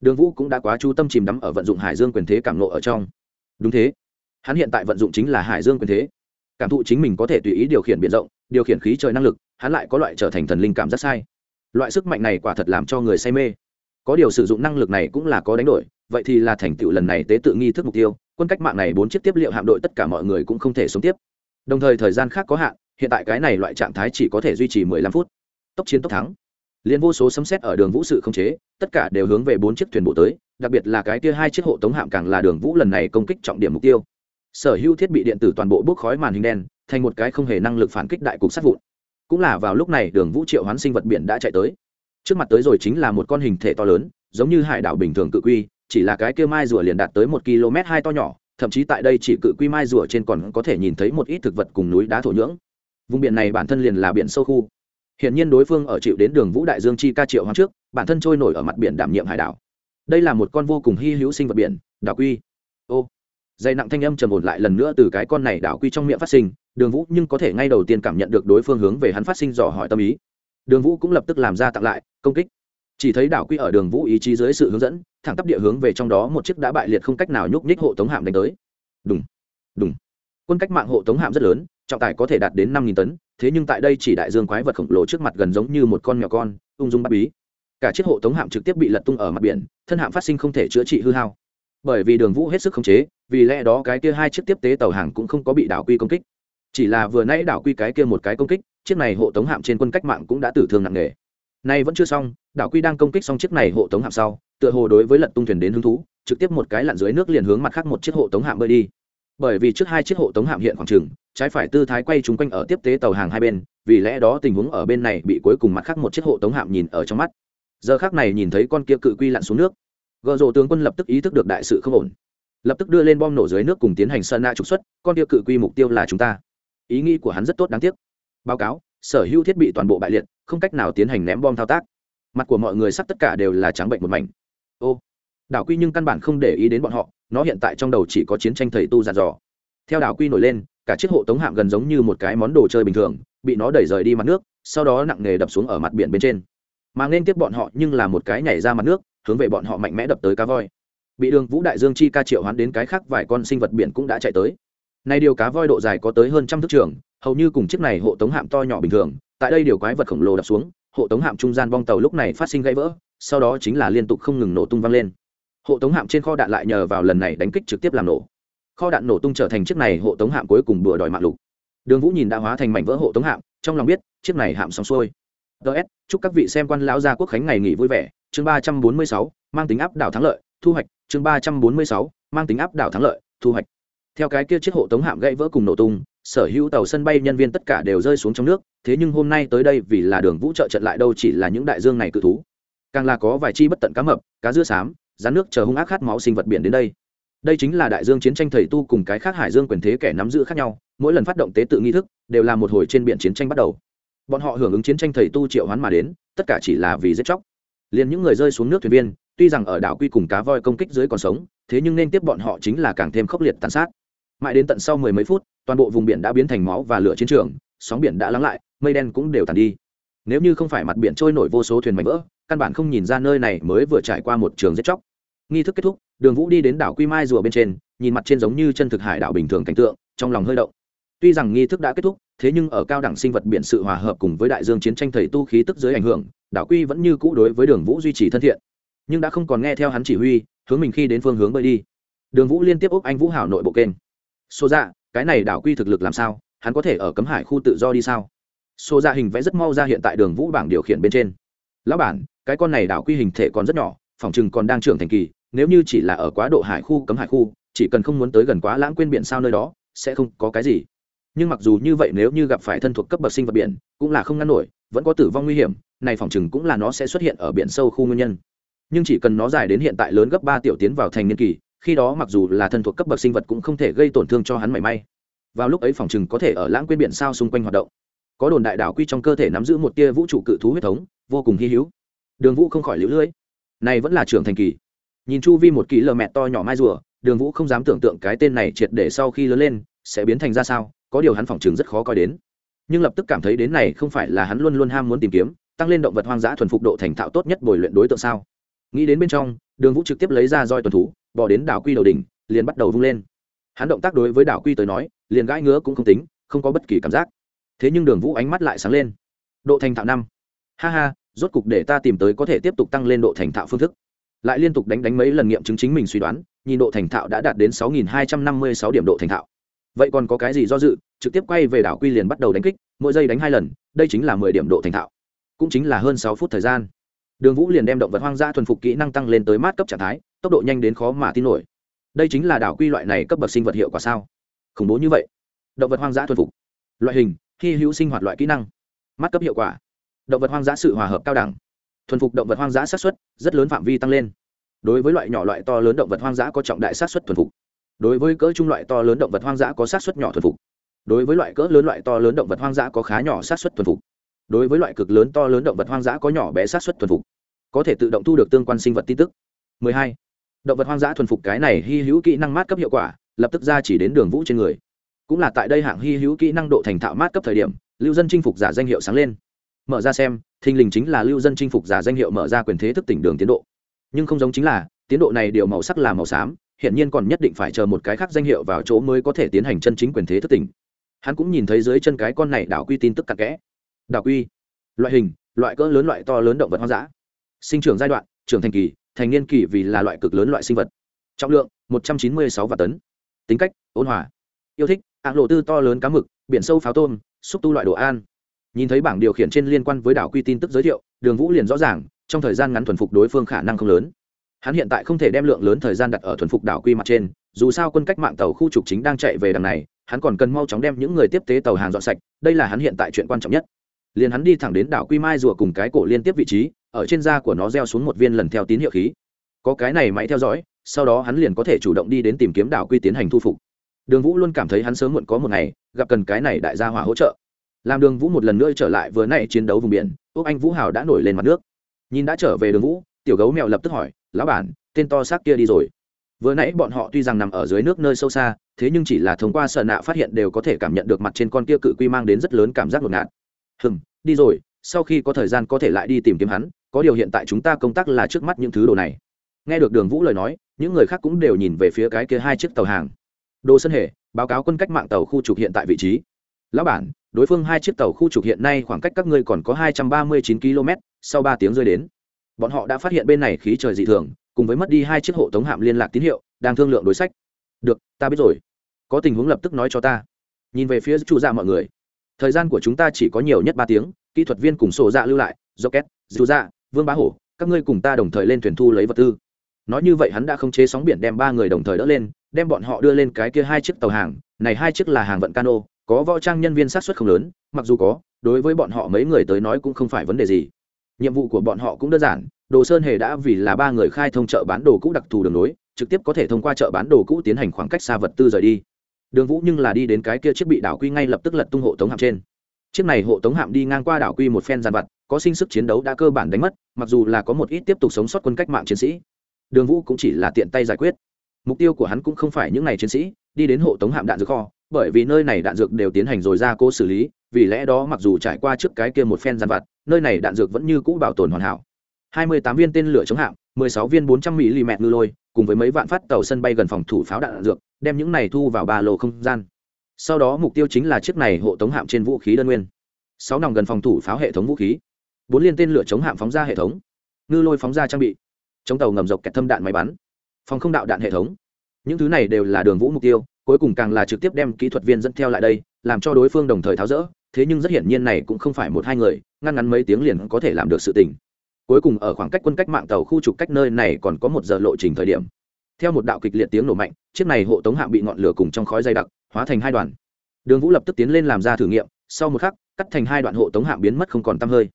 Đường vũ cũng đã quá chú tâm chìm đắm ở vận dụng hải dương quyền thế cảm nộ ở trong. Đúng thế. Hắn hiện tại vận dụng chính là hải dương quyền thế. Cảm thụ chính mình có thể tùy ý điều khiển b i ể n rộng, điều khiển khí trời năng lực, hắn lại có loại trở thành thần linh cảm rất sai. Loại sức mạnh này quả thật làm cho người say mê có điều sử dụng năng lực này cũng là có đánh đổi, vậy thì là thành tựu lần này tế tự nghi thức mục tiêu, quân cách mạng này bốn chiếc tiếp liệu hạm đội tất cả mọi người cũng không thể sống tiếp. Đồng thời thời gian khác có hạn, hiện tại cái này loại trạng thái chỉ có thể duy trì mười lăm phút. Tốc chiến tốc thắng. Liên vô số sấm xét ở đường vũ sự không chế, tất cả đều hướng về bốn chiếc thuyền bộ tới, đặc biệt là cái kia hai chiếc hộ tống hạm càng là đường vũ lần này công kích trọng điểm mục tiêu. Sở hữu thiết bị điện tử toàn bộ bốc khói màn hình đen, thành một cái không hề năng lực phản kích đại cục sát vụn. Cũng là vào lúc này đường vũ triệu hoán sinh vật biển đã chạy tới trước mặt tới rồi chính là một con hình thể to lớn, giống như hải đảo bình thường cự quy, chỉ là cái kia mai rùa liền đạt tới một km hai to nhỏ, thậm chí tại đây chỉ cự quy mai rùa trên còn có thể nhìn thấy một ít thực vật cùng núi đá thổ nhưỡng. Vùng biển này bản thân liền là biển sâu khu. Hiện nhiên đối phương ở chịu đến đường vũ đại dương chi ca triệu hoang trước, bản thân trôi nổi ở mặt biển đảm nhiệm hải đảo. Đây là một con vô cùng hy hữu sinh vật biển, đảo quy. Ô dày nặng thanh âm trầm ổn lại lần nữa từ cái con này đảo quy trong miệng phát sinh, đường vũ nhưng có thể ngay đầu tiên cảm nhận được đối phương hướng về hắn phát sinh dò hỏi tâm ý đường vũ cũng lập tức làm ra tặng lại, công kích. Chỉ thấy đảo quy ở đường vũ ý chí dưới sự hướng dẫn, thẳng tắp địa hướng về trong đó một chiếc đã bại liệt không cách nào nhúc nhích hộ tống hạm đánh tới. Đúng đúng quân cách mạng hộ tống hạm rất lớn, trọng tải có thể đạt đến năm tấn, thế nhưng tại đây chỉ đại dương quái vật khổng lồ trước mặt gần giống như một con nhỏ con, ung dung bắt bí. Cả chiếc hộ tống hạm trực tiếp bị lật tung ở mặt biển, thân hạm phát sinh không thể chữa trị hư hao. Bởi vì đường vũ hết sức khống chế, vì lẽ đó cái kia hai chiếc tiếp tế tàu hàng cũng không có bị đảo quy công kích chỉ là vừa nãy đảo quy cái kia một cái công kích, chiếc này hộ tống hạm trên quân cách mạng cũng đã tử thương nặng nề. Nay vẫn chưa xong, đảo quy đang công kích xong chiếc này hộ tống hạm sau, tựa hồ đối với lật tung thuyền đến hứng thú, trực tiếp một cái lặn dưới nước liền hướng mặt khác một chiếc hộ tống hạm bơi đi. Bởi vì trước hai chiếc hộ tống hạm hiện khoảng trừng trái phải tư thái quay chúng quanh ở tiếp tế tàu hàng hai bên, vì lẽ đó tình huống ở bên này bị cuối cùng mặt khác một chiếc hộ tống hạm nhìn ở trong mắt. Giờ khác này nhìn thấy con kia cự quy lặn xuống nước gợ rộ tướng quân lập tức ý thức được đại sự không ổn. Lập tức đưa lên bom nổ dưới nước cùng tiến hành sơn na trục xuất, con kia cự quy mục tiêu là chúng ta ý nghĩ của hắn rất tốt đáng tiếc. Báo cáo, sở hữu thiết bị toàn bộ bại liệt, không cách nào tiến hành ném bom thao tác. Mặt của mọi người sắp tất cả đều là trắng bệnh một mảnh. Ô, đảo quy nhưng căn bản không để ý đến bọn họ, nó hiện tại trong đầu chỉ có chiến tranh thầy tu giàn dò. Theo đảo quy nổi lên, cả chiếc hộ tống hạm gần giống như một cái món đồ chơi bình thường, bị nó đẩy rời đi mặt nước, sau đó nặng nề đập xuống ở mặt biển bên trên. Mà nên tiếp bọn họ nhưng là một cái nhảy ra mặt nước, hướng về bọn họ mạnh mẽ đập tới cá voi. Bị đường vũ đại dương chi ca triệu hoán đến cái khác vài con sinh vật biển cũng đã chạy tới nay điều cá voi độ dài có tới hơn trăm thước trường, hầu như cùng chiếc này hộ tống hạm to nhỏ bình thường, tại đây điều quái vật khổng lồ đập xuống, hộ tống hạm trung gian bong tàu lúc này phát sinh gãy vỡ, sau đó chính là liên tục không ngừng nổ tung vang lên. Hộ tống hạm trên kho đạn lại nhờ vào lần này đánh kích trực tiếp làm nổ. Kho đạn nổ tung trở thành chiếc này hộ tống hạm cuối cùng bừa đòi mạng lục. Đường vũ nhìn đã hóa thành mảnh vỡ hộ tống hạm, trong lòng biết, chiếc này hạm xong xuôi. Ts chúc các vị xem quan lão gia quốc khánh ngày nghỉ vui vẻ. Chương ba trăm bốn mươi sáu, mang tính áp đảo thắng lợi, thu hoạch. Chương ba trăm bốn mươi sáu, mang tính áp đảo thắng lợi, thu hoạch theo cái kia chiếc hộ tống hạm gãy vỡ cùng nổ tung, sở hữu tàu sân bay nhân viên tất cả đều rơi xuống trong nước, thế nhưng hôm nay tới đây vì là đường vũ trợ trận lại đâu chỉ là những đại dương này cự thú. Càng là có vài chi bất tận cá mập, cá dưa xám rán nước chờ hung ác khát máu sinh vật biển đến đây. Đây chính là đại dương chiến tranh thầy tu cùng cái khác hải dương quyền thế kẻ nắm giữ khác nhau, mỗi lần phát động tế tự nghi thức, đều là một hồi trên biển chiến tranh bắt đầu. Bọn họ hưởng ứng chiến tranh thầy tu triệu hoán mà đến, tất cả chỉ là vì giết chóc. Liền những người rơi xuống nước thuyền viên, tuy rằng ở đảo quy cùng cá voi công kích dưới còn sống, thế nhưng nên tiếp bọn họ chính là càng thêm khốc liệt tàn sát mãi đến tận sau mười mấy phút, toàn bộ vùng biển đã biến thành máu và lửa chiến trường, sóng biển đã lắng lại, mây đen cũng đều tàn đi. Nếu như không phải mặt biển trôi nổi vô số thuyền mảnh vỡ, căn bản không nhìn ra nơi này mới vừa trải qua một trường giết chóc. Nghi thức kết thúc, đường vũ đi đến đảo quy mai rùa bên trên, nhìn mặt trên giống như chân thực hải đảo bình thường cảnh tượng, trong lòng hơi động. Tuy rằng nghi thức đã kết thúc, thế nhưng ở cao đẳng sinh vật biển sự hòa hợp cùng với đại dương chiến tranh thầy tu khí tức dưới ảnh hưởng, đảo quy vẫn như cũ đối với đường vũ duy trì thân thiện. Nhưng đã không còn nghe theo hắn chỉ huy, hướng mình khi đến phương hướng bơi đi. Đường vũ liên tiếp úc anh vũ hảo nội bộ kênh. Xô dạ cái này đảo quy thực lực làm sao? Hắn có thể ở cấm hải khu tự do đi sao? Xô dạ hình vẽ rất mau ra hiện tại đường vũ bảng điều khiển bên trên. Lão bản, cái con này đảo quy hình thể còn rất nhỏ, phòng chừng còn đang trưởng thành kỳ, nếu như chỉ là ở quá độ hải khu, cấm hải khu, chỉ cần không muốn tới gần quá lãng quên biển sao nơi đó, sẽ không có cái gì. Nhưng mặc dù như vậy nếu như gặp phải thân thuộc cấp bậc sinh vật biển, cũng là không ngăn nổi, vẫn có tử vong nguy hiểm, này phòng chừng cũng là nó sẽ xuất hiện ở biển sâu khu nguyên nhân. Nhưng chỉ cần nó dài đến hiện tại lớn gấp ba tiểu tiến vào thành niên kỳ khi đó mặc dù là thân thuộc cấp bậc sinh vật cũng không thể gây tổn thương cho hắn mảy may. Vào lúc ấy phòng chừng có thể ở lãng quên biển sao xung quanh hoạt động. Có đồn đại đảo quy trong cơ thể nắm giữ một tia vũ trụ cự thú huyết thống, vô cùng hy hữu. Đường vũ không khỏi lũ lưỡi. Này vẫn là trưởng thành kỳ. Nhìn chu vi một kỳ lờ mẹ to nhỏ mai rùa, đường vũ không dám tưởng tượng cái tên này triệt để sau khi lớn lên, sẽ biến thành ra sao, có điều hắn phỏng chừng rất khó coi đến. Nhưng lập tức cảm thấy đến này không phải là hắn luôn luôn ham muốn tìm kiếm, tăng lên động vật hoang dã thuần phục độ thành thạo tốt nhất bồi luyện đối tượng sao. Nghĩ đến bên trong, đường vũ trực tiếp lấy ra roi tuần thú bỏ đến đảo quy đầu đỉnh, liền bắt đầu vung lên. Hắn động tác đối với đảo quy tới nói, liền gãi ngứa cũng không tính, không có bất kỳ cảm giác. Thế nhưng đường vũ ánh mắt lại sáng lên. Độ thành thạo năm. Ha ha, rốt cục để ta tìm tới có thể tiếp tục tăng lên độ thành thạo phương thức. Lại liên tục đánh đánh mấy lần nghiệm chứng chính mình suy đoán, nhìn độ thành thạo đã đạt đến sáu nghìn hai trăm năm mươi sáu điểm độ thành thạo. Vậy còn có cái gì do dự, trực tiếp quay về đảo quy liền bắt đầu đánh kích, mỗi giây đánh hai lần, đây chính là mười điểm độ thành thạo. Cũng chính là hơn sáu phút thời gian. Đường vũ liền đem động vật hoang dã thuần phục kỹ năng tăng lên tới mát cấp trạng thái tốc độ nhanh đến khó mà tin nổi. Đây chính là đảo quy loại này cấp bậc sinh vật hiệu quả sao? Khủng bố như vậy. Động vật hoang dã thuần phục. Loại hình, hy hữu sinh hoạt loại kỹ năng. Mắt cấp hiệu quả. Động vật hoang dã sự hòa hợp cao đẳng. Thuần phục động vật hoang dã sát xuất rất lớn phạm vi tăng lên. Đối với loại nhỏ loại to lớn động vật hoang dã có trọng đại sát xuất thuần phục. Đối với cỡ trung loại to lớn động vật hoang dã có sát xuất nhỏ thuần phục. Đối với loại cỡ lớn loại to lớn động vật hoang dã có khá nhỏ sát xuất thuần phục. Đối với loại cực lớn to lớn động vật hoang dã có nhỏ bé sát xuất thuần phục. Có thể tự động thu được tương quan sinh vật tin tức. 12 động vật hoang dã thuần phục cái này hy hữu kỹ năng mát cấp hiệu quả, lập tức ra chỉ đến đường vũ trên người. Cũng là tại đây hạng hy hữu kỹ năng độ thành thạo mát cấp thời điểm, lưu dân chinh phục giả danh hiệu sáng lên. Mở ra xem, thình lình chính là lưu dân chinh phục giả danh hiệu mở ra quyền thế thức tỉnh đường tiến độ. Nhưng không giống chính là, tiến độ này điều màu sắc là màu xám hiện nhiên còn nhất định phải chờ một cái khác danh hiệu vào chỗ mới có thể tiến hành chân chính quyền thế thức tỉnh. Hắn cũng nhìn thấy dưới chân cái con này đảo quy tin tức cặn kẽ. Đảo quy. Loại hình, loại cỡ lớn loại to lớn động vật hoang dã. Sinh trưởng giai đoạn, trưởng thành kỳ thành niên kỳ vì là loại cực lớn loại sinh vật. Trọng lượng, một trăm chín mươi sáu vạn tấn. Tính cách, ôn hòa. Yêu thích ạng lộ tư to lớn cá mực, biển sâu pháo tôm, xúc tu loại đồ an. Nhìn thấy bảng điều khiển trên liên quan với đảo quy tin tức giới thiệu, đường vũ liền rõ ràng, trong thời gian ngắn thuần phục đối phương khả năng không lớn. Hắn hiện tại không thể đem lượng lớn thời gian đặt ở thuần phục đảo quy mặt trên, dù sao quân cách mạng tàu khu trục chính đang chạy về đằng này, hắn còn cần mau chóng đem những người tiếp tế tàu hàng dọn sạch, đây là hắn hiện tại chuyện quan trọng nhất liền hắn đi thẳng đến đảo quy mai rùa cùng cái cổ liên tiếp vị trí, ở trên da của nó gieo xuống một viên lần theo tín hiệu khí. Có cái này máy theo dõi, sau đó hắn liền có thể chủ động đi đến tìm kiếm đảo quy tiến hành thu phục. Đường vũ luôn cảm thấy hắn sớm muộn có một ngày, gặp cần cái này đại gia hỏa hỗ trợ. Làm đường vũ một lần nữa trở lại vừa nay chiến đấu vùng biển úc anh vũ hào đã nổi lên mặt nước. Nhìn đã trở về đường vũ, tiểu gấu mèo lập tức hỏi, lão bản, tên to xác kia đi rồi? Vừa nãy bọn họ tuy rằng nằm ở dưới nước nơi sâu xa, thế nhưng chỉ là thông qua sợ nạ phát hiện đều có thể cảm nhận được mặt trên con kia cự quy mang đến rất lớn cảm giác ngột ngạt hừm, đi rồi, sau khi có thời gian có thể lại đi tìm kiếm hắn, có điều hiện tại chúng ta công tác là trước mắt những thứ đồ này. Nghe được đường vũ lời nói, những người khác cũng đều nhìn về phía cái kia hai chiếc tàu hàng. Đồ sân hệ báo cáo quân cách mạng tàu khu trục hiện tại vị trí. Lão bản, đối phương hai chiếc tàu khu trục hiện nay khoảng cách các ngươi còn có hai trăm ba mươi chín km sau ba tiếng rơi đến. Bọn họ đã phát hiện bên này khí trời dị thường, cùng với mất đi hai chiếc hộ tống hạm liên lạc tín hiệu, đang thương lượng đối sách. Được, ta biết rồi. Có tình huống lập tức nói cho ta. Nhìn về phía chủ dạ mọi người thời gian của chúng ta chỉ có nhiều nhất ba tiếng, kỹ thuật viên cùng sổ dạ lưu lại do két dù dạ vương bá hổ, các ngươi cùng ta đồng thời lên thuyền thu lấy vật tư. Nói như vậy hắn đã không chế sóng biển đem ba người đồng thời đỡ lên, đem bọn họ đưa lên cái kia hai chiếc tàu hàng. Này hai chiếc là hàng vận cano, có võ trang nhân viên sát xuất không lớn, mặc dù có, đối với bọn họ mấy người tới nói cũng không phải vấn đề gì. Nhiệm vụ của bọn họ cũng đơn giản, đồ sơn hề đã vì là ba người khai thông chợ bán đồ cũ đặc thù đường nối trực tiếp có thể thông qua chợ bán đồ cũ tiến hành khoảng cách xa vật tư rời đi đường vũ nhưng là đi đến cái kia chiếc bị đảo quy ngay lập tức lật tung hộ tống hạm trên. Chiếc này hộ tống hạm đi ngang qua đảo quy một phen giàn vặt, có sinh sức chiến đấu đã cơ bản đánh mất, mặc dù là có một ít tiếp tục sống sót quân cách mạng chiến sĩ. Đường vũ cũng chỉ là tiện tay giải quyết. Mục tiêu của hắn cũng không phải những n à y chiến sĩ, đi đến hộ tống hạm đạn dược kho, bởi vì nơi này đạn dược đều tiến hành rồi ra cố xử lý, vì lẽ đó mặc dù trải qua trước cái kia một phen giàn vặt, nơi này đạn dược vẫn như cũ bảo tồn hoàn hảo. Hai mươi tám viên tên lửa chống hạm, mười sáu viên bốn trăm mỹ lì ngư lôi cùng với mấy vạn phát tàu sân bay gần phòng thủ pháo đạn, dược đem những này thu vào ba lô không gian. Sau đó mục tiêu chính là chiếc này hộ tống hạm trên vũ khí đơn nguyên. Sáu nòng gần phòng thủ pháo hệ thống vũ khí. Bốn liên tên lửa chống hạm phóng ra hệ thống. Ngư lôi phóng ra trang bị. Chống tàu ngầm dọc kẹt thâm đạn máy bắn. Phòng không đạo đạn hệ thống. Những thứ này đều là đường vũ mục tiêu cuối cùng càng là trực tiếp đem kỹ thuật viên dẫn theo lại đây làm cho đối phương đồng thời tháo rỡ. Thế nhưng rất hiển nhiên này cũng không phải một hai người ngăn ngắn mấy tiếng liền có thể làm được sự tình cuối cùng ở khoảng cách quân cách mạng tàu khu trục cách nơi này còn có một giờ lộ trình thời điểm. Theo một đạo kịch liệt tiếng nổ mạnh, chiếc này hộ tống hạm bị ngọn lửa cùng trong khói dày đặc, hóa thành hai đoàn. Đường vũ lập tức tiến lên làm ra thử nghiệm, sau một khắc, cắt thành hai đoạn hộ tống hạm biến mất không còn t hơi.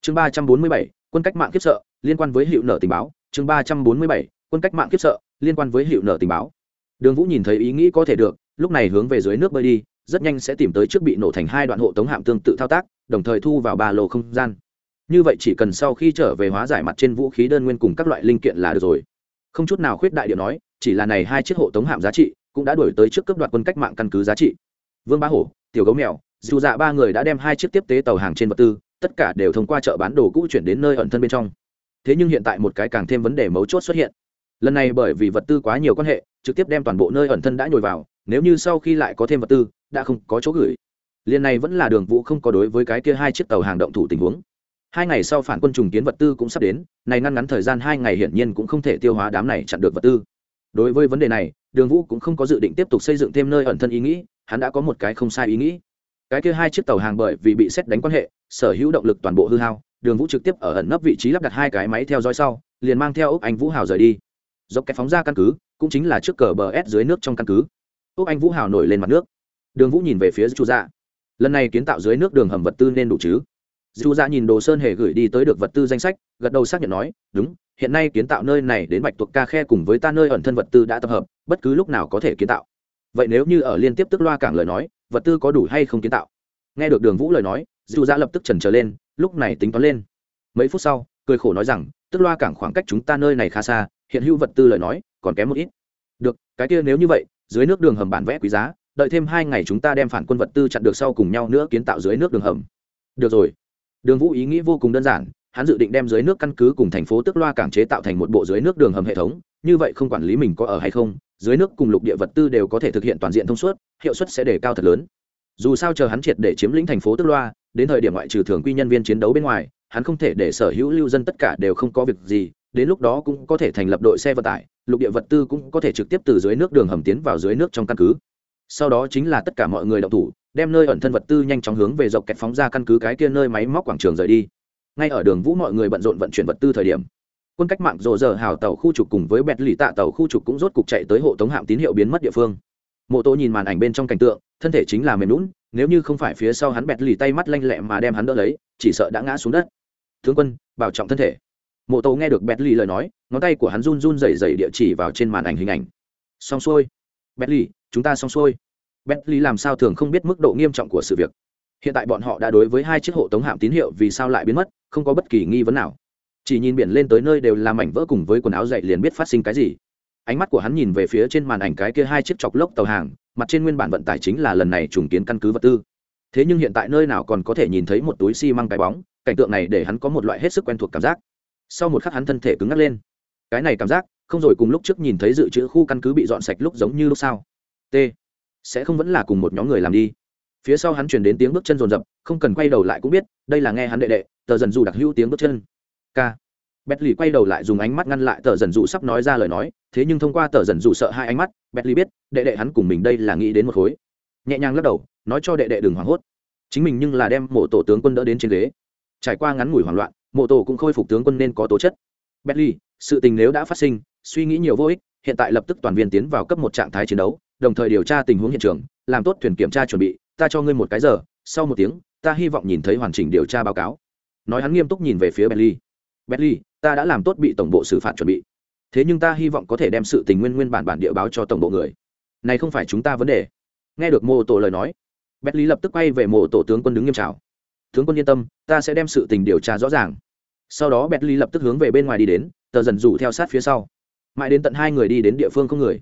Chương ba trăm bốn mươi bảy, quân cách mạng kiếp sợ, liên quan với hiệu nợ tình báo. Chương ba trăm bốn mươi bảy, quân cách mạng kiếp sợ, liên quan với hiệu nợ tình báo. Đường vũ nhìn thấy ý nghĩ có thể được, lúc này hướng về dưới nước bơi đi, rất nhanh sẽ tìm tới trước bị nổ thành hai đoạn hộ tống hạm tương tự thao tác, đồng thời thu vào ba lô không gian như vậy chỉ cần sau khi trở về hóa giải mặt trên vũ khí đơn nguyên cùng các loại linh kiện là được rồi. Không chút nào khuyết đại điệu nói, chỉ là này hai chiếc hộ tống hạm giá trị, cũng đã đổi tới trước cấp đoạt quân cách mạng căn cứ giá trị. Vương bá hổ, tiểu gấu mèo, dù dạ ba người đã đem hai chiếc tiếp tế tàu hàng trên vật tư, tất cả đều thông qua chợ bán đồ cũ chuyển đến nơi ẩn thân bên trong. Thế nhưng hiện tại một cái càng thêm vấn đề mấu chốt xuất hiện. Lần này bởi vì vật tư quá nhiều quan hệ, trực tiếp đem toàn bộ nơi ẩn thân đã nhồi vào, nếu như sau khi lại có thêm vật tư, đã không có chỗ gửi. Liền này vẫn là đường vũ không có đối với cái kia hai chiếc tàu hàng động thủ tình huống hai ngày sau phản quân trùng kiến vật tư cũng sắp đến, này ngăn ngắn thời gian hai ngày hiển nhiên cũng không thể tiêu hóa đám này chặn được vật tư. Đối với vấn đề này, đường vũ cũng không có dự định tiếp tục xây dựng thêm nơi ẩn thân ý nghĩ, hắn đã có một cái không sai ý nghĩ. Cái kia hai chiếc tàu hàng bởi vì bị xét đánh quan hệ, sở hữu động lực toàn bộ hư hao, đường vũ trực tiếp ở ẩn nấp vị trí lắp đặt hai cái máy theo dõi sau, liền mang theo úc anh vũ hào rời đi. Dọc cái phóng ra căn cứ, cũng chính là trước cờ bờ s dưới nước trong căn cứ. Úc anh vũ hào nổi lên mặt nước. Đường vũ nhìn về phía chu dạ. Lần này kiến tạo dưới nước đường hầm vật tư nên đủ chứ? Dù ra dạ nhìn đồ sơn hề gửi đi tới được vật tư danh sách, gật đầu xác nhận nói, đúng, hiện nay kiến tạo nơi này đến bạch tuộc ca khe cùng với ta nơi ẩn thân vật tư đã tập hợp, bất cứ lúc nào có thể kiến tạo. Vậy nếu như ở liên tiếp tức loa cảng lời nói, vật tư có đủ hay không kiến tạo? Nghe được đường vũ lời nói dù ra dạ lập tức trần trở lên, lúc này tính toán lên. Mấy phút sau, cười khổ nói rằng, tức loa cảng khoảng cách chúng ta nơi này khá xa, hiện hữu vật tư lời nói, còn kém một ít. Được, cái kia nếu như vậy, dưới nước đường hầm bản vẽ quý giá, đợi thêm hai ngày chúng ta đem phản quân vật tư chặn được sau cùng nhau nữa kiến tạo dưới nước đường hầm. Được rồi đường vũ ý nghĩ vô cùng đơn giản, hắn dự định đem dưới nước căn cứ cùng thành phố tức loa cảng chế tạo thành một bộ dưới nước đường hầm hệ thống, như vậy không quản lý mình có ở hay không, dưới nước cùng lục địa vật tư đều có thể thực hiện toàn diện thông suốt, hiệu suất sẽ đề cao thật lớn. Dù sao chờ hắn triệt để chiếm lĩnh thành phố tức loa, đến thời điểm ngoại trừ thường quy nhân viên chiến đấu bên ngoài, hắn không thể để sở hữu lưu dân tất cả đều không có việc gì, đến lúc đó cũng có thể thành lập đội xe vận tải, lục địa vật tư cũng có thể trực tiếp từ dưới nước đường hầm tiến vào dưới nước trong căn cứ. Sau đó chính là tất cả mọi người đậu thủ đem nơi ẩn thân vật tư nhanh chóng hướng về dọc kẹt phóng ra căn cứ cái kia nơi máy móc quảng trường rời đi. Ngay ở đường vũ mọi người bận rộn vận chuyển vật tư thời điểm, quân cách mạng rộ rờ hào tàu khu trục cùng với bẹt lì tạ tàu khu trục cũng rốt cục chạy tới hộ tống hạm tín hiệu biến mất địa phương. Mộ tô nhìn màn ảnh bên trong cảnh tượng, thân thể chính là mềm lún nếu như không phải phía sau hắn bẹt lì tay mắt lanh lẹ mà đem hắn đỡ lấy, chỉ sợ đã ngã xuống đất. Tướng quân, bảo trọng thân thể. Mộ tô nghe được bẹt lì lời nói, ngón tay của hắn run run rẩy rẩy địa chỉ vào trên màn ảnh hình ảnh. Xong xuôi. Bẹt lì, chúng ta xong xuôi bentley làm sao thường không biết mức độ nghiêm trọng của sự việc. Hiện tại bọn họ đã đối với hai chiếc hộ tống hạm tín hiệu vì sao lại biến mất, không có bất kỳ nghi vấn nào. Chỉ nhìn biển lên tới nơi đều là mảnh vỡ cùng với quần áo dậy liền biết phát sinh cái gì. Ánh mắt của hắn nhìn về phía trên màn ảnh cái kia hai chiếc chọc lốc tàu hàng, mặt trên nguyên bản vận tải chính là lần này trùng kiến căn cứ vật tư. Thế nhưng hiện tại nơi nào còn có thể nhìn thấy một túi xi măng cái bóng, cảnh tượng này để hắn có một loại hết sức quen thuộc cảm giác. Sau một khắc hắn thân thể cứng ngắc lên. Cái này cảm giác, không rồi cùng lúc trước nhìn thấy dự trữ khu căn cứ bị dọn sạch lúc giống như lúc sau t sẽ không vẫn là cùng một nhóm người làm đi. Phía sau hắn chuyển đến tiếng bước chân rồn rập, không cần quay đầu lại cũng biết, đây là nghe hắn đệ đệ, tờ dần dù đặc hữu tiếng bước chân. K. Bét lì quay đầu lại dùng ánh mắt ngăn lại tờ dần dù sắp nói ra lời nói, thế nhưng thông qua tờ dần dù sợ hai ánh mắt bét lì biết, đệ đệ hắn cùng mình đây là nghĩ đến một khối. Nhẹ nhàng lắc đầu, nói cho đệ đệ đừng hoảng hốt. Chính mình nhưng là đem mộ tổ tướng quân đỡ đến trên ghế. Trải qua ngắn ngủi hoảng loạn, mộ tổ cũng khôi phục tướng quân nên có tố chất. Bét lì sự tình nếu đã phát sinh, suy nghĩ nhiều vô ích, hiện tại lập tức toàn viên tiến vào cấp một trạng thái chiến đấu đồng thời điều tra tình huống hiện trường, làm tốt thuyền kiểm tra chuẩn bị, ta cho ngươi một cái giờ, sau một tiếng, ta hy vọng nhìn thấy hoàn chỉnh điều tra báo cáo. Nói hắn nghiêm túc nhìn về phía bentley bentley ta đã làm tốt bị tổng bộ xử phạt chuẩn bị. Thế nhưng ta hy vọng có thể đem sự tình nguyên nguyên bản bản địa báo cho tổng bộ người. Này không phải chúng ta vấn đề. Nghe được mô tổ lời nói bentley lập tức quay về mô tổ tướng quân đứng nghiêm trào tướng quân yên tâm, ta sẽ đem sự tình điều tra rõ ràng. Sau đó bentley lập tức hướng về bên ngoài đi đến, tờ dần rủ theo sát phía sau. Mãi đến tận hai người đi đến địa phương không người.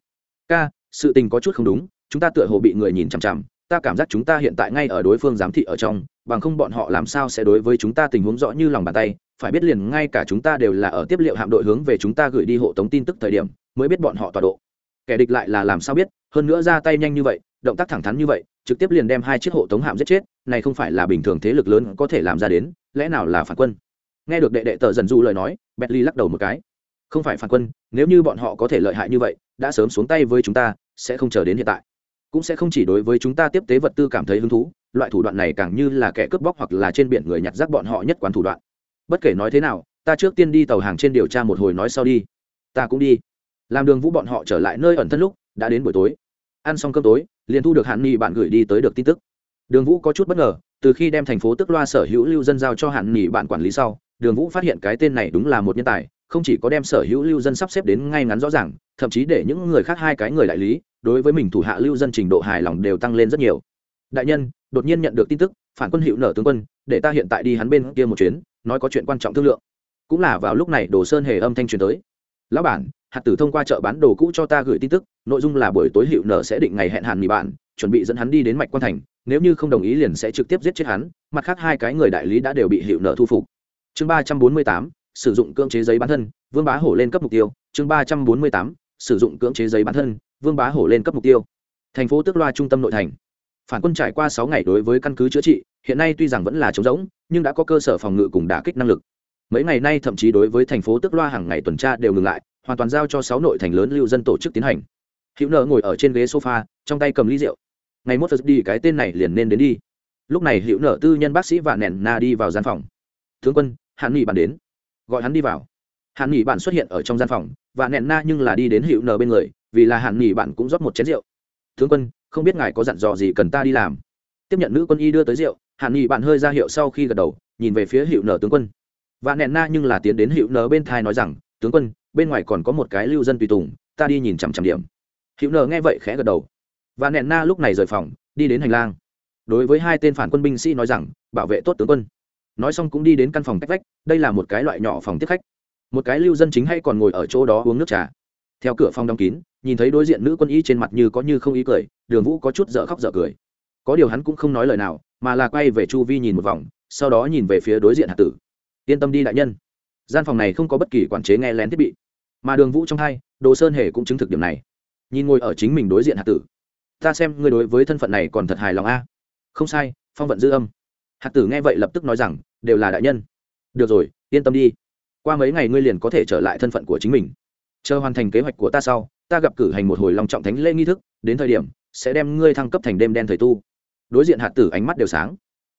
Ca sự tình có chút không đúng, chúng ta tựa hồ bị người nhìn chằm chằm, ta cảm giác chúng ta hiện tại ngay ở đối phương giám thị ở trong, bằng không bọn họ làm sao sẽ đối với chúng ta tình huống rõ như lòng bàn tay, phải biết liền ngay cả chúng ta đều là ở tiếp liệu hạm đội hướng về chúng ta gửi đi hộ tống tin tức thời điểm, mới biết bọn họ tọa độ. Kẻ địch lại là làm sao biết, hơn nữa ra tay nhanh như vậy, động tác thẳng thắn như vậy, trực tiếp liền đem hai chiếc hộ tống hạm giết chết, này không phải là bình thường thế lực lớn có thể làm ra đến, lẽ nào là phản quân? Nghe được đệ đệ tờ dần du lời nói, bentley lắc đầu một cái. Không phải phản quân, nếu như bọn họ có thể lợi hại như vậy đã sớm xuống tay với chúng ta, sẽ không chờ đến hiện tại. Cũng sẽ không chỉ đối với chúng ta tiếp tế vật tư cảm thấy hứng thú, loại thủ đoạn này càng như là kẻ cướp bóc hoặc là trên biển người nhặt rác bọn họ nhất quán thủ đoạn. Bất kể nói thế nào, ta trước tiên đi tàu hàng trên điều tra một hồi nói sau đi. Ta cũng đi. Làm đường vũ bọn họ trở lại nơi ẩn thân lúc, đã đến buổi tối. Ăn xong cơm tối, liền thu được hạn nghị bạn gửi đi tới được tin tức. Đường vũ có chút bất ngờ, từ khi đem thành phố tức loa sở hữu lưu dân giao cho hạn nghị bạn quản lý sau, đường vũ phát hiện cái tên này đúng là một nhân tài không chỉ có đem sở hữu lưu dân sắp xếp đến ngay ngắn rõ ràng, thậm chí để những người khác hai cái người đại lý, đối với mình thủ hạ lưu dân trình độ hài lòng đều tăng lên rất nhiều. Đại nhân, đột nhiên nhận được tin tức, phản quân hiệu nở tướng quân, để ta hiện tại đi hắn bên kia một chuyến, nói có chuyện quan trọng thương lượng. Cũng là vào lúc này đồ sơn hề âm thanh truyền tới. Lão bản, hạt tử thông qua chợ bán đồ cũ cho ta gửi tin tức, nội dung là buổi tối hiệu nở sẽ định ngày hẹn hàn mì bạn, chuẩn bị dẫn hắn đi đến mạch quan thành, nếu như không đồng ý liền sẽ trực tiếp giết chết hắn, mặt khác hai cái người đại lý đã đều bị hiệu nở thu phục. Chương ba trăm bốn mươi tám sử dụng cưỡng chế giấy bán thân, vương bá hổ lên cấp mục tiêu, chương ba trăm bốn mươi tám, sử dụng cưỡng chế giấy bán thân, vương bá hổ lên cấp mục tiêu. Thành phố tức loa trung tâm nội thành. Phản quân trải qua sáu ngày đối với căn cứ chữa trị, hiện nay tuy rằng vẫn là trống rỗng, nhưng đã có cơ sở phòng ngự cùng đả kích năng lực. Mấy ngày nay thậm chí đối với thành phố tức loa hàng ngày tuần tra đều ngừng lại, hoàn toàn giao cho sáu nội thành lớn lưu dân tổ chức tiến hành. Hữu nợ ngồi ở trên ghế sofa, trong tay cầm ly rượu. Ngày mốt đi, cái tên này liền nên đến đi. Lúc này hữu nợ tư nhân bác sĩ và nền na đi vào gian phòng. Tướng quân, hạn nghị bạn đến gọi hắn đi vào. Hạn nghỉ bạn xuất hiện ở trong gian phòng, và nẹn na nhưng là đi đến hiệu nờ bên người, vì là hạn nghỉ bạn cũng rót một chén rượu. Tướng quân, không biết ngài có dặn dò gì cần ta đi làm? Tiếp nhận nữ quân y đưa tới rượu hạn nghỉ bạn hơi ra hiệu sau khi gật đầu, nhìn về phía hiệu nờ tướng quân. Và nẹn na nhưng là tiến đến hiệu nờ bên thai nói rằng, tướng quân, bên ngoài còn có một cái lưu dân tùy tùng, ta đi nhìn chằm chằm điểm. Hiệu nờ nghe vậy khẽ gật đầu. Và nẹn na lúc này rời phòng, đi đến hành lang. Đối với hai tên phản quân binh sĩ nói rằng, bảo vệ tốt tướng quân nói xong cũng đi đến căn phòng cách vách, đây là một cái loại nhỏ phòng tiếp khách. Một cái lưu dân chính hay còn ngồi ở chỗ đó uống nước trà. Theo cửa phòng đóng kín, nhìn thấy đối diện nữ quân y trên mặt như có như không ý cười, đường vũ có chút dở khóc dở cười. Có điều hắn cũng không nói lời nào, mà là quay về chu vi nhìn một vòng, sau đó nhìn về phía đối diện hạt tử. Yên tâm đi đại nhân. Gian phòng này không có bất kỳ quản chế nghe lén thiết bị, mà đường vũ trong hai, đồ sơn hề cũng chứng thực điểm này. Nhìn ngồi ở chính mình đối diện hạt tử. Ta xem ngươi đối với thân phận này còn thật hài lòng a. Không sai, phong vận dư âm. Hạt tử nghe vậy lập tức nói rằng đều là đại nhân. Được rồi, yên tâm đi. Qua mấy ngày ngươi liền có thể trở lại thân phận của chính mình. Chờ hoàn thành kế hoạch của ta sau, ta gặp cử hành một hồi lòng trọng thánh lễ nghi thức, đến thời điểm, sẽ đem ngươi thăng cấp thành đêm đen thời tu. Đối diện hạt tử ánh mắt đều sáng.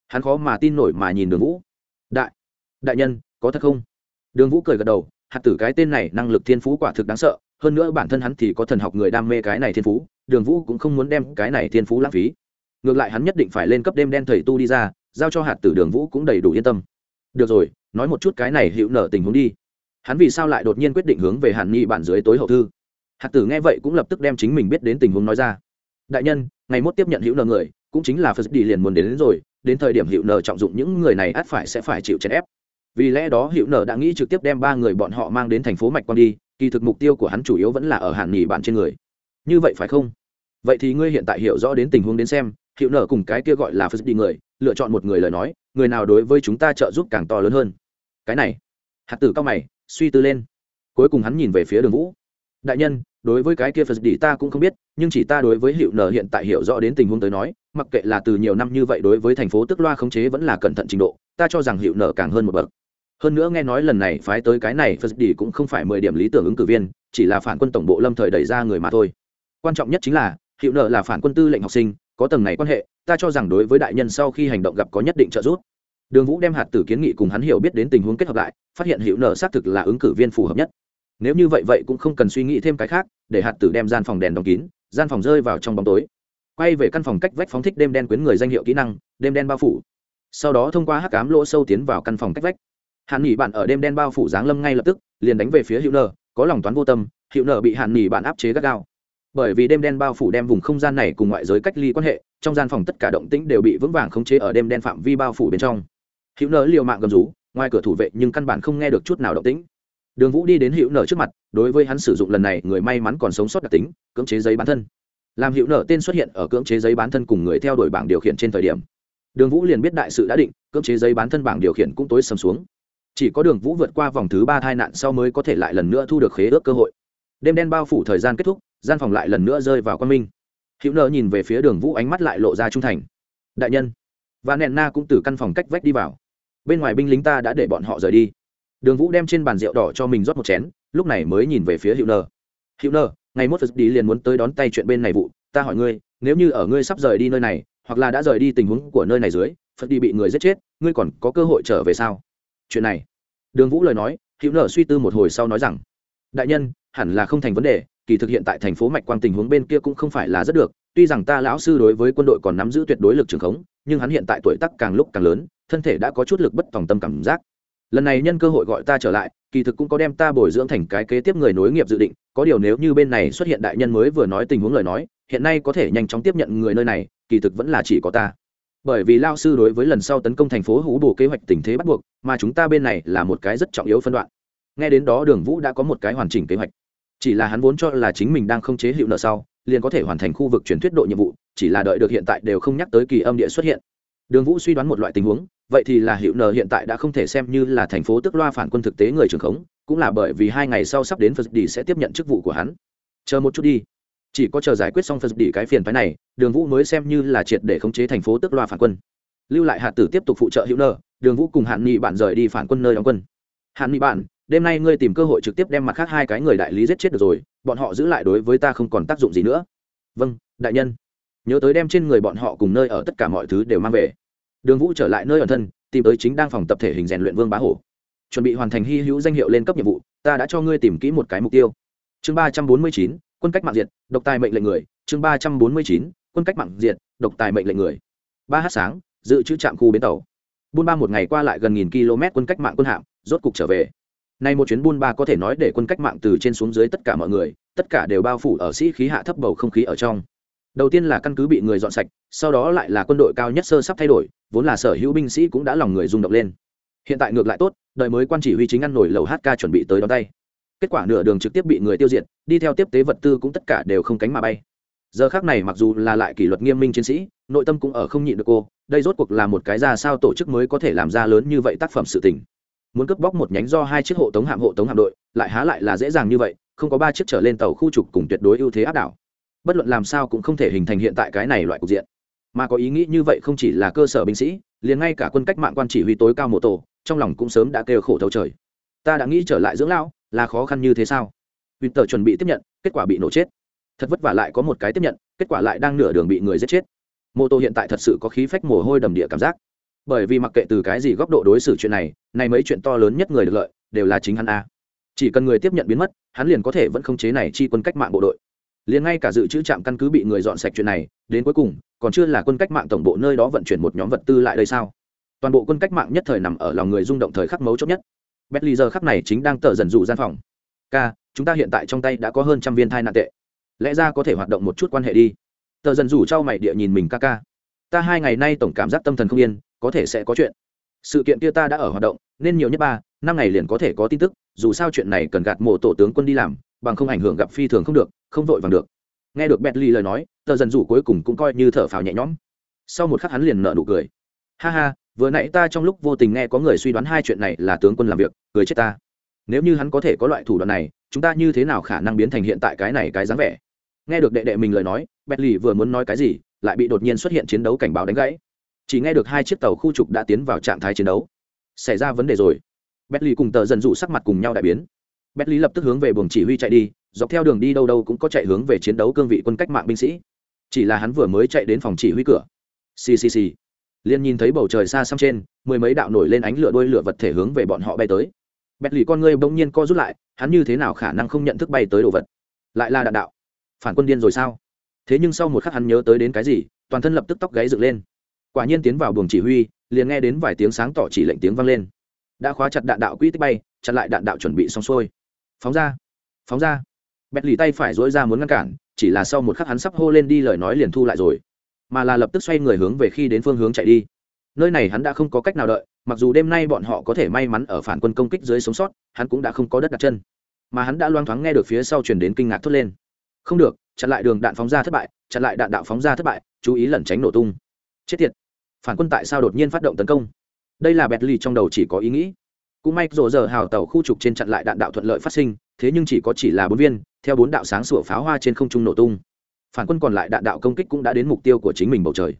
Hắn khó mà tin nổi mà nhìn đường vũ. Đại đại nhân, có thật không? Đường vũ cười gật đầu, hạt tử cái tên này năng lực thiên phú quả thực đáng sợ, hơn nữa bản thân hắn thì có thần học người đam mê cái này thiên phú, đường vũ cũng không muốn đem cái này thiên phú lãng phí. Ngược lại hắn nhất định phải lên cấp đêm đen thầy tu đi ra giao cho hạt tử đường vũ cũng đầy đủ yên tâm. Được rồi nói một chút cái này hữu nở tình huống đi. Hắn vì sao lại đột nhiên quyết định hướng về hàn ni bản dưới tối hậu thư? Hạt tử nghe vậy cũng lập tức đem chính mình biết đến tình huống nói ra. Đại nhân ngày mốt tiếp nhận hữu nợ người cũng chính là phật đi liền muốn đến, đến rồi đến thời điểm hữu nợ trọng dụng những người này ắt phải sẽ phải chịu chèn ép. Vì lẽ đó hữu nợ đã nghĩ trực tiếp đem ba người bọn họ mang đến thành phố mạch quan đi kỳ thực mục tiêu của hắn chủ yếu vẫn là ở hàn nghỉ bạn trên người. Như vậy phải không? Vậy thì ngươi hiện tại hiểu rõ đến tình huống đến xem hiệu nợ cùng cái kia gọi là phật đi người lựa chọn một người lời nói, người nào đối với chúng ta trợ giúp càng to lớn hơn. Cái này, hạt tử cao mày, suy tư lên. Cuối cùng hắn nhìn về phía đường vũ. Đại nhân, đối với cái kia phật đi ta cũng không biết, nhưng chỉ ta đối với hiệu nợ hiện tại hiểu rõ đến tình huống tới nói, mặc kệ là từ nhiều năm như vậy đối với thành phố tức loa khống chế vẫn là cẩn thận trình độ, ta cho rằng hiệu nợ càng hơn một bậc. Hơn nữa nghe nói lần này phái tới cái này phật đi cũng không phải mười điểm lý tưởng ứng cử viên, chỉ là phản quân tổng bộ lâm thời đẩy ra người mà thôi. Quan trọng nhất chính là, hiệu nợ là phản quân tư lệnh học sinh có tầng này quan hệ, ta cho rằng đối với đại nhân sau khi hành động gặp có nhất định trợ giúp. Đường vũ đem hạt tử kiến nghị cùng hắn hiểu biết đến tình huống kết hợp lại, phát hiện hiệu nở xác thực là ứng cử viên phù hợp nhất. Nếu như vậy vậy cũng không cần suy nghĩ thêm cái khác, để hạt tử đem gian phòng đèn đóng kín, gian phòng rơi vào trong bóng tối. Quay về căn phòng cách vách phóng thích đêm đen quyến người danh hiệu kỹ năng, đêm đen bao phủ. Sau đó thông qua hắc cám lỗ sâu tiến vào căn phòng cách vách. Hạn nghỉ bạn ở đêm đen bao phủ giáng lâm ngay lập tức, liền đánh về phía hiệu nở. có lòng toán vô tâm hiệu nở bị hạn nghỉ bạn áp chế gắt gao bởi vì đêm đen bao phủ đem vùng không gian này cùng ngoại giới cách ly quan hệ, trong gian phòng tất cả động tĩnh đều bị vững vàng khống chế ở đêm đen phạm vi bao phủ bên trong. Hữu nợ liều mạng gầm rú, ngoài cửa thủ vệ nhưng căn bản không nghe được chút nào động tĩnh. Đường vũ đi đến hữu nợ trước mặt, đối với hắn sử dụng lần này, người may mắn còn sống sót đặc tính, cưỡng chế giấy bán thân. Làm hữu nợ tên xuất hiện ở cưỡng chế giấy bán thân cùng người theo đuổi bảng điều khiển trên thời điểm, đường vũ liền biết đại sự đã định, cưỡng chế giấy bán thân bảng điều khiển cũng tối sầm xuống. Chỉ có đường vũ vượt qua vòng thứ ba tai nạn sau mới có thể lại lần nữa thu được khế ước cơ hội. Đêm đen bao phủ thời gian kết thúc gian phòng lại lần nữa rơi vào quan minh. Hữu nợ nhìn về phía đường vũ ánh mắt lại lộ ra trung thành. Đại nhân. Và nẹn na cũng từ căn phòng cách vách đi vào. Bên ngoài binh lính ta đã để bọn họ rời đi. Đường vũ đem trên bàn rượu đỏ cho mình rót một chén, lúc này mới nhìn về phía hữu nợ. Hữu nợ, ngày mốt phật đi liền muốn tới đón tay chuyện bên này vụ, ta hỏi ngươi, nếu như ở ngươi sắp rời đi nơi này, hoặc là đã rời đi tình huống của nơi này dưới, phật đi bị người giết chết, ngươi còn có cơ hội trở về sao? Chuyện này. Đường vũ lời nói, hữu nợ suy tư một hồi sau nói rằng, đại nhân, hẳn là không thành vấn đề kỳ thực hiện tại thành phố mạch quang tình huống bên kia cũng không phải là rất được, tuy rằng ta lão sư đối với quân đội còn nắm giữ tuyệt đối lực trường khống, nhưng hắn hiện tại tuổi tác càng lúc càng lớn, thân thể đã có chút lực bất tòng tâm cảm giác. Lần này nhân cơ hội gọi ta trở lại, kỳ thực cũng có đem ta bồi dưỡng thành cái kế tiếp người nối nghiệp dự định, có điều nếu như bên này xuất hiện đại nhân mới vừa nói tình huống lời nói, hiện nay có thể nhanh chóng tiếp nhận người nơi này, kỳ thực vẫn là chỉ có ta. Bởi vì lao sư đối với lần sau tấn công thành phố hú bồ kế hoạch tình thế bắt buộc, mà chúng ta bên này là một cái rất trọng yếu phân đoạn. Nghe đến đó đường vũ đã có một cái hoàn chỉnh kế hoạch chỉ là hắn vốn cho là chính mình đang không chế hiệu nợ sau, liền có thể hoàn thành khu vực truyền thuyết độ nhiệm vụ, chỉ là đợi được hiện tại đều không nhắc tới kỳ âm địa xuất hiện. Đường vũ suy đoán một loại tình huống, vậy thì là hiệu nợ hiện tại đã không thể xem như là thành phố tức loa phản quân thực tế người trưởng khống, cũng là bởi vì hai ngày sau sắp đến phật đi sẽ tiếp nhận chức vụ của hắn. Chờ một chút đi. Chỉ có chờ giải quyết xong phật đi cái phiền phái này, đường vũ mới xem như là triệt để khống chế thành phố tức loa phản quân. Lưu lại hạt tử tiếp tục phụ trợ hữu nợ, đường vũ cùng hạn nghị bạn rời đi phản quân nơi đóng quân. Hạn nghị bạn đêm nay ngươi tìm cơ hội trực tiếp đem mặt khác hai cái người đại lý giết chết được rồi, bọn họ giữ lại đối với ta không còn tác dụng gì nữa. Vâng đại nhân. Nhớ tới đem trên người bọn họ cùng nơi ở tất cả mọi thứ đều mang về. Đường vũ trở lại nơi ở thân, tìm tới chính đang phòng tập thể hình rèn luyện vương bá hổ. Chuẩn bị hoàn thành hy hữu danh hiệu lên cấp nhiệm vụ, ta đã cho ngươi tìm kỹ một cái mục tiêu. Chương ba trăm bốn mươi chín, quân cách mạng diệt, độc tài mệnh lệnh người. Chương ba trăm bốn mươi chín, quân cách mạng diệt, độc tài mệnh lệnh người. Ba h sáng, dự trữ trạm khu bến tàu. Buôn ba một ngày qua lại gần nghìn km quân cách mạng quân hạm, rốt cục trở về. Nay một chuyến buôn ba có thể nói để quân cách mạng từ trên xuống dưới tất cả mọi người, tất cả đều bao phủ ở sĩ khí hạ thấp bầu không khí ở trong. Đầu tiên là căn cứ bị người dọn sạch, sau đó lại là quân đội cao nhất sơ sắp thay đổi, vốn là sở hữu binh sĩ cũng đã lòng người rung động lên. Hiện tại ngược lại tốt, đợi mới quan chỉ huy chính ăn nổi lầu HK chuẩn bị tới đón tay. Kết quả nửa đường trực tiếp bị người tiêu diệt, đi theo tiếp tế vật tư cũng tất cả đều không cánh mà bay. Giờ khắc này mặc dù là lại kỷ luật nghiêm minh chiến sĩ, nội tâm cũng ở không nhịn được cô, đây rốt cuộc là một cái ra sao tổ chức mới có thể làm ra lớn như vậy tác phẩm sự tình muốn cướp bóc một nhánh do hai chiếc hộ tống hạm hộ tống hạm đội, lại há lại là dễ dàng như vậy, không có ba chiếc trở lên tàu khu trục cùng tuyệt đối ưu thế áp đảo. Bất luận làm sao cũng không thể hình thành hiện tại cái này loại cục diện. Mà có ý nghĩ như vậy không chỉ là cơ sở binh sĩ, liền ngay cả quân cách mạng quan chỉ huy tối cao mô tổ, trong lòng cũng sớm đã kêu khổ thấu trời. Ta đã nghĩ trở lại dưỡng lão, là khó khăn như thế sao? Winter chuẩn bị tiếp nhận, kết quả bị nổ chết. Thật vất vả lại có một cái tiếp nhận, kết quả lại đang nửa đường bị người giết chết. Mô tô hiện tại thật sự có khí phách mồ hôi đầm địa cảm giác bởi vì mặc kệ từ cái gì góc độ đối xử chuyện này này mấy chuyện to lớn nhất người được lợi, đều là chính hắn a. Chỉ cần người tiếp nhận biến mất, hắn liền có thể vẫn không chế này chi quân cách mạng bộ đội. Liền ngay cả dự trữ trạm căn cứ bị người dọn sạch chuyện này, đến cuối cùng, còn chưa là quân cách mạng tổng bộ nơi đó vận chuyển một nhóm vật tư lại đây sao? Toàn bộ quân cách mạng nhất thời nằm ở lòng người rung động thời khắc mấu chốt nhất. Bentley giờ khắc này chính đang tờ dần dụ gian phòng. K chúng ta hiện tại trong tay đã có hơn trăm viên thai nạn tệ. Lẽ ra có thể hoạt động một chút quan hệ đi. Tờ dần rủ trao mày địa nhìn mình ca ca. Ta hai ngày nay tổng cảm giác tâm thần không yên có thể sẽ có chuyện. Sự kiện kia ta đã ở hoạt động, nên nhiều nhất ba, năm ngày liền có thể có tin tức, dù sao chuyện này cần gạt mộ tổ tướng quân đi làm, bằng không ảnh hưởng gặp phi thường không được, không vội vàng được. Nghe được bentley lời nói, tờ dần rủ cuối cùng cũng coi như thở phào nhẹ nhõm. Sau một khắc hắn liền nợ nụ cười. Ha ha, vừa nãy ta trong lúc vô tình nghe có người suy đoán hai chuyện này là tướng quân làm việc, cười chết ta. Nếu như hắn có thể có loại thủ đoạn này, chúng ta như thế nào khả năng biến thành hiện tại cái này cái dáng vẻ? Nghe được đệ đệ mình lời nói bentley vừa muốn nói cái gì, lại bị đột nhiên xuất hiện chiến đấu cảnh báo đánh gãy chỉ nghe được hai chiếc tàu khu trục đã tiến vào trạng thái chiến đấu. Xảy ra vấn đề rồi. Bentley cùng tờ dần dụ sắc mặt cùng nhau đại biến. Bentley lập tức hướng về buồng chỉ huy chạy đi, dọc theo đường đi đâu đâu cũng có chạy hướng về chiến đấu cương vị quân cách mạng binh sĩ. Chỉ là hắn vừa mới chạy đến phòng chỉ huy cửa. Ccc liền nhìn thấy bầu trời xa xăm trên, mười mấy đạo nổi lên ánh lửa đôi lửa vật thể hướng về bọn họ bay tới. Bẹt lì con ngươi bỗng nhiên co rút lại, hắn như thế nào khả năng không nhận thức bay tới đồ vật? Lại là đạn đạo. Phản quân điên rồi sao? Thế nhưng sau một khắc hắn nhớ tới đến cái gì, toàn thân lập tức tóc gáy dựng lên quả nhiên tiến vào buồng chỉ huy, liền nghe đến vài tiếng sáng tỏ chỉ lệnh tiếng vang lên. Đã khóa chặt đạn đạo quỹ tích bay, chặn lại đạn đạo chuẩn bị xong xuôi. Phóng ra phóng ra. Bẹt lì tay phải dối ra muốn ngăn cản, chỉ là sau một khắc hắn sắp hô lên đi lời nói liền thu lại rồi. Mà là lập tức xoay người hướng về khi đến phương hướng chạy đi. Nơi này hắn đã không có cách nào đợi, mặc dù đêm nay bọn họ có thể may mắn ở phản quân công kích dưới sống sót, hắn cũng đã không có đất đặt chân. Mà hắn đã loang thoáng nghe được phía sau chuyển đến kinh ngạc thốt lên. Không được, chặn lại đường đạn phóng ra thất bại, chặn lại đạn đạo phóng ra thất bại, chú ý lẩn tránh nổ tung. Chết tiệt phản quân tại sao đột nhiên phát động tấn công? Đây là bẹt lì trong đầu chỉ có ý nghĩ. Cũng may rộ giờ hào tàu khu trục trên chặn lại đạn đạo thuận lợi phát sinh, thế nhưng chỉ có chỉ là bốn viên, theo bốn đạo sáng sủa pháo hoa trên không trung nổ tung. Phản quân còn lại đạn đạo công kích cũng đã đến mục tiêu của chính mình bầu trời.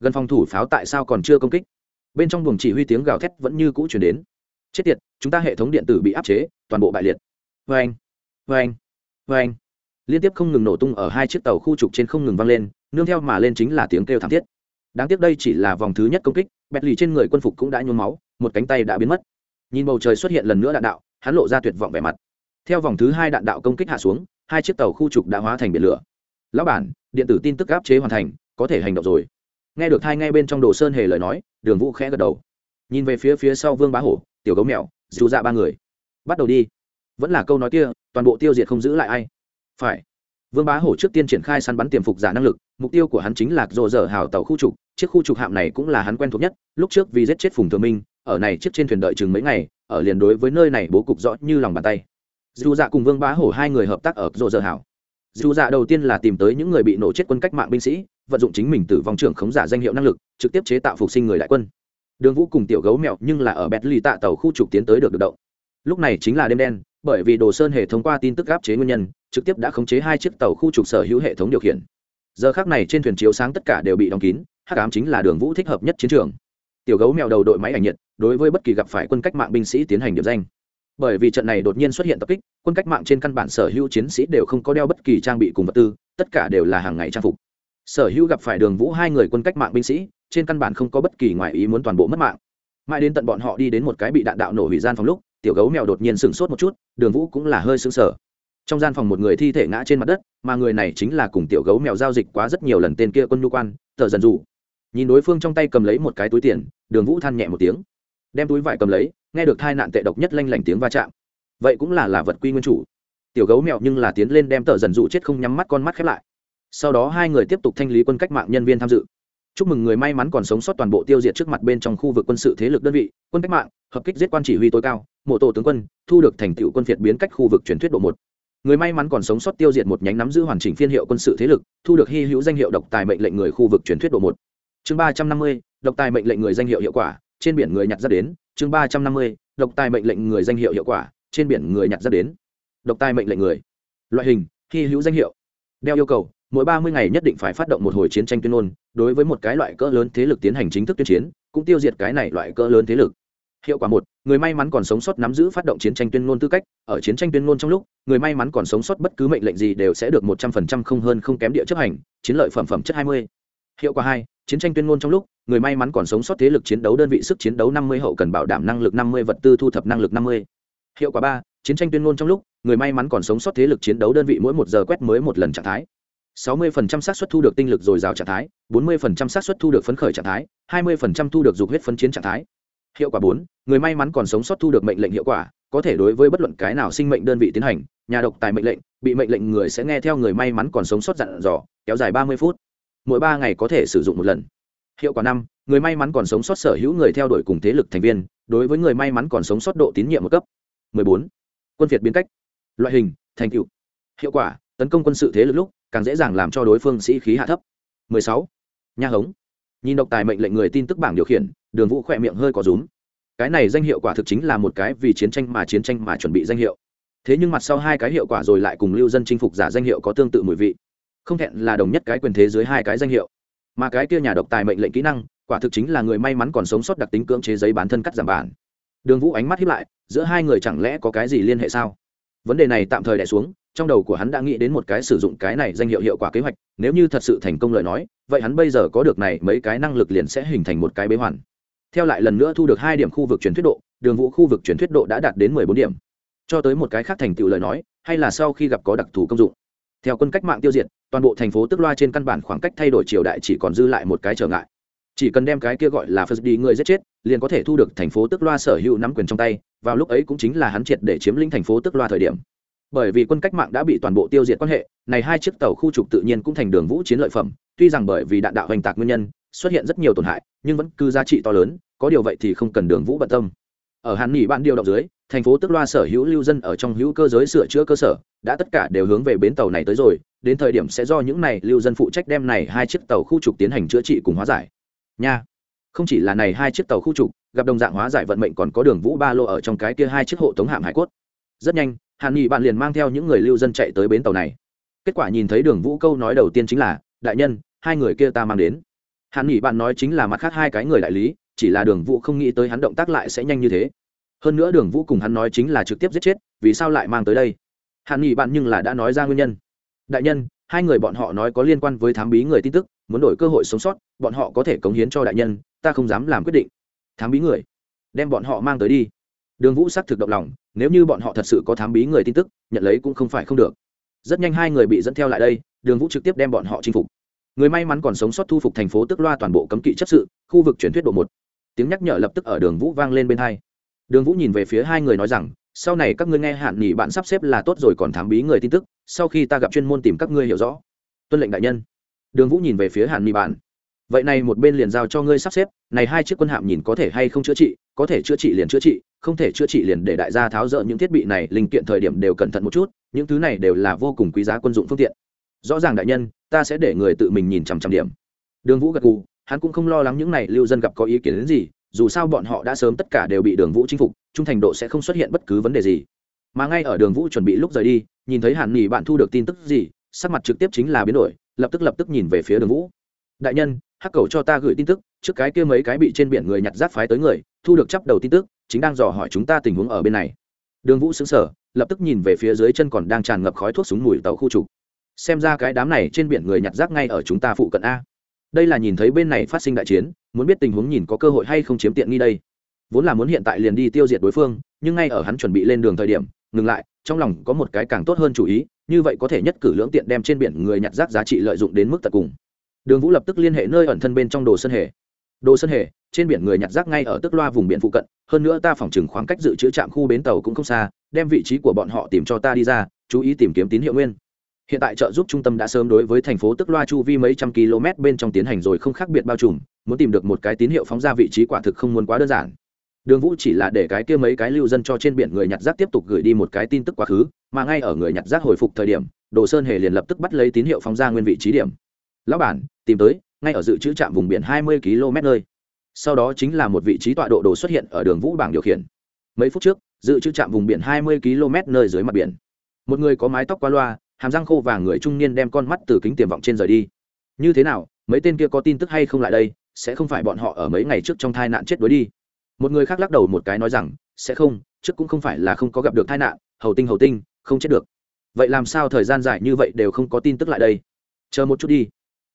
Gần phòng thủ pháo tại sao còn chưa công kích? Bên trong buồng chỉ huy tiếng gào thét vẫn như cũ chuyển đến. Chết tiệt, chúng ta hệ thống điện tử bị áp chế, toàn bộ bại liệt. Vê anh vê anh vê anh liên tiếp không ngừng nổ tung ở hai chiếc tàu khu trục trên không ngừng vang lên, nương theo mà lên chính là tiếng kêu thảm thiết đáng tiếc đây chỉ là vòng thứ nhất công kích bẹt lì trên người quân phục cũng đã nhuốm máu, một cánh tay đã biến mất. Nhìn bầu trời xuất hiện lần nữa đạn đạo, hắn lộ ra tuyệt vọng vẻ mặt. Theo vòng thứ hai đạn đạo công kích hạ xuống, hai chiếc tàu khu trục đã hóa thành biển lửa. Lão bản, điện tử tin tức áp chế hoàn thành, có thể hành động rồi. Nghe được thai ngay bên trong đồ sơn hề lời nói, đường vũ khẽ gật đầu. Nhìn về phía phía sau vương bá hổ, tiểu gấu mèo, dù dạ ba người. Bắt đầu đi. Vẫn là câu nói kia, toàn bộ tiêu diệt không giữ lại ai. Phải. Vương bá hổ trước tiên triển khai săn bắn tiềm phục giả năng lực, mục tiêu của hắn chính là rộ dở hào tàu khu trục chiếc khu trục hạm này cũng là hắn quen thuộc nhất, lúc trước vì giết chết phùng thừa minh, ở này chiếc trên thuyền đợi chừng mấy ngày, ở liền đối với nơi này bố cục rõ như lòng bàn tay. Dù dạ cùng vương bá hổ hai người hợp tác ở rộ dở hảo. dù dạ đầu tiên là tìm tới những người bị nổ chết quân cách mạng binh sĩ, vận dụng chính mình tử vong trưởng khống giả danh hiệu năng lực, trực tiếp chế tạo phục sinh người đại quân. Đường vũ cùng tiểu gấu mèo nhưng là ở bét ly tạ tàu khu trục tiến tới được được động. Lúc này chính là đêm đen, bởi vì đồ sơn hệ thống qua tin tức gáp chế nguyên nhân, trực tiếp đã khống chế hai chiếc tàu khu trục sở hữu hệ thống điều khiển. Giờ khác này trên thuyền chiếu sáng tất cả đều bị đóng kín hắc ám chính là đường vũ thích hợp nhất chiến trường. Tiểu gấu mèo đầu đội máy ảnh nhiệt, đối với bất kỳ gặp phải quân cách mạng binh sĩ tiến hành điểm danh. Bởi vì trận này đột nhiên xuất hiện tập kích, quân cách mạng trên căn bản sở hữu chiến sĩ đều không có đeo bất kỳ trang bị cùng vật tư, tất cả đều là hàng ngày trang phục. Sở hữu gặp phải đường vũ hai người quân cách mạng binh sĩ, trên căn bản không có bất kỳ ngoại ý muốn toàn bộ mất mạng. Mãi đến tận bọn họ đi đến một cái bị đạn đạo nổ hủy gian phòng lúc, tiểu gấu mèo đột nhiên sửng sốt một chút, đường vũ cũng là hơi sững sờ. Trong gian phòng một người thi thể ngã trên mặt đất, mà người này chính là cùng tiểu gấu mèo giao dịch quá rất nhiều lần tên kia quân nhu quan, tờ dần dù nhìn đối phương trong tay cầm lấy một cái túi tiền, đường vũ than nhẹ một tiếng. Đem túi vải cầm lấy, nghe được thai nạn tệ độc nhất lanh lảnh tiếng va chạm. Vậy cũng là là vật quy nguyên chủ. Tiểu gấu mèo nhưng là tiến lên đem tờ dần dụ chết không nhắm mắt con mắt khép lại. Sau đó hai người tiếp tục thanh lý quân cách mạng nhân viên tham dự. Chúc mừng người may mắn còn sống sót toàn bộ tiêu diệt trước mặt bên trong khu vực quân sự thế lực đơn vị, quân cách mạng, hợp kích giết quan chỉ huy tối cao, mộ tổ tướng quân, thu được thành tựu quân phiệt biến cách khu vực truyền thuyết độ một. Người may mắn còn sống sót tiêu diệt một nhánh nắm giữ hoàn chỉnh phiên hiệu quân sự thế lực, thu được hy hữu danh hiệu độc tài mệnh lệnh người khu vực truyền thuyết độ một chương ba trăm năm mươi, độc tài mệnh lệnh người danh hiệu hiệu quả, trên biển người nhặt ra đến. Chương ba trăm năm mươi, độc tài mệnh lệnh người danh hiệu hiệu quả, trên biển người nhặt ra đến. Độc tài mệnh lệnh người. Loại hình, hy hữu danh hiệu. Đeo yêu cầu, mỗi ba mươi ngày nhất định phải phát động một hồi chiến tranh tuyên ngôn, đối với một cái loại cỡ lớn thế lực tiến hành chính thức tuyên chiến, cũng tiêu diệt cái này loại cỡ lớn thế lực. Hiệu quả một, người may mắn còn sống sót nắm giữ phát động chiến tranh tuyên ngôn tư cách, ở chiến tranh tuyên ngôn trong lúc, người may mắn còn sống sót bất cứ mệnh lệnh gì đều sẽ được một trăm phần trăm không hơn không kém địa chấp hành, chiến lợi phẩm phẩm chất hai mươi. Hiệu quả hai chiến tranh tuyên ngôn trong lúc, người may mắn còn sống sót thế lực chiến đấu đơn vị sức chiến đấu năm mươi hậu cần bảo đảm năng lực năm mươi vật tư thu thập năng lực năm mươi. Hiệu quả ba, chiến tranh tuyên ngôn trong lúc, người may mắn còn sống sót thế lực chiến đấu đơn vị mỗi một giờ quét mới một lần trạng thái. 60% xác suất thu được tinh lực dồi dào trạng thái 40% xác suất thu được phấn khởi trạng thái 20% thu được dục huyết phấn chiến trạng thái. Hiệu quả bốn, người may mắn còn sống sót thu được mệnh lệnh hiệu quả, có thể đối với bất luận cái nào sinh mệnh đơn vị tiến hành, nhà độc tài mệnh lệnh, bị mệnh lệnh người sẽ nghe theo người may mắn còn sống sót dặn dò, kéo dài ba mươi phút mỗi ba ngày có thể sử dụng một lần. Hiệu quả năm, người may mắn còn sống sót sở hữu người theo đuổi cùng thế lực thành viên, đối với người may mắn còn sống sót độ tín nhiệm một cấp. 14. quân việt biến cách. Loại hình, thành tựu. Hiệu quả, tấn công quân sự thế lực lúc, càng dễ dàng làm cho đối phương sĩ khí hạ thấp. 16. nha hống. Nhìn độc tài mệnh lệnh người tin tức bảng điều khiển, đường vũ khỏe miệng hơi có rúm. Cái này danh hiệu quả thực chính là một cái vì chiến tranh mà chiến tranh mà chuẩn bị danh hiệu. Thế nhưng mặt sau hai cái hiệu quả rồi lại cùng lưu dân chinh phục giả danh hiệu có tương tự mùi vị không thẹn là đồng nhất cái quyền thế dưới hai cái danh hiệu. Mà cái kia nhà độc tài mệnh lệnh kỹ năng, quả thực chính là người may mắn còn sống sót đặc tính cưỡng chế giấy bán thân cắt giảm bản. Đường vũ ánh mắt hiếp lại, giữa hai người chẳng lẽ có cái gì liên hệ sao? Vấn đề này tạm thời đẻ xuống, trong đầu của hắn đã nghĩ đến một cái sử dụng cái này danh hiệu hiệu quả kế hoạch, nếu như thật sự thành công lời nói, vậy hắn bây giờ có được này mấy cái năng lực liền sẽ hình thành một cái bế hoàn. Theo lại lần nữa thu được hai điểm khu vực truyền thuyết độ, đường vũ khu vực truyền thuyết độ đã đạt đến mười bốn điểm. Cho tới một cái khác thành tựu lời nói, hay là sau khi gặp có đặc thù công dụng. Theo quân cách mạng tiêu diệt toàn bộ thành phố tức loa trên căn bản khoảng cách thay đổi triều đại chỉ còn dư lại một cái trở ngại. Chỉ cần đem cái kia gọi là phật đi người giết chết, liền có thể thu được thành phố tức loa sở hữu nắm quyền trong tay, vào lúc ấy cũng chính là hắn triệt để chiếm lĩnh thành phố tức loa thời điểm. Bởi vì quân cách mạng đã bị toàn bộ tiêu diệt quan hệ, này hai chiếc tàu khu trục tự nhiên cũng thành đường vũ chiến lợi phẩm, tuy rằng bởi vì đạn đạo hoành tạc nguyên nhân, xuất hiện rất nhiều tổn hại, nhưng vẫn cứ giá trị to lớn, có điều vậy thì không cần đường vũ bận tâm. Ở hàn nghỉ bạn điều động dưới, thành phố tức loa sở hữu lưu dân ở trong hữu cơ giới sửa chữa cơ sở, đã tất cả đều hướng về bến tàu này tới rồi đến thời điểm sẽ do những này lưu dân phụ trách đem này hai chiếc tàu khu trục tiến hành chữa trị cùng hóa giải. Nha, không chỉ là này hai chiếc tàu khu trục, gặp đồng dạng hóa giải vận mệnh còn có đường vũ ba lô ở trong cái kia hai chiếc hộ tống hạm hải cốt. Rất nhanh, hàn nghị bạn liền mang theo những người lưu dân chạy tới bến tàu này. Kết quả nhìn thấy đường vũ câu nói đầu tiên chính là, đại nhân, hai người kia ta mang đến. Hàn nghị bạn nói chính là mặt khác hai cái người đại lý, chỉ là đường vũ không nghĩ tới hắn động tác lại sẽ nhanh như thế. Hơn nữa đường vũ cùng hắn nói chính là trực tiếp giết chết, vì sao lại mang tới đây? Hàn nghị bạn nhưng là đã nói ra nguyên nhân đại nhân, hai người bọn họ nói có liên quan với thám bí người tin tức, muốn đổi cơ hội sống sót, bọn họ có thể cống hiến cho đại nhân, ta không dám làm quyết định. Thám bí người, đem bọn họ mang tới đi. Đường vũ xác thực động lòng, nếu như bọn họ thật sự có thám bí người tin tức, nhận lấy cũng không phải không được. Rất nhanh hai người bị dẫn theo lại đây, đường vũ trực tiếp đem bọn họ chinh phục. Người may mắn còn sống sót thu phục thành phố tức loa toàn bộ cấm kỵ chấp sự, khu vực truyền thuyết độ một. Tiếng nhắc nhở lập tức ở đường vũ vang lên bên hai. Đường vũ nhìn về phía hai người nói rằng, sau này các ngươi nghe hạn nghỉ bạn sắp xếp là tốt rồi còn thám bí người tin tức sau khi ta gặp chuyên môn tìm các ngươi hiểu rõ. Tuân lệnh đại nhân. Đường vũ nhìn về phía hàn mi bản. Vậy này một bên liền giao cho ngươi sắp xếp, này hai chiếc quân hạm nhìn có thể hay không chữa trị, có thể chữa trị liền chữa trị, không thể chữa trị liền để đại gia tháo rỡ những thiết bị này, linh kiện thời điểm đều cẩn thận một chút, những thứ này đều là vô cùng quý giá quân dụng phương tiện. Rõ ràng đại nhân, ta sẽ để người tự mình nhìn chằm chằm điểm. Đường vũ gật gù, hắn cũng không lo lắng những này lưu dân gặp có ý kiến đến gì, dù sao bọn họ đã sớm tất cả đều bị đường vũ chinh phục, trung thành độ sẽ không xuất hiện bất cứ vấn đề gì. Mà ngay ở đường vũ chuẩn bị lúc rời đi nhìn thấy hàn nghỉ bạn thu được tin tức gì, sắc mặt trực tiếp chính là biến đổi, lập tức lập tức nhìn về phía đường vũ. Đại nhân, hắc cầu cho ta gửi tin tức, trước cái kia mấy cái bị trên biển người nhặt rác phái tới người, thu được chấp đầu tin tức, chính đang dò hỏi chúng ta tình huống ở bên này. Đường vũ xứng sở lập tức nhìn về phía dưới chân còn đang tràn ngập khói thuốc súng mùi tàu khu trục. Xem ra cái đám này trên biển người nhặt rác ngay ở chúng ta phụ cận a. Đây là nhìn thấy bên này phát sinh đại chiến, muốn biết tình huống nhìn có cơ hội hay không chiếm tiện nghi đây. Vốn là muốn hiện tại liền đi tiêu diệt đối phương, nhưng ngay ở hắn chuẩn bị lên đường thời điểm ngừng lại, trong lòng có một cái càng tốt hơn chủ ý, như vậy có thể nhất cử lưỡng tiện đem trên biển người nhặt rác giá trị lợi dụng đến mức tận cùng. Đường vũ lập tức liên hệ nơi ẩn thân bên trong đồ sơn hề. Đồ sơn hề, trên biển người nhặt rác ngay ở tức loa vùng biển phụ cận, hơn nữa ta phỏng chừng khoảng cách dự trữ trạm khu bến tàu cũng không xa, đem vị trí của bọn họ tìm cho ta đi ra, chú ý tìm kiếm tín hiệu nguyên. Hiện tại trợ giúp trung tâm đã sớm đối với thành phố tức loa chu vi mấy trăm km bên trong tiến hành rồi không khác biệt bao trùm, muốn tìm được một cái tín hiệu phóng ra vị trí quả thực không muốn quá đơn giản đường vũ chỉ là để cái kia mấy cái lưu dân cho trên biển người nhặt rác tiếp tục gửi đi một cái tin tức quá khứ, mà ngay ở người nhặt rác hồi phục thời điểm, đồ sơn hề liền lập tức bắt lấy tín hiệu phóng ra nguyên vị trí điểm. Lão bản, tìm tới, ngay ở dự trữ trạm vùng biển hai mươi km nơi. Sau đó chính là một vị trí tọa độ đồ xuất hiện ở đường vũ bảng điều khiển. Mấy phút trước, dự trữ trạm vùng biển hai mươi km nơi dưới mặt biển. Một người có mái tóc qua loa, hàm răng khô và người trung niên đem con mắt từ kính tiềm vọng trên rời đi. Như thế nào, mấy tên kia có tin tức hay không lại đây, sẽ không phải bọn họ ở mấy ngày trước trong tai nạn chết đuối đi một người khác lắc đầu một cái nói rằng, sẽ không, trước cũng không phải là không có gặp được tai nạn, hầu tinh hầu tinh, không chết được. Vậy làm sao thời gian dài như vậy đều không có tin tức lại đây? Chờ một chút đi.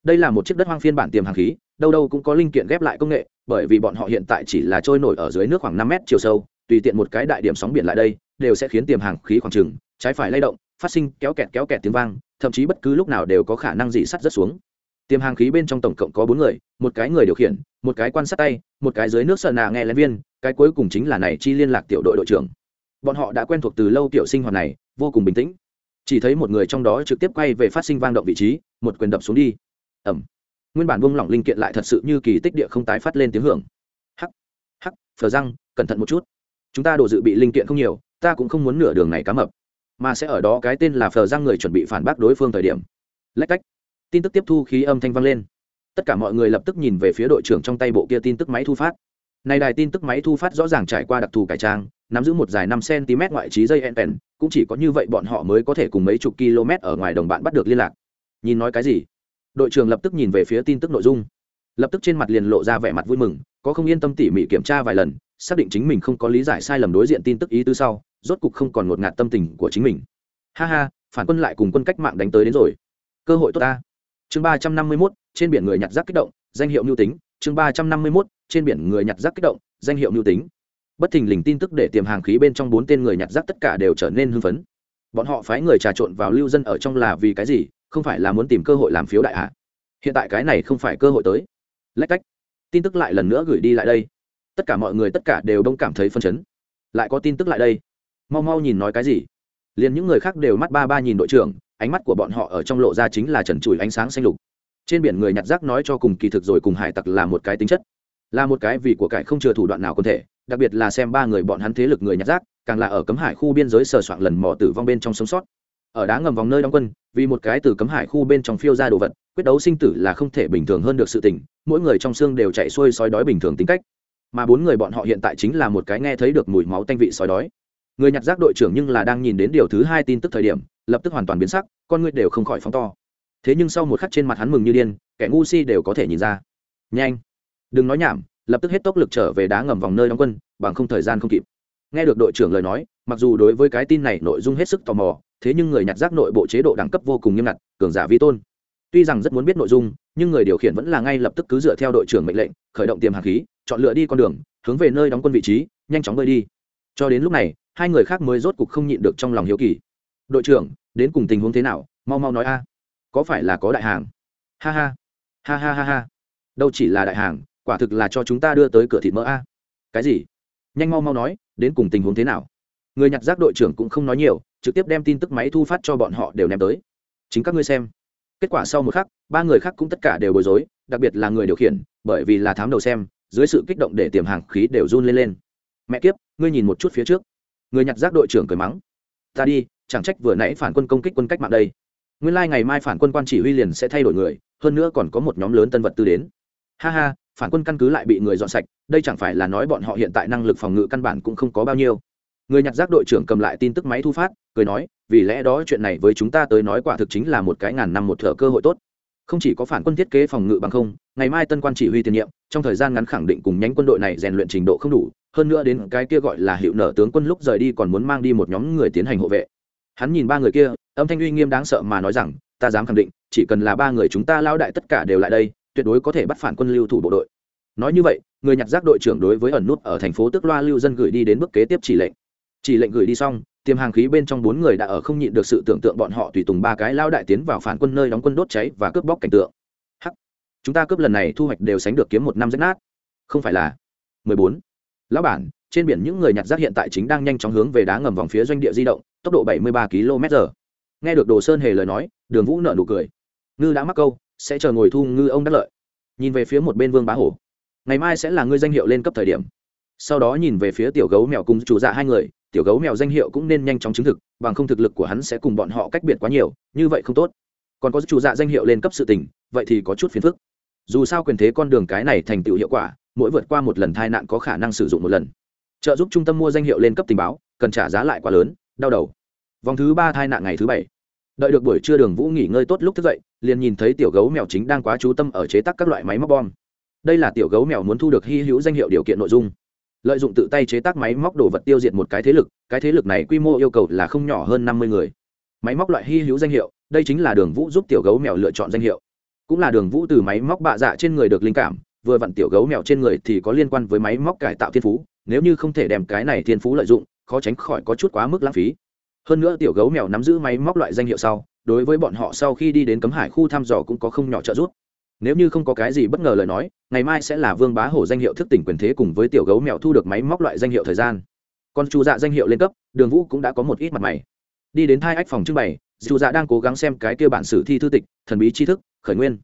Đây là một chiếc đất hoang phiên bản tiềm hàng khí, đâu đâu cũng có linh kiện ghép lại công nghệ, bởi vì bọn họ hiện tại chỉ là trôi nổi ở dưới nước khoảng năm mét chiều sâu, tùy tiện một cái đại điểm sóng biển lại đây, đều sẽ khiến tiềm hàng khí khoảng trừng trái phải lay động, phát sinh kéo kẹt kéo kẹt tiếng vang, thậm chí bất cứ lúc nào đều có khả năng dị sắt rất xuống tiềm hàng khí bên trong tổng cộng có bốn người, một cái người điều khiển, một cái quan sát tay, một cái dưới nước sợ nà nghe lén viên, cái cuối cùng chính là này chi liên lạc tiểu đội đội trưởng. Bọn họ đã quen thuộc từ lâu tiểu sinh hoạt này, vô cùng bình tĩnh. Chỉ thấy một người trong đó trực tiếp quay về phát sinh vang động vị trí, một quyền đập xuống đi. Ẩm. Nguyên bản buông lỏng linh kiện lại thật sự như kỳ tích địa không tái phát lên tiếng hưởng. Hắc hắc phờ răng, cẩn thận một chút. Chúng ta đồ dự bị linh kiện không nhiều, ta cũng không muốn nửa đường này cá mập mà sẽ ở đó cái tên là phờ răng người chuẩn bị phản bác đối phương thời điểm. Lách cách tin tức tiếp thu khí âm thanh vang lên. Tất cả mọi người lập tức nhìn về phía đội trưởng trong tay bộ kia tin tức máy thu phát. Này đài tin tức máy thu phát rõ ràng trải qua đặc thù cải trang, nắm giữ một dài năm cm ngoại trí dây enten cũng chỉ có như vậy bọn họ mới có thể cùng mấy chục km ở ngoài đồng bạn bắt được liên lạc. Nhìn nói cái gì? Đội trưởng lập tức nhìn về phía tin tức nội dung. Lập tức trên mặt liền lộ ra vẻ mặt vui mừng, có không yên tâm tỉ mỉ kiểm tra vài lần, xác định chính mình không có lý giải sai lầm đối diện tin tức ý tứ sau, rốt cục không còn ngột ngạt tâm tình của chính mình. Ha ha, phản quân lại cùng quân cách mạng đánh tới đến rồi. Cơ hội tốt ta chương ba trăm năm mươi mốt, trên biển người nhặt rác kích động, danh hiệu mưu tính. Chương ba trăm năm mươi mốt, trên biển người nhặt rác kích động, danh hiệu mưu tính. Bất thình lình tin tức để tiềm hàng khí bên trong bốn tên người nhặt rác tất cả đều trở nên hưng phấn. Bọn họ phái người trà trộn vào lưu dân ở trong là vì cái gì? Không phải là muốn tìm cơ hội làm phiếu đại hạ. Hiện tại cái này không phải cơ hội tới. Lách cách. Tin tức lại lần nữa gửi đi lại đây. Tất cả mọi người tất cả đều đông cảm thấy phân chấn. Lại có tin tức lại đây. Mau mau nhìn nói cái gì? Liền những người khác đều mắt ba ba nhìn đội trưởng ánh mắt của bọn họ ở trong lộ ra chính là trần trụi ánh sáng xanh lục. Trên biển người nhặt rác nói cho cùng kỳ thực rồi cùng hải tặc là một cái tính chất, là một cái vì của cải không chừa thủ đoạn nào có thể, đặc biệt là xem ba người bọn hắn thế lực người nhặt rác, càng là ở cấm hải khu biên giới sờ soạn lần mò tử vong bên trong sống sót. Ở đá ngầm vòng nơi đóng quân, vì một cái từ cấm hải khu bên trong phiêu ra đồ vật, quyết đấu sinh tử là không thể bình thường hơn được sự tình, mỗi người trong xương đều chạy xuôi sói đói bình thường tính cách. Mà bốn người bọn họ hiện tại chính là một cái nghe thấy được mùi máu tanh vị sói đói. Người nhặt rác đội trưởng nhưng là đang nhìn đến điều thứ hai tin tức thời điểm lập tức hoàn toàn biến sắc, con người đều không khỏi phóng to. Thế nhưng sau một khắc trên mặt hắn mừng như điên, kẻ ngu si đều có thể nhìn ra. Nhanh! Đừng nói nhảm, lập tức hết tốc lực trở về đá ngầm vòng nơi đóng quân, bằng không thời gian không kịp. Nghe được đội trưởng lời nói, mặc dù đối với cái tin này nội dung hết sức tò mò, thế nhưng người nhặt rác nội bộ chế độ đẳng cấp vô cùng nghiêm ngặt, cường giả vi tôn. Tuy rằng rất muốn biết nội dung, nhưng người điều khiển vẫn là ngay lập tức cứ dựa theo đội trưởng mệnh lệnh, khởi động tiềm hạt khí, chọn lựa đi con đường, hướng về nơi đóng quân vị trí, nhanh chóng bơi đi. Cho đến lúc này, hai người khác mới rốt cục không nhịn được trong lòng hiếu kỳ đội trưởng, đến cùng tình huống thế nào? Mau mau nói a. Có phải là có đại hàng? Ha ha. Ha ha ha ha. Đâu chỉ là đại hàng, quả thực là cho chúng ta đưa tới cửa thịt mỡ a. Cái gì? Nhanh mau mau nói, đến cùng tình huống thế nào? Người nhặt rác đội trưởng cũng không nói nhiều, trực tiếp đem tin tức máy thu phát cho bọn họ đều ném tới. Chính các ngươi xem. Kết quả sau một khắc, ba người khác cũng tất cả đều bối rối, đặc biệt là người điều khiển, bởi vì là thám đầu xem, dưới sự kích động để tiềm hàng khí đều run lên lên. Mẹ kiếp, ngươi nhìn một chút phía trước. Người nhặt rác đội trưởng cười mắng. Ta đi chẳng trách vừa nãy phản quân công kích quân cách mạng đây. Nguyên lai、like、ngày mai phản quân quan chỉ huy liền sẽ thay đổi người, hơn nữa còn có một nhóm lớn tân vật tư đến. Ha ha, phản quân căn cứ lại bị người dọn sạch, đây chẳng phải là nói bọn họ hiện tại năng lực phòng ngự căn bản cũng không có bao nhiêu. Người nhặt rác đội trưởng cầm lại tin tức máy thu phát, cười nói, vì lẽ đó chuyện này với chúng ta tới nói quả thực chính là một cái ngàn năm một thợ cơ hội tốt. Không chỉ có phản quân thiết kế phòng ngự bằng không, ngày mai tân quan chỉ huy tiền nhiệm, trong thời gian ngắn khẳng định cùng nhánh quân đội này rèn luyện trình độ không đủ, hơn nữa đến cái kia gọi là hiệu nở tướng quân lúc rời đi còn muốn mang đi một nhóm người tiến hành hộ vệ hắn nhìn ba người kia, âm thanh uy nghiêm đáng sợ mà nói rằng, ta dám khẳng định, chỉ cần là ba người chúng ta lao đại tất cả đều lại đây, tuyệt đối có thể bắt phản quân lưu thủ bộ đội. Nói như vậy, người nhặt rác đội trưởng đối với ẩn nút ở thành phố tức loa lưu dân gửi đi đến bước kế tiếp chỉ lệnh. Chỉ lệnh gửi đi xong, tiềm hàng khí bên trong bốn người đã ở không nhịn được sự tưởng tượng bọn họ tùy tùng ba cái lao đại tiến vào phản quân nơi đóng quân đốt cháy và cướp bóc cảnh tượng. Hắc! Chúng ta cướp lần này thu hoạch đều sánh được kiếm một năm rách nát. Không phải là mười bốn. Lão bản, trên biển những người nhặt rác hiện tại chính đang nhanh chóng hướng về đá ngầm vòng phía doanh địa di động tốc độ bảy mươi ba km/h nghe được đồ sơn hề lời nói, đường vũ nở nụ cười. Ngư đã mắc câu, sẽ chờ ngồi thu ngư ông đắc lợi. Nhìn về phía một bên vương bá hổ. Ngày mai sẽ là ngươi danh hiệu lên cấp thời điểm. Sau đó nhìn về phía tiểu gấu mèo cùng chủ dạ hai người, tiểu gấu mèo danh hiệu cũng nên nhanh chóng chứng thực, bằng không thực lực của hắn sẽ cùng bọn họ cách biệt quá nhiều, như vậy không tốt. Còn có chủ dạ danh hiệu lên cấp sự tình, vậy thì có chút phiền phức. Dù sao quyền thế con đường cái này thành tựu hiệu quả, mỗi vượt qua một lần tai nạn có khả năng sử dụng một lần. Trợ giúp trung tâm mua danh hiệu lên cấp tình báo, cần trả giá lại quá lớn, đau đầu vòng thứ ba tai nạn ngày thứ bảy. Đợi được buổi trưa đường vũ nghỉ ngơi tốt lúc thức dậy, liền nhìn thấy tiểu gấu mèo chính đang quá chú tâm ở chế tác các loại máy móc bom. Đây là tiểu gấu mèo muốn thu được hy hữu danh hiệu điều kiện nội dung. Lợi dụng tự tay chế tác máy móc đồ vật tiêu diệt một cái thế lực, cái thế lực này quy mô yêu cầu là không nhỏ hơn năm mươi người. Máy móc loại hy hữu danh hiệu, đây chính là đường vũ giúp tiểu gấu mèo lựa chọn danh hiệu. Cũng là đường vũ từ máy móc bạ dạ trên người được linh cảm, vừa vặn tiểu gấu mèo trên người thì có liên quan với máy móc cải tạo thiên phú, nếu như không thể đem cái này thiên phú lợi dụng, khó tránh khỏi có chút quá mức lãng phí hơn nữa tiểu gấu mèo nắm giữ máy móc loại danh hiệu sau, đối với bọn họ sau khi đi đến cấm hải khu thăm dò cũng có không nhỏ trợ giúp. Nếu như không có cái gì bất ngờ lời nói, ngày mai sẽ là vương bá hổ danh hiệu thức tỉnh quyền thế cùng với tiểu gấu mèo thu được máy móc loại danh hiệu thời gian. Còn chu dạ danh hiệu lên cấp, đường vũ cũng đã có một ít mặt mày. Đi đến thai ách phòng trưng bày dù dạ đang cố gắng xem cái kia bản sử thi thư tịch, thần bí tri thức, khởi nguyên.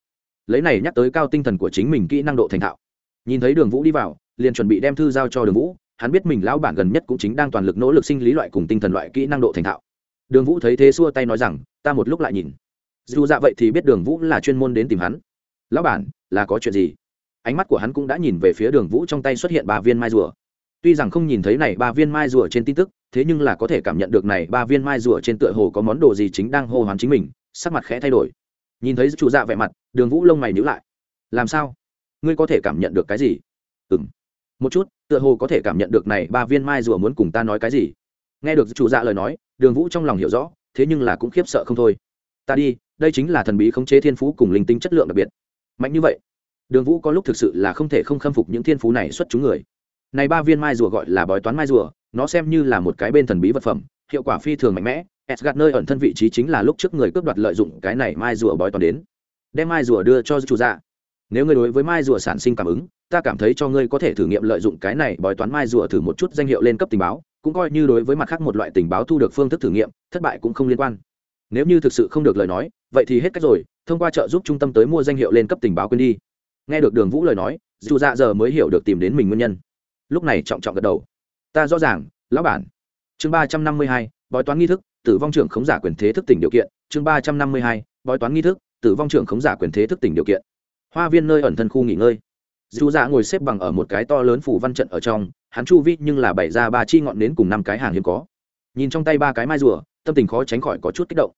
Lấy này nhắc tới cao tinh thần của chính mình kỹ năng độ thành thạo. Nhìn thấy đường vũ đi vào, liền chuẩn bị đem thư giao cho đường vũ hắn biết mình lão bản gần nhất cũng chính đang toàn lực nỗ lực sinh lý loại cùng tinh thần loại kỹ năng độ thành thạo. Đường vũ thấy thế xua tay nói rằng, ta một lúc lại nhìn. Dù dạ vậy thì biết đường vũ là chuyên môn đến tìm hắn. Lão bản, là có chuyện gì? Ánh mắt của hắn cũng đã nhìn về phía đường vũ trong tay xuất hiện ba viên mai rùa. Tuy rằng không nhìn thấy này ba viên mai rùa trên tin tức, thế nhưng là có thể cảm nhận được này ba viên mai rùa trên tựa hồ có món đồ gì chính đang hô hoán chính mình, sắc mặt khẽ thay đổi. Nhìn thấy chủ dạ vẻ mặt, đường vũ lông mày nhữ lại. Làm sao? Ngươi có thể cảm nhận được cái gì? Ừ m một chút tựa hồ có thể cảm nhận được này ba viên mai rùa muốn cùng ta nói cái gì. Nghe được chủ dạ lời nói, đường vũ trong lòng hiểu rõ, thế nhưng là cũng khiếp sợ không thôi. Ta đi, đây chính là thần bí khống chế thiên phú cùng linh tinh chất lượng đặc biệt. Mạnh như vậy, đường vũ có lúc thực sự là không thể không khâm phục những thiên phú này xuất chúng người. Này ba viên mai rùa gọi là bói toán mai rùa, nó xem như là một cái bên thần bí vật phẩm, hiệu quả phi thường mạnh mẽ. Asgard nơi ẩn thân vị trí chính là lúc trước người cướp đoạt lợi dụng cái này mai rùa bói toán đến. Đem mai rùa đưa cho chủ dạ. Nếu người đối với mai rùa sản sinh cảm ứng ta cảm thấy cho ngươi có thể thử nghiệm lợi dụng cái này bói toán mai rùa thử một chút danh hiệu lên cấp tình báo, cũng coi như đối với mặt khác một loại tình báo thu được phương thức thử nghiệm, thất bại cũng không liên quan. Nếu như thực sự không được lời nói, vậy thì hết cách rồi, thông qua trợ giúp trung tâm tới mua danh hiệu lên cấp tình báo quên đi. Nghe được đường vũ lời nói, dù dạ giờ mới hiểu được tìm đến mình nguyên nhân. Lúc này trọng trọng gật đầu. Ta rõ ràng, lão bản. Chương ba trăm năm mươi hai, bói toán nghi thức, tử vong trưởng khống giả quyền thế thức tỉnh điều kiện. Chương ba trăm năm mươi hai, bói toán nghi thức, tử vong trưởng khống giả quyền thế thức tỉnh điều kiện. Hoa viên nơi ẩn thân khu nghỉ ngơi dù dạ ngồi xếp bằng ở một cái to lớn phủ văn trận ở trong, hắn chu vi nhưng là bày ra ba chi ngọn nến cùng năm cái hàng hiếm có. Nhìn trong tay ba cái mai rùa, tâm tình khó tránh khỏi có chút kích động.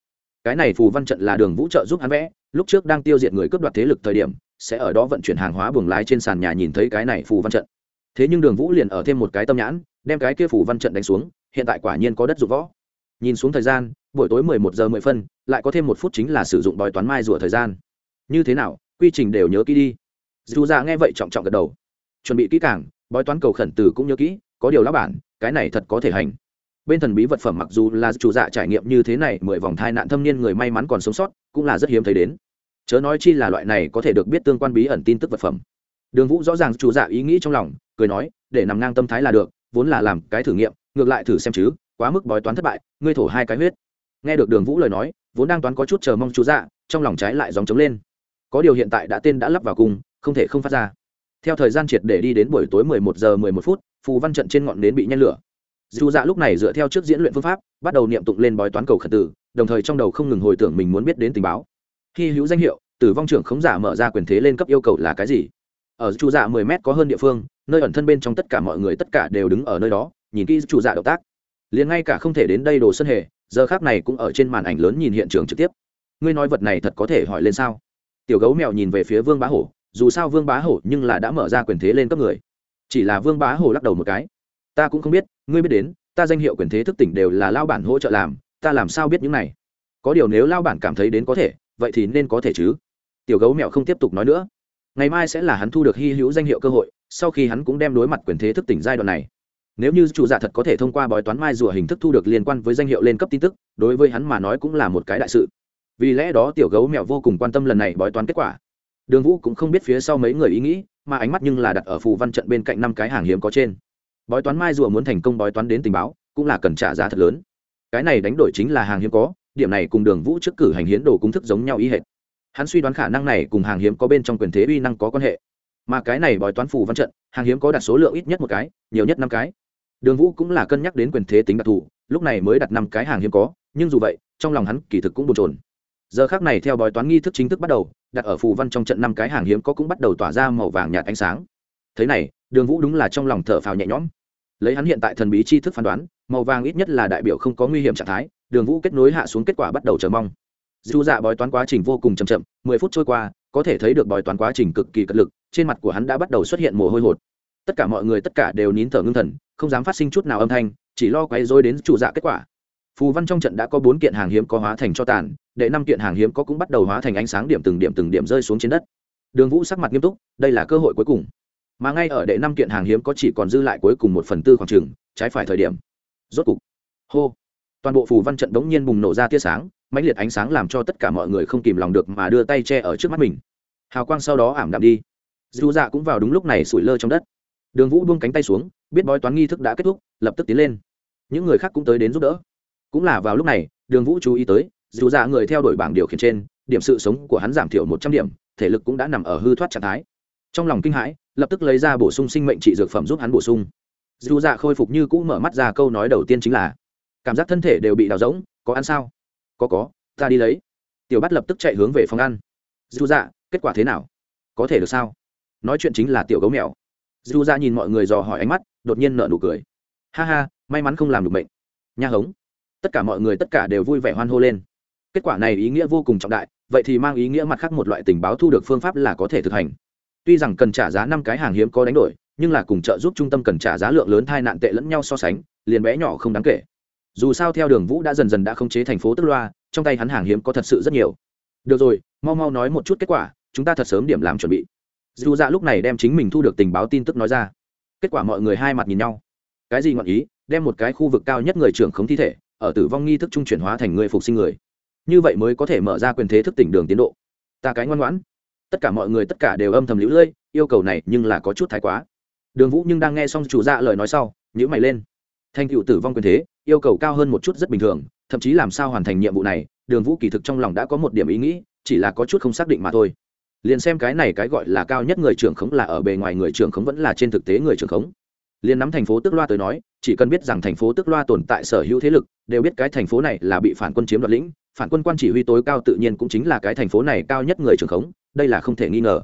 Cái này phù văn trận là đường vũ trợ giúp hắn vẽ, lúc trước đang tiêu diệt người cướp đoạt thế lực thời điểm, sẽ ở đó vận chuyển hàng hóa buồng lái trên sàn nhà nhìn thấy cái này phù văn trận. Thế nhưng đường vũ liền ở thêm một cái tâm nhãn, đem cái kia phù văn trận đánh xuống, hiện tại quả nhiên có đất dụng võ. Nhìn xuống thời gian, buổi tối mười một giờ mười phân, lại có thêm một phút chính là sử dụng bòi toán mai rùa thời gian. Như thế nào, quy trình đều nhớ kỹ đi dù ra nghe vậy trọng trọng gật đầu. Chuẩn bị kỹ càng, bói toán cầu khẩn từ cũng nhớ kỹ, có điều lá bản, cái này thật có thể hành. Bên thần bí vật phẩm mặc dù là chủ dạ trải nghiệm như thế này, mười vòng thai nạn thâm niên người may mắn còn sống sót, cũng là rất hiếm thấy đến. Chớ nói chi là loại này có thể được biết tương quan bí ẩn tin tức vật phẩm. Đường vũ rõ ràng chủ dạ ý nghĩ trong lòng, cười nói, để nằm ngang tâm thái là được, vốn là làm cái thử nghiệm, ngược lại thử xem chứ, quá mức bói toán thất bại, ngươi thổ hai cái huyết. Nghe được đường vũ lời nói, vốn đang toán có chút chờ mong chú dạ trong lòng trái lại dòng trống lên. Có điều hiện tại đã tên đã lắp vào cùng không thể không phát ra. Theo thời gian triệt để đi đến buổi tối 11 giờ 11 phút, phù văn trận trên ngọn nến bị nhen lửa. Dù dạ lúc này dựa theo trước diễn luyện phương pháp, bắt đầu niệm tụng lên bói toán cầu khẩn tử, đồng thời trong đầu không ngừng hồi tưởng mình muốn biết đến tình báo. Khi hữu danh hiệu, tử vong trưởng khống giả mở ra quyền thế lên cấp yêu cầu là cái gì? Ở chủ dạ 10 mét có hơn địa phương, nơi ẩn thân bên trong tất cả mọi người tất cả đều đứng ở nơi đó, nhìn kỹ chủ dạ động tác. Liền ngay cả không thể đến đây đồ sân hề, giờ khác này cũng ở trên màn ảnh lớn nhìn hiện trường trực tiếp. Ngươi nói vật này thật có thể hỏi lên sao? Tiểu gấu mèo nhìn về phía vương bá hổ dù sao vương bá hổ nhưng là đã mở ra quyền thế lên cấp người. Chỉ là vương bá hổ lắc đầu một cái. Ta cũng không biết, ngươi biết đến, ta danh hiệu quyền thế thức tỉnh đều là lao bản hỗ trợ làm, ta làm sao biết những này? Có điều nếu lao bản cảm thấy đến có thể, vậy thì nên có thể chứ. Tiểu gấu mèo không tiếp tục nói nữa. Ngày mai sẽ là hắn thu được hy hữu danh hiệu cơ hội, sau khi hắn cũng đem đối mặt quyền thế thức tỉnh giai đoạn này. Nếu như chủ giả thật có thể thông qua bói toán mai rùa hình thức thu được liên quan với danh hiệu lên cấp tin tức, đối với hắn mà nói cũng là một cái đại sự. Vì lẽ đó tiểu gấu mèo vô cùng quan tâm lần này bói toán kết quả đường vũ cũng không biết phía sau mấy người ý nghĩ, mà ánh mắt nhưng là đặt ở phù văn trận bên cạnh năm cái hàng hiếm có trên. Bói toán mai rùa muốn thành công bói toán đến tình báo, cũng là cần trả giá thật lớn. Cái này đánh đổi chính là hàng hiếm có, điểm này cùng đường vũ trước cử hành hiến đồ cung thức giống nhau ý hệ hắn suy đoán khả năng này cùng hàng hiếm có bên trong quyền thế uy năng có quan hệ. Mà cái này bói toán phù văn trận, hàng hiếm có đặt số lượng ít nhất một cái, nhiều nhất năm cái. Đường vũ cũng là cân nhắc đến quyền thế tính đặc thù, lúc này mới đặt năm cái hàng hiếm có, nhưng dù vậy, trong lòng hắn kỳ thực cũng bồn trồn giờ khác này theo bói toán nghi thức chính thức bắt đầu, đặt ở phù văn trong trận năm cái hàng hiếm có cũng bắt đầu tỏa ra màu vàng nhạt ánh sáng. Thế này, đường vũ đúng là trong lòng thở phào nhẹ nhõm. Lấy hắn hiện tại thần bí tri thức phán đoán, màu vàng ít nhất là đại biểu không có nguy hiểm trạng thái, đường vũ kết nối hạ xuống kết quả bắt đầu chờ mong. Dù dạ bói toán quá trình vô cùng chậm chậm, mười phút trôi qua, có thể thấy được bói toán quá trình cực kỳ cật lực, trên mặt của hắn đã bắt đầu xuất hiện mồ hôi hột. Tất cả mọi người tất cả đều nín thở ngưng thần, không dám phát sinh chút nào âm thanh, chỉ lo quấy dối đến chủ dạ kết quả. Phù văn trong trận đã có bốn kiện hàng hiếm có hóa thành cho tàn đệ năm kiện hàng hiếm có cũng bắt đầu hóa thành ánh sáng điểm từng điểm từng điểm rơi xuống trên đất. Đường vũ sắc mặt nghiêm túc, đây là cơ hội cuối cùng. Mà ngay ở đệ năm kiện hàng hiếm có chỉ còn dư lại cuối cùng một phần tư khoảng trừng trái phải thời điểm. Rốt cục, hô, toàn bộ phù văn trận đống nhiên bùng nổ ra tia sáng, mãnh liệt ánh sáng làm cho tất cả mọi người không kìm lòng được mà đưa tay che ở trước mắt mình. Hào quang sau đó ảm đạm đi. Dù dạ cũng vào đúng lúc này sủi lơ trong đất. Đường vũ buông cánh tay xuống, biết bói toán nghi thức đã kết thúc, lập tức tiến lên. Những người khác cũng tới đến giúp đỡ. Cũng là vào lúc này, đường vũ chú ý tới dù ra người theo đuổi bảng điều khiển trên, điểm sự sống của hắn giảm thiểu một trăm điểm, thể lực cũng đã nằm ở hư thoát trạng thái. Trong lòng kinh hãi, lập tức lấy ra bổ sung sinh mệnh trị dược phẩm giúp hắn bổ sung. Dù dạ khôi phục như cũ mở mắt ra câu nói đầu tiên chính là, cảm giác thân thể đều bị đào rỗng, có ăn sao? Có có, ta đi lấy. Tiểu bắt lập tức chạy hướng về phòng ăn. Dù dạ kết quả thế nào? Có thể được sao? Nói chuyện chính là tiểu gấu mèo. Dù dạ nhìn mọi người dò hỏi ánh mắt, đột nhiên nợ nụ cười. Ha ha, may mắn không làm được bệnh. Nha hống. Tất cả mọi người tất cả đều vui vẻ hoan hô lên kết quả này ý nghĩa vô cùng trọng đại, vậy thì mang ý nghĩa mặt khác một loại tình báo thu được phương pháp là có thể thực hành. Tuy rằng cần trả giá năm cái hàng hiếm có đánh đổi, nhưng là cùng trợ giúp trung tâm cần trả giá lượng lớn thai nạn tệ lẫn nhau so sánh, liền bé nhỏ không đáng kể. Dù sao theo đường vũ đã dần dần đã khống chế thành phố tức loa, trong tay hắn hàng hiếm có thật sự rất nhiều. Được rồi, mau mau nói một chút kết quả, chúng ta thật sớm điểm làm chuẩn bị. Dù dạ lúc này đem chính mình thu được tình báo tin tức nói ra. Kết quả mọi người hai mặt nhìn nhau. Cái gì ngọn ý? Đem một cái khu vực cao nhất người trưởng khống thi thể, ở tử vong nghi thức trung chuyển hóa thành người phục sinh người như vậy mới có thể mở ra quyền thế thức tỉnh đường tiến độ. Ta cái ngoan ngoãn. Tất cả mọi người tất cả đều âm thầm lũ lưỡi yêu cầu này nhưng là có chút thái quá. Đường vũ nhưng đang nghe xong chủ dạ lời nói sau nhữ mày lên. Thành cựu tử vong quyền thế, yêu cầu cao hơn một chút rất bình thường, thậm chí làm sao hoàn thành nhiệm vụ này, đường vũ kỳ thực trong lòng đã có một điểm ý nghĩ, chỉ là có chút không xác định mà thôi. Liền xem cái này cái gọi là cao nhất người trưởng khống là ở bề ngoài người trưởng khống vẫn là trên thực tế người trưởng khống. Liền nắm thành phố tức loa tới nói, chỉ cần biết rằng thành phố tức loa tồn tại sở hữu thế lực, đều biết cái thành phố này là bị phản quân chiếm đoạt lĩnh phản quân quan chỉ huy tối cao tự nhiên cũng chính là cái thành phố này cao nhất người trưởng khống, đây là không thể nghi ngờ.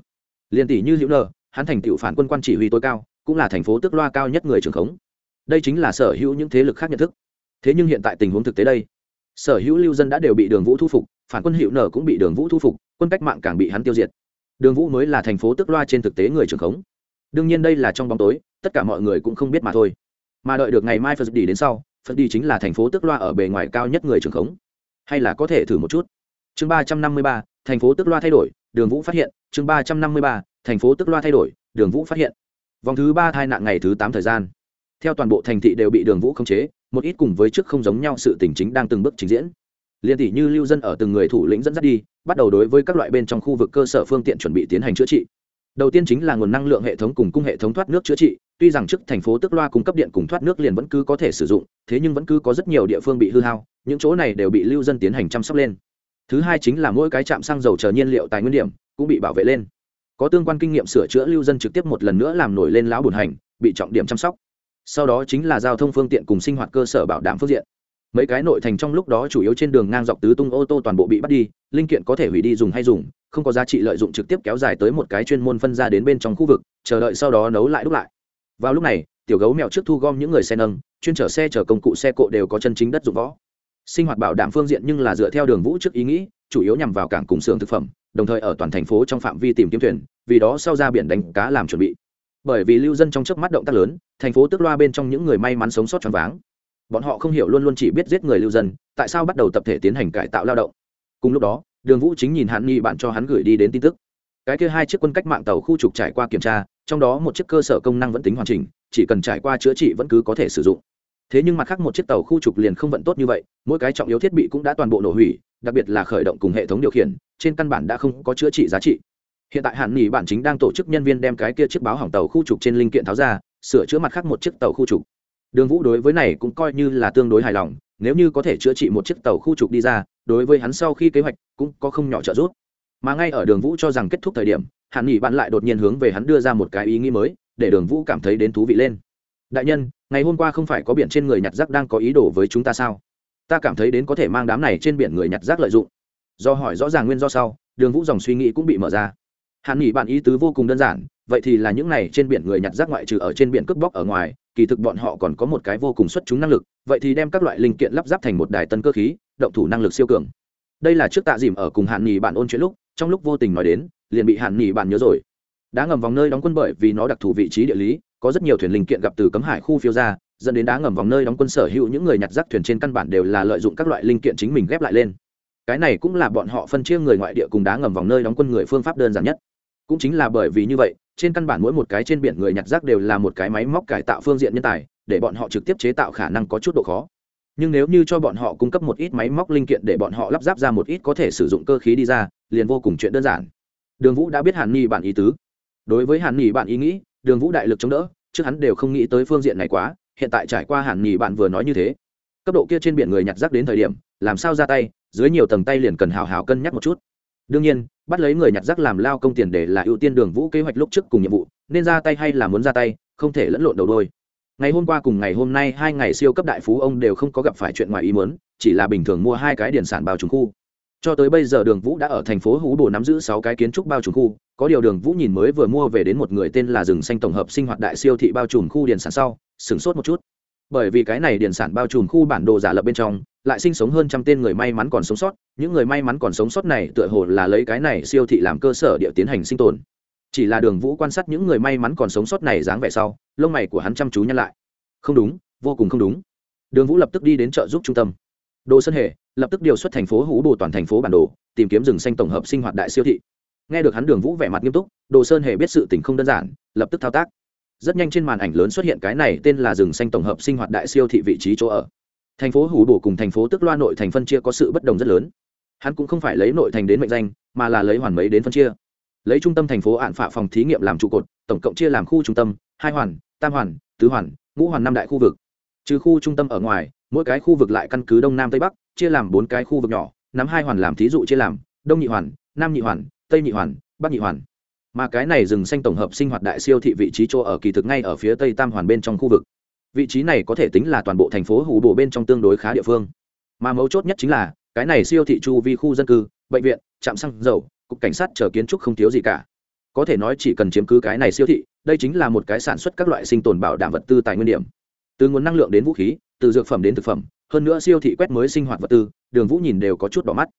Liền tỷ như hữu nờ, hắn thành tựu phản quân quan chỉ huy tối cao, cũng là thành phố tước loa cao nhất người trưởng khống. Đây chính là sở hữu những thế lực khác nhận thức. Thế nhưng hiện tại tình huống thực tế đây, sở hữu lưu dân đã đều bị đường vũ thu phục, phản quân hữu nở cũng bị đường vũ thu phục, quân cách mạng càng bị hắn tiêu diệt. Đường vũ mới là thành phố tước loa trên thực tế người trưởng khống. Đương nhiên đây là trong bóng tối, tất cả mọi người cũng không biết mà thôi. Mà đợi được ngày mai phật đi đến sau, phật đi chính là thành phố tước loa ở bề ngoài cao nhất người trưởng khống hay là có thể thử một chút? Chương ba trăm năm mươi ba, thành phố tức loa thay đổi, đường vũ phát hiện. Chương ba trăm năm mươi ba, thành phố tức loa thay đổi, đường vũ phát hiện. Vòng thứ ba thai nạn ngày thứ tám thời gian. Theo toàn bộ thành thị đều bị đường vũ khống chế, một ít cùng với trước không giống nhau sự tình chính đang từng bước trình diễn. Liên tỷ như lưu dân ở từng người thủ lĩnh dẫn dắt đi, bắt đầu đối với các loại bên trong khu vực cơ sở phương tiện chuẩn bị tiến hành chữa trị. Đầu tiên chính là nguồn năng lượng hệ thống cùng cung hệ thống thoát nước chữa trị tuy rằng trước thành phố tức loa cung cấp điện cùng thoát nước liền vẫn cứ có thể sử dụng, thế nhưng vẫn cứ có rất nhiều địa phương bị hư hao, những chỗ này đều bị lưu dân tiến hành chăm sóc lên. Thứ hai chính là mỗi cái trạm xăng dầu chờ nhiên liệu tài nguyên điểm cũng bị bảo vệ lên. Có tương quan kinh nghiệm sửa chữa lưu dân trực tiếp một lần nữa làm nổi lên lão bùn hành, bị trọng điểm chăm sóc. Sau đó chính là giao thông phương tiện cùng sinh hoạt cơ sở bảo đảm phương diện. Mấy cái nội thành trong lúc đó chủ yếu trên đường ngang dọc tứ tung ô tô toàn bộ bị bắt đi, linh kiện có thể hủy đi dùng hay dùng, không có giá trị lợi dụng trực tiếp kéo dài tới một cái chuyên môn phân ra đến bên trong khu vực, chờ đợi sau đó nấu lại đúc lại vào lúc này, tiểu gấu mèo trước thu gom những người xe nâng, chuyên chở xe chở công cụ xe cộ đều có chân chính đất dụng võ. Sinh hoạt bảo đảm phương diện nhưng là dựa theo đường vũ trước ý nghĩ, chủ yếu nhằm vào cảng cùng xưởng thực phẩm, đồng thời ở toàn thành phố trong phạm vi tìm kiếm thuyền, vì đó sau ra biển đánh cá làm chuẩn bị. Bởi vì lưu dân trong trước mắt động tác lớn, thành phố tức loa bên trong những người may mắn sống sót choáng váng. Bọn họ không hiểu luôn luôn chỉ biết giết người lưu dân, tại sao bắt đầu tập thể tiến hành cải tạo lao động. Cùng lúc đó, đường vũ chính nhìn hạn nghi bạn cho hắn gửi đi đến tin tức. Cái kia hai chiếc quân cách mạng tàu khu trục trải qua kiểm tra trong đó một chiếc cơ sở công năng vẫn tính hoàn chỉnh, chỉ cần trải qua chữa trị vẫn cứ có thể sử dụng. Thế nhưng mặt khác một chiếc tàu khu trục liền không vận tốt như vậy, mỗi cái trọng yếu thiết bị cũng đã toàn bộ nổ hủy, đặc biệt là khởi động cùng hệ thống điều khiển, trên căn bản đã không có chữa trị giá trị. Hiện tại hạn nghỉ bản chính đang tổ chức nhân viên đem cái kia chiếc báo hỏng tàu khu trục trên linh kiện tháo ra, sửa chữa mặt khác một chiếc tàu khu trục. Đường vũ đối với này cũng coi như là tương đối hài lòng, nếu như có thể chữa trị một chiếc tàu khu trục đi ra, đối với hắn sau khi kế hoạch cũng có không nhỏ trợ giúp. Mà ngay ở đường vũ cho rằng kết thúc thời điểm hàn nghỉ bạn lại đột nhiên hướng về hắn đưa ra một cái ý nghĩ mới, để đường vũ cảm thấy đến thú vị lên. Đại nhân, ngày hôm qua không phải có biển trên người nhặt rác đang có ý đồ với chúng ta sao? Ta cảm thấy đến có thể mang đám này trên biển người nhặt rác lợi dụng. Do hỏi rõ ràng nguyên do sau, đường vũ dòng suy nghĩ cũng bị mở ra. Hàn nghỉ bạn ý tứ vô cùng đơn giản, vậy thì là những này trên biển người nhặt rác ngoại trừ ở trên biển cướp bóc ở ngoài, kỳ thực bọn họ còn có một cái vô cùng xuất chúng năng lực, vậy thì đem các loại linh kiện lắp ráp thành một đài tân cơ khí, động thủ năng lực siêu cường. Đây là trước tạ dìm ở cùng hạn nghỉ bạn ôn chuyện lúc, trong lúc vô tình nói đến liền bị hạn nghỉ bạn nhớ rồi. Đá ngầm vòng nơi đóng quân bởi vì nó đặc thù vị trí địa lý, có rất nhiều thuyền linh kiện gặp từ cấm hải khu phiêu ra, dẫn đến đá ngầm vòng nơi đóng quân sở hữu những người nhặt rác thuyền trên căn bản đều là lợi dụng các loại linh kiện chính mình ghép lại lên. Cái này cũng là bọn họ phân chia người ngoại địa cùng đá ngầm vòng nơi đóng quân người phương pháp đơn giản nhất. Cũng chính là bởi vì như vậy, trên căn bản mỗi một cái trên biển người nhặt rác đều là một cái máy móc cải tạo phương diện nhân tài, để bọn họ trực tiếp chế tạo khả năng có chút độ khó. Nhưng nếu như cho bọn họ cung cấp một ít máy móc linh kiện để bọn họ lắp ráp ra một ít có thể sử dụng cơ khí đi ra, liền vô cùng chuyện đơn giản đường vũ đã biết hàn ni bạn ý tứ. Đối với hàn ni bạn ý nghĩ, đường vũ đại lực chống đỡ, trước hắn đều không nghĩ tới phương diện này quá, hiện tại trải qua hàn ni bạn vừa nói như thế. Cấp độ kia trên biển người nhặt rác đến thời điểm, làm sao ra tay, dưới nhiều tầng tay liền cần hào hào cân nhắc một chút. Đương nhiên, bắt lấy người nhặt rác làm lao công tiền để là ưu tiên đường vũ kế hoạch lúc trước cùng nhiệm vụ, nên ra tay hay là muốn ra tay, không thể lẫn lộn đầu đôi. Ngày hôm qua cùng ngày hôm nay, hai ngày siêu cấp đại phú ông đều không có gặp phải chuyện ngoài ý muốn, chỉ là bình thường mua hai cái điển sản bao trùng khu cho tới bây giờ đường vũ đã ở thành phố hú bồ nắm giữ sáu cái kiến trúc bao trùm khu, có điều đường vũ nhìn mới vừa mua về đến một người tên là rừng xanh tổng hợp sinh hoạt đại siêu thị bao trùm khu điền sản sau, sửng sốt một chút. Bởi vì cái này điền sản bao trùm khu bản đồ giả lập bên trong, lại sinh sống hơn trăm tên người may mắn còn sống sót, những người may mắn còn sống sót này tựa hồ là lấy cái này siêu thị làm cơ sở địa tiến hành sinh tồn. Chỉ là đường vũ quan sát những người may mắn còn sống sót này dáng vẻ sau, lông mày của hắn chăm chú nhăn lại. Không đúng, vô cùng không đúng. Đường vũ lập tức đi đến chợ giúp trung tâm đồ sơn Hề lập tức điều xuất thành phố hú bồ toàn thành phố bản đồ, tìm kiếm rừng xanh tổng hợp sinh hoạt đại siêu thị. Nghe được hắn đường vũ vẻ mặt nghiêm túc, đồ sơn hề biết sự tình không đơn giản, lập tức thao tác. Rất nhanh trên màn ảnh lớn xuất hiện cái này tên là rừng xanh tổng hợp sinh hoạt đại siêu thị vị trí chỗ ở. Thành phố hủ bổ cùng thành phố tức loa nội thành phân chia có sự bất đồng rất lớn. Hắn cũng không phải lấy nội thành đến mệnh danh, mà là lấy hoàn mấy đến phân chia. Lấy trung tâm thành phố ạn phạ phòng thí nghiệm làm trụ cột, tổng cộng chia làm khu trung tâm, hai hoàn, tam hoàn, tứ hoàn, ngũ hoàn năm đại khu vực. Trừ khu trung tâm ở ngoài mỗi cái khu vực lại căn cứ đông nam tây bắc, chia làm bốn cái khu vực nhỏ, nắm hai hoàn làm thí dụ chia làm, đông nhị hoàn, nam nhị hoàn, tây nhị hoàn, bắc nhị hoàn. Mà cái này rừng xanh tổng hợp sinh hoạt đại siêu thị vị trí chỗ ở kỳ thực ngay ở phía tây tam hoàn bên trong khu vực. Vị trí này có thể tính là toàn bộ thành phố hủ bổ bên trong tương đối khá địa phương. Mà mấu chốt nhất chính là, cái này siêu thị chu vi khu dân cư, bệnh viện, trạm xăng dầu, cục cảnh sát chờ kiến trúc không thiếu gì cả. Có thể nói chỉ cần chiếm cứ cái này siêu thị, đây chính là một cái sản xuất các loại sinh tồn bảo đảm vật tư tài nguyên điểm. Từ nguồn năng lượng đến vũ khí từ dược phẩm đến thực phẩm, hơn nữa siêu thị quét mới sinh hoạt vật tư, đường vũ nhìn đều có chút đỏ mắt.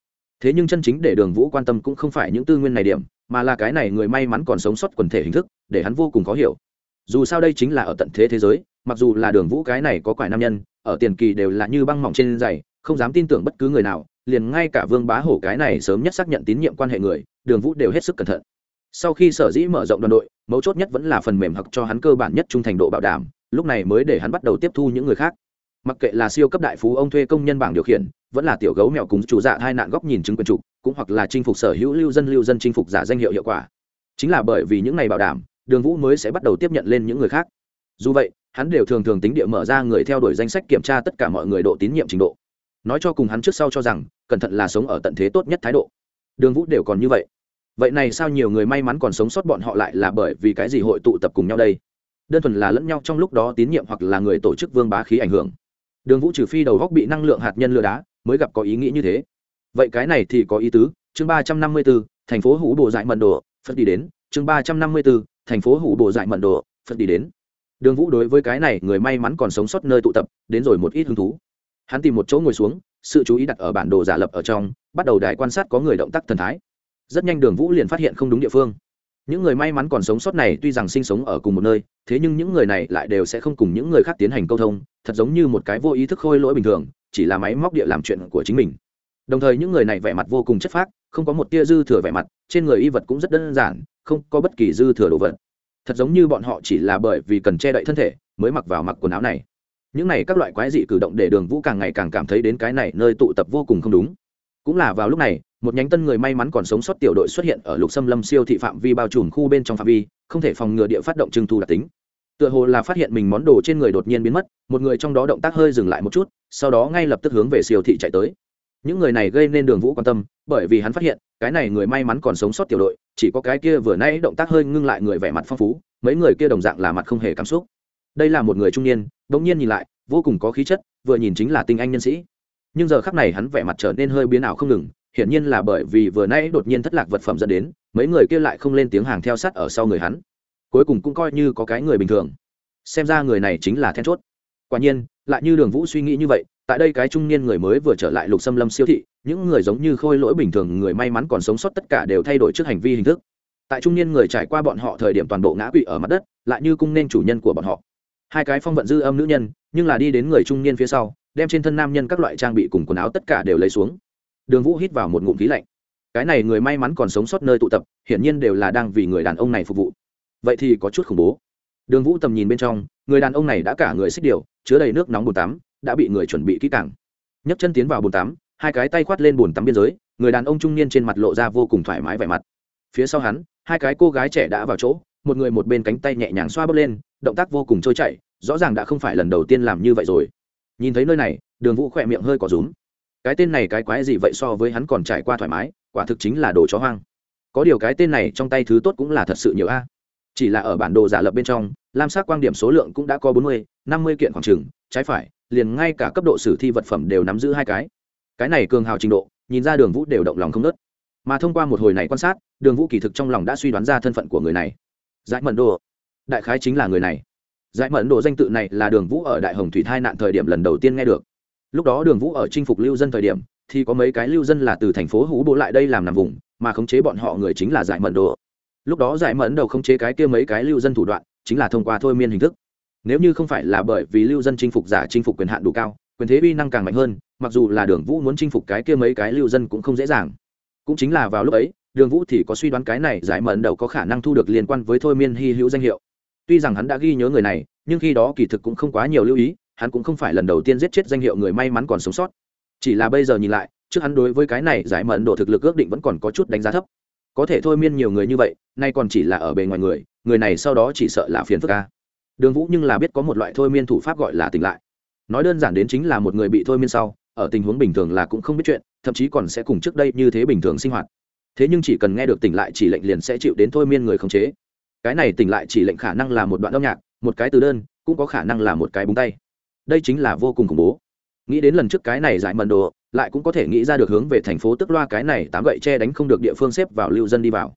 Thế nhưng chân chính để đường vũ quan tâm cũng không phải những tư nguyên này điểm, mà là cái này người may mắn còn sống sót quần thể hình thức, để hắn vô cùng khó hiểu. Dù sao đây chính là ở tận thế thế giới, mặc dù là đường vũ cái này có quải nam nhân, ở tiền kỳ đều là như băng mỏng trên giày, không dám tin tưởng bất cứ người nào, liền ngay cả vương bá hổ cái này sớm nhất xác nhận tín nhiệm quan hệ người, đường vũ đều hết sức cẩn thận. Sau khi sở dĩ mở rộng đoàn đội, mấu chốt nhất vẫn là phần mềm hoặc cho hắn cơ bản nhất trung thành độ bảo đảm, lúc này mới để hắn bắt đầu tiếp thu những người khác mặc kệ là siêu cấp đại phú ông thuê công nhân bảng điều khiển, vẫn là tiểu gấu mèo cùng chủ dạ hai nạn góc nhìn chứng quyền trục, cũng hoặc là chinh phục sở hữu lưu dân lưu dân chinh phục giả danh hiệu hiệu quả. Chính là bởi vì những ngày bảo đảm, đường vũ mới sẽ bắt đầu tiếp nhận lên những người khác. Dù vậy, hắn đều thường thường tính địa mở ra người theo đuổi danh sách kiểm tra tất cả mọi người độ tín nhiệm trình độ. Nói cho cùng hắn trước sau cho rằng, cẩn thận là sống ở tận thế tốt nhất thái độ. Đường vũ đều còn như vậy. Vậy này sao nhiều người may mắn còn sống sót bọn họ lại là bởi vì cái gì hội tụ tập cùng nhau đây? Đơn thuần là lẫn nhau trong lúc đó tín nhiệm hoặc là người tổ chức vương bá khí ảnh hưởng đường vũ trừ phi đầu góc bị năng lượng hạt nhân lừa đá, mới gặp có ý nghĩ như thế. Vậy cái này thì có ý tứ, chương ba trăm năm mươi b ố thành phố hủ bộ dại mận đồ phật đi đến, chương ba trăm năm mươi b ố thành phố hủ bộ dại mận đồ phật đi đến. Đường vũ đối với cái này, người may mắn còn sống sót nơi tụ tập, đến rồi một ít hứng thú. Hắn tìm một chỗ ngồi xuống, sự chú ý đặt ở bản đồ giả lập ở trong, bắt đầu đài quan sát có người động tác thần thái. Rất nhanh đường vũ liền phát hiện không đúng địa phương những người may mắn còn sống sót này tuy rằng sinh sống ở cùng một nơi, thế nhưng những người này lại đều sẽ không cùng những người khác tiến hành câu thông, thật giống như một cái vô ý thức khôi lỗi bình thường, chỉ là máy móc địa làm chuyện của chính mình. Đồng thời những người này vẻ mặt vô cùng chất phác, không có một tia dư thừa vẻ mặt, trên người y vật cũng rất đơn giản, không có bất kỳ dư thừa đồ vật. Thật giống như bọn họ chỉ là bởi vì cần che đậy thân thể mới mặc vào mặc quần áo này. Những này các loại quái dị cử động để đường vũ càng ngày càng cảm thấy đến cái này nơi tụ tập vô cùng không đúng cũng là vào lúc này, một nhánh tân người may mắn còn sống sót tiểu đội xuất hiện ở lục xâm lâm siêu thị phạm vi bao trùm khu bên trong phạm vi, không thể phòng ngừa địa phát động trưng thu đặc tính. Tựa hồ là phát hiện mình món đồ trên người đột nhiên biến mất, một người trong đó động tác hơi dừng lại một chút, sau đó ngay lập tức hướng về siêu thị chạy tới. Những người này gây nên đường vũ quan tâm, bởi vì hắn phát hiện, cái này người may mắn còn sống sót tiểu đội, chỉ có cái kia vừa nay động tác hơi ngưng lại người vẻ mặt phong phú, mấy người kia đồng dạng là mặt không hề cảm xúc. Đây là một người trung niên đ ỗ n g nhiên nhìn lại, vô cùng có khí chất, vừa nhìn chính là tinh anh nhân sĩ nhưng giờ khắc này hắn vẻ mặt trở nên hơi biến ảo không ngừng, hiển nhiên là bởi vì vừa nãy đột nhiên thất lạc vật phẩm dẫn đến, mấy người kia lại không lên tiếng hàng theo sát ở sau người hắn. Cuối cùng cũng coi như có cái người bình thường. Xem ra người này chính là then chốt. Quả nhiên, lại như đường vũ suy nghĩ như vậy, tại đây cái trung niên người mới vừa trở lại lục xâm lâm siêu thị, những người giống như khôi lỗi bình thường, người may mắn còn sống sót tất cả đều thay đổi trước hành vi hình thức. Tại trung niên người trải qua bọn họ thời điểm toàn bộ ngã quỵ ở mặt đất, lại như cung nên chủ nhân của bọn họ. Hai cái phong vận dư âm nữ nhân, nhưng là đi đến người trung niên phía sau đem trên thân nam nhân các loại trang bị cùng quần áo tất cả đều lấy xuống. Đường vũ hít vào một ngụm khí lạnh. Cái này người may mắn còn sống sót nơi tụ tập, hiển nhiên đều là đang vì người đàn ông này phục vụ. Vậy thì có chút khủng bố. Đường vũ tầm nhìn bên trong, người đàn ông này đã cả người xích điều chứa đầy nước nóng bồn tắm, đã bị người chuẩn bị kỹ càng. Nhấc chân tiến vào bồn tắm, hai cái tay khoát lên bồn tắm biên giới, người đàn ông trung niên trên mặt lộ ra vô cùng thoải mái vẻ mặt. Phía sau hắn, hai cái cô gái trẻ đã vào chỗ, một người một bên cánh tay nhẹ nhàng xoa bớt lên, động tác vô cùng trôi chảy, rõ ràng đã không phải lần đầu tiên làm như vậy rồi nhìn thấy nơi này, đường vũ khỏe miệng hơi có rúm. Cái tên này cái quái gì vậy so với hắn còn trải qua thoải mái, quả thực chính là đồ chó hoang. Có điều cái tên này trong tay thứ tốt cũng là thật sự nhiều a. Chỉ là ở bản đồ giả lập bên trong, lam sắc quan điểm số lượng cũng đã có bốn mươi, năm mươi kiện khoảng trừng trái phải, liền ngay cả cấp độ sử thi vật phẩm đều nắm giữ hai cái. Cái này cường hào trình độ, nhìn ra đường vũ đều động lòng không nớt. Mà thông qua một hồi này quan sát, đường vũ kỳ thực trong lòng đã suy đoán ra thân phận của người này. Giải mẫn đồ. Đại khái chính là người này giải mẫn đồ danh tự này là đường vũ ở đại hồng thủy thai nạn thời điểm lần đầu tiên nghe được. Lúc đó đường vũ ở chinh phục lưu dân thời điểm, thì có mấy cái lưu dân là từ thành phố hú bố lại đây làm nằm vùng, mà khống chế bọn họ người chính là giải mẫn đồ. Lúc đó giải mẫn đầu khống chế cái kia mấy cái lưu dân thủ đoạn, chính là thông qua thôi miên hình thức. Nếu như không phải là bởi vì lưu dân chinh phục giả chinh phục quyền hạn đủ cao, quyền thế uy năng càng mạnh hơn, mặc dù là đường vũ muốn chinh phục cái kia mấy cái lưu dân cũng không dễ dàng. Cũng chính là vào lúc ấy, đường vũ thì có suy đoán cái này giải mẫn đầu có khả năng thu được liên quan với thôi miên hy hữu danh hiệu tuy rằng hắn đã ghi nhớ người này, nhưng khi đó kỳ thực cũng không quá nhiều lưu ý, hắn cũng không phải lần đầu tiên giết chết danh hiệu người may mắn còn sống sót. Chỉ là bây giờ nhìn lại, trước hắn đối với cái này giải mận độ thực lực ước định vẫn còn có chút đánh giá thấp. Có thể thôi miên nhiều người như vậy, nay còn chỉ là ở bề ngoài người người này sau đó chỉ sợ là phiền phức ca đường vũ nhưng là biết có một loại thôi miên thủ pháp gọi là tỉnh lại. Nói đơn giản đến chính là một người bị thôi miên sau, ở tình huống bình thường là cũng không biết chuyện, thậm chí còn sẽ cùng trước đây như thế bình thường sinh hoạt. Thế nhưng chỉ cần nghe được tỉnh lại chỉ lệnh liền sẽ chịu đến thôi miên người khống chế cái này tỉnh lại chỉ lệnh khả năng là một đoạn âm nhạc, một cái từ đơn, cũng có khả năng là một cái búng tay. Đây chính là vô cùng khủng bố. Nghĩ đến lần trước cái này giải mần đồ lại cũng có thể nghĩ ra được hướng về thành phố tức loa cái này tám gậy che đánh không được địa phương xếp vào lưu dân đi vào.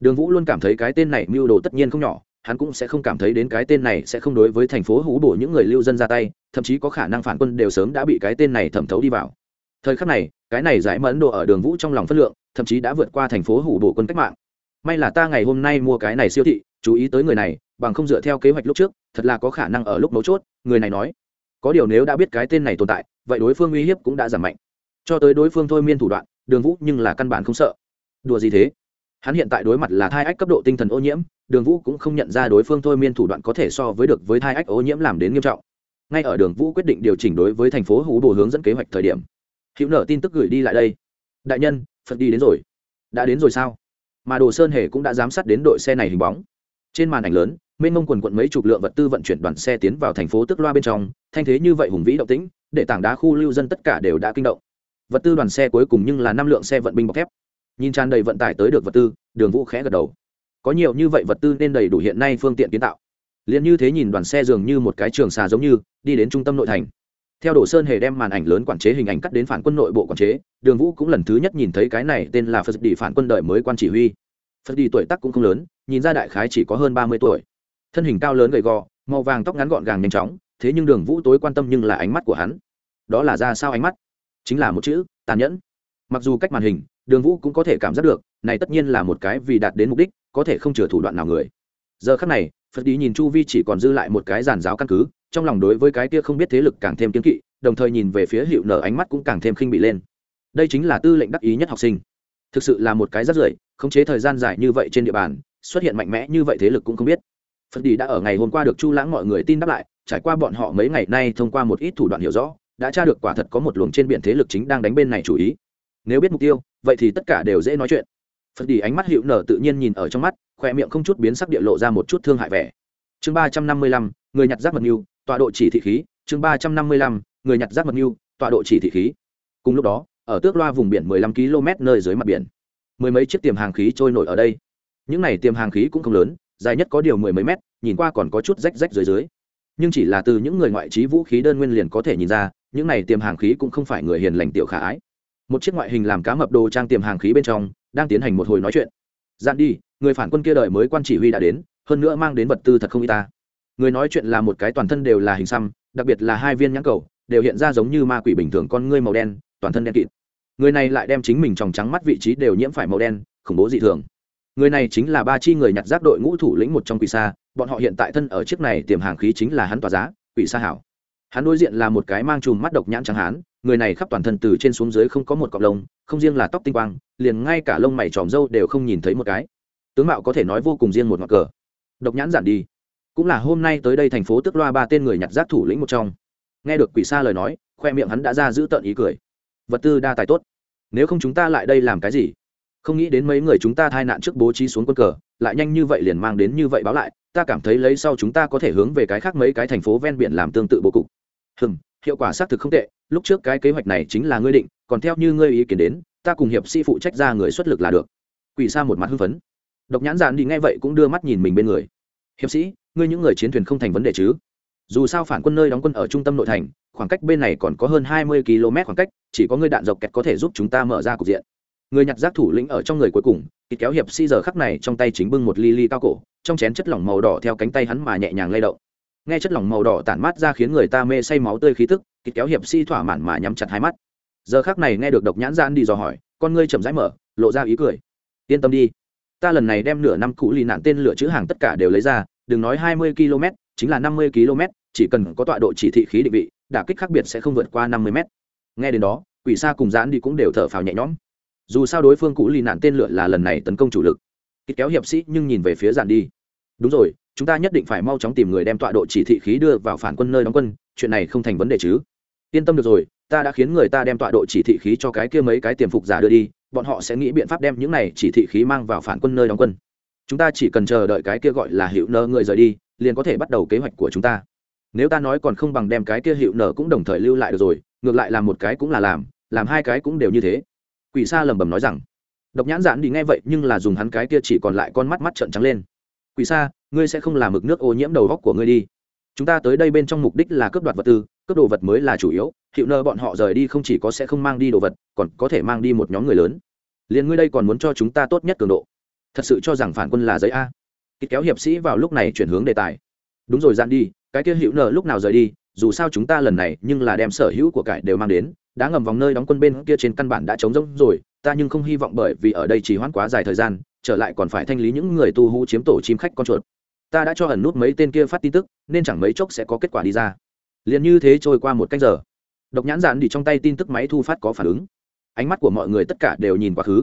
Đường vũ luôn cảm thấy cái tên này mưu đồ tất nhiên không nhỏ, hắn cũng sẽ không cảm thấy đến cái tên này sẽ không đối với thành phố hú bổ những người lưu dân ra tay, thậm chí có khả năng phản quân đều sớm đã bị cái tên này thẩm thấu đi vào. Thời khắc này, cái này giải mẫn độ ở đường vũ trong lòng phất lượng, thậm chí đã vượt qua thành phố hủ bổ quân cách mạng. May là ta ngày hôm nay mua cái này siêu thị chú ý tới người này, bằng không dựa theo kế hoạch lúc trước, thật là có khả năng ở lúc mấu chốt, người này nói. Có điều nếu đã biết cái tên này tồn tại, vậy đối phương uy hiếp cũng đã giảm mạnh. Cho tới đối phương thôi miên thủ đoạn, đường vũ nhưng là căn bản không sợ. Đùa gì thế? Hắn hiện tại đối mặt là thai ách cấp độ tinh thần ô nhiễm, đường vũ cũng không nhận ra đối phương thôi miên thủ đoạn có thể so với được với thai ách ô nhiễm làm đến nghiêm trọng. Ngay ở đường vũ quyết định điều chỉnh đối với thành phố hú bồ hướng dẫn kế hoạch thời điểm, hữu nợ tin tức gửi đi lại đây. Đại nhân, phật đi đến rồi. Đã đến rồi sao? Mà đồ sơn hề cũng đã giám sát đến đội xe này hình bóng trên màn ảnh lớn, mênh mông quần quận mấy chục lượng vật tư vận chuyển đoàn xe tiến vào thành phố tức loa bên trong, thanh thế như vậy hùng vĩ động tĩnh, để tảng đá khu lưu dân tất cả đều đã kinh động. Vật tư đoàn xe cuối cùng nhưng là năm lượng xe vận binh bọc thép. Nhìn tràn đầy vận tải tới được vật tư, đường vũ khẽ gật đầu. Có nhiều như vậy vật tư nên đầy đủ hiện nay phương tiện kiến tạo. Liền như thế nhìn đoàn xe dường như một cái trường xà giống như, đi đến trung tâm nội thành. Theo đồ sơn hề đem màn ảnh lớn quản chế hình ảnh cắt đến phản quân nội bộ quản chế, đường vũ cũng lần thứ nhất nhìn thấy cái này tên là phật đi phản quân đời mới quan chỉ huy phật đi tuổi tác cũng không lớn, nhìn ra đại khái chỉ có hơn ba mươi tuổi. Thân hình cao lớn gầy gò, màu vàng tóc ngắn gọn gàng nhanh chóng, thế nhưng đường vũ tối quan tâm nhưng là ánh mắt của hắn. Đó là ra sao ánh mắt? Chính là một chữ, tàn nhẫn. Mặc dù cách màn hình, đường vũ cũng có thể cảm giác được, này tất nhiên là một cái vì đạt đến mục đích, có thể không chừa thủ đoạn nào người. Giờ khắc này phật đi nhìn chu vi chỉ còn dư lại một cái giàn giáo căn cứ, trong lòng đối với cái kia không biết thế lực càng thêm kiên kỵ, đồng thời nhìn về phía hiệu nở ánh mắt cũng càng thêm khinh bị lên. Đây chính là tư lệnh đắc ý nhất học sinh. Thực sự là một cái rất rưởi khống chế thời gian dài như vậy trên địa bàn, xuất hiện mạnh mẽ như vậy thế lực cũng không biết. Phật đi đã ở ngày hôm qua được chu lãng mọi người tin đáp lại, trải qua bọn họ mấy ngày nay thông qua một ít thủ đoạn hiểu rõ, đã tra được quả thật có một luồng trên biển thế lực chính đang đánh bên này chủ ý. Nếu biết mục tiêu, vậy thì tất cả đều dễ nói chuyện. Phật đi ánh mắt hiệu nở tự nhiên nhìn ở trong mắt, khoe miệng không chút biến sắc địa lộ ra một chút thương hại vẻ. Chương ba trăm năm mươi lăm, người nhặt rác mật mưu tọa độ chỉ thị khí. Chương ba trăm năm mươi lăm, người nhặt rác mật mưu tọa độ chỉ thị khí. Cùng lúc đó, ở tước loa vùng biển mười lăm km nơi dưới mặt biển mười mấy chiếc tiềm hàng khí trôi nổi ở đây. Những này tiềm hàng khí cũng không lớn, dài nhất có điều mười mấy mét, nhìn qua còn có chút rách rách dưới dưới. Nhưng chỉ là từ những người ngoại trí vũ khí đơn nguyên liền có thể nhìn ra, những này tiềm hàng khí cũng không phải người hiền lành tiểu khả ái. Một chiếc ngoại hình làm cá mập đồ trang tiềm hàng khí bên trong, đang tiến hành một hồi nói chuyện. Dạn đi, người phản quân kia đời mới quan chỉ huy đã đến, hơn nữa mang đến vật tư thật không y ta. Người nói chuyện là một cái toàn thân đều là hình xăm, đặc biệt là hai viên nhãn cầu, đều hiện ra giống như ma quỷ bình thường con ngươi màu đen, toàn thân đen kịt người này lại đem chính mình tròng trắng mắt vị trí đều nhiễm phải màu đen, khủng bố dị thường. Người này chính là ba chi người nhặt rác đội ngũ thủ lĩnh một trong quỷ xa bọn họ hiện tại thân ở chiếc này tiềm hàng khí chính là hắn tỏa giá, quỷ sa hảo. Hắn đối diện là một cái mang chùm mắt độc nhãn trắng hán, người này khắp toàn thân từ trên xuống dưới không có một cọc lông, không riêng là tóc tinh quang, liền ngay cả lông mày tròm râu đều không nhìn thấy một cái. Tướng mạo có thể nói vô cùng riêng một ngọn cờ. Độc nhãn giản đi. Cũng là hôm nay tới đây thành phố tức loa ba tên người nhặt rác thủ lĩnh một trong. Nghe được quỷ xa lời nói, khoe miệng hắn đã ra giữ tợn ý cười vật tư đa tài tốt. Nếu không chúng ta lại đây làm cái gì? Không nghĩ đến mấy người chúng ta thai nạn trước bố trí xuống quân cờ, lại nhanh như vậy liền mang đến như vậy báo lại, ta cảm thấy lấy sau chúng ta có thể hướng về cái khác mấy cái thành phố ven biển làm tương tự bố cục. Hừm, hiệu quả xác thực không tệ, lúc trước cái kế hoạch này chính là ngươi định, còn theo như ngươi ý kiến đến, ta cùng hiệp sĩ phụ trách ra người xuất lực là được. Quỷ sa một mặt hưng phấn. Độc nhãn dạn đi nghe vậy cũng đưa mắt nhìn mình bên người. Hiệp sĩ, ngươi những người chiến thuyền không thành vấn đề chứ? Dù sao phản quân nơi đóng quân ở trung tâm nội thành, khoảng cách bên này còn có hơn hai mươi km khoảng cách, chỉ có ngươi đạn dọc kẹt có thể giúp chúng ta mở ra cục diện. Người nhặt rác thủ lĩnh ở trong người cuối cùng kịp kéo hiệp si giờ khắc này trong tay chính bưng một ly ly cao cổ, trong chén chất lỏng màu đỏ theo cánh tay hắn mà nhẹ nhàng lay động. Nghe chất lỏng màu đỏ tản mát ra khiến người ta mê say máu tươi khí tức kịp kéo hiệp si thỏa mãn mà nhắm chặt hai mắt. Giờ khắc này nghe được độc nhãn gian đi dò hỏi, con ngươi chậm rãi mở, lộ ra ý cười. Yên tâm đi, ta lần này đem nửa năm cũ lì nạn tên lửa chữ hàng tất cả đều lấy ra, đừng nói hai mươi km chính là năm mươi km, chỉ cần có tọa độ chỉ thị khí định vị, đả kích khác biệt sẽ không vượt qua năm mươi m nghe đến đó, quỷ sa cùng giãn đi cũng đều thở phào nhẹ nhõm. Dù sao đối phương cũ lì nạn tên lửa là lần này tấn công chủ lực. Kích kéo hiệp sĩ nhưng nhìn về phía giản đi. Đúng rồi, chúng ta nhất định phải mau chóng tìm người đem tọa độ chỉ thị khí đưa vào phản quân nơi đóng quân, chuyện này không thành vấn đề chứ. Yên tâm được rồi, ta đã khiến người ta đem tọa độ chỉ thị khí cho cái kia mấy cái tiềm phục giả đưa đi, bọn họ sẽ nghĩ biện pháp đem những này chỉ thị khí mang vào phản quân nơi đóng quân. Chúng ta chỉ cần chờ đợi cái kia gọi là hiệu nơ người rời đi liền có thể bắt đầu kế hoạch của chúng ta. Nếu ta nói còn không bằng đem cái kia hiệu nở cũng đồng thời lưu lại được rồi, ngược lại làm một cái cũng là làm làm hai cái cũng đều như thế. Quỷ sa lầm bầm nói rằng, độc nhãn giản đi nghe vậy nhưng là dùng hắn cái kia chỉ còn lại con mắt mắt trợn trắng lên. Quỷ sa, ngươi sẽ không làm mực nước ô nhiễm đầu góc của ngươi đi. Chúng ta tới đây bên trong mục đích là cướp đoạt vật tư, cướp đồ vật mới là chủ yếu, hiệu nơ bọn họ rời đi không chỉ có sẽ không mang đi đồ vật, còn có thể mang đi một nhóm người lớn. Liền ngươi đây còn muốn cho chúng ta tốt nhất cường độ. Thật sự cho rằng phản quân là giấy a kịt kéo hiệp sĩ vào lúc này chuyển hướng đề tài. Đúng rồi, dạn đi, cái kia hữu nợ lúc nào rời đi, dù sao chúng ta lần này nhưng là đem sở hữu của cải đều mang đến, đã ngầm vòng nơi đóng quân bên kia trên căn bản đã trống rỗng rồi, ta nhưng không hy vọng bởi vì ở đây chỉ hoãn quá dài thời gian, trở lại còn phải thanh lý những người tu hú chiếm tổ chim khách con chuột. Ta đã cho ẩn nút mấy tên kia phát tin tức, nên chẳng mấy chốc sẽ có kết quả đi ra. Liền như thế trôi qua một canh giờ. Độc nhãn dạn đi trong tay tin tức máy thu phát có phản ứng. Ánh mắt của mọi người tất cả đều nhìn quá khứ.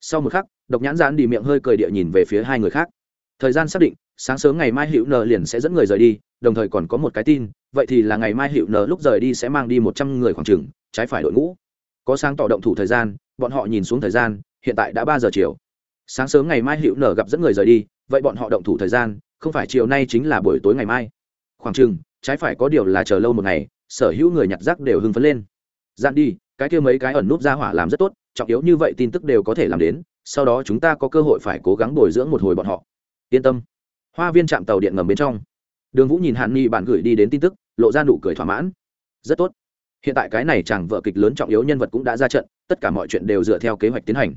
Sau một khắc, độc nhãn dạn đi miệng hơi cười địa nhìn về phía hai người khác thời gian xác định, sáng sớm ngày mai hữu nờ liền sẽ dẫn người rời đi, đồng thời còn có một cái tin, vậy thì là ngày mai hữu nờ lúc rời đi sẽ mang đi một trăm người khoảng trừng trái phải đội ngũ. Có sáng tỏ động thủ thời gian, bọn họ nhìn xuống thời gian, hiện tại đã ba giờ chiều. Sáng sớm ngày mai hữu nờ gặp dẫn người rời đi, vậy bọn họ động thủ thời gian, không phải chiều nay chính là buổi tối ngày mai. Khoảng trừng trái phải có điều là chờ lâu một ngày, sở hữu người nhặt rác đều hưng phấn lên. Dạn đi, cái kia mấy cái ẩn núp ra hỏa làm rất tốt, trọng yếu như vậy tin tức đều có thể làm đến, sau đó chúng ta có cơ hội phải cố gắng bồi dưỡng một hồi bọn họ yên tâm. Hoa viên trạm tàu điện ngầm bên trong. Đường vũ nhìn hạn nghi bạn gửi đi đến tin tức, lộ ra nụ cười thỏa mãn. Rất tốt. Hiện tại cái này chàng vợ kịch lớn trọng yếu nhân vật cũng đã ra trận, tất cả mọi chuyện đều dựa theo kế hoạch tiến hành.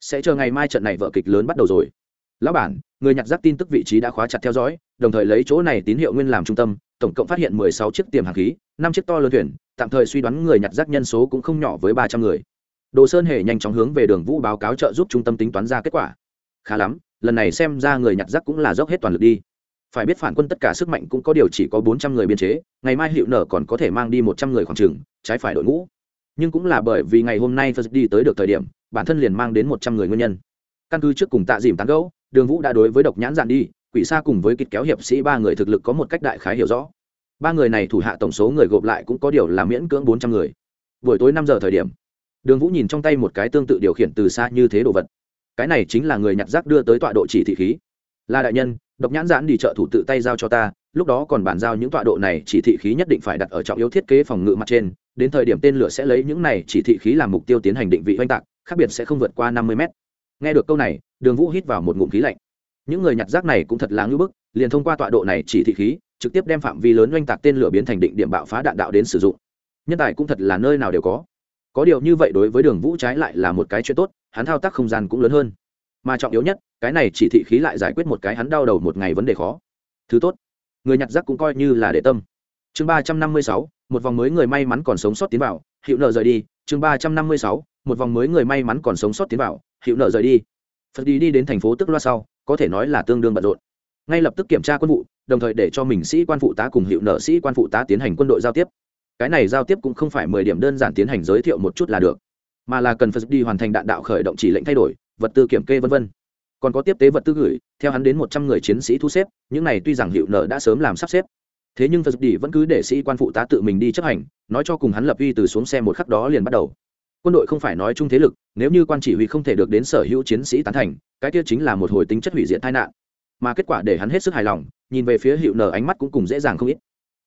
Sẽ chờ ngày mai trận này vợ kịch lớn bắt đầu rồi. Lão bản, người nhặt rác tin tức vị trí đã khóa chặt theo dõi, đồng thời lấy chỗ này tín hiệu nguyên làm trung tâm, tổng cộng phát hiện mười sáu chiếc tiềm hàng khí, năm chiếc to lớn thuyền, tạm thời suy đoán người nhặt rác nhân số cũng không nhỏ với ba trăm người. Đồ sơn hề nhanh chóng hướng về đường vũ báo cáo trợ giúp trung tâm tính toán ra kết quả. Khá lắm lần này xem ra người nhặt rác cũng là dốc hết toàn lực đi. Phải biết phản quân tất cả sức mạnh cũng có điều chỉ có bốn trăm người biên chế, ngày mai hiệu nở còn có thể mang đi một trăm người khoảng trừng trái phải đội ngũ. Nhưng cũng là bởi vì ngày hôm nay phật đi tới được thời điểm, bản thân liền mang đến một trăm người nguyên nhân. Căn cứ trước cùng tạ dìm tán gẫu, đường vũ đã đối với độc nhãn dạn đi, quỷ xa cùng với kịch kéo hiệp sĩ ba người thực lực có một cách đại khái hiểu rõ. Ba người này thủ hạ tổng số người gộp lại cũng có điều là miễn cưỡng bốn trăm người. Buổi tối năm giờ thời điểm, đường vũ nhìn trong tay một cái tương tự điều khiển từ xa như thế đồ vật cái này chính là người nhặt rác đưa tới tọa độ chỉ thị khí. Là đại nhân, độc nhãn giãn đi trợ thủ tự tay giao cho ta, lúc đó còn bàn giao những tọa độ này, chỉ thị khí nhất định phải đặt ở trọng yếu thiết kế phòng ngự mặt trên, đến thời điểm tên lửa sẽ lấy những này chỉ thị khí làm mục tiêu tiến hành định vị oanh tạc, khác biệt sẽ không vượt qua năm mươi mét. Nghe được câu này, đường vũ hít vào một ngụm khí lạnh. Những người nhặt rác này cũng thật là ngưỡng bức, liền thông qua tọa độ này chỉ thị khí, trực tiếp đem phạm vi lớn oanh tạc tên lửa biến thành định điểm bạo phá đạn đạo đến sử dụng. Nhân tài cũng thật là nơi nào đều có. Có điều như vậy đối với đường vũ trái lại là một cái chuyện tốt hắn thao tác không gian cũng lớn hơn. Mà trọng yếu nhất, cái này chỉ thị khí lại giải quyết một cái hắn đau đầu một ngày vấn đề khó. Thứ tốt, người nhặt rác cũng coi như là để tâm. Chương ba trăm năm mươi sáu, một vòng mới người may mắn còn sống sót tiến vào, hiệu nợ rời đi. Chương ba trăm năm mươi sáu, một vòng mới người may mắn còn sống sót tiến vào, hiệu nợ rời đi. Phật đi đi đến thành phố tức loa sau, có thể nói là tương đương bận rộn. Ngay lập tức kiểm tra quân vụ, đồng thời để cho mình sĩ quan phụ tá cùng hiệu nợ sĩ quan phụ tá tiến hành quân đội giao tiếp. Cái này giao tiếp cũng không phải mười điểm đơn giản tiến hành giới thiệu một chút là được mà là cần phật đi hoàn thành đạn đạo khởi động chỉ lệnh thay đổi, vật tư kiểm kê v v còn có tiếp tế vật tư gửi, theo hắn đến một trăm người chiến sĩ thu xếp, những này tuy rằng hiệu nợ đã sớm làm sắp xếp. Thế nhưng phật đi vẫn cứ để sĩ quan phụ tá tự mình đi chấp hành, nói cho cùng hắn lập uy từ xuống xe một khắc đó liền bắt đầu. Quân đội không phải nói chung thế lực, nếu như quan chỉ huy không thể được đến sở hữu chiến sĩ tán thành, cái kia chính là một hồi tính chất hủy diệt tai nạn. Mà kết quả để hắn hết sức hài lòng, nhìn về phía hiệu nở ánh mắt cũng cùng dễ dàng không ít.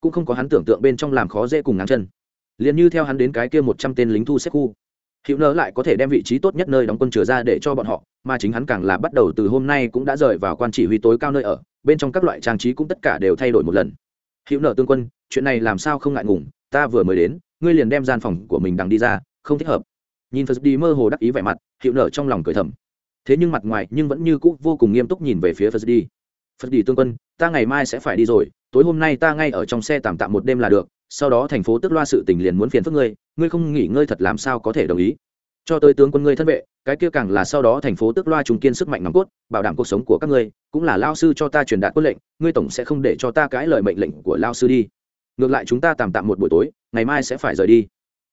Cũng không có hắn tưởng tượng bên trong làm khó dễ cùng ngáng chân. Liền như theo hắn đến cái kia một trăm tên lính thu xếp khu hữu nơ lại có thể đem vị trí tốt nhất nơi đóng quân chừa ra để cho bọn họ, mà chính hắn càng là bắt đầu từ hôm nay cũng đã rời vào quan chỉ huy tối cao nơi ở, bên trong các loại trang trí cũng tất cả đều thay đổi một lần. Hữu nợ tương quân, chuyện này làm sao không ngại ngùng, ta vừa mới đến, ngươi liền đem gian phòng của mình đằng đi ra, không thích hợp. Nhìn phật đi mơ hồ đắc ý vẻ mặt hiệu nở trong lòng cười thầm. Thế nhưng mặt ngoài nhưng vẫn như cũ vô cùng nghiêm túc nhìn về phía phật đi phật đi tương quân, ta ngày mai sẽ phải đi rồi, tối hôm nay ta ngay ở trong xe tạm tạm một đêm là được sau đó thành phố tức loa sự tình liền muốn phiền phức ngươi ngươi không nghỉ ngơi thật làm sao có thể đồng ý. Cho tới tướng quân ngươi thân vệ, cái kia càng là sau đó thành phố tức loa trùng kiên sức mạnh nòng cốt, bảo đảm cuộc sống của các ngươi, cũng là lao sư cho ta truyền đạt quân lệnh, ngươi tổng sẽ không để cho ta cãi lời mệnh lệnh của lao sư đi. Ngược lại chúng ta tạm tạm một buổi tối, ngày mai sẽ phải rời đi.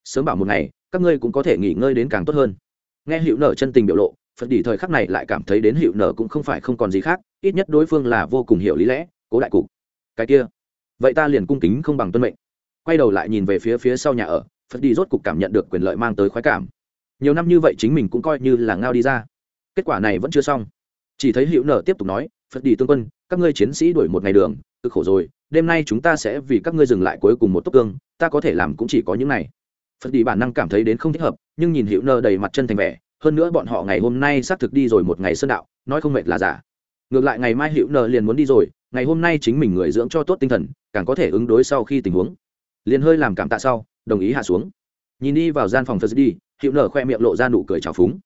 Sớm bảo một ngày, các ngươi cũng có thể nghỉ ngơi đến càng tốt hơn. Nghe hiệu nở chân tình biểu lộ, phật đỉ thời khắc này lại cảm thấy đến hiệu nở cũng không phải không còn gì khác, ít nhất đối phương là vô cùng hiểu lý lẽ, cố đại cục. Cái kia, vậy ta liền cung kính không bằng tuân mệnh quay đầu lại nhìn về phía phía sau nhà ở, phật đi rốt cục cảm nhận được quyền lợi mang tới khoái cảm. Nhiều năm như vậy chính mình cũng coi như là ngao đi ra. Kết quả này vẫn chưa xong. Chỉ thấy hữu nở tiếp tục nói, phật đi tương quân, các ngươi chiến sĩ đuổi một ngày đường, cực khổ rồi, đêm nay chúng ta sẽ vì các ngươi dừng lại cuối cùng một tốc cương, ta có thể làm cũng chỉ có những này. Phật đi bản năng cảm thấy đến không thích hợp, nhưng nhìn hữu nở đầy mặt chân thành vẻ, hơn nữa bọn họ ngày hôm nay xác thực đi rồi một ngày sơn đạo, nói không mệt là giả. Ngược lại ngày mai hữu nở liền muốn đi rồi, ngày hôm nay chính mình người dưỡng cho tốt tinh thần, càng có thể ứng đối sau khi tình huống liền hơi làm cảm tạ sau, đồng ý hạ xuống. Nhìn đi vào gian phòng phật đi hiệu nở khoe miệng lộ ra nụ cười trào phúng.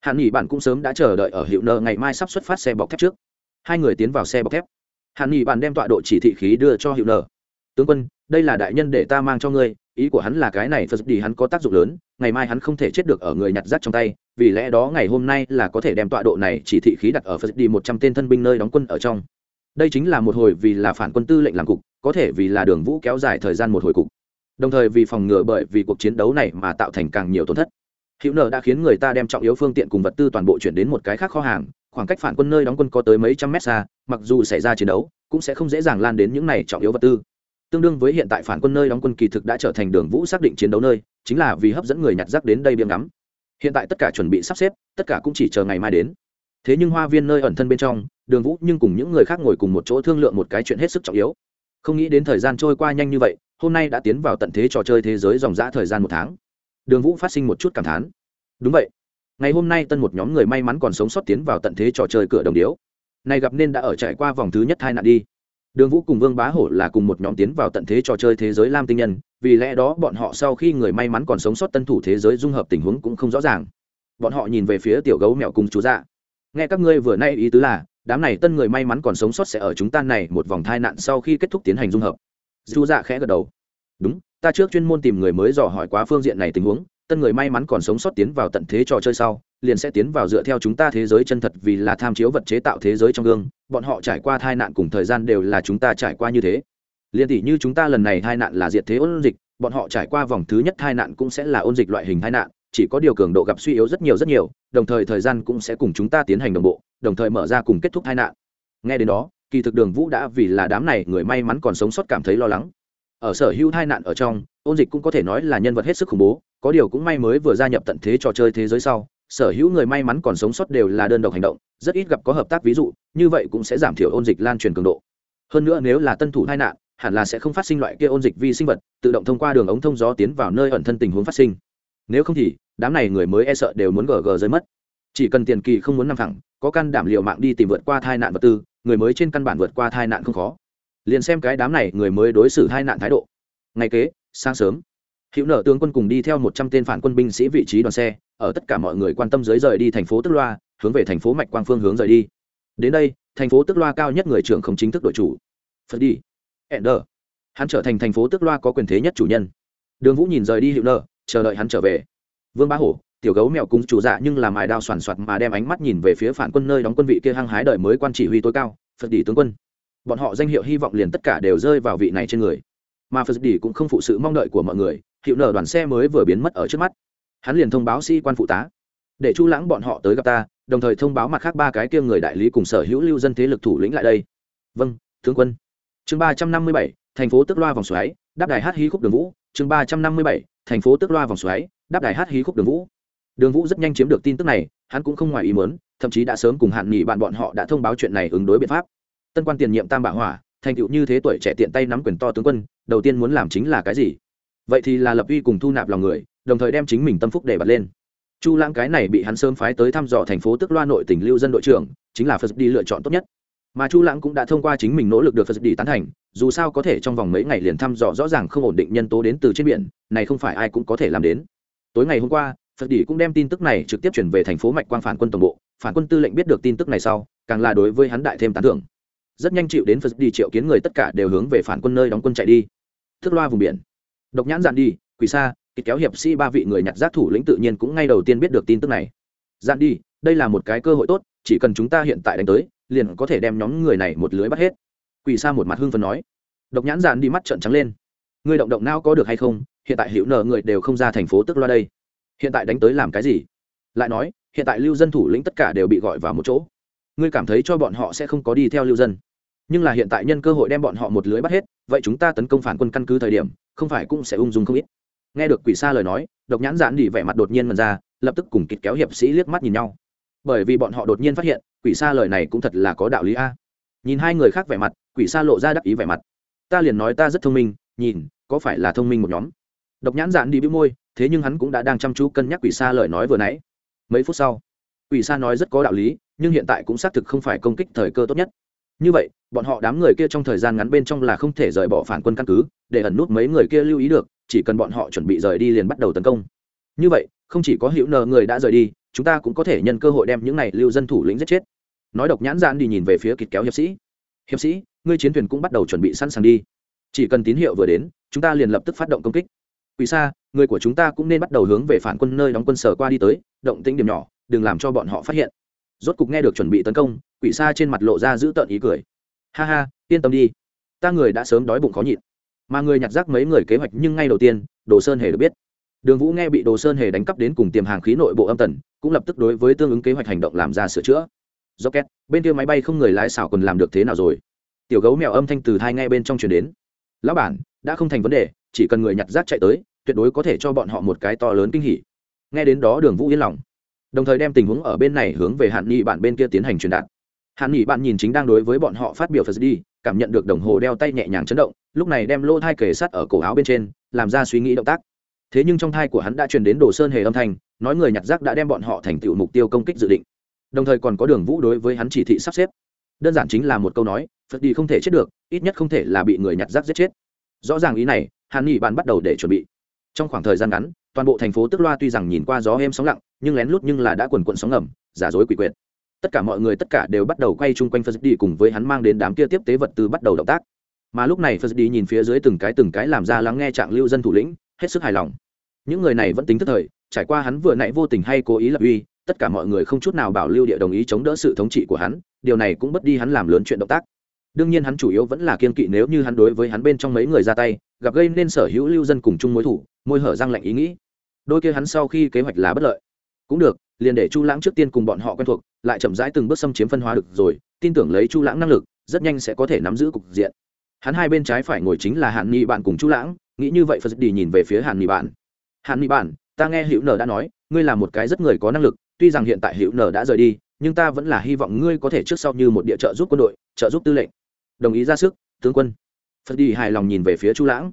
Hạn nghỉ bạn cũng sớm đã chờ đợi ở hiệu nở ngày mai sắp xuất phát xe bọc thép trước. Hai người tiến vào xe bọc thép. Hạn nghỉ bạn đem tọa độ chỉ thị khí đưa cho hiệu nở. Tướng quân, đây là đại nhân để ta mang cho ngươi, ý của hắn là cái này phật đi hắn có tác dụng lớn, ngày mai hắn không thể chết được ở người nhặt rác trong tay, vì lẽ đó ngày hôm nay là có thể đem tọa độ này chỉ thị khí đặt ở phật đi một trăm tên thân binh nơi đóng quân ở trong. Đây chính là một hồi vì là phản quân tư lệnh làm cục có thể vì là đường vũ kéo dài thời gian một hồi cục. Đồng thời vì phòng ngừa bởi vì cuộc chiến đấu này mà tạo thành càng nhiều tổn thất. Hữu nợ đã khiến người ta đem trọng yếu phương tiện cùng vật tư toàn bộ chuyển đến một cái khác kho hàng, khoảng cách phản quân nơi đóng quân có tới mấy trăm mét xa, mặc dù xảy ra chiến đấu, cũng sẽ không dễ dàng lan đến những này trọng yếu vật tư. Tương đương với hiện tại phản quân nơi đóng quân kỳ thực đã trở thành đường vũ xác định chiến đấu nơi, chính là vì hấp dẫn người nhặt rác đến đây biếng ngắm. Hiện tại tất cả chuẩn bị sắp xếp, tất cả cũng chỉ chờ ngày mai đến. Thế nhưng hoa viên nơi ẩn thân bên trong, đường vũ nhưng cùng những người khác ngồi cùng một chỗ thương lượng một cái chuyện hết sức trọng yếu không nghĩ đến thời gian trôi qua nhanh như vậy, hôm nay đã tiến vào tận thế trò chơi thế giới dòng g thời gian một tháng. Đường vũ phát sinh một chút cảm thán. Đúng vậy. Ngày hôm nay tân một nhóm người may mắn còn sống sót tiến vào tận thế trò chơi cửa đồng điếu. Này gặp nên đã ở trải qua vòng thứ nhất hai nạn đi. Đường vũ cùng vương bá hổ là cùng một nhóm tiến vào tận thế trò chơi thế giới lam tinh nhân, vì lẽ đó bọn họ sau khi người may mắn còn sống sót tân thủ thế giới dung hợp tình huống cũng không rõ ràng. Bọn họ nhìn về phía tiểu gấu mèo cùng chú dạ. Nghe các ngươi vừa nay ý tứ là đám này tân người may mắn còn sống sót sẽ ở chúng ta này một vòng thai nạn sau khi kết thúc tiến hành dung hợp. Chú dạ khẽ gật đầu. Đúng, ta trước chuyên môn tìm người mới dò hỏi quá phương diện này tình huống, tân người may mắn còn sống sót tiến vào tận thế trò chơi sau, liền sẽ tiến vào dựa theo chúng ta thế giới chân thật vì là tham chiếu vật chế tạo thế giới trong gương, bọn họ trải qua tai nạn cùng thời gian đều là chúng ta trải qua như thế. Liền tỷ như chúng ta lần này tai nạn là diệt thế ôn dịch, bọn họ trải qua vòng thứ nhất tai nạn cũng sẽ là ôn dịch loại hình tai nạn, chỉ có điều cường độ gặp suy yếu rất nhiều rất nhiều, đồng thời thời gian cũng sẽ cùng chúng ta tiến hành đồng bộ đồng thời mở ra cùng kết thúc tai nạn. Nghe đến đó, kỳ thực đường vũ đã vì là đám này người may mắn còn sống sót cảm thấy lo lắng. Ở sở hữu tai nạn ở trong, ôn dịch cũng có thể nói là nhân vật hết sức khủng bố, có điều cũng may mới vừa gia nhập tận thế trò chơi thế giới sau, sở hữu người may mắn còn sống sót đều là đơn độc hành động, rất ít gặp có hợp tác ví dụ, như vậy cũng sẽ giảm thiểu ôn dịch lan truyền cường độ. Hơn nữa nếu là tân thủ tai nạn, hẳn là sẽ không phát sinh loại kia ôn dịch vi sinh vật, tự động thông qua đường ống thông gió tiến vào nơi ẩn thân tình huống phát sinh. Nếu không thì, đám này người mới e sợ đều muốn gg rơi mất. Chỉ cần tiền kỳ không muốn nằm thẳng có căn đảm liệu mạng đi tìm vượt qua tai nạn vật tư, người mới trên căn bản vượt qua tai nạn không khó. Liền xem cái đám này người mới đối xử tai nạn thái độ. Ngày kế, sáng sớm, hữu nợ tướng quân cùng đi theo một trăm tên phản quân binh sĩ vị trí đoàn xe, ở tất cả mọi người quan tâm dưới rời đi thành phố tức loa, hướng về thành phố mạch quang phương hướng rời đi. Đến đây, thành phố tức loa cao nhất người trưởng không chính thức đội chủ. Phật đi. Ender hắn trở thành thành phố tức loa có quyền thế nhất chủ nhân. Đường vũ nhìn rời đi hữu nợ chờ đợi hắn trở về. Vương bá hổ tiểu gấu mèo cùng chủ dạ nhưng làm mài đao soàn soạt mà đem ánh mắt nhìn về phía phản quân nơi đóng quân vị kia hăng hái đợi mới quan chỉ huy tối cao, phật đỉ tướng quân. Bọn họ danh hiệu hy vọng liền tất cả đều rơi vào vị này trên người. Mà phật đỉ cũng không phụ sự mong đợi của mọi người, hiệu nở đoàn xe mới vừa biến mất ở trước mắt. Hắn liền thông báo sĩ quan phụ tá. Để chu lãng bọn họ tới gặp ta, đồng thời thông báo mặt khác ba cái kia người đại lý cùng sở hữu lưu dân thế lực thủ lĩnh lại đây. Vâng tướng quân. Chương ba trăm năm mươi bảy, thành phố tức loa vòng xoáy, đáp đài hát hí khúc đường vũ. Chương ba trăm năm mươi bảy, thành phố tức loa vòng xoáy, đáp đài hát hí khúc đường vũ đường vũ rất nhanh chiếm được tin tức này, hắn cũng không ngoài ý mớn thậm chí đã sớm cùng hạn nghỉ bạn bọn họ đã thông báo chuyện này ứng đối biện pháp. Tân quan tiền nhiệm tam bạ hỏa, thành tựu như thế tuổi trẻ tiện tay nắm quyền to tướng quân, đầu tiên muốn làm chính là cái gì? Vậy thì là lập uy cùng thu nạp lòng người, đồng thời đem chính mình tâm phúc để bật lên. Chu lãng cái này bị hắn sớm phái tới thăm dò thành phố tức loa nội tỉnh lưu dân đội trưởng, chính là phật đi lựa chọn tốt nhất. Mà chu lãng cũng đã thông qua chính mình nỗ lực được phật đi tán thành, dù sao có thể trong vòng mấy ngày liền thăm dò rõ ràng không ổn định nhân tố đến từ trên biển, này không phải ai cũng có thể làm đến. Tối ngày hôm qua phật đỉ cũng đem tin tức này trực tiếp chuyển về thành phố mạch quang phản quân tổng bộ, phản quân tư lệnh biết được tin tức này sau, càng là đối với hắn đại thêm tán thưởng. Rất nhanh chịu đến phật đi triệu kiến người tất cả đều hướng về phản quân nơi đóng quân chạy đi. Thức loa vùng biển. Độc nhãn dạn đi, Quỳ xa kịch kéo hiệp sĩ ba vị người nhặt rác thủ lĩnh tự nhiên cũng ngay đầu tiên biết được tin tức này. Dạn đi, đây là một cái cơ hội tốt, chỉ cần chúng ta hiện tại đánh tới, liền có thể đem nhóm người này một lưới bắt hết. Quỳ xa một mặt hưng phấn nói. Độc nhãn dạn đi mắt trợn trắng lên. Người động động não có được hay không? Hiện tại hiệu nợ người đều không ra thành phố tức loa đây hiện tại đánh tới làm cái gì? Lại nói, hiện tại lưu dân thủ lĩnh tất cả đều bị gọi vào một chỗ. Ngươi cảm thấy cho bọn họ sẽ không có đi theo lưu dân. Nhưng là hiện tại nhân cơ hội đem bọn họ một lưới bắt hết, vậy chúng ta tấn công phản quân căn cứ thời điểm, không phải cũng sẽ ung dung không ít. Nghe được quỷ xa lời nói, độc nhãn giãn đi vẻ mặt đột nhiên mần ra, lập tức cùng kịch kéo hiệp sĩ liếc mắt nhìn nhau. Bởi vì bọn họ đột nhiên phát hiện, quỷ xa lời này cũng thật là có đạo lý a. Nhìn hai người khác vẻ mặt, quỷ xa lộ ra đắc ý vẻ mặt. Ta liền nói ta rất thông minh, nhìn, có phải là thông minh một nhóm? Độc nhãn giãn đi bĩu môi thế nhưng hắn cũng đã đang chăm chú cân nhắc quỷ xa lời nói vừa nãy. Mấy phút sau, quỷ xa nói rất có đạo lý, nhưng hiện tại cũng xác thực không phải công kích thời cơ tốt nhất. Như vậy, bọn họ đám người kia trong thời gian ngắn bên trong là không thể rời bỏ phản quân căn cứ, để ẩn nút mấy người kia lưu ý được, chỉ cần bọn họ chuẩn bị rời đi liền bắt đầu tấn công. Như vậy, không chỉ có hữu nờ người đã rời đi, chúng ta cũng có thể nhân cơ hội đem những này lưu dân thủ lĩnh giết chết. Nói độc nhãn gian đi nhìn về phía kịt kéo hiệp sĩ. Hiệp sĩ, ngươi chiến thuyền cũng bắt đầu chuẩn bị sẵn sàng đi. Chỉ cần tín hiệu vừa đến, chúng ta liền lập tức phát động công kích. Quỷ xa người của chúng ta cũng nên bắt đầu hướng về phản quân nơi đóng quân sở qua đi tới, động tĩnh điểm nhỏ, đừng làm cho bọn họ phát hiện. Rốt cục nghe được chuẩn bị tấn công, quỷ xa trên mặt lộ ra giữ tợn ý cười. Ha ha, yên tâm đi. Ta người đã sớm đói bụng khó nhịn. Mà người nhặt rác mấy người kế hoạch nhưng ngay đầu tiên, đồ sơn hề được biết. Đường vũ nghe bị đồ sơn hề đánh cắp đến cùng tiềm hàng khí nội bộ âm tần, cũng lập tức đối với tương ứng kế hoạch hành động làm ra sửa chữa. Rocket, bên kia máy bay không người lái xảo còn làm được thế nào rồi? Tiểu gấu mèo âm thanh từ thai nghe bên trong chuyển đến. Lão bản, đã không thành vấn đề, chỉ cần người nhặt rác chạy tới tuyệt đối có thể cho bọn họ một cái to lớn kinh hỉ. Nghe đến đó đường vũ yên lòng. Đồng thời đem tình huống ở bên này hướng về hạn nghị bạn bên kia tiến hành truyền đạt. Hạn nghị bạn nhìn chính đang đối với bọn họ phát biểu phật đi cảm nhận được đồng hồ đeo tay nhẹ nhàng chấn động, lúc này đem lô thai kề sắt ở cổ áo bên trên, làm ra suy nghĩ động tác. Thế nhưng trong thai của hắn đã truyền đến đồ sơn hề âm thanh, nói người nhặt rác đã đem bọn họ thành tựu mục tiêu công kích dự định. Đồng thời còn có đường vũ đối với hắn chỉ thị sắp xếp. Đơn giản chính là một câu nói, phật đi không thể chết được, ít nhất không thể là bị người nhặt rác giết chết. Rõ ràng ý này hàn nghị bạn bắt đầu để chuẩn bị trong khoảng thời gian ngắn, toàn bộ thành phố tức loa tuy rằng nhìn qua gió êm sóng lặng, nhưng lén lút nhưng là đã quần quận sóng ngầm, giả dối quỷ quyệt. Tất cả mọi người tất cả đều bắt đầu quay chung quanh phật đi cùng với hắn mang đến đám kia tiếp tế vật tư bắt đầu động tác. Mà lúc này phật đi nhìn phía dưới từng cái từng cái làm ra lắng nghe trạng lưu dân thủ lĩnh, hết sức hài lòng. Những người này vẫn tính tức thời, trải qua hắn vừa nãy vô tình hay cố ý lập uy, tất cả mọi người không chút nào bảo lưu địa đồng ý chống đỡ sự thống trị của hắn, điều này cũng bất đi hắn làm lớn chuyện động tác đương nhiên hắn chủ yếu vẫn là kiên kỵ nếu như hắn đối với hắn bên trong mấy người ra tay, gặp gây nên sở hữu lưu dân cùng chung mối thủ, môi hở răng lạnh ý nghĩ. Đôi kia hắn sau khi kế hoạch là bất lợi. Cũng được, liền để chu lãng trước tiên cùng bọn họ quen thuộc, lại chậm rãi từng bước xâm chiếm phân hóa được rồi, tin tưởng lấy chu lãng năng lực, rất nhanh sẽ có thể nắm giữ cục diện. Hắn hai bên trái phải ngồi chính là hạn nghị bạn cùng chu lãng, nghĩ như vậy phật đi nhìn về phía hạn nghị bạn. Hạn nghị bạn, ta nghe hữu nở đã nói, ngươi là một cái rất người có năng lực, tuy rằng hiện tại hữu nở đã rời đi, nhưng ta vẫn là hy vọng ngươi có thể trước sau như một địa trợ giúp quân đội, trợ giúp tư lệnh đồng ý ra sức, tướng quân. Phật đi hài lòng nhìn về phía chu lãng.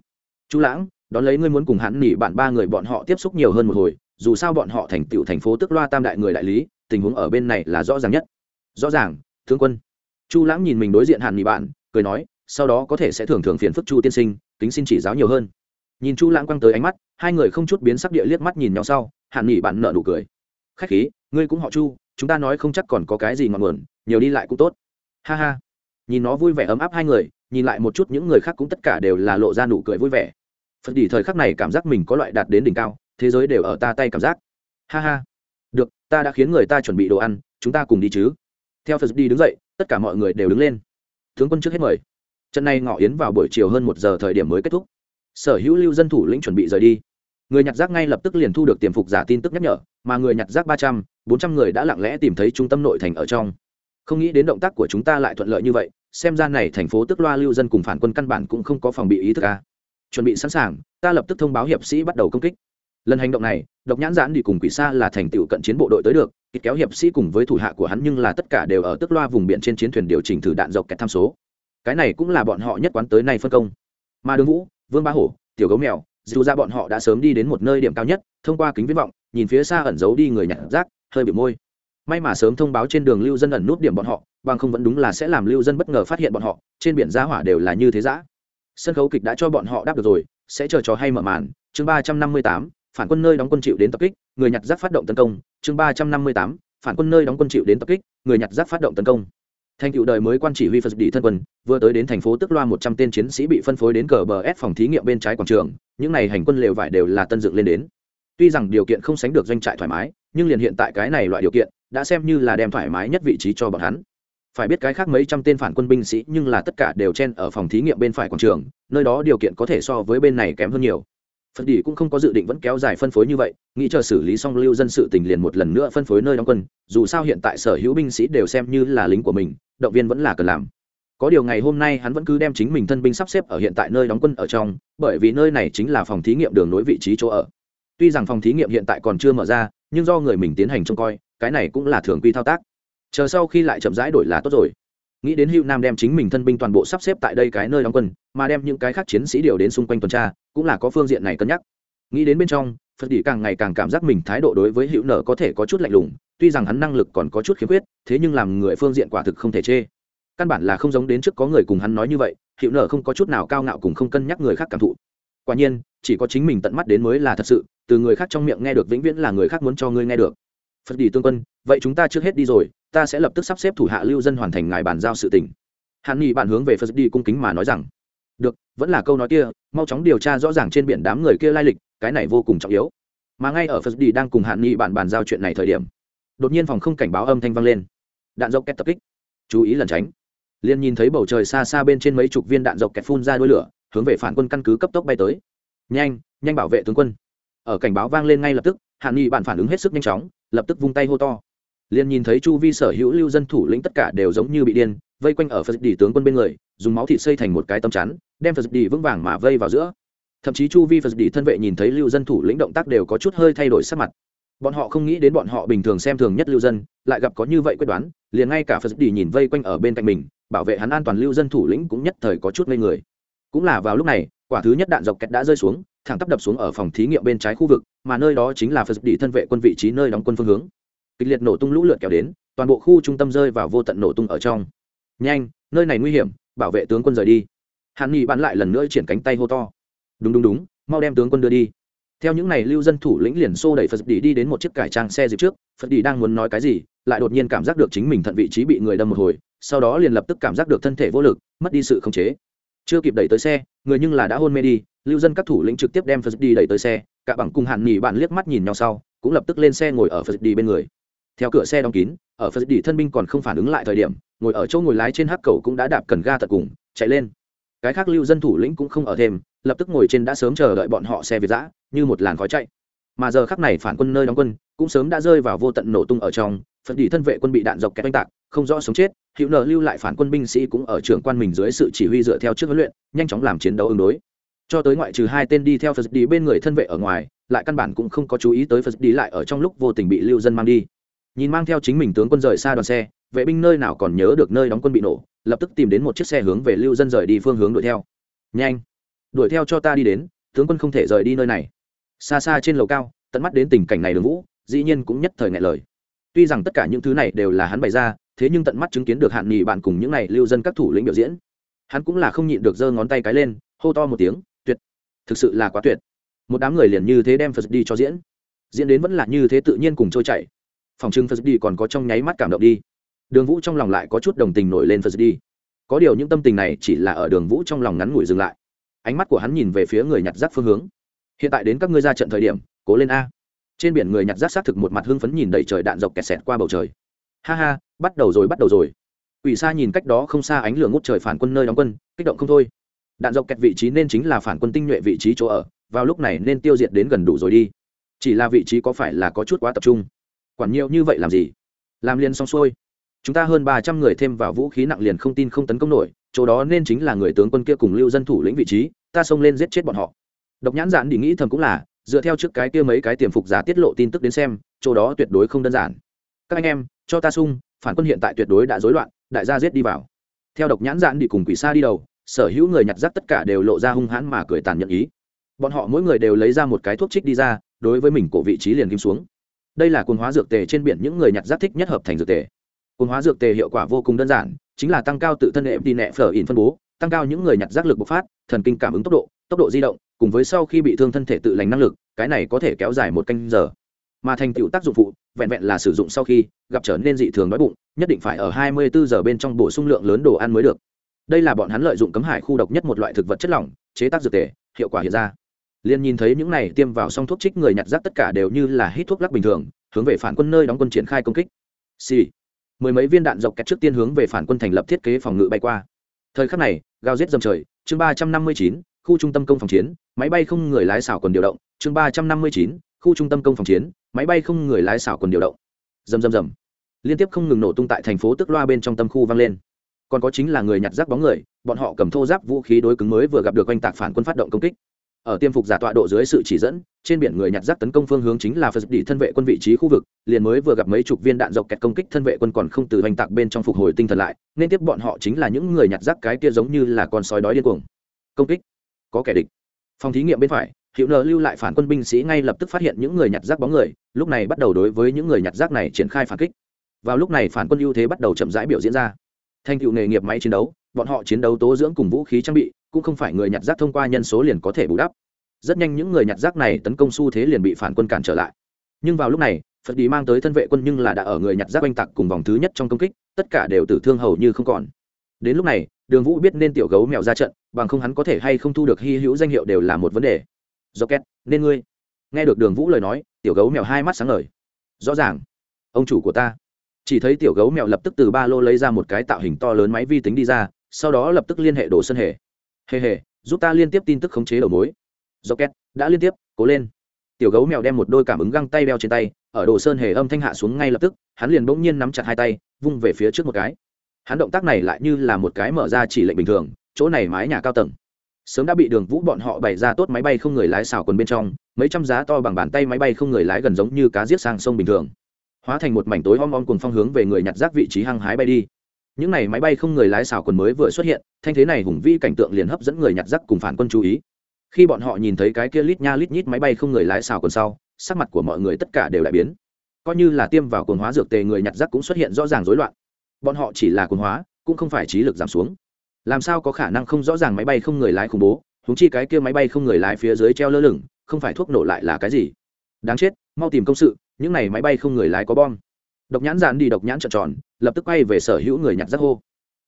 Chu lãng, đón lấy ngươi muốn cùng hắn nỉ bạn ba người bọn họ tiếp xúc nhiều hơn một hồi, dù sao bọn họ thành tựu thành phố tức loa tam đại người đại lý, tình huống ở bên này là rõ ràng nhất. Rõ ràng, tướng quân. Chu lãng nhìn mình đối diện hàn nỉ bạn, cười nói, sau đó có thể sẽ thường thường phiền phức chu tiên sinh, kính xin chỉ giáo nhiều hơn. Nhìn chu lãng quăng tới ánh mắt, hai người không chút biến sắc địa liếc mắt nhìn nhau sau, hàn nỉ bạn nợ nụ cười. Khách khí, ngươi cũng họ chu, chúng ta nói không chắc còn có cái gì ngọn nguồn, nhiều đi lại cũng tốt. Ha ha nhìn nó vui vẻ ấm áp hai người, nhìn lại một chút những người khác cũng tất cả đều là lộ ra nụ cười vui vẻ. Phật đỉ thời khắc này cảm giác mình có loại đạt đến đỉnh cao, thế giới đều ở ta tay cảm giác. Ha ha. Được, ta đã khiến người ta chuẩn bị đồ ăn, chúng ta cùng đi chứ. Theo phật đi đứng dậy, tất cả mọi người đều đứng lên. Tướng quân trước hết mời. Trận này ngọ yến vào buổi chiều hơn một giờ thời điểm mới kết thúc. Sở hữu lưu dân thủ lĩnh chuẩn bị rời đi. Người nhặt rác ngay lập tức liền thu được tiềm phục giả tin tức nhắc nhở, mà người nhặt rác ba trăm, bốn trăm người đã lặng lẽ tìm thấy trung tâm nội thành ở trong không nghĩ đến động tác của chúng ta lại thuận lợi như vậy, xem ra này thành phố tức loa lưu dân cùng phản quân căn bản cũng không có phòng bị ý thức ca chuẩn bị sẵn sàng, ta lập tức thông báo hiệp sĩ bắt đầu công kích. Lần hành động này, độc nhãn giãn đi cùng quỷ xa là thành tựu cận chiến bộ đội tới được kịp kéo hiệp sĩ cùng với thủ hạ của hắn nhưng là tất cả đều ở tức loa vùng biển trên chiến thuyền điều chỉnh thử đạn dọc kẹt tham số. Cái này cũng là bọn họ nhất quán tới nay phân công. Mà đường vũ, vương ba hổ, tiểu gấu mèo, dù ra bọn họ đã sớm đi đến một nơi điểm cao nhất, thông qua kính viễn vọng, nhìn phía xa ẩn giấu đi người nhặt rác, hơi bị môi may mà sớm thông báo trên đường lưu dân ẩn nút điểm bọn họ, bằng không vẫn đúng là sẽ làm lưu dân bất ngờ phát hiện bọn họ, trên biển giá hỏa đều là như thế giã sân khấu kịch đã cho bọn họ đáp được rồi, sẽ chờ trò hay mở màn. Chương ba trăm năm mươi tám, phản quân nơi đóng quân chịu đến tập kích, người nhặt rác phát động tấn công. Chương ba trăm năm mươi tám, phản quân nơi đóng quân chịu đến tập kích, người nhặt rác phát động tấn công. Thành cựu đời mới quan chỉ huy phật đi thân quân, vừa tới đến thành phố tức loa một trăm tên chiến sĩ bị phân phối đến cờ bờ ép phòng thí nghiệm bên trái quảng trường, những n à y hành quân lều vải đều là tân dựng lên đến. Tuy rằng điều kiện không sánh được doanh trại thoải mái, nhưng liền hiện tại cái này loại điều kiện đã xem như là đem thoải mái nhất vị trí cho bọn hắn. Phải biết cái khác mấy trăm tên phản quân binh sĩ nhưng là tất cả đều chen ở phòng thí nghiệm bên phải quảng trường, nơi đó điều kiện có thể so với bên này kém hơn nhiều. Phật đỉ cũng không có dự định vẫn kéo dài phân phối như vậy, nghĩ chờ xử lý xong lưu dân sự tình liền một lần nữa phân phối nơi đóng quân, dù sao hiện tại sở hữu binh sĩ đều xem như là lính của mình, động viên vẫn là cần làm. Có điều ngày hôm nay hắn vẫn cứ đem chính mình thân binh sắp xếp ở hiện tại nơi đóng quân ở trong, bởi vì nơi này chính là phòng thí nghiệm đường nối vị trí chỗ ở. Tuy rằng phòng thí nghiệm hiện tại còn chưa mở ra nhưng do người mình tiến hành trông coi, cái này cũng là thường quy thao tác. Chờ sau khi lại chậm rãi đổi là tốt rồi. Nghĩ đến hữu nam đem chính mình thân binh toàn bộ sắp xếp tại đây cái nơi đóng quân, mà đem những cái khác chiến sĩ điều đến xung quanh tuần tra, cũng là có phương diện này cân nhắc. Nghĩ đến bên trong, phật đỉ càng ngày càng cảm giác mình thái độ đối với hữu nở có thể có chút lạnh lùng, tuy rằng hắn năng lực còn có chút khiếm khuyết, thế nhưng làm người phương diện quả thực không thể chê. Căn bản là không giống đến trước có người cùng hắn nói như vậy, hữu nở không có chút nào cao ngạo cùng không cân nhắc người khác cảm thụ quả nhiên, chỉ có chính mình tận mắt đến mới là thật sự, từ người khác trong miệng nghe được vĩnh viễn là người khác muốn cho ngươi nghe được. Phật đi tương quân, vậy chúng ta trước hết đi rồi, ta sẽ lập tức sắp xếp thủ hạ lưu dân hoàn thành ngài bàn giao sự tình. hàn nghị bạn hướng về phật đi cung kính mà nói rằng, được, vẫn là câu nói kia, mau chóng điều tra rõ ràng trên biển đám người kia lai lịch, cái này vô cùng trọng yếu. Mà ngay ở phật đi đang cùng hàn nghị bạn bàn giao chuyện này thời điểm, đột nhiên phòng không cảnh báo âm thanh vang lên. Đạn dọc kẹt tập kích. Chú ý lẩn tránh. Liền nhìn thấy bầu trời xa xa bên trên mấy chục viên đạn dọc kẹt phun ra đuôi lửa hướng về phản quân căn cứ cấp tốc bay tới. Nhanh nhanh bảo vệ tướng quân. Ở cảnh báo vang lên ngay lập tức, hàn nghị bạn phản ứng hết sức nhanh chóng, lập tức vung tay hô to. Liền nhìn thấy chu vi sở hữu lưu dân thủ lĩnh tất cả đều giống như bị điên, vây quanh ở phật đi tướng quân bên người, dùng máu thịt xây thành một cái tấm chắn, đem phật đi vững vàng mà vây vào giữa. Thậm chí chu vi phật đi thân vệ nhìn thấy lưu dân thủ lĩnh động tác đều có chút hơi thay đổi sắc mặt. Bọn họ không nghĩ đến bọn họ bình thường xem thường nhất lưu dân, lại gặp có như vậy quyết đoán, liền ngay cả phật đi nhìn vây quanh ở bên cạnh mình, bảo vệ hắn an toàn lưu dân thủ lĩnh cũng nhất thời có chút ngây người cũng là vào lúc này, quả thứ nhất đạn dọc kẹt đã rơi xuống, thẳng tắp đập xuống ở phòng thí nghiệm bên trái khu vực, mà nơi đó chính là phật đi thân vệ quân vị trí nơi đóng quân phương hướng. Kịch liệt nổ tung lũ lượt kéo đến, toàn bộ khu trung tâm rơi vào vô tận nổ tung ở trong. Nhanh, nơi này nguy hiểm, bảo vệ tướng quân rời đi. Hàn nghị bắn lại lần nữa triển cánh tay hô to. Đúng đúng đúng, mau đem tướng quân đưa đi. Theo những n à y lưu dân thủ lĩnh liền xô đẩy phật đi đi đến một chiếc cải trang xe dịp trước, phật đi đang muốn nói cái gì, lại đột nhiên cảm giác được chính mình thận vị trí bị người đâm một hồi, sau đó liền lập tức cảm giác được thân thể vô lực, mất đi sự khống chế chưa kịp đẩy tới xe người nhưng là đã hôn mê đi lưu dân các thủ lĩnh trực tiếp đem phật đi đẩy tới xe cả bằng cùng hạn nghỉ bạn liếc mắt nhìn nhau sau cũng lập tức lên xe ngồi ở phật đi bên người theo cửa xe đóng kín ở phật đi thân binh còn không phản ứng lại thời điểm ngồi ở chỗ ngồi lái trên hắc cầu cũng đã đạp cần ga tận cùng chạy lên cái khác lưu dân thủ lĩnh cũng không ở thêm lập tức ngồi trên đã sớm chờ đợi bọn họ xe việt giã như một làn khói chạy mà giờ khắc này phản quân nơi đóng quân cũng sớm đã rơi vào vô tận nổ tung ở trong phật đi thân vệ quân bị đạn dọc kẹt oanh tạc, không rõ sống chết, hữu nợ lưu lại phản quân binh sĩ cũng ở trưởng quan mình dưới sự chỉ huy dựa theo trước huấn luyện, nhanh chóng làm chiến đấu ứng đối. Cho tới ngoại trừ hai tên đi theo phật đi bên người thân vệ ở ngoài, lại căn bản cũng không có chú ý tới phật đi lại ở trong lúc vô tình bị lưu dân mang đi. Nhìn mang theo chính mình tướng quân rời xa đoàn xe, vệ binh nơi nào còn nhớ được nơi đóng quân bị nổ, lập tức tìm đến một chiếc xe hướng về lưu dân rời đi phương hướng đuổi theo. Nhanh! Đuổi theo cho ta đi đến, tướng quân không thể rời đi nơi này. Xa xa trên lầu cao, tận mắt đến tình cảnh này đường vũ, dĩ nhiên cũng nhất thời ngại lời tuy rằng tất cả những thứ này đều là hắn bày ra, thế nhưng tận mắt chứng kiến được hạn nghỉ bạn cùng những này lưu dân các thủ lĩnh biểu diễn. Hắn cũng là không nhịn được giơ ngón tay cái lên, hô to một tiếng, tuyệt! Thực sự là quá tuyệt! Một đám người liền như thế đem phật đi cho diễn. Diễn đến vẫn là như thế tự nhiên cùng trôi chảy. Phòng trưng phật đi còn có trong nháy mắt cảm động đi. Đường vũ trong lòng lại có chút đồng tình nổi lên phật đi có điều những tâm tình này chỉ là ở đường vũ trong lòng ngắn ngủi dừng lại. Ánh mắt của hắn nhìn về phía người nhặt rác phương hướng. Hiện tại đến các ngươi ra trận thời điểm, cố lên a trên biển người nhặt rác xác thực một mặt hưng phấn nhìn đầy trời đạn dọc kẹt xẹt qua bầu trời. Ha ha, bắt đầu rồi, bắt đầu rồi. Quỷ xa nhìn cách đó không xa ánh lửa ngút trời phản quân nơi đóng quân, kích động không thôi. Đạn dọc kẹt vị trí nên chính là phản quân tinh nhuệ vị trí chỗ ở, vào lúc này nên tiêu diệt đến gần đủ rồi đi. Chỉ là vị trí có phải là có chút quá tập trung? Quản nhiều như vậy làm gì? Làm liền xong xuôi. Chúng ta hơn ba trăm người thêm vào vũ khí nặng liền không tin không tấn công nổi, chỗ đó nên chính là người tướng quân kia cùng lưu dân thủ lĩnh vị trí, ta xông lên giết chết bọn họ. Độc nhãn giản đi nghĩ thầm cũng là dựa theo trước cái kia mấy cái tiềm phục giả tiết lộ tin tức đến xem, chỗ đó tuyệt đối không đơn giản. Các anh em, cho ta sung, phản quân hiện tại tuyệt đối đã rối loạn, đại gia giết đi vào. Theo độc nhãn giãn đi cùng quỷ xa đi đầu, sở hữu người nhặt rác tất cả đều lộ ra hung hãn mà cười tàn nhẫn ý. Bọn họ mỗi người đều lấy ra một cái thuốc trích đi ra, đối với mình cổ vị trí liền kim xuống. Đây là cồn hóa dược tề trên biển những người nhặt rác thích nhất hợp thành dược tề. Cồn hóa dược tề hiệu quả vô cùng đơn giản, chính là tăng cao tự thân hệ đi nẹ phở in phân bố, tăng cao những người nhặt rác lực bộc phát, thần kinh cảm ứng tốc độ tốc độ di động cùng với sau khi bị thương thân thể tự lành năng lực, cái này có thể kéo dài một canh giờ. Mà thành tựu tác dụng phụ, vẹn vẹn là sử dụng sau khi gặp trở nên dị thường đói bụng, nhất định phải ở 24 giờ bên trong bổ sung lượng lớn đồ ăn mới được. Đây là bọn hắn lợi dụng cấm hải khu độc nhất một loại thực vật chất lỏng, chế tác dược tề, hiệu quả hiện ra. Liền nhìn thấy những này tiêm vào xong thuốc trích người nhặt rác tất cả đều như là hít thuốc lắc bình thường, hướng về phản quân nơi đóng quân triển khai công kích. Xì、sì. mười mấy viên đạn dọc kẹt trước tiên hướng về phản quân thành lập thiết kế phòng ngự bay qua. Thời khắc này, gào giết dầm trời, chương ba trăm năm mươi chín khu trung tâm công phòng chiến, máy bay không người lái xảo quần điều động, chương ba trăm năm mươi chín, khu trung tâm công phòng chiến, máy bay không người lái xảo quần điều động. Rầm rầm rầm. Liên tiếp không ngừng nổ tung tại thành phố tức loa bên trong tâm khu vang lên. Còn có chính là người nhặt rác bóng người, bọn họ cầm thô giáp vũ khí đối cứng mới vừa gặp được oanh tạc phản quân phát động công kích. Ở tiêm phục giả tọa độ dưới sự chỉ dẫn, trên biển người nhặt rác tấn công phương hướng chính là phật đi thân vệ quân vị trí khu vực, liền mới vừa gặp mấy chục viên đạn dọc kẹt công kích thân vệ quân còn không từ oanh tạc bên trong phục hồi tinh thần lại, nên tiếp bọn họ chính là những người nhặt rác cái kia giống như là con sói đói điên cuồng. Công kích có kẻ địch. Phòng thí nghiệm bên phải hiệu nợ lưu lại phản quân binh sĩ ngay lập tức phát hiện những người nhặt rác bóng người, lúc này bắt đầu đối với những người nhặt rác này triển khai phản kích. Vào lúc này phản quân ưu thế bắt đầu chậm rãi biểu diễn ra. Thành tựu nghề nghiệp máy chiến đấu, bọn họ chiến đấu tố dưỡng cùng vũ khí trang bị, cũng không phải người nhặt rác thông qua nhân số liền có thể bù đắp. Rất nhanh những người nhặt rác này tấn công xu thế liền bị phản quân cản trở lại. Nhưng vào lúc này, phật đi mang tới thân vệ quân nhưng là đã ở người nhặt rác oanh tạc cùng vòng thứ nhất trong công kích, tất cả đều tử thương hầu như không còn. Đến lúc này, đường vũ biết nên tiểu gấu mèo ra trận bằng không hắn có thể hay không thu được hy hữu danh hiệu đều là một vấn đề. Do két nên ngươi. Nghe được đường vũ lời nói, tiểu gấu mèo hai mắt sáng ngời. Rõ ràng, ông chủ của ta. Chỉ thấy tiểu gấu mèo lập tức từ ba lô lấy ra một cái tạo hình to lớn máy vi tính đi ra, sau đó lập tức liên hệ đồ sân hề. Hề hề, giúp ta liên tiếp tin tức khống chế đầu mối. Do két đã liên tiếp, cố lên. Tiểu gấu mèo đem một đôi cảm ứng găng tay đeo trên tay, ở đồ sơn hề âm thanh hạ xuống ngay lập tức, hắn liền bỗng nhiên nắm chặt hai tay, vung về phía trước một cái. Hắn động tác này lại như là một cái mở ra chỉ lệnh bình thường chỗ này mái nhà cao tầng. Sớm đã bị đường vũ bọn họ bày ra tốt máy bay không người lái xào quần bên trong, mấy trăm giá to bằng bàn tay máy bay không người lái gần giống như cá giết sang sông bình thường. Hóa thành một mảnh tối om om cùng phong hướng về người nhặt rác vị trí hăng hái bay đi. Những n à y máy bay không người lái xào quần mới vừa xuất hiện, thanh thế này hùng vi cảnh tượng liền hấp dẫn người nhặt rác cùng phản quân chú ý. Khi bọn họ nhìn thấy cái kia lít nha lít nhít máy bay không người lái xào quần sau, sắc mặt của mọi người tất cả đều đại biến. Coi như là tiêm vào cồn hóa dược tề người nhặt rác cũng xuất hiện rõ ràng rối loạn. Bọn họ chỉ là cồn hóa, cũng không phải trí lực giảm xuống làm sao có khả năng không rõ ràng máy bay không người lái khủng bố húng chi cái kia máy bay không người lái phía dưới treo lơ lửng, không phải thuốc nổ lại là cái gì? Đáng chết, mau tìm công sự, những này máy bay không người lái có bom. Độc nhãn dàn đi, độc nhãn trợn tròn, lập tức quay về sở hữu người nhặt rác hô.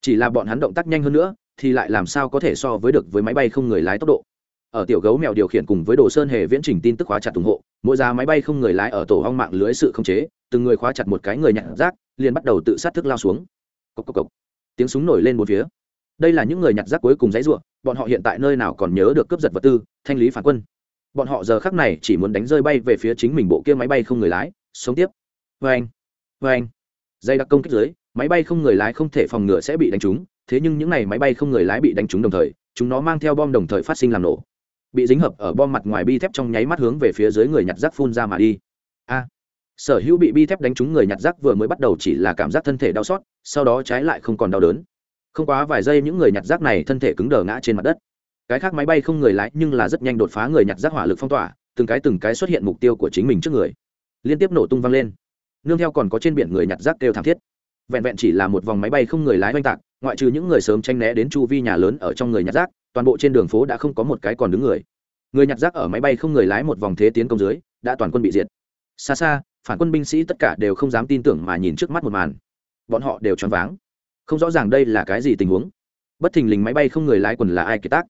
Chỉ là bọn hắn động tác nhanh hơn nữa, thì lại làm sao có thể so với được với máy bay không người lái tốc độ? Ở tiểu gấu mèo điều khiển cùng với đồ sơn hề viễn trình tin tức khóa chặt ủng hộ, mỗi giá máy bay không người lái ở tổ hong mạng lưới sự không chế, từng người khóa chặt một cái người nhặt rác, liền bắt đầu tự sát thức lao xuống. Cốc cốc cốc. tiếng súng nổi lên một phía đây là những người nhặt rác cuối cùng dãy ruộng bọn họ hiện tại nơi nào còn nhớ được cướp giật vật tư, thanh lý phản quân. Bọn họ giờ khắc này chỉ muốn đánh rơi bay về phía chính mình bộ kia máy bay không người lái, sống tiếp. Vê anh vê anh. Dây đặc công kích dưới, máy bay không người lái không thể phòng ngừa sẽ bị đánh trúng, thế nhưng những n à y máy bay không người lái bị đánh trúng đồng thời, chúng nó mang theo bom đồng thời phát sinh làm nổ. Bị dính hợp ở bom mặt ngoài bi thép trong nháy mắt hướng về phía dưới người nhặt rác phun ra mà đi. A. Sở hữu bị bi thép đánh trúng người nhặt rác vừa mới bắt đầu chỉ là cảm giác thân thể đau xót, sau đó trái lại không còn đau đớn không quá vài giây những người nhặt rác này thân thể cứng đờ ngã trên mặt đất. Cái khác máy bay không người lái nhưng là rất nhanh đột phá người nhặt rác hỏa lực phong tỏa, từng cái từng cái xuất hiện mục tiêu của chính mình trước người. Liên tiếp nổ tung văng lên. Nương theo còn có trên biển người nhặt rác kêu thảm thiết. Vẹn vẹn chỉ là một vòng máy bay không người lái oanh tạc, ngoại trừ những người sớm tranh né đến chu vi nhà lớn ở trong người nhặt rác, toàn bộ trên đường phố đã không có một cái còn đứng người. Người nhặt rác ở máy bay không người lái một vòng thế tiến công dưới, đã toàn quân bị diệt. Xa xa, phản quân binh sĩ tất cả đều không dám tin tưởng mà nhìn trước mắt một màn. Bọn họ đều choáng váng không rõ ràng đây là cái gì tình huống. Bất thình lình máy bay không người lái quần là ai kiệt tác?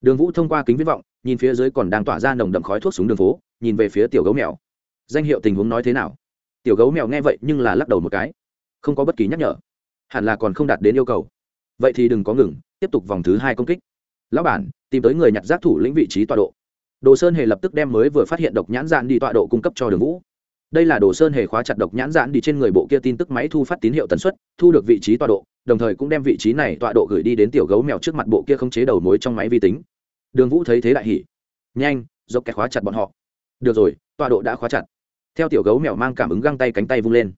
Đường vũ thông qua kính viễn vọng, nhìn phía dưới còn đang tỏa ra nồng đậm khói thuốc súng đường phố, nhìn về phía tiểu gấu mèo. Danh hiệu tình huống nói thế nào? Tiểu gấu mèo nghe vậy nhưng là lắc đầu một cái. Không có bất kỳ nhắc nhở. Hẳn là còn không đạt đến yêu cầu. Vậy thì đừng có ngừng, tiếp tục vòng thứ hai công kích. Lão bản, tìm tới người nhặt rác thủ lĩnh vị trí tọa độ. Đồ sơn hề lập tức đem mới vừa phát hiện độc nhãn dạn đi tọa độ cung cấp cho đường vũ đây là đồ sơn hề khóa chặt độc nhãn dạn đi trên người bộ kia tin tức máy thu phát tín hiệu tần suất, thu được vị trí tọa độ, đồng thời cũng đem vị trí này tọa độ gửi đi đến tiểu gấu mèo trước mặt bộ kia không chế đầu mối trong máy vi tính. Đường vũ thấy thế đại hỉ. Nhanh, dốc kẹt khóa chặt bọn họ. Được rồi, tọa độ đã khóa chặt. Theo tiểu gấu mèo mang cảm ứng găng tay cánh tay vung lên.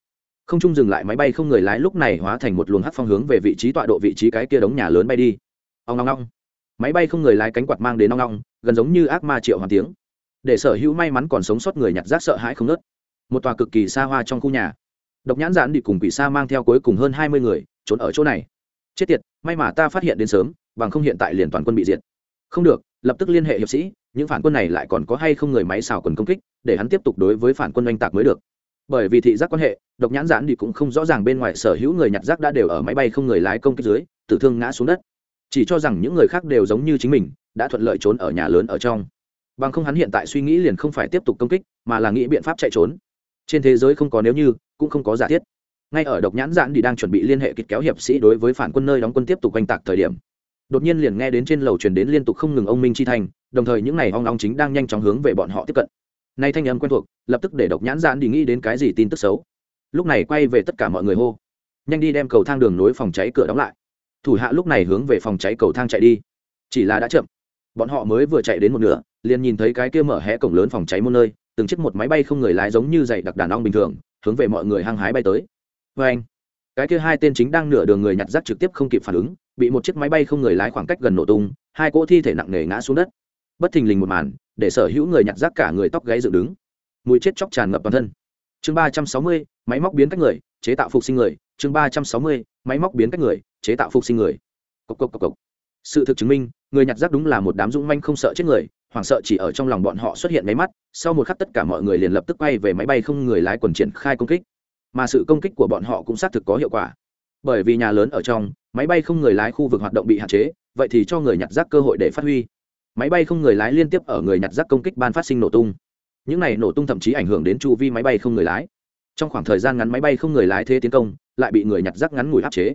Không trung dừng lại máy bay không người lái lúc này hóa thành một luồng hắc phong hướng về vị trí tọa độ vị trí cái kia đống nhà lớn bay đi. Ông ngong ngong máy bay không người lái cánh quạt mang đến nong ngong gần giống như ác ma triệu hoàng tiếng. Để sở hữu may mắn còn sống sót người nhặt rác sợ hãi không nớt một tòa cực kỳ xa hoa trong khu nhà. Độc nhãn giản đi cùng quỷ xa mang theo cuối cùng hơn hai mươi người, trốn ở chỗ này. Chết tiệt, may mà ta phát hiện đến sớm, bằng không hiện tại liền toàn quân bị diệt. Không được, lập tức liên hệ hiệp sĩ, những phản quân này lại còn có hay không người máy xào quần công kích, để hắn tiếp tục đối với phản quân oanh tạc mới được. Bởi vì thị giác quan hệ, độc nhãn giản đi cũng không rõ ràng bên ngoài sở hữu người nhặt rác đã đều ở máy bay không người lái công kích dưới, tử thương ngã xuống đất. Chỉ cho rằng những người khác đều giống như chính mình, đã thuận lợi trốn ở nhà lớn ở trong. Bằng không hắn hiện tại suy nghĩ liền không phải tiếp tục công kích, mà là nghĩ biện pháp chạy trốn trên thế giới không có nếu như, cũng không có giả thiết. Ngay ở độc nhãn giãn đi đang chuẩn bị liên hệ kịch kéo hiệp sĩ đối với phản quân nơi đóng quân tiếp tục oanh tạc thời điểm. Đột nhiên liền nghe đến trên lầu truyền đến liên tục không ngừng ông minh chi thành đồng thời những ngày à hoang long chính đang nhanh chóng hướng về bọn họ tiếp cận. Nay thanh âm quen thuộc, lập tức để độc nhãn giãn đi nghĩ đến cái gì tin tức xấu. Lúc này quay về tất cả mọi người hô. Nhanh đi đem cầu thang đường nối phòng cháy cửa đóng lại. Thủ hạ lúc này hướng về phòng cháy cầu thang chạy đi. Chỉ là đã chậm. Bọn họ mới vừa chạy đến một nửa, liền nhìn thấy cái kia mở hé cổng lớn phòng cháy một nơi từng chiếc một máy bay không người lái giống như dày đặc đàn ong bình thường, hướng về mọi người hăng hái bay tới. Vê anh, cái kia hai tên chính đang nửa đường người nhặt rác trực tiếp không kịp phản ứng, bị một chiếc máy bay không người lái khoảng cách gần nổ tung, hai cỗ thi thể nặng nề ngã xuống đất. Bất thình lình một màn, để sở hữu người nhặt rác cả người tóc gáy dựng đứng. Mùi chết chóc tràn ngập toàn thân. Chương ba trăm sáu mươi, máy móc biến cách người, chế tạo phục sinh người. Chương ba trăm sáu mươi, máy móc biến cách người, chế tạo phục sinh người. Cốc cốc cốc cốc. sự thực chứng minh, người nhặt rác đúng là một đám dũng manh không sợ chết người hoảng sợ chỉ ở trong lòng bọn họ xuất hiện máy mắt, sau một khắc tất cả mọi người liền lập tức quay về máy bay không người lái quần triển khai công kích. Mà sự công kích của bọn họ cũng xác thực có hiệu quả. Bởi vì nhà lớn ở trong, máy bay không người lái khu vực hoạt động bị hạn chế, vậy thì cho người nhặt rác cơ hội để phát huy. Máy bay không người lái liên tiếp ở người nhặt rác công kích ban phát sinh nổ tung. Những này nổ tung thậm chí ảnh hưởng đến chu vi máy bay không người lái. Trong khoảng thời gian ngắn máy bay không người lái thế tiến công, lại bị người nhặt rác ngắn ngủi áp chế.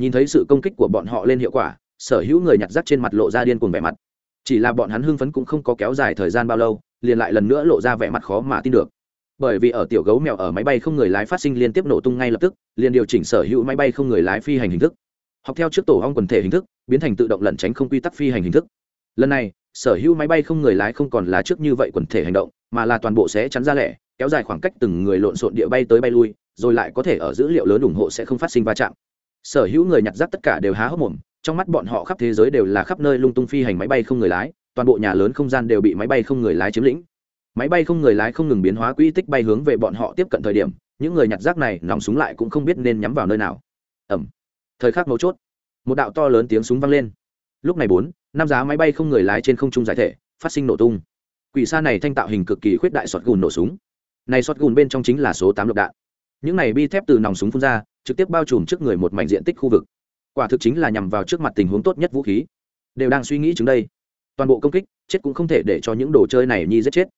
Nhìn thấy sự công kích của bọn họ lên hiệu quả, sở hữu người nhặt rác trên mặt lộ ra điên cuồng vẻ mặt chỉ là bọn hắn hưng phấn cũng không có kéo dài thời gian bao lâu, liền lại lần nữa lộ ra vẻ mặt khó mà tin được. Bởi vì ở tiểu gấu mèo ở máy bay không người lái phát sinh liên tiếp nổ tung ngay lập tức, liền điều chỉnh sở hữu máy bay không người lái phi hành hình thức. Học theo trước tổ hong quần thể hình thức, biến thành tự động lẩn tránh không quy tắc phi hành hình thức. Lần này, sở hữu máy bay không người lái không còn là trước như vậy quần thể hành động, mà là toàn bộ sẽ chắn ra lẻ, kéo dài khoảng cách từng người lộn xộn địa bay tới bay lui, rồi lại có thể ở dữ liệu lớn ủng hộ sẽ không phát sinh va chạm. Sở hữu người nhặt rác tất cả đều há hốc mồm trong mắt bọn họ khắp thế giới đều là khắp nơi lung tung phi hành máy bay không người lái, toàn bộ nhà lớn không gian đều bị máy bay không người lái chiếm lĩnh. Máy bay không người lái không ngừng biến hóa quỹ tích bay hướng về bọn họ tiếp cận thời điểm, những người nhặt rác này nòng súng lại cũng không biết nên nhắm vào nơi nào. Ẩm thời khắc mấu chốt, một đạo to lớn tiếng súng vang lên. Lúc này bốn, năm giá máy bay không người lái trên không trung giải thể, phát sinh nổ tung. Quỷ xa này thanh tạo hình cực kỳ khuyết đại sọt gùn nổ súng. Này sọt gùn bên trong chính là số tám lục đạn. Những này bi thép từ nòng súng phun ra, trực tiếp bao trùm trước người một mảnh diện tích khu vực quả thực chính là nhằm vào trước mặt tình huống tốt nhất vũ khí đều đang suy nghĩ chứng đây toàn bộ công kích chết cũng không thể để cho những đồ chơi này nhi giết chết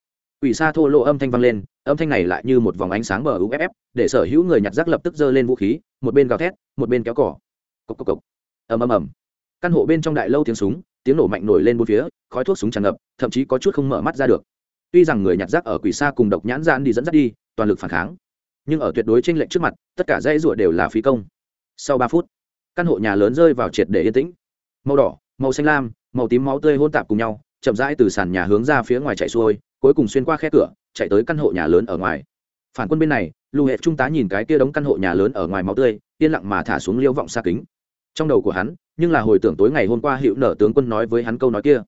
Quỷ xa thô lỗ âm thanh vang lên, âm thanh này lại như một vòng ánh sáng bờ UFF, để sở hữu người nhặt rác lập tức giơ lên vũ khí, một bên gào thét, một bên kéo cỏ. Cộc cộc cộc. Ầm ầm ầm. Căn hộ bên trong đại lâu tiếng súng, tiếng nổ mạnh nổi lên bốn phía, khói thuốc súng tràn ngập, thậm chí có chút không mở mắt ra được. Tuy rằng người nhặt rác ở quỷ xa cùng độc nhãn gian đi dẫn dắt đi, toàn lực phản kháng, nhưng ở tuyệt đối chênh lệch trước mặt, tất cả dãy rủa đều là phí công. Sau ba phút, căn hộ nhà lớn rơi vào triệt để yên tĩnh. Màu đỏ, màu xanh lam, màu tím máu tươi hỗn tạp cùng nhau, chậm rãi từ sàn nhà hướng ra phía ngoài chạy xuôi, cuối cùng xuyên qua khe cửa chạy tới căn hộ nhà lớn ở ngoài. Phản quân bên này lù hệ trung tá nhìn cái kia đóng căn hộ nhà lớn ở ngoài máu tươi yên lặng mà thả xuống liêu vọng xa kính. Trong đầu của hắn nhưng là hồi tưởng tối ngày hôm qua hiệu nở tướng quân nói với hắn câu nói kia.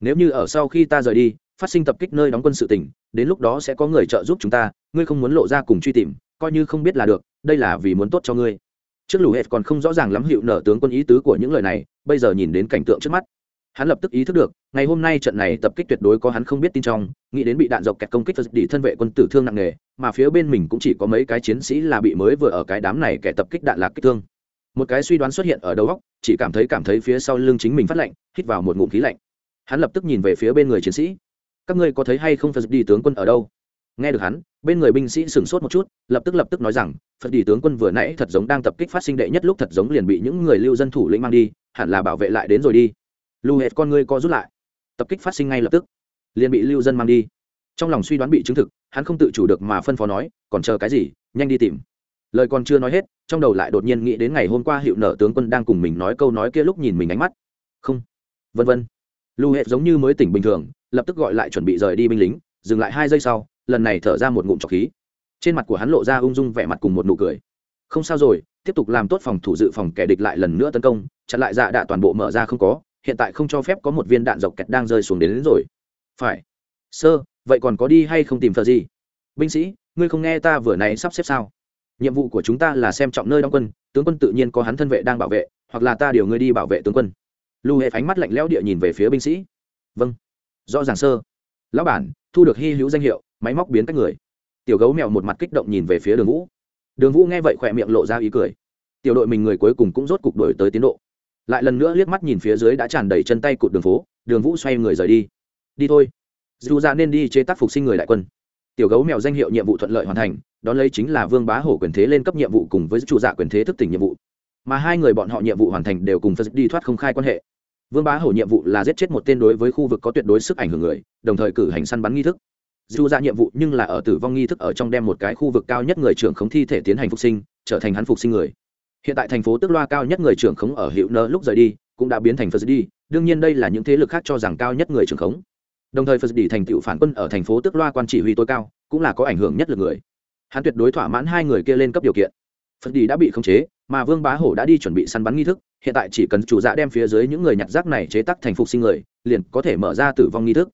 Nếu như ở sau khi ta rời đi phát sinh tập kích nơi đóng quân sự tỉnh đến lúc đó sẽ có người trợ giúp chúng ta ngươi không muốn lộ ra cùng truy tìm coi như không biết là được đây là vì muốn tốt cho ngươi trước lù hệt còn không rõ ràng lắm hiệu nở tướng quân ý tứ của những lời này, bây giờ nhìn đến cảnh tượng trước mắt. Hắn lập tức ý thức được, ngày hôm nay trận này tập kích tuyệt đối có hắn không biết tin trong, nghĩ đến bị đạn dọc kẹt công kích phật đi thân vệ quân tử thương nặng nề, mà phía bên mình cũng chỉ có mấy cái chiến sĩ là bị mới vừa ở cái đám này kẻ tập kích đạn lạc kích thương. Một cái suy đoán xuất hiện ở đầu góc chỉ cảm thấy cảm thấy phía sau lưng chính mình phát lạnh, hít vào một ngụm khí lạnh. Hắn lập tức nhìn về phía bên người chiến sĩ. Các ngươi có thấy hay không, phật đi tướng quân ở đâu? Nghe được hắn, bên người binh sĩ sửng sốt một chút, lập tức lập tức nói rằng, phật đi tướng quân vừa nãy thật giống đang tập kích phát sinh đệ nhất lúc thật giống liền bị những người lưu dân thủ lĩnh mang đi, hẳn là bảo vệ lại đến rồi đi. Lưu hệt con ngươi co rút lại. Tập kích phát sinh ngay lập tức, liền bị lưu dân mang đi. Trong lòng suy đoán bị chứng thực, hắn không tự chủ được mà phân phó nói, còn chờ cái gì, nhanh đi tìm. Lời còn chưa nói hết, trong đầu lại đột nhiên nghĩ đến ngày hôm qua hiệu nợ tướng quân đang cùng mình nói câu nói kia lúc nhìn mình ánh mắt. Không. Vân vân. Lưu hệ giống như mới tỉnh bình thường, lập tức gọi lại chuẩn bị rời đi binh lính, dừng lại hai giây sau lần này thở ra một ngụm trọc khí. Trên mặt của hắn lộ ra ung dung vẻ mặt cùng một nụ cười. Không sao rồi tiếp tục làm tốt phòng thủ dự phòng kẻ địch lại lần nữa tấn công chặn lại dạ đạ toàn bộ mở ra không có hiện tại không cho phép có một viên đạn dọc kẹt đang rơi xuống đến, đến rồi. Phải. Sơ vậy còn có đi hay không tìm thợ gì? Binh sĩ ngươi không nghe ta vừa nãy sắp xếp sao? Nhiệm vụ của chúng ta là xem trọng nơi đóng quân tướng quân tự nhiên có hắn thân vệ đang bảo vệ hoặc là ta điều ngươi đi bảo vệ tướng quân. Lưu hệ ánh mắt lạnh lẽo địa nhìn về phía binh sĩ. Vâng. Rõ ràng sơ. Lão bản thu được hy hữu danh hiệu máy móc biến cách người. Tiểu gấu mèo một mặt kích động nhìn về phía đường vũ. Đường vũ nghe vậy khỏe miệng lộ ra ý cười. Tiểu đội mình người cuối cùng cũng rốt cục đổi tới tiến độ. Lại lần nữa liếc mắt nhìn phía dưới đã tràn đầy chân tay cụt đường phố, đường vũ xoay người rời đi. Đi thôi. Dù ra nên đi chế tác phục sinh người đại quân. Tiểu gấu mèo danh hiệu nhiệm vụ thuận lợi hoàn thành, đón lấy chính là vương bá hổ quyền thế lên cấp nhiệm vụ cùng với chủ dạ quyền thế thức tỉnh nhiệm vụ. Mà hai người bọn họ nhiệm vụ hoàn thành đều cùng phật đi thoát không khai quan hệ. Vương bá hổ nhiệm vụ là giết chết một tên đối với khu vực có tuyệt đối sức ảnh hưởng người, đồng thời cử hành săn bắn nghi thức dù ra nhiệm vụ nhưng là ở tử vong nghi thức ở trong đem một cái khu vực cao nhất người trưởng khống thi thể tiến hành phục sinh, trở thành hắn phục sinh người. Hiện tại thành phố tức loa cao nhất người trưởng khống ở hiệu nơ lúc rời đi, cũng đã biến thành phật đi đương nhiên đây là những thế lực khác cho rằng cao nhất người trưởng khống. Đồng thời phật đi thành tựu phản quân ở thành phố tức loa quan chỉ huy tối cao, cũng là có ảnh hưởng nhất lực người. Hắn tuyệt đối thỏa mãn hai người kia lên cấp điều kiện. Phật đi đã bị khống chế, mà vương bá hổ đã đi chuẩn bị săn bắn nghi thức. Hiện tại chỉ cần chủ dạ đem phía dưới những người nhặt rác này chế tắc thành phục sinh người, liền có thể mở ra tử vong nghi thức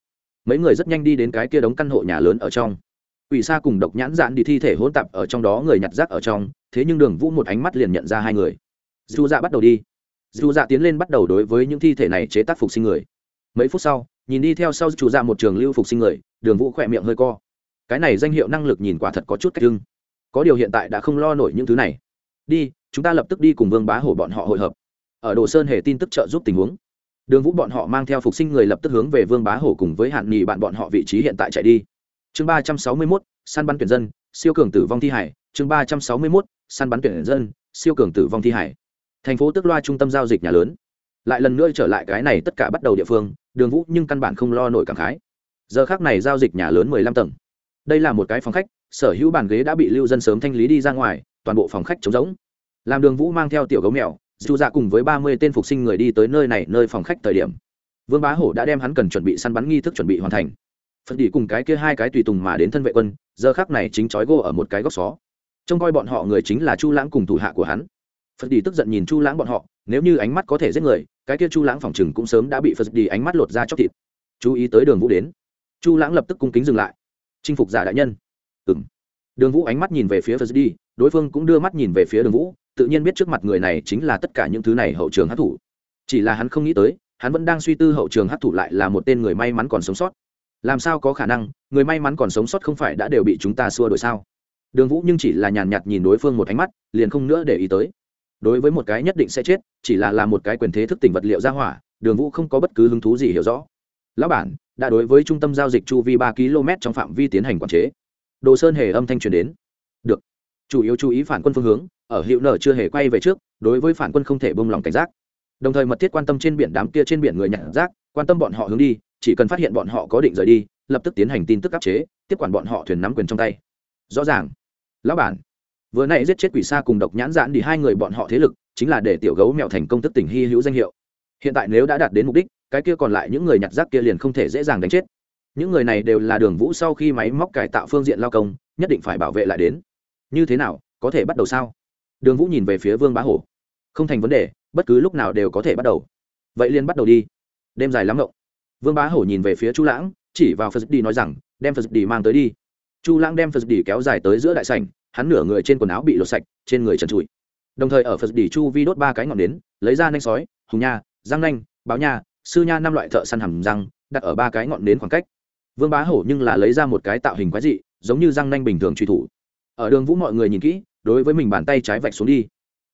mấy người rất nhanh đi đến cái kia đống căn hộ nhà lớn ở trong. Quỷ sa cùng độc nhãn dạn đi thi thể hỗn tạp ở trong đó, người nhặt rác ở trong, thế nhưng đường vũ một ánh mắt liền nhận ra hai người. Dù dạ bắt đầu đi. Dù dạ tiến lên bắt đầu đối với những thi thể này chế tác phục sinh người. Mấy phút sau, nhìn đi theo sau chủ dạ một trường lưu phục sinh người, đường vũ khỏe miệng hơi co. Cái này danh hiệu năng lực nhìn quả thật có chút cách dưng có điều hiện tại đã không lo nổi những thứ này. Đi, chúng ta lập tức đi cùng vương bá hổ bọn họ hội hợp. Ở đồ sơn hề tin tức trợ giúp tình huống đường vũ bọn họ mang theo phục sinh người lập tức hướng về vương bá hổ cùng với hạn nghỉ bạn bọn họ vị trí hiện tại chạy đi. Chương ba trăm sáu mươi mốt, săn bắn tuyển dân, siêu cường tử vong thi hải. Chương ba trăm sáu mươi mốt, săn bắn tuyển dân, siêu cường tử vong thi hải. Thành phố tức loa trung tâm giao dịch nhà lớn. Lại lần nữa trở lại cái này tất cả bắt đầu địa phương, đường vũ nhưng căn bản không lo nổi cảm khái. Giờ khác này giao dịch nhà lớn mười lăm tầng. Đây là một cái phòng khách, sở hữu bàn ghế đã bị lưu dân sớm thanh lý đi ra ngoài, toàn bộ phòng khách trống rỗng. Làm đường vũ mang theo tiểu gấu mèo dù dạ cùng với ba mươi tên phục sinh người đi tới nơi này, nơi phòng khách thời điểm, vương bá hổ đã đem hắn cần chuẩn bị săn bắn nghi thức chuẩn bị hoàn thành. Phật đi cùng cái kia hai cái tùy tùng mà đến thân vệ quân, giờ khác này chính trói gô ở một cái góc xó. Trông coi bọn họ người chính là chu lãng cùng thủ hạ của hắn. Phật đi tức giận nhìn chu lãng bọn họ, nếu như ánh mắt có thể giết người, cái kia chu lãng phòng chừng cũng sớm đã bị phật đi ánh mắt lột ra chóc thịt. Chú ý tới đường vũ đến. Chu lãng lập tức cung kính dừng lại. Chinh phục giả đại nhân. Ừng đường vũ ánh mắt nhìn về phía phật đi, đối phương cũng đưa mắt nhìn về phía đường vũ tự nhiên biết trước mặt người này chính là tất cả những thứ này hậu trường hát thủ chỉ là hắn không nghĩ tới, hắn vẫn đang suy tư hậu trường hát thủ lại là một tên người may mắn còn sống sót. Làm sao có khả năng, người may mắn còn sống sót không phải đã đều bị chúng ta xua đổi sao? Đường vũ nhưng chỉ là nhàn nhạt nhìn đối phương một ánh mắt, liền không nữa để ý tới. Đối với một cái nhất định sẽ chết, chỉ là là một cái quyền thế thức tỉnh vật liệu ra hỏa, đường vũ không có bất cứ hứng thú gì hiểu rõ. Lão bản, đã đối với trung tâm giao dịch chu vi ba km trong phạm vi tiến hành quản chế. Đồ sơn hề âm thanh truyền đến. Được. Chủ yếu chú ý phản quân phương hướng ở hiệu nở chưa hề quay về trước, đối với phản quân không thể bông lòng cảnh giác. Đồng thời mật thiết quan tâm trên biển đám kia trên biển người nhặt rác, quan tâm bọn họ hướng đi, chỉ cần phát hiện bọn họ có định rời đi, lập tức tiến hành tin tức áp chế, tiếp quản bọn họ thuyền nắm quyền trong tay. Rõ ràng. Lão bản. Vừa nãy giết chết quỷ xa cùng độc nhãn giãn đi hai người bọn họ thế lực, chính là để tiểu gấu mèo thành công tức tỉnh hy hữu danh hiệu. Hiện tại nếu đã đạt đến mục đích, cái kia còn lại những người nhặt rác kia liền không thể dễ dàng đánh chết. Những người này đều là đường vũ sau khi máy móc cải tạo phương diện lao công, nhất định phải bảo vệ lại đến. Như thế nào, có thể bắt đầu sao? Đường vũ nhìn về phía vương bá hổ. Không thành vấn đề, bất cứ lúc nào đều có thể bắt đầu. Vậy liền bắt đầu đi. Đêm dài lắm ngộng. Vương bá hổ nhìn về phía chu lãng, chỉ vào phật đi nói rằng, đem phật đi mang tới đi. Chu lãng đem phật đi kéo dài tới giữa đại sảnh, hắn nửa người trên quần áo bị lột sạch, trên người trần trụi. Đồng thời ở phật đi chu vi đốt ba cái ngọn nến, lấy ra nanh sói, hùng nha, răng nanh, báo nha, sư nha năm loại thợ săn hầm răng, đặt ở ba cái ngọn nến khoảng cách. Vương bá hổ nhưng là lấy ra một cái tạo hình quái dị, giống như răng nanh bình thường truy thủ. Ở đường vũ mọi người nhìn kỹ đối với mình bàn tay trái vạch xuống đi.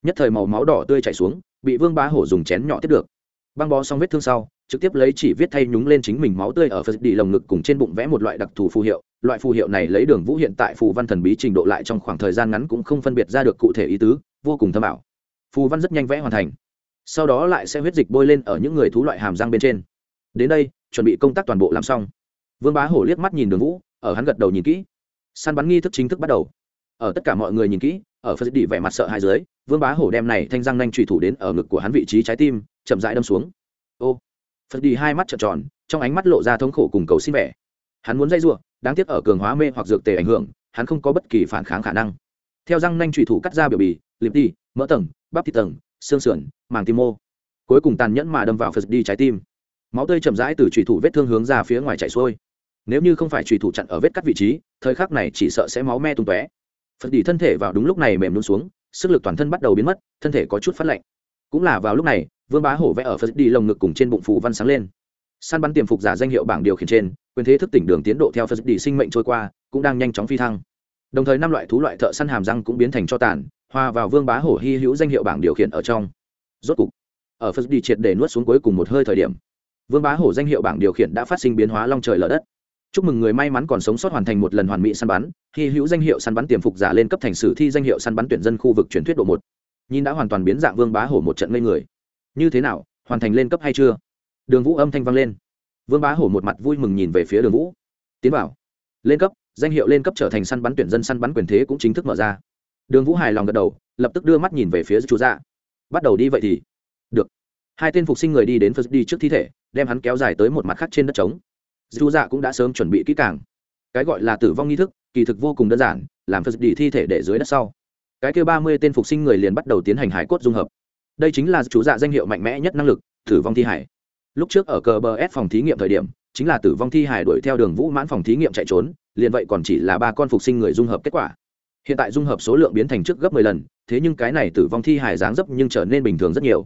Nhất thời màu máu đỏ tươi chảy xuống, bị vương bá hổ dùng chén nhỏ tiếp được. Băng bó xong vết thương sau, trực tiếp lấy chỉ viết thay nhúng lên chính mình máu tươi ở phật đi lồng ngực cùng trên bụng vẽ một loại đặc thù phù hiệu. Loại phù hiệu này lấy đường vũ hiện tại phù văn thần bí trình độ lại trong khoảng thời gian ngắn cũng không phân biệt ra được cụ thể ý tứ, vô cùng thâm ảo. Phù văn rất nhanh vẽ hoàn thành. Sau đó lại sẽ huyết dịch bôi lên ở những người thú loại hàm răng bên trên. Đến đây, chuẩn bị công tác toàn bộ làm xong. Vương bá hổ liếc mắt nhìn đường vũ, ở hắn gật đầu nhìn kỹ. Săn bắn nghi thức chính thức bắt đầu ở tất cả mọi người nhìn kỹ, ở phật đi vẻ mặt sợ hai dưới, vương bá hổ đem này thanh răng nanh trùy thủ đến ở ngực của hắn vị trí trái tim, chậm rãi đâm xuống. Ô, phật đi hai mắt trợn tròn, trong ánh mắt lộ ra thống khổ cùng cầu xin vẻ. Hắn muốn dây giụa đáng tiếc ở cường hóa mê hoặc dược tề ảnh hưởng, hắn không có bất kỳ phản kháng khả năng. Theo răng nanh trùy thủ cắt ra biểu bì liệp đi mỡ tầng, bắp thịt tầng, xương sườn, màng tim mô. Cuối cùng tàn nhẫn mà đâm vào phật đi trái tim. Máu tươi chậm rãi từ trùy thủ vết thương hướng ra phía ngoài chảy xuôi. Nếu như không phải trùy thủ chặn ở vết cắt vị trí, thời khắc này chỉ sợ sẽ máu me tung tóe phật đi thân thể vào đúng lúc này mềm luôn xuống, sức lực toàn thân bắt đầu biến mất, thân thể có chút phát lạnh. Cũng là vào lúc này, vương bá hổ vẽ ở phật đi lồng ngực cùng trên bụng phù văn sáng lên. Săn bắn tiềm phục giả danh hiệu bảng điều khiển trên, quyền thế thức tỉnh đường tiến độ theo phật đi sinh mệnh trôi qua, cũng đang nhanh chóng phi thăng. Đồng thời năm loại thú loại thợ săn hàm răng cũng biến thành cho tàn, hòa vào vương bá hổ hy hữu danh hiệu bảng điều khiển ở trong. Rốt cục, ở phật đi triệt để nuốt xuống cuối cùng một hơi thời điểm, vương bá hổ danh hiệu bảng điều khiển đã phát sinh biến hóa long trời lở đất chúc mừng người may mắn còn sống sót hoàn thành một lần hoàn mỹ săn bắn, hy hữu danh hiệu săn bắn tiềm phục giả lên cấp thành sử thi danh hiệu săn bắn tuyển dân khu vực truyền thuyết độ một. Nhìn đã hoàn toàn biến dạng vương bá hổ một trận ngây người. Như thế nào, hoàn thành lên cấp hay chưa? Đường vũ âm thanh vang lên. Vương bá hổ một mặt vui mừng nhìn về phía đường vũ. Tiến bảo lên cấp, danh hiệu lên cấp trở thành săn bắn tuyển dân săn bắn quyền thế cũng chính thức mở ra. Đường vũ hài lòng gật đầu, lập tức đưa mắt nhìn về phía chú dạ. Bắt đầu đi vậy thì. Được. Hai tên phục sinh người đi đến phật đi trước thi thể, đem hắn kéo dài tới một mặt khác trên đất trống dù dạ cũng đã sớm chuẩn bị kỹ càng. Cái gọi là tử vong nghi thức, kỳ thực vô cùng đơn giản, làm phật đi thi thể để dưới đất sau. Cái kêu ba mươi tên phục sinh người liền bắt đầu tiến hành hải cốt dung hợp. Đây chính là chú dạ danh hiệu mạnh mẽ nhất năng lực, tử vong thi hải. Lúc trước ở cờ bờ s phòng thí nghiệm thời điểm, chính là tử vong thi hải đuổi theo đường vũ mãn phòng thí nghiệm chạy trốn, liền vậy còn chỉ là ba con phục sinh người dung hợp kết quả. Hiện tại dung hợp số lượng biến thành trước gấp mười lần, thế nhưng cái này tử vong thi hải dáng dấp nhưng trở nên bình thường rất nhiều.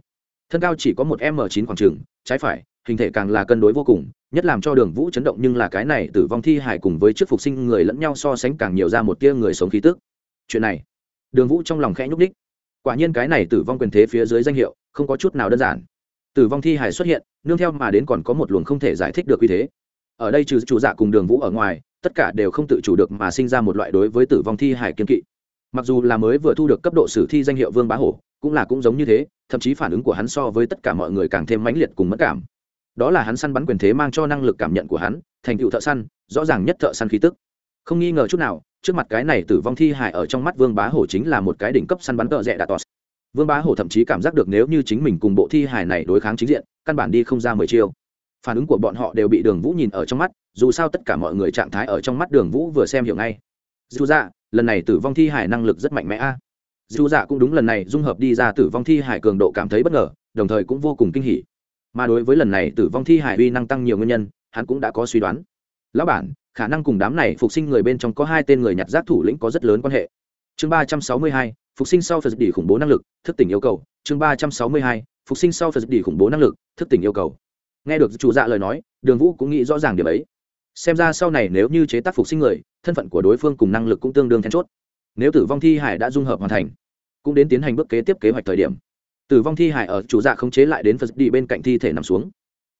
Thân cao chỉ có một m chín khoảng trừng trái phải hình thể càng là cân đối vô cùng, nhất làm cho đường vũ chấn động nhưng là cái này tử vong thi hải cùng với trước phục sinh người lẫn nhau so sánh càng nhiều ra một tia người sống khí tức. Chuyện này, đường vũ trong lòng khẽ nhúc ních quả nhiên cái này tử vong quyền thế phía dưới danh hiệu, không có chút nào đơn giản. Tử vong thi hải xuất hiện, nương theo mà đến còn có một luồng không thể giải thích được uy thế. Ở đây trừ chủ dạ cùng đường vũ ở ngoài, tất cả đều không tự chủ được mà sinh ra một loại đối với tử vong thi hải kiên kỵ. Mặc dù là mới vừa thu được cấp độ sử thi danh hiệu vương bá hổ, cũng là cũng giống như thế, thậm chí phản ứng của hắn so với tất cả mọi người càng thêm mãnh liệt cùng mất cảm đó là hắn săn bắn quyền thế mang cho năng lực cảm nhận của hắn, thành tựu thợ săn, rõ ràng nhất thợ săn khí tức. Không nghi ngờ chút nào, trước mặt cái này tử vong thi hại ở trong mắt vương bá hổ chính là một cái đỉnh cấp săn bắn tợ rẽ đạ tos vương bá hổ thậm chí cảm giác được nếu như chính mình cùng bộ thi hài này đối kháng chính diện, căn bản đi không ra mười chiêu. Phản ứng của bọn họ đều bị đường vũ nhìn ở trong mắt, dù sao tất cả mọi người trạng thái ở trong mắt đường vũ vừa xem hiểu ngay. Dù dạ lần này tử vong thi hải năng lực rất mạnh mẽ a. Dù dạ cũng đúng lần này dung hợp đi ra tử vong thi hải cường độ cảm thấy bất ngờ, đồng thời cũng vô cùng kinh hỉ mà đối với lần này tử vong thi hải uy năng tăng nhiều nguyên nhân, hắn cũng đã có suy đoán. Lão bản, khả năng cùng đám này phục sinh người bên trong có hai tên người nhặt rác thủ lĩnh có rất lớn quan hệ. Chương ba trăm sáu mươi hai, phục sinh sau phật đỉ khủng bố năng lực, thức tỉnh yêu cầu. Chương ba trăm sáu mươi hai, phục sinh sau phật đỉ khủng bố năng lực, thức tỉnh yêu cầu. Nghe được chủ dạ lời nói, đường vũ cũng nghĩ rõ ràng điểm ấy. Xem ra sau này nếu như chế tác phục sinh người, thân phận của đối phương cùng năng lực cũng tương đương then chốt. Nếu tử vong thi hải đã dung hợp hoàn thành, cũng đến tiến hành bước kế tiếp kế hoạch thời điểm tử vong thi hải ở chủ dạ không chế lại đến phật đi bên cạnh thi thể nằm xuống.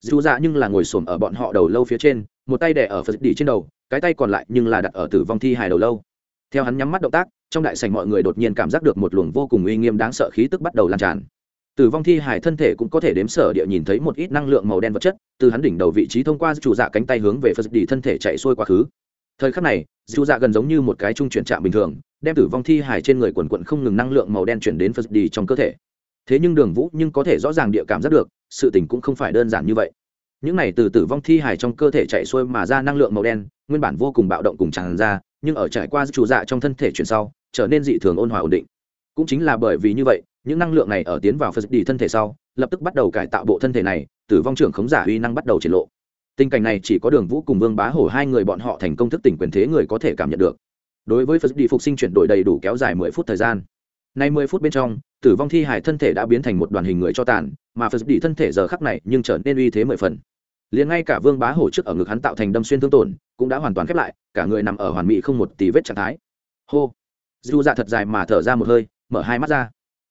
Dù dạ nhưng là ngồi xổm ở bọn họ đầu lâu phía trên, một tay đẻ ở phật đi trên đầu, cái tay còn lại nhưng là đặt ở tử vong thi hải đầu lâu. Theo hắn nhắm mắt động tác, trong đại sảnh mọi người đột nhiên cảm giác được một luồng vô cùng uy nghiêm đáng sợ khí tức bắt đầu lan tràn. Tử vong thi hải thân thể cũng có thể đếm sở địa nhìn thấy một ít năng lượng màu đen vật chất, từ hắn đỉnh đầu vị trí thông qua chủ dạ cánh tay hướng về phật đi thân thể chạy xuôi quá khứ. Thời khắc này, dù dạ gần giống như một cái trung chuyển trạm bình thường, đem tử vong thi hải trên người quần quận không ngừng năng lượng màu đen chuyển đến phật đi trong cơ thể thế nhưng đường vũ nhưng có thể rõ ràng địa cảm giác được, sự tình cũng không phải đơn giản như vậy. Những này từ tử vong thi hải trong cơ thể chạy xuôi mà ra năng lượng màu đen, nguyên bản vô cùng bạo động cùng tràn ra, nhưng ở trải qua chủ dạ trong thân thể chuyển sau, trở nên dị thường ôn hòa ổn định. Cũng chính là bởi vì như vậy, những năng lượng này ở tiến vào phật đi thân thể sau, lập tức bắt đầu cải tạo bộ thân thể này, tử vong trưởng khống giả uy năng bắt đầu triển lộ. Tình cảnh này chỉ có đường vũ cùng vương bá hổ hai người bọn họ thành công thức tỉnh quyền thế người có thể cảm nhận được. Đối với phật đi phục sinh chuyển đổi đầy đủ kéo dài mười phút thời gian. Nay mười phút bên trong tử vong thi hải thân thể đã biến thành một đoàn hình người cho tàn, mà phật đi thân thể giờ khắc này nhưng trở nên uy thế mười phần. Liền ngay cả vương bá hổ trước ở ngực hắn tạo thành đâm xuyên thương tổn, cũng đã hoàn toàn khép lại, cả người nằm ở hoàn mỹ không một tí vết trạng thái. Hô! Dù dạ thật dài mà thở ra một hơi, mở hai mắt ra.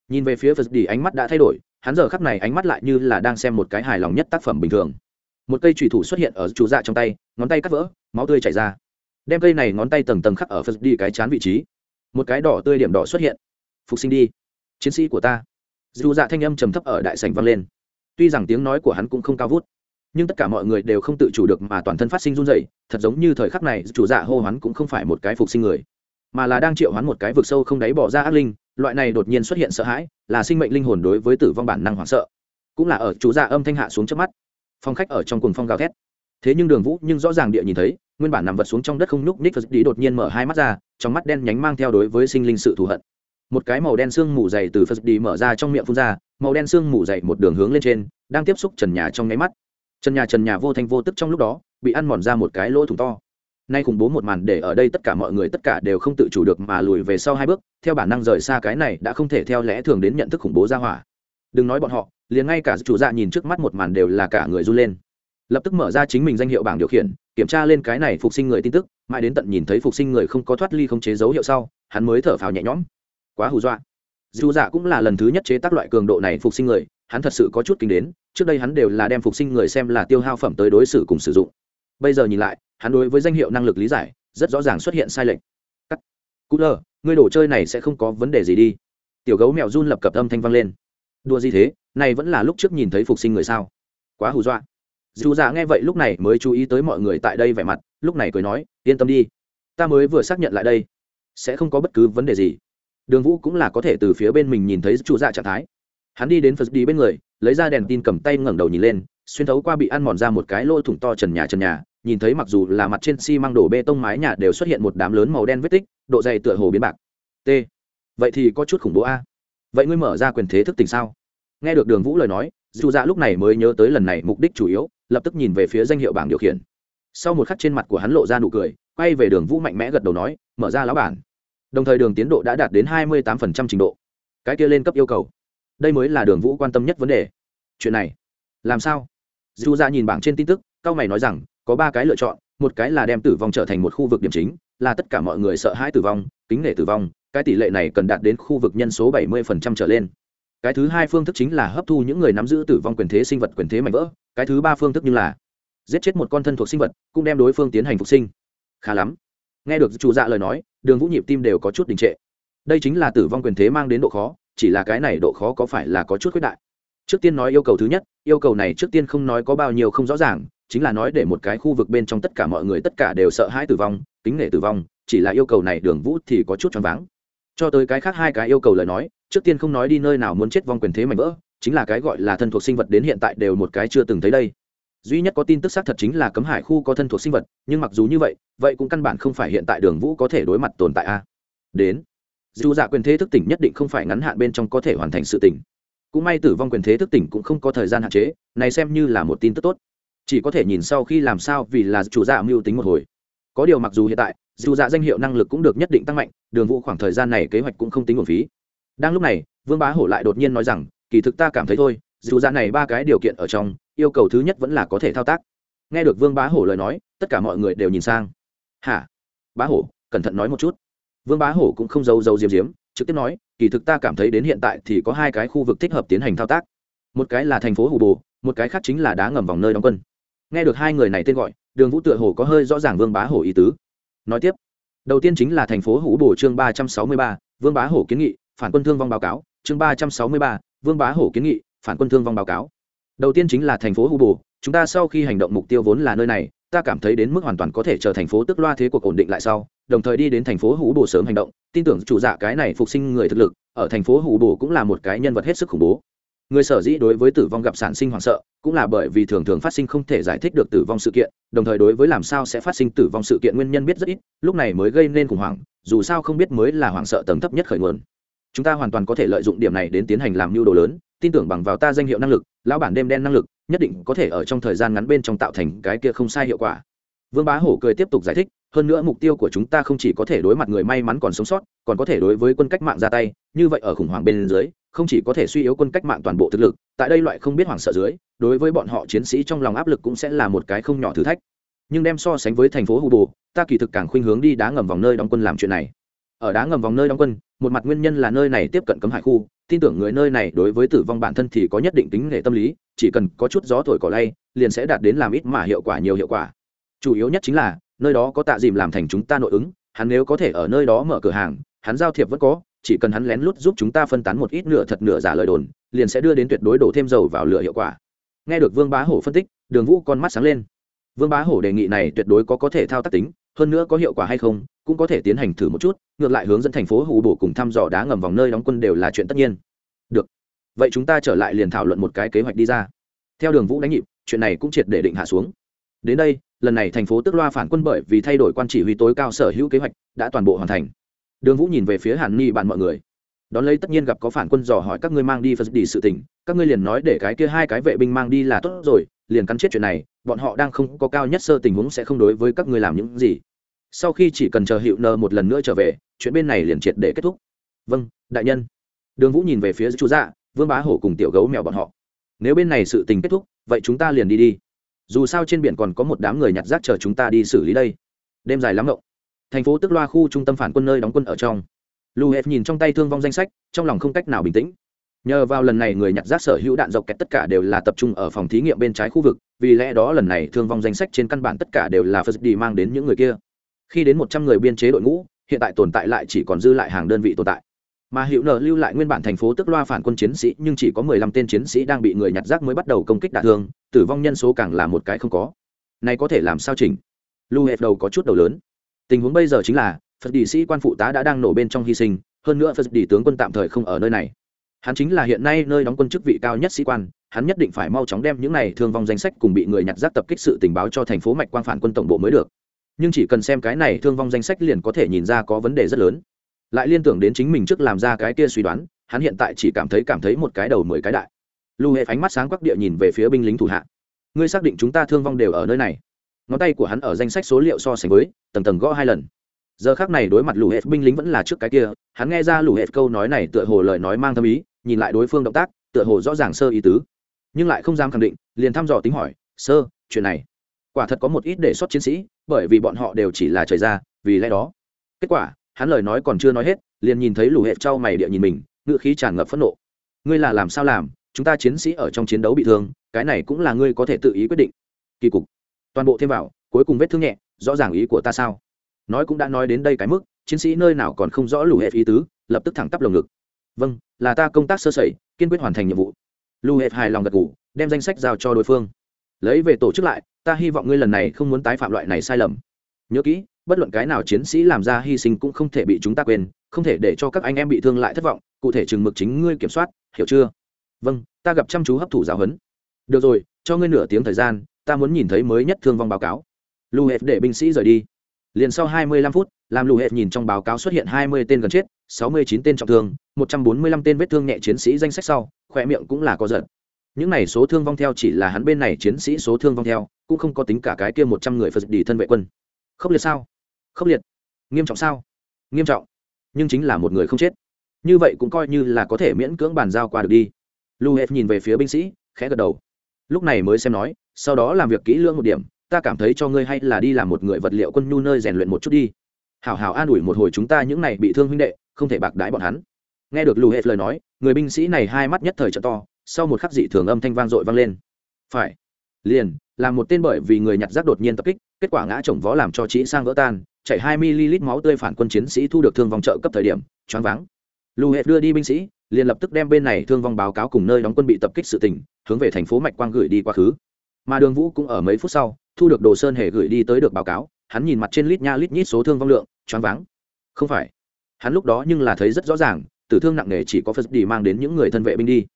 Nhìn về phía phật đi ánh mắt đã thay đổi, hắn giờ khắc này ánh mắt lại như là đang xem một cái hài lòng nhất tác phẩm bình thường. Một cây trùy thủ xuất hiện ở chú dạ trong tay, ngón tay cắt vỡ, máu tươi chảy ra. Đem cây này ngón tay tầng tầng khắc ở phật đi cái chán vị trí. Một cái đỏ tươi điểm đỏ xuất hiện. Phục sinh đi chiến sĩ của ta dù dạ thanh âm trầm thấp ở đại sảnh vang lên tuy rằng tiếng nói của hắn cũng không cao vút nhưng tất cả mọi người đều không tự chủ được mà toàn thân phát sinh run rẩy, thật giống như thời khắc này chủ dạ hô hoán cũng không phải một cái phục sinh người, mà là đang triệu hoán một cái vực sâu không đáy bỏ ra ác linh, loại này đột nhiên xuất hiện sợ hãi, là sinh mệnh linh hồn đối với tử vong bản năng hoảng sợ. Cũng là ở chủ dạ âm thanh hạ xuống trước mắt, phong khách ở trong cùng phong gào thét. Thế nhưng đường vũ nhưng rõ ràng địa nhìn thấy, nguyên bản nằm vật xuống trong đất không nhúc ních phật đi đột nhiên mở hai mắt ra, trong mắt đen nhánh mang theo đối với sinh linh sự thù hận một cái màu đen xương mù dày từ phật đi mở ra trong miệng phun ra, màu đen xương mù dày một đường hướng lên trên, đang tiếp xúc trần nhà trong nháy mắt. Trần nhà trần nhà vô thanh vô tức trong lúc đó, bị ăn mòn ra một cái lỗ thủng to. Nay khủng bố một màn để ở đây tất cả mọi người tất cả đều không tự chủ được mà lùi về sau hai bước, theo bản năng rời xa cái này đã không thể theo lẽ thường đến nhận thức khủng bố ra hỏa. Đừng nói bọn họ, liền ngay cả chủ dạ nhìn trước mắt một màn đều là cả người run lên. Lập tức mở ra chính mình danh hiệu bảng điều khiển, kiểm tra lên cái này phục sinh người tin tức, mãi đến tận nhìn thấy phục sinh người không có thoát ly không chế dấu hiệu sau, hắn mới thở phào nhẹ nhõm quá hù dọa. Dù dạ cũng là lần thứ nhất chế tác loại cường độ này phục sinh người, hắn thật sự có chút kinh đến, trước đây hắn đều là đem phục sinh người xem là tiêu hao phẩm tới đối xử cùng sử dụng. Bây giờ nhìn lại, hắn đối với danh hiệu năng lực lý giải, rất rõ ràng xuất hiện sai lệch. Cắt. Cú lờ ngươi đồ chơi này sẽ không có vấn đề gì đi. Tiểu gấu mèo run lập cập âm thanh vang lên. Đua gì thế, này vẫn là lúc trước nhìn thấy phục sinh người sao? Quá hù dọa. Dù dạ nghe vậy lúc này mới chú ý tới mọi người tại đây vẻ mặt, lúc này cười nói, yên tâm đi, ta mới vừa xác nhận lại đây, sẽ không có bất cứ vấn đề gì đường vũ cũng là có thể từ phía bên mình nhìn thấy chủ dạ trạng thái. Hắn đi đến phật đi bên người, lấy ra đèn tin cầm tay ngẩng đầu nhìn lên, xuyên thấu qua bị ăn mòn ra một cái lỗ thủng to trần nhà trần nhà, nhìn thấy mặc dù là mặt trên xi măng đổ bê tông mái nhà đều xuất hiện một đám lớn màu đen vết tích, độ dày tựa hồ biến bạc. T. Vậy thì có chút khủng bố a. Vậy ngươi mở ra quyền thế thức tình sao? Nghe được đường vũ lời nói, dù dạ lúc này mới nhớ tới lần này mục đích chủ yếu, lập tức nhìn về phía danh hiệu bảng điều khiển. Sau một khắc trên mặt của hắn lộ ra nụ cười, quay về đường vũ mạnh mẽ gật đầu nói, mở ra lão bản đồng thời đường tiến độ đã đạt đến hai mươi tám trình độ. Cái kia lên cấp yêu cầu. Đây mới là đường vũ quan tâm nhất vấn đề. Chuyện này, làm sao? Dù ra nhìn bảng trên tin tức, cao mày nói rằng, có ba cái lựa chọn, một cái là đem tử vong trở thành một khu vực điểm chính, là tất cả mọi người sợ hãi tử vong, kính nể tử vong, cái tỷ lệ này cần đạt đến khu vực nhân số bảy mươi trở lên. Cái thứ hai phương thức chính là hấp thu những người nắm giữ tử vong quyền thế sinh vật quyền thế mạnh vỡ, cái thứ ba phương thức như là giết chết một con thân thuộc sinh vật, cũng đem đối phương tiến hành phục sinh. Khá lắm nghe được chủ dạ lời nói, đường vũ nhịp tim đều có chút đình trệ. Đây chính là tử vong quyền thế mang đến độ khó, chỉ là cái này độ khó có phải là có chút khuyết đại. Trước tiên nói yêu cầu thứ nhất, yêu cầu này trước tiên không nói có bao nhiêu không rõ ràng, chính là nói để một cái khu vực bên trong tất cả mọi người tất cả đều sợ hãi tử vong tính nể tử vong, chỉ là yêu cầu này đường vũ thì có chút choáng váng. Cho tới cái khác hai cái yêu cầu lời nói, trước tiên không nói đi nơi nào muốn chết vong quyền thế mạnh vỡ, chính là cái gọi là thân thuộc sinh vật đến hiện tại đều một cái chưa từng thấy đây duy nhất có tin tức xác thật chính là cấm hải khu có thân thuộc sinh vật, nhưng mặc dù như vậy vậy cũng căn bản không phải hiện tại đường vũ có thể đối mặt tồn tại a. Đến, dù dạ quyền thế thức tỉnh nhất định không phải ngắn hạn bên trong có thể hoàn thành sự tỉnh. Cũng may tử vong quyền thế thức tỉnh cũng không có thời gian hạn chế, này xem như là một tin tức tốt. Chỉ có thể nhìn sau khi làm sao vì là chủ dạ mưu tính một hồi. Có điều mặc dù hiện tại, dù dạ danh hiệu năng lực cũng được nhất định tăng mạnh, đường vũ khoảng thời gian này kế hoạch cũng không tính nguồn phí. Đang lúc này, vương bá hổ lại đột nhiên nói rằng, kỳ thực ta cảm thấy thôi, dù dạ này ba cái điều kiện ở trong yêu cầu thứ nhất vẫn là có thể thao tác. Nghe được vương bá hổ lời nói, tất cả mọi người đều nhìn sang. Hả? Bá hổ, cẩn thận nói một chút. Vương bá hổ cũng không giấu giấu diếm diếm trực tiếp nói, kỳ thực ta cảm thấy đến hiện tại thì có hai cái khu vực thích hợp tiến hành thao tác. Một cái là thành phố hủ bồ, một cái khác chính là đá ngầm vòng nơi đóng quân. Nghe được hai người này tên gọi, đường vũ tựa hồ có hơi rõ ràng vương bá hổ ý tứ. Nói tiếp, đầu tiên chính là thành phố hủ bồ chương ba trăm sáu mươi ba, vương bá hổ kiến nghị, phản quân thương vong báo cáo. Chương ba trăm sáu mươi ba, vương bá hổ kiến nghị, phản quân thương vong báo cáo đầu tiên chính là thành phố hủ bồ chúng ta sau khi hành động mục tiêu vốn là nơi này, ta cảm thấy đến mức hoàn toàn có thể chờ thành phố tức loa thế cuộc ổn định lại sau, đồng thời đi đến thành phố hủ bồ sớm hành động, tin tưởng chủ dạ cái này phục sinh người thực lực, ở thành phố hủ bồ cũng là một cái nhân vật hết sức khủng bố. Người sở dĩ đối với tử vong gặp sản sinh hoảng sợ, cũng là bởi vì thường thường phát sinh không thể giải thích được tử vong sự kiện, đồng thời đối với làm sao sẽ phát sinh tử vong sự kiện nguyên nhân biết rất ít, lúc này mới gây nên khủng hoảng, dù sao không biết mới là hoảng sợ tầng thấp nhất khởi nguồn. Chúng ta hoàn toàn có thể lợi dụng điểm này đến tiến hành làm mưu đồ lớn tin tưởng bằng vào ta danh hiệu năng lực, lão bản đêm đen năng lực, nhất định có thể ở trong thời gian ngắn bên trong tạo thành cái kia không sai hiệu quả. Vương bá hổ cười tiếp tục giải thích, hơn nữa mục tiêu của chúng ta không chỉ có thể đối mặt người may mắn còn sống sót, còn có thể đối với quân cách mạng ra tay, như vậy ở khủng hoảng bên dưới, không chỉ có thể suy yếu quân cách mạng toàn bộ thực lực, tại đây loại không biết hoảng sợ dưới, đối với bọn họ chiến sĩ trong lòng áp lực cũng sẽ là một cái không nhỏ thử thách. Nhưng đem so sánh với thành phố hù bồ ta kỳ thực càng khuynh hướng đi đá ngầm vòng nơi đóng quân làm chuyện này ở đá ngầm vòng nơi đóng quân, một mặt nguyên nhân là nơi này tiếp cận cấm hải khu, tin tưởng người nơi này đối với tử vong bản thân thì có nhất định tính nghệ tâm lý, chỉ cần có chút gió thổi cỏ lay, liền sẽ đạt đến làm ít mà hiệu quả nhiều hiệu quả. Chủ yếu nhất chính là, nơi đó có tạ dìm làm thành chúng ta nội ứng, hắn nếu có thể ở nơi đó mở cửa hàng, hắn giao thiệp vẫn có, chỉ cần hắn lén lút giúp chúng ta phân tán một ít nửa thật nửa giả lời đồn, liền sẽ đưa đến tuyệt đối đổ thêm dầu vào lửa hiệu quả. Nghe được vương bá hổ phân tích, đường vũ con mắt sáng lên. Vương bá hổ đề nghị này tuyệt đối có có thể thao tác tính hơn nữa có hiệu quả hay không, cũng có thể tiến hành thử một chút, ngược lại hướng dẫn thành phố hù bổ cùng thăm dò đá ngầm vòng nơi đóng quân đều là chuyện tất nhiên. Được. Vậy chúng ta trở lại liền thảo luận một cái kế hoạch đi ra. Theo đường vũ đánh nhịp, chuyện này cũng triệt để định hạ xuống. Đến đây, lần này thành phố tức loa phản quân bởi vì thay đổi quan chỉ huy tối cao sở hữu kế hoạch, đã toàn bộ hoàn thành. Đường vũ nhìn về phía hàn ni bạn mọi người. Đón lấy tất nhiên gặp có phản quân dò hỏi các ngươi mang đi phật đi sự tình, các ngươi liền nói để cái kia hai cái vệ binh mang đi là tốt rồi liền cắn chết chuyện này, bọn họ đang không có cao nhất sơ tình huống sẽ không đối với các ngươi làm những gì. Sau khi chỉ cần chờ hiệu nờ một lần nữa trở về, chuyện bên này liền triệt để kết thúc. Vâng đại nhân. Đường vũ nhìn về phía chú dạ vương bá hổ cùng tiểu gấu mèo bọn họ. Nếu bên này sự tình kết thúc, vậy chúng ta liền đi đi. Dù sao trên biển còn có một đám người nhặt rác chờ chúng ta đi xử lý đây. Đêm dài lắm ngộng. Thành phố tức loa khu trung tâm phản quân nơi đóng quân ở trong. Lu hef nhìn trong tay thương vong danh sách, trong lòng không cách nào bình tĩnh nhờ vào lần này người nhặt rác sở hữu đạn dọc kẹt tất cả đều là tập trung ở phòng thí nghiệm bên trái khu vực, vì lẽ đó lần này thương vong danh sách trên căn bản tất cả đều là phật đi mang đến những người kia. Khi đến một trăm người biên chế đội ngũ, hiện tại tồn tại lại chỉ còn dư lại hàng đơn vị tồn tại. Mà hiệu nợ lưu lại nguyên bản thành phố tức loa phản quân chiến sĩ, nhưng chỉ có mười lăm tên chiến sĩ đang bị người nhặt rác mới bắt đầu công kích đả thương, tử vong nhân số càng là một cái không có. Này có thể làm sao chỉnh? Lưu hẹp đầu có chút đầu lớn. Tình huống bây giờ chính là phật đi sĩ quan phụ tá đã đang nổ bên trong hy sinh, hơn nữa phật đi tướng quân tạm thời không ở nơi này hắn chính là hiện nay nơi đóng quân chức vị cao nhất sĩ quan, hắn nhất định phải mau chóng đem những này thương vong danh sách cùng bị người nhặt rác tập kích sự tình báo cho thành phố mạch quang phản quân tổng bộ mới được. Nhưng chỉ cần xem cái này thương vong danh sách liền có thể nhìn ra có vấn đề rất lớn. Lại liên tưởng đến chính mình trước làm ra cái kia suy đoán, hắn hiện tại chỉ cảm thấy cảm thấy một cái đầu mười cái đại. Lưu hệ ánh mắt sáng quắc địa nhìn về phía binh lính thủ hạ. Ngươi xác định chúng ta thương vong đều ở nơi này? Ngón tay của hắn ở danh sách số liệu so sánh với, tầng tầng gõ hai lần. Giờ khác này đối mặt lũ hệ, binh lính vẫn là trước cái kia, hắn nghe ra lũ hệ câu nói này tựa hồ lời nói mang thâm ý nhìn lại đối phương động tác, tựa hồ rõ ràng sơ ý tứ. Nhưng lại không dám khẳng định, liền thăm dò tính hỏi, sơ, chuyện này, quả thật có một ít đề xuất chiến sĩ, bởi vì bọn họ đều chỉ là trời ra, vì lẽ đó. Kết quả, hắn lời nói còn chưa nói hết, liền nhìn thấy lũ hệ trao mày địa nhìn mình ngựa khí tràn ngập phẫn nộ. Ngươi là làm sao làm? Chúng ta chiến sĩ ở trong chiến đấu bị thương, cái này cũng là ngươi có thể tự ý quyết định. Kỳ cục. Toàn bộ thêm vào, cuối cùng vết thương nhẹ, rõ ràng ý của ta sao? Nói cũng đã nói đến đây cái mức, chiến sĩ nơi nào còn không rõ lù hệ ý tứ, lập tức thẳng tắp lồng ngực vâng là ta công tác sơ sẩy, kiên quyết hoàn thành nhiệm vụ. Lu hệt hài lòng gật ngủ đem danh sách giao cho đối phương. Lấy về tổ chức lại, ta hy vọng ngươi lần này không muốn tái phạm loại này sai lầm. Nhớ kỹ, bất luận cái nào chiến sĩ làm ra hy sinh cũng không thể bị chúng ta quên, không thể để cho các anh em bị thương lại thất vọng, cụ thể chừng mực chính ngươi kiểm soát, hiểu chưa? Vâng ta gặp chăm chú hấp thụ giáo huấn. Được rồi, cho ngươi nửa tiếng thời gian, ta muốn nhìn thấy mới nhất thương vong báo cáo. Lu hệt để binh sĩ rời đi liền sau 25 phút, làm lù hệt nhìn trong báo cáo xuất hiện 20 tên gần chết 69 tên trọng thương 145 tên vết thương nhẹ chiến sĩ danh sách sau, khỏe miệng cũng là có giận những này số thương vong theo chỉ là hắn bên này chiến sĩ số thương vong theo, cũng không có tính cả cái kia một trăm người phật đi thân vệ quân. Khốc liệt sao? Khốc liệt. Nghiêm trọng sao? Nghiêm trọng. Nhưng chính là một người không chết. Như vậy cũng coi như là có thể miễn cưỡng bàn giao qua được đi. Lù hệt nhìn về phía binh sĩ, khẽ gật đầu. Lúc này mới xem nói, sau đó làm việc kỹ lưỡng một điểm ta cảm thấy cho ngươi hay là đi làm một người vật liệu quân nhu nơi rèn luyện một chút đi. Hảo hảo an ủi một hồi chúng ta những này bị thương huynh đệ, không thể bạc đãi bọn hắn. Nghe được lù hết lời nói, người binh sĩ này hai mắt nhất thời trợ to, sau một khắc dị thường âm thanh vang dội vang lên. Phải, liền, làm một tên bởi vì người nhặt rác đột nhiên tập kích, kết quả ngã chồng vó làm cho chỉ sang vỡ tan chảy hai ml máu tươi phản quân chiến sĩ thu được thương vong trợ cấp thời điểm, choáng váng. Lù hệ đưa đi binh sĩ, liền lập tức đem bên này thương vong báo cáo cùng nơi đóng quân bị tập kích sự tình, hướng về thành phố mạch quang gửi đi quá khứ mà đường vũ cũng ở mấy phút sau, thu được đồ sơn hề gửi đi tới được báo cáo. Hắn nhìn mặt trên lít nha lít nhít số thương vong lượng, choáng váng. Không phải. Hắn lúc đó nhưng là thấy rất rõ ràng, tử thương nặng nề chỉ có phật đi mang đến những người thân vệ binh đi.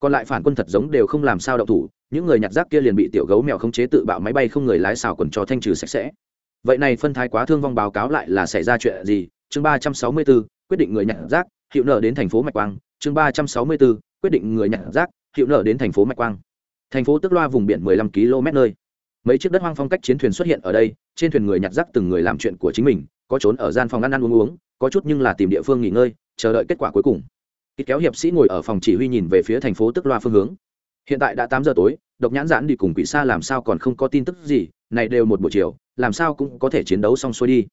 Còn lại phản quân thật giống đều không làm sao đậu thủ, những người nhặt rác kia liền bị tiểu gấu mèo khống chế tự bạo máy bay không người lái xào quần cho thanh trừ sạch sẽ. Vậy này phân thái quá thương vong báo cáo lại là xảy ra chuyện gì? Chương ba trăm sáu mươi bốn quyết định người nhặt rác, hiệu nợ đến thành phố mạch quang. Chương ba trăm sáu mươi bốn quyết định người nhặt rác, hiệu nợ đến thành phố mạch quang thành phố tức loa vùng biển mười lăm km nơi. Mấy chiếc đất hoang phong cách chiến thuyền xuất hiện ở đây, trên thuyền người nhặt rác từng người làm chuyện của chính mình, có trốn ở gian phòng ăn ăn uống uống, có chút nhưng là tìm địa phương nghỉ ngơi, chờ đợi kết quả cuối cùng. Ít kéo hiệp sĩ ngồi ở phòng chỉ huy nhìn về phía thành phố tức loa phương hướng. Hiện tại đã tám giờ tối, độc nhãn giãn đi cùng quỷ xa làm sao còn không có tin tức gì, này đều một buổi chiều, làm sao cũng có thể chiến đấu xong xuôi đi.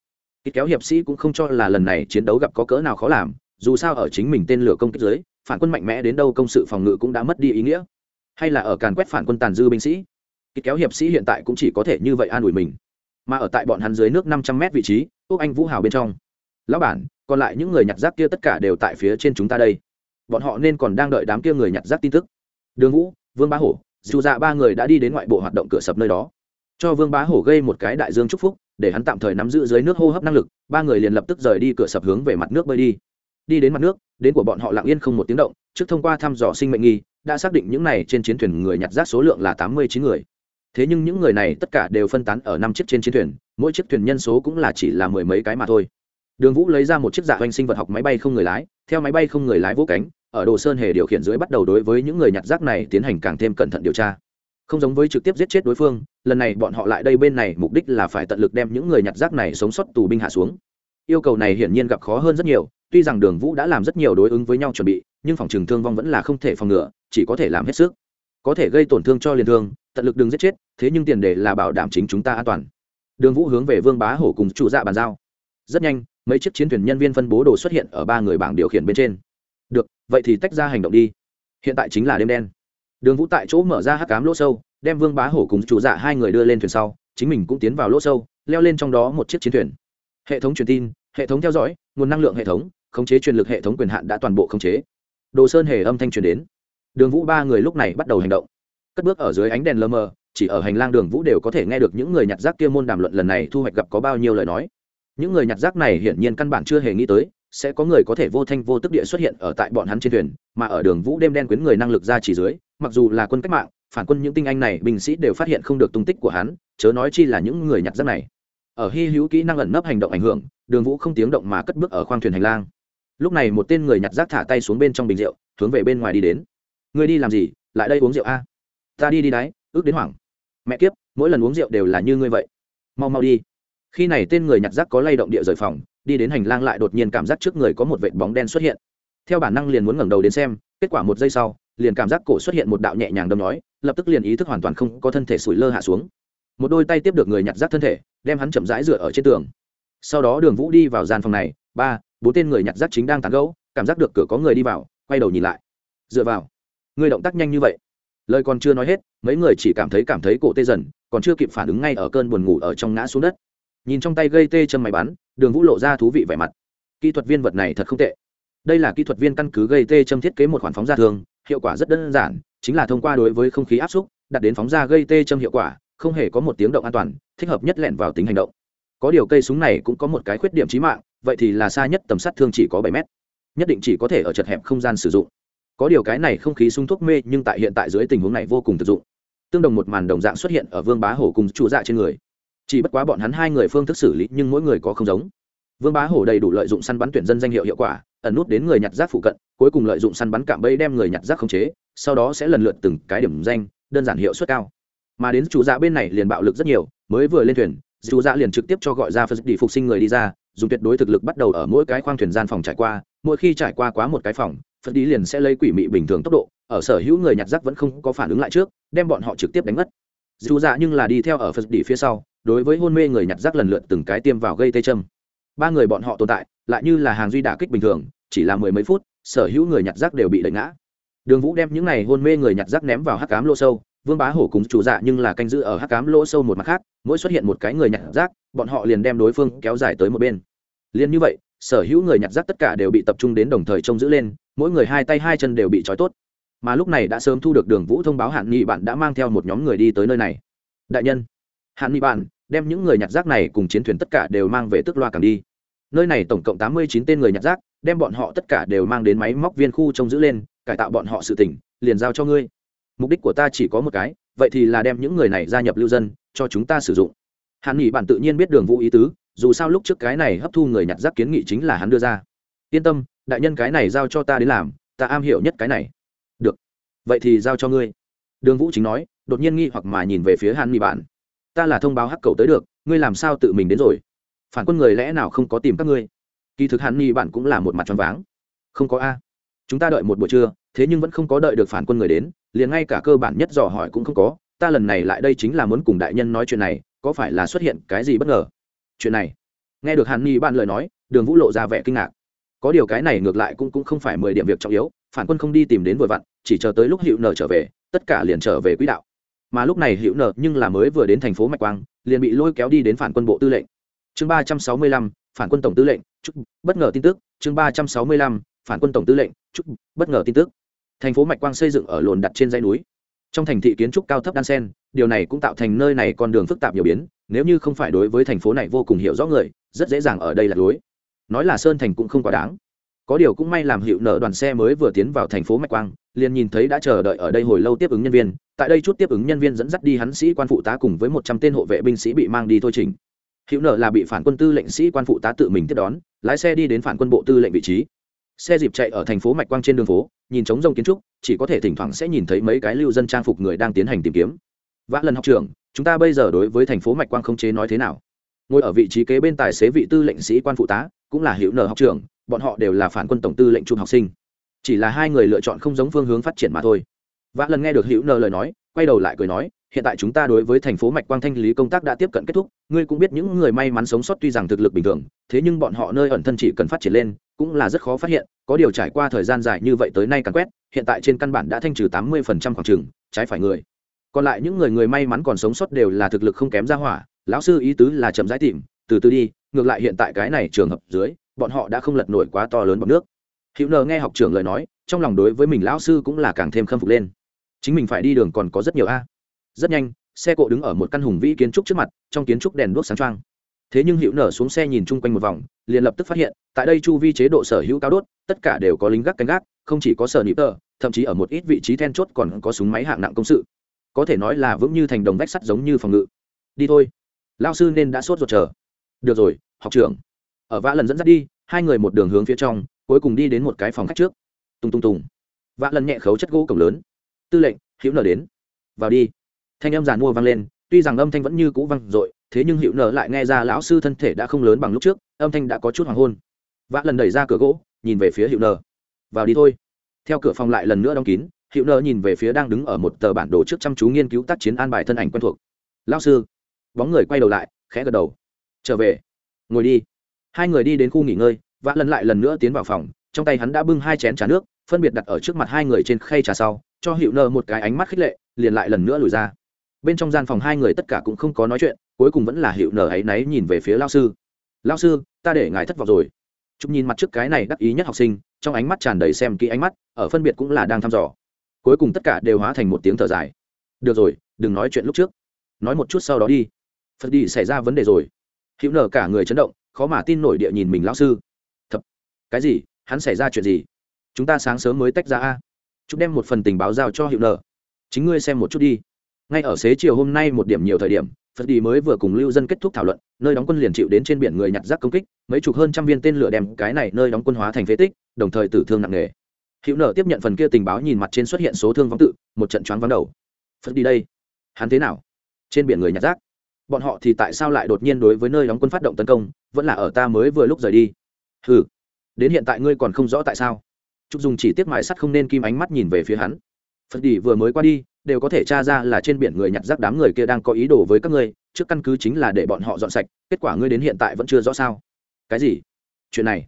Ít kéo hiệp sĩ cũng không cho là lần này chiến đấu gặp có cỡ nào khó làm, dù sao ở chính mình tên lửa công kích dưới, phản quân mạnh mẽ đến đâu công sự phòng ngự cũng đã mất đi ý nghĩa hay là ở càn quét phản quân tàn dư binh sĩ? Ít kéo hiệp sĩ hiện tại cũng chỉ có thể như vậy an ủi mình. Mà ở tại bọn hắn dưới nước năm trăm mét vị trí, úc anh vũ hào bên trong. Lão bản, còn lại những người nhặt rác kia tất cả đều tại phía trên chúng ta đây. Bọn họ nên còn đang đợi đám kia người nhặt rác tin tức. Đường vũ, vương bá hổ, dù dạ ba người đã đi đến ngoại bộ hoạt động cửa sập nơi đó. Cho vương bá hổ gây một cái đại dương chúc phúc, để hắn tạm thời nắm giữ dưới nước hô hấp năng lực, ba người liền lập tức rời đi cửa sập hướng về mặt nước bơi đi. Đi đến mặt nước, đến của bọn họ lặng yên không một tiếng động, trước thông qua thăm dò sinh mệnh nghi đã xác định những này trên chiến thuyền người nhặt rác số lượng là tám mươi chín người. Thế nhưng những người này tất cả đều phân tán ở năm chiếc trên chiến thuyền, mỗi chiếc thuyền nhân số cũng là chỉ là mười mấy cái mà thôi. Đường vũ lấy ra một chiếc dạ oanh sinh vật học máy bay không người lái, theo máy bay không người lái vỗ cánh, ở đồ sơn hề điều khiển dưới bắt đầu đối với những người nhặt rác này tiến hành càng thêm cẩn thận điều tra. Không giống với trực tiếp giết chết đối phương, lần này bọn họ lại đây bên này mục đích là phải tận lực đem những người nhặt rác này sống sót tù binh hạ xuống. Yêu cầu này hiển nhiên gặp khó hơn rất nhiều, tuy rằng đường vũ đã làm rất nhiều đối ứng với nhau chuẩn bị, nhưng phòng trường thương vong vẫn là không thể phòng ngừa chỉ có thể làm hết sức. Có thể gây tổn thương cho liền thương, tận lực đừng giết chết, thế nhưng tiền đề là bảo đảm chính chúng ta an toàn. Đường vũ hướng về vương bá hổ cùng chủ dạ bàn giao. Rất nhanh, mấy chiếc chiến thuyền nhân viên phân bố đồ xuất hiện ở ba người bảng điều khiển bên trên. Được, vậy thì tách ra hành động đi. Hiện tại chính là đêm đen. Đường vũ tại chỗ mở ra hắc cám lỗ sâu, đem vương bá hổ cùng chủ dạ hai người đưa lên thuyền sau, chính mình cũng tiến vào lỗ sâu, leo lên trong đó một chiếc chiến thuyền. Hệ thống truyền tin, hệ thống theo dõi, nguồn năng lượng hệ thống, khống chế truyền lực hệ thống quyền hạn đã toàn bộ khống chế. Đồ sơn hề âm thanh truyền đến đường vũ ba người lúc này bắt đầu hành động. Cất bước ở dưới ánh đèn lơ mờ, chỉ ở hành lang đường vũ đều có thể nghe được những người nhặt rác kia môn đàm luận lần này thu hoạch gặp có bao nhiêu lời nói. Những người nhặt rác này hiển nhiên căn bản chưa hề nghĩ tới, sẽ có người có thể vô thanh vô tức địa xuất hiện ở tại bọn hắn trên thuyền, mà ở đường vũ đêm đen quyến người năng lực ra chỉ dưới, mặc dù là quân cách mạng, phản quân những tinh anh này, binh sĩ đều phát hiện không được tung tích của hắn, chớ nói chi là những người nhặt rác này. Ở hy hữu kỹ năng ẩn nấp hành động ảnh hưởng, đường vũ không tiếng động mà cất bước ở khoang thuyền hành lang. Lúc này một tên người nhặt rác thả tay xuống bên trong bình rượu, hướng về bên ngoài đi đến. Ngươi đi làm gì? Lại đây uống rượu a. Ta đi đi đáy ước đến hoảng. Mẹ kiếp, mỗi lần uống rượu đều là như ngươi vậy. Mau mau đi. Khi này tên người nhặt rác có lay động địa rời phòng, đi đến hành lang lại đột nhiên cảm giác trước người có một vệt bóng đen xuất hiện. Theo bản năng liền muốn ngẩng đầu đến xem, kết quả một giây sau, liền cảm giác cổ xuất hiện một đạo nhẹ nhàng đâm nói, lập tức liền ý thức hoàn toàn không có thân thể sủi lơ hạ xuống. Một đôi tay tiếp được người nhặt rác thân thể, đem hắn chậm rãi dựa ở trên tường. Sau đó đường vũ đi vào gian phòng này, ba, bốn tên người nhặt rác chính đang tán gẫu, cảm giác được cửa có người đi vào, quay đầu nhìn lại. Dựa vào. Ngươi động tác nhanh như vậy. Lời còn chưa nói hết, mấy người chỉ cảm thấy cảm thấy cổ tê dần, còn chưa kịp phản ứng ngay ở cơn buồn ngủ ở trong ngã xuống đất. Nhìn trong tay gây tê châm máy bắn, đường vũ lộ ra thú vị vẻ mặt. Kỹ thuật viên vật này thật không tệ. Đây là kỹ thuật viên căn cứ gây tê châm thiết kế một khoản phóng ra thường, hiệu quả rất đơn giản, chính là thông qua đối với không khí áp xúc, đặt đến phóng ra gây tê châm hiệu quả, không hề có một tiếng động an toàn, thích hợp nhất lẹn vào tính hành động. Có điều cây súng này cũng có một cái khuyết điểm trí mạng, vậy thì là xa nhất tầm sát thương chỉ có bảy mét, nhất định chỉ có thể ở chật hẹp không gian sử dụng có điều cái này không khí sung thuốc mê, nhưng tại hiện tại dưới tình huống này vô cùng thực dụng. Tương đồng một màn đồng dạng xuất hiện ở vương bá hổ cùng chủ dạ trên người. Chỉ bất quá bọn hắn hai người phương thức xử lý, nhưng mỗi người có không giống. Vương bá hổ đầy đủ lợi dụng săn bắn tuyển dân danh hiệu hiệu quả, ẩn nút đến người nhặt rác phụ cận, cuối cùng lợi dụng săn bắn cạm bẫy đem người nhặt rác khống chế, sau đó sẽ lần lượt từng cái điểm danh, đơn giản hiệu suất cao. Mà đến chủ dạ bên này liền bạo lực rất nhiều, mới vừa lên thuyền chủ dạ liền trực tiếp cho gọi ra phật đi phục sinh người đi ra, dùng tuyệt đối thực lực bắt đầu ở mỗi cái khoang thuyền gian phòng trải qua, mỗi khi trải qua quá một cái phòng phật đi liền sẽ lấy quỷ mị bình thường tốc độ, ở sở hữu người nhặt rác vẫn không có phản ứng lại trước, đem bọn họ trực tiếp đánh mất. Dù dạ nhưng là đi theo ở phật đi phía sau, đối với hôn mê người nhặt rác lần lượt từng cái tiêm vào gây tê châm. Ba người bọn họ tồn tại, lại như là hàng duy đả kích bình thường, chỉ là mười mấy phút, sở hữu người nhặt rác đều bị đẩy ngã. Đường vũ đem những này hôn mê người nhặt rác ném vào hắc cám lỗ sâu, vương bá hổ cùng chủ dạ nhưng là canh giữ ở hắc cám lỗ sâu một mặt khác, mỗi xuất hiện một cái người nhặt rác, bọn họ liền đem đối phương kéo dài tới một bên. Liền như vậy sở hữu người nhặt rác tất cả đều bị tập trung đến đồng thời trông giữ lên, mỗi người hai tay hai chân đều bị trói tốt. Mà lúc này đã sớm thu được đường vũ thông báo hạn nghị bạn đã mang theo một nhóm người đi tới nơi này. Đại nhân, hạn nghị bạn, đem những người nhặt rác này cùng chiến thuyền tất cả đều mang về tức loa càng đi. Nơi này tổng cộng tám mươi chín tên người nhặt rác, đem bọn họ tất cả đều mang đến máy móc viên khu trông giữ lên, cải tạo bọn họ sự tỉnh, liền giao cho ngươi. Mục đích của ta chỉ có một cái, vậy thì là đem những người này gia nhập lưu dân, cho chúng ta sử dụng. Hàn nghỉ bạn tự nhiên biết đường vũ ý tứ dù sao lúc trước cái này hấp thu người nhặt rác kiến nghị chính là hắn đưa ra. Yên tâm, đại nhân cái này giao cho ta đến làm, ta am hiểu nhất cái này. Được. Vậy thì giao cho ngươi. Đường vũ chính nói, đột nhiên nghi hoặc mà nhìn về phía hàn mỹ bạn. Ta là thông báo hắc cầu tới được, ngươi làm sao tự mình đến rồi? Phản quân người lẽ nào không có tìm các ngươi? Kỳ thực hàn mỹ bạn cũng là một mặt tròn váng. Không có a. Chúng ta đợi một buổi trưa, thế nhưng vẫn không có đợi được phản quân người đến, liền ngay cả cơ bản nhất dò hỏi cũng không có. Ta lần này lại đây chính là muốn cùng đại nhân nói chuyện này, có phải là xuất hiện cái gì bất ngờ? Chuyện này. Nghe được hàn ni bạn lời nói đường vũ lộ ra vẻ kinh ngạc. Có điều cái này ngược lại cũng, cũng không phải mười điểm việc trọng yếu phản quân không đi tìm đến vội vặn chỉ chờ tới lúc hiệu nở trở về tất cả liền trở về quỹ đạo. Mà lúc này hiệu nở nhưng là mới vừa đến thành phố mạch quang liền bị lôi kéo đi đến phản quân bộ tư lệnh. Chương ba trăm sáu mươi lăm phản quân tổng tư lệnh chúc bất ngờ tin tức. Chương ba trăm sáu mươi lăm phản quân tổng tư lệnh chúc bất ngờ tin tức. Thành phố mạch quang xây dựng ở lồn đặt trên dãy núi. Trong thành thị kiến trúc cao thấp đan sen điều này cũng tạo thành nơi này con đường phức tạp nhiều biến nếu như không phải đối với thành phố này vô cùng hiểu rõ người, rất dễ dàng ở đây là lối nói là sơn thành cũng không quá đáng. Có điều cũng may làm hiệu nợ đoàn xe mới vừa tiến vào thành phố mạch quang, liền nhìn thấy đã chờ đợi ở đây hồi lâu tiếp ứng nhân viên. Tại đây chút tiếp ứng nhân viên dẫn dắt đi hắn sĩ quan phụ tá cùng với một trăm tên hộ vệ binh sĩ bị mang đi thôi trình hiệu nợ là bị phản quân tư lệnh sĩ quan phụ tá tự mình tiếp đón, lái xe đi đến phản quân bộ tư lệnh vị trí. Xe dịp chạy ở thành phố mạch quang trên đường phố, nhìn trống rông kiến trúc, chỉ có thể thỉnh thoảng sẽ nhìn thấy mấy cái lưu dân trang phục người đang tiến hành tìm kiếm. Vã lần học trường chúng ta bây giờ đối với thành phố mạch quang không chế nói thế nào? Ngồi ở vị trí kế bên tài xế vị tư lệnh sĩ quan phụ tá, cũng là hiệu nở học trường bọn họ đều là phản quân tổng tư lệnh trung học sinh. Chỉ là hai người lựa chọn không giống phương hướng phát triển mà thôi. Vã lần nghe được hữu nờ lời nói, quay đầu lại cười nói, hiện tại chúng ta đối với thành phố mạch quang thanh lý công tác đã tiếp cận kết thúc, ngươi cũng biết những người may mắn sống sót tuy rằng thực lực bình thường, thế nhưng bọn họ nơi ẩn thân chỉ cần phát triển lên, cũng là rất khó phát hiện, có điều trải qua thời gian dài như vậy tới nay càng quét, hiện tại trên căn bản đã thanh trừ tám mươi phần trăm khoảng trừng trái phải người còn lại những người người may mắn còn sống sót đều là thực lực không kém ra hỏa, lão sư ý tứ là chậm rãi tìm, từ từ đi, ngược lại hiện tại cái này trường hợp dưới, bọn họ đã không lật nổi quá to lớn bọn nước. Hữu nờ nghe học trưởng lời nói, trong lòng đối với mình lão sư cũng là càng thêm khâm phục lên. Chính mình phải đi đường còn có rất nhiều a. Rất nhanh, xe cộ đứng ở một căn hùng vĩ kiến trúc trước mặt, trong kiến trúc đèn đuốc sáng trang thế nhưng hữu nở xuống xe nhìn chung quanh một vòng, liền lập tức phát hiện, tại đây chu vi chế độ sở hữu cao đốt, tất cả đều có lính gác canh gác, không chỉ có sở nịp tờ, thậm chí ở một ít vị trí then chốt còn có súng máy hạng nặng công sự có thể nói là vững như thành đồng vách sắt giống như phòng ngự. Đi thôi. Lao sư nên đã sốt ruột chờ. Được rồi, học trưởng. Ở vã lần dẫn dắt đi, hai người một đường hướng phía trong, cuối cùng đi đến một cái phòng khách trước. Tung tung tùng. Vã lần nhẹ khấu chất gỗ cổng lớn. Tư lệnh, hữu nở đến. Vào đi. Thanh âm giàn mua vang lên, tuy rằng âm thanh vẫn như cũ vang dội, thế nhưng hữu nở lại nghe ra lão sư thân thể đã không lớn bằng lúc trước, âm thanh đã có chút hoàng hôn. Vã lần đẩy ra cửa gỗ, nhìn về phía hữu nở. Vào đi thôi. Theo cửa phòng lại lần nữa đóng kín hữu nở nhìn về phía đang đứng ở một tờ bản đồ trước chăm chú nghiên cứu tác chiến an bài thân ảnh quen thuộc. Lão sư. Bóng người quay đầu lại, khẽ gật đầu. Trở về. Ngồi đi. Hai người đi đến khu nghỉ ngơi, vã lần lại lần nữa tiến vào phòng, trong tay hắn đã bưng hai chén trà nước, phân biệt đặt ở trước mặt hai người trên khay trà sau, cho hiệu nợ một cái ánh mắt khích lệ, liền lại lần nữa lùi ra. Bên trong gian phòng hai người tất cả cũng không có nói chuyện, cuối cùng vẫn là hiệu nợ ấy náy nhìn về phía lao sư. Lao sư, ta để ngài thất vọng rồi. Chúc nhìn mặt trước cái này đắc ý nhất học sinh, trong ánh mắt tràn đầy xem kỹ ánh mắt, ở phân biệt cũng là đang thăm dò cuối cùng tất cả đều hóa thành một tiếng thở dài. Được rồi, đừng nói chuyện lúc trước. Nói một chút sau đó đi. Phật đi xảy ra vấn đề rồi. Hữu nở cả người chấn động, khó mà tin nổi địa nhìn mình lão sư. Thật cái gì? Hắn xảy ra chuyện gì? Chúng ta sáng sớm mới tách ra a. Chúng đem một phần tình báo giao cho hiệu nở. Chính ngươi xem một chút đi. Ngay ở xế chiều hôm nay một điểm nhiều thời điểm, phật đi mới vừa cùng lưu dân kết thúc thảo luận, nơi đóng quân liền chịu đến trên biển người nhặt rác công kích, mấy chục hơn trăm viên tên lửa đem cái này nơi đóng quân hóa thành phế tích, đồng thời tử thương nặng nề. Hữu nở tiếp nhận phần kia tình báo nhìn mặt trên xuất hiện số thương vong tự, một trận choáng vắng đầu. Phật đi đây. Hắn thế nào? Trên biển người nhặt rác. Bọn họ thì tại sao lại đột nhiên đối với nơi đóng quân phát động tấn công, vẫn là ở ta mới vừa lúc rời đi? Ừ đến hiện tại ngươi còn không rõ tại sao? Trúc dùng chỉ tiếp mại sắt không nên kim ánh mắt nhìn về phía hắn. Phật đi vừa mới qua đi, đều có thể tra ra là trên biển người nhặt rác đám người kia đang có ý đồ với các ngươi, trước căn cứ chính là để bọn họ dọn sạch, kết quả ngươi đến hiện tại vẫn chưa rõ sao? Cái gì? Chuyện này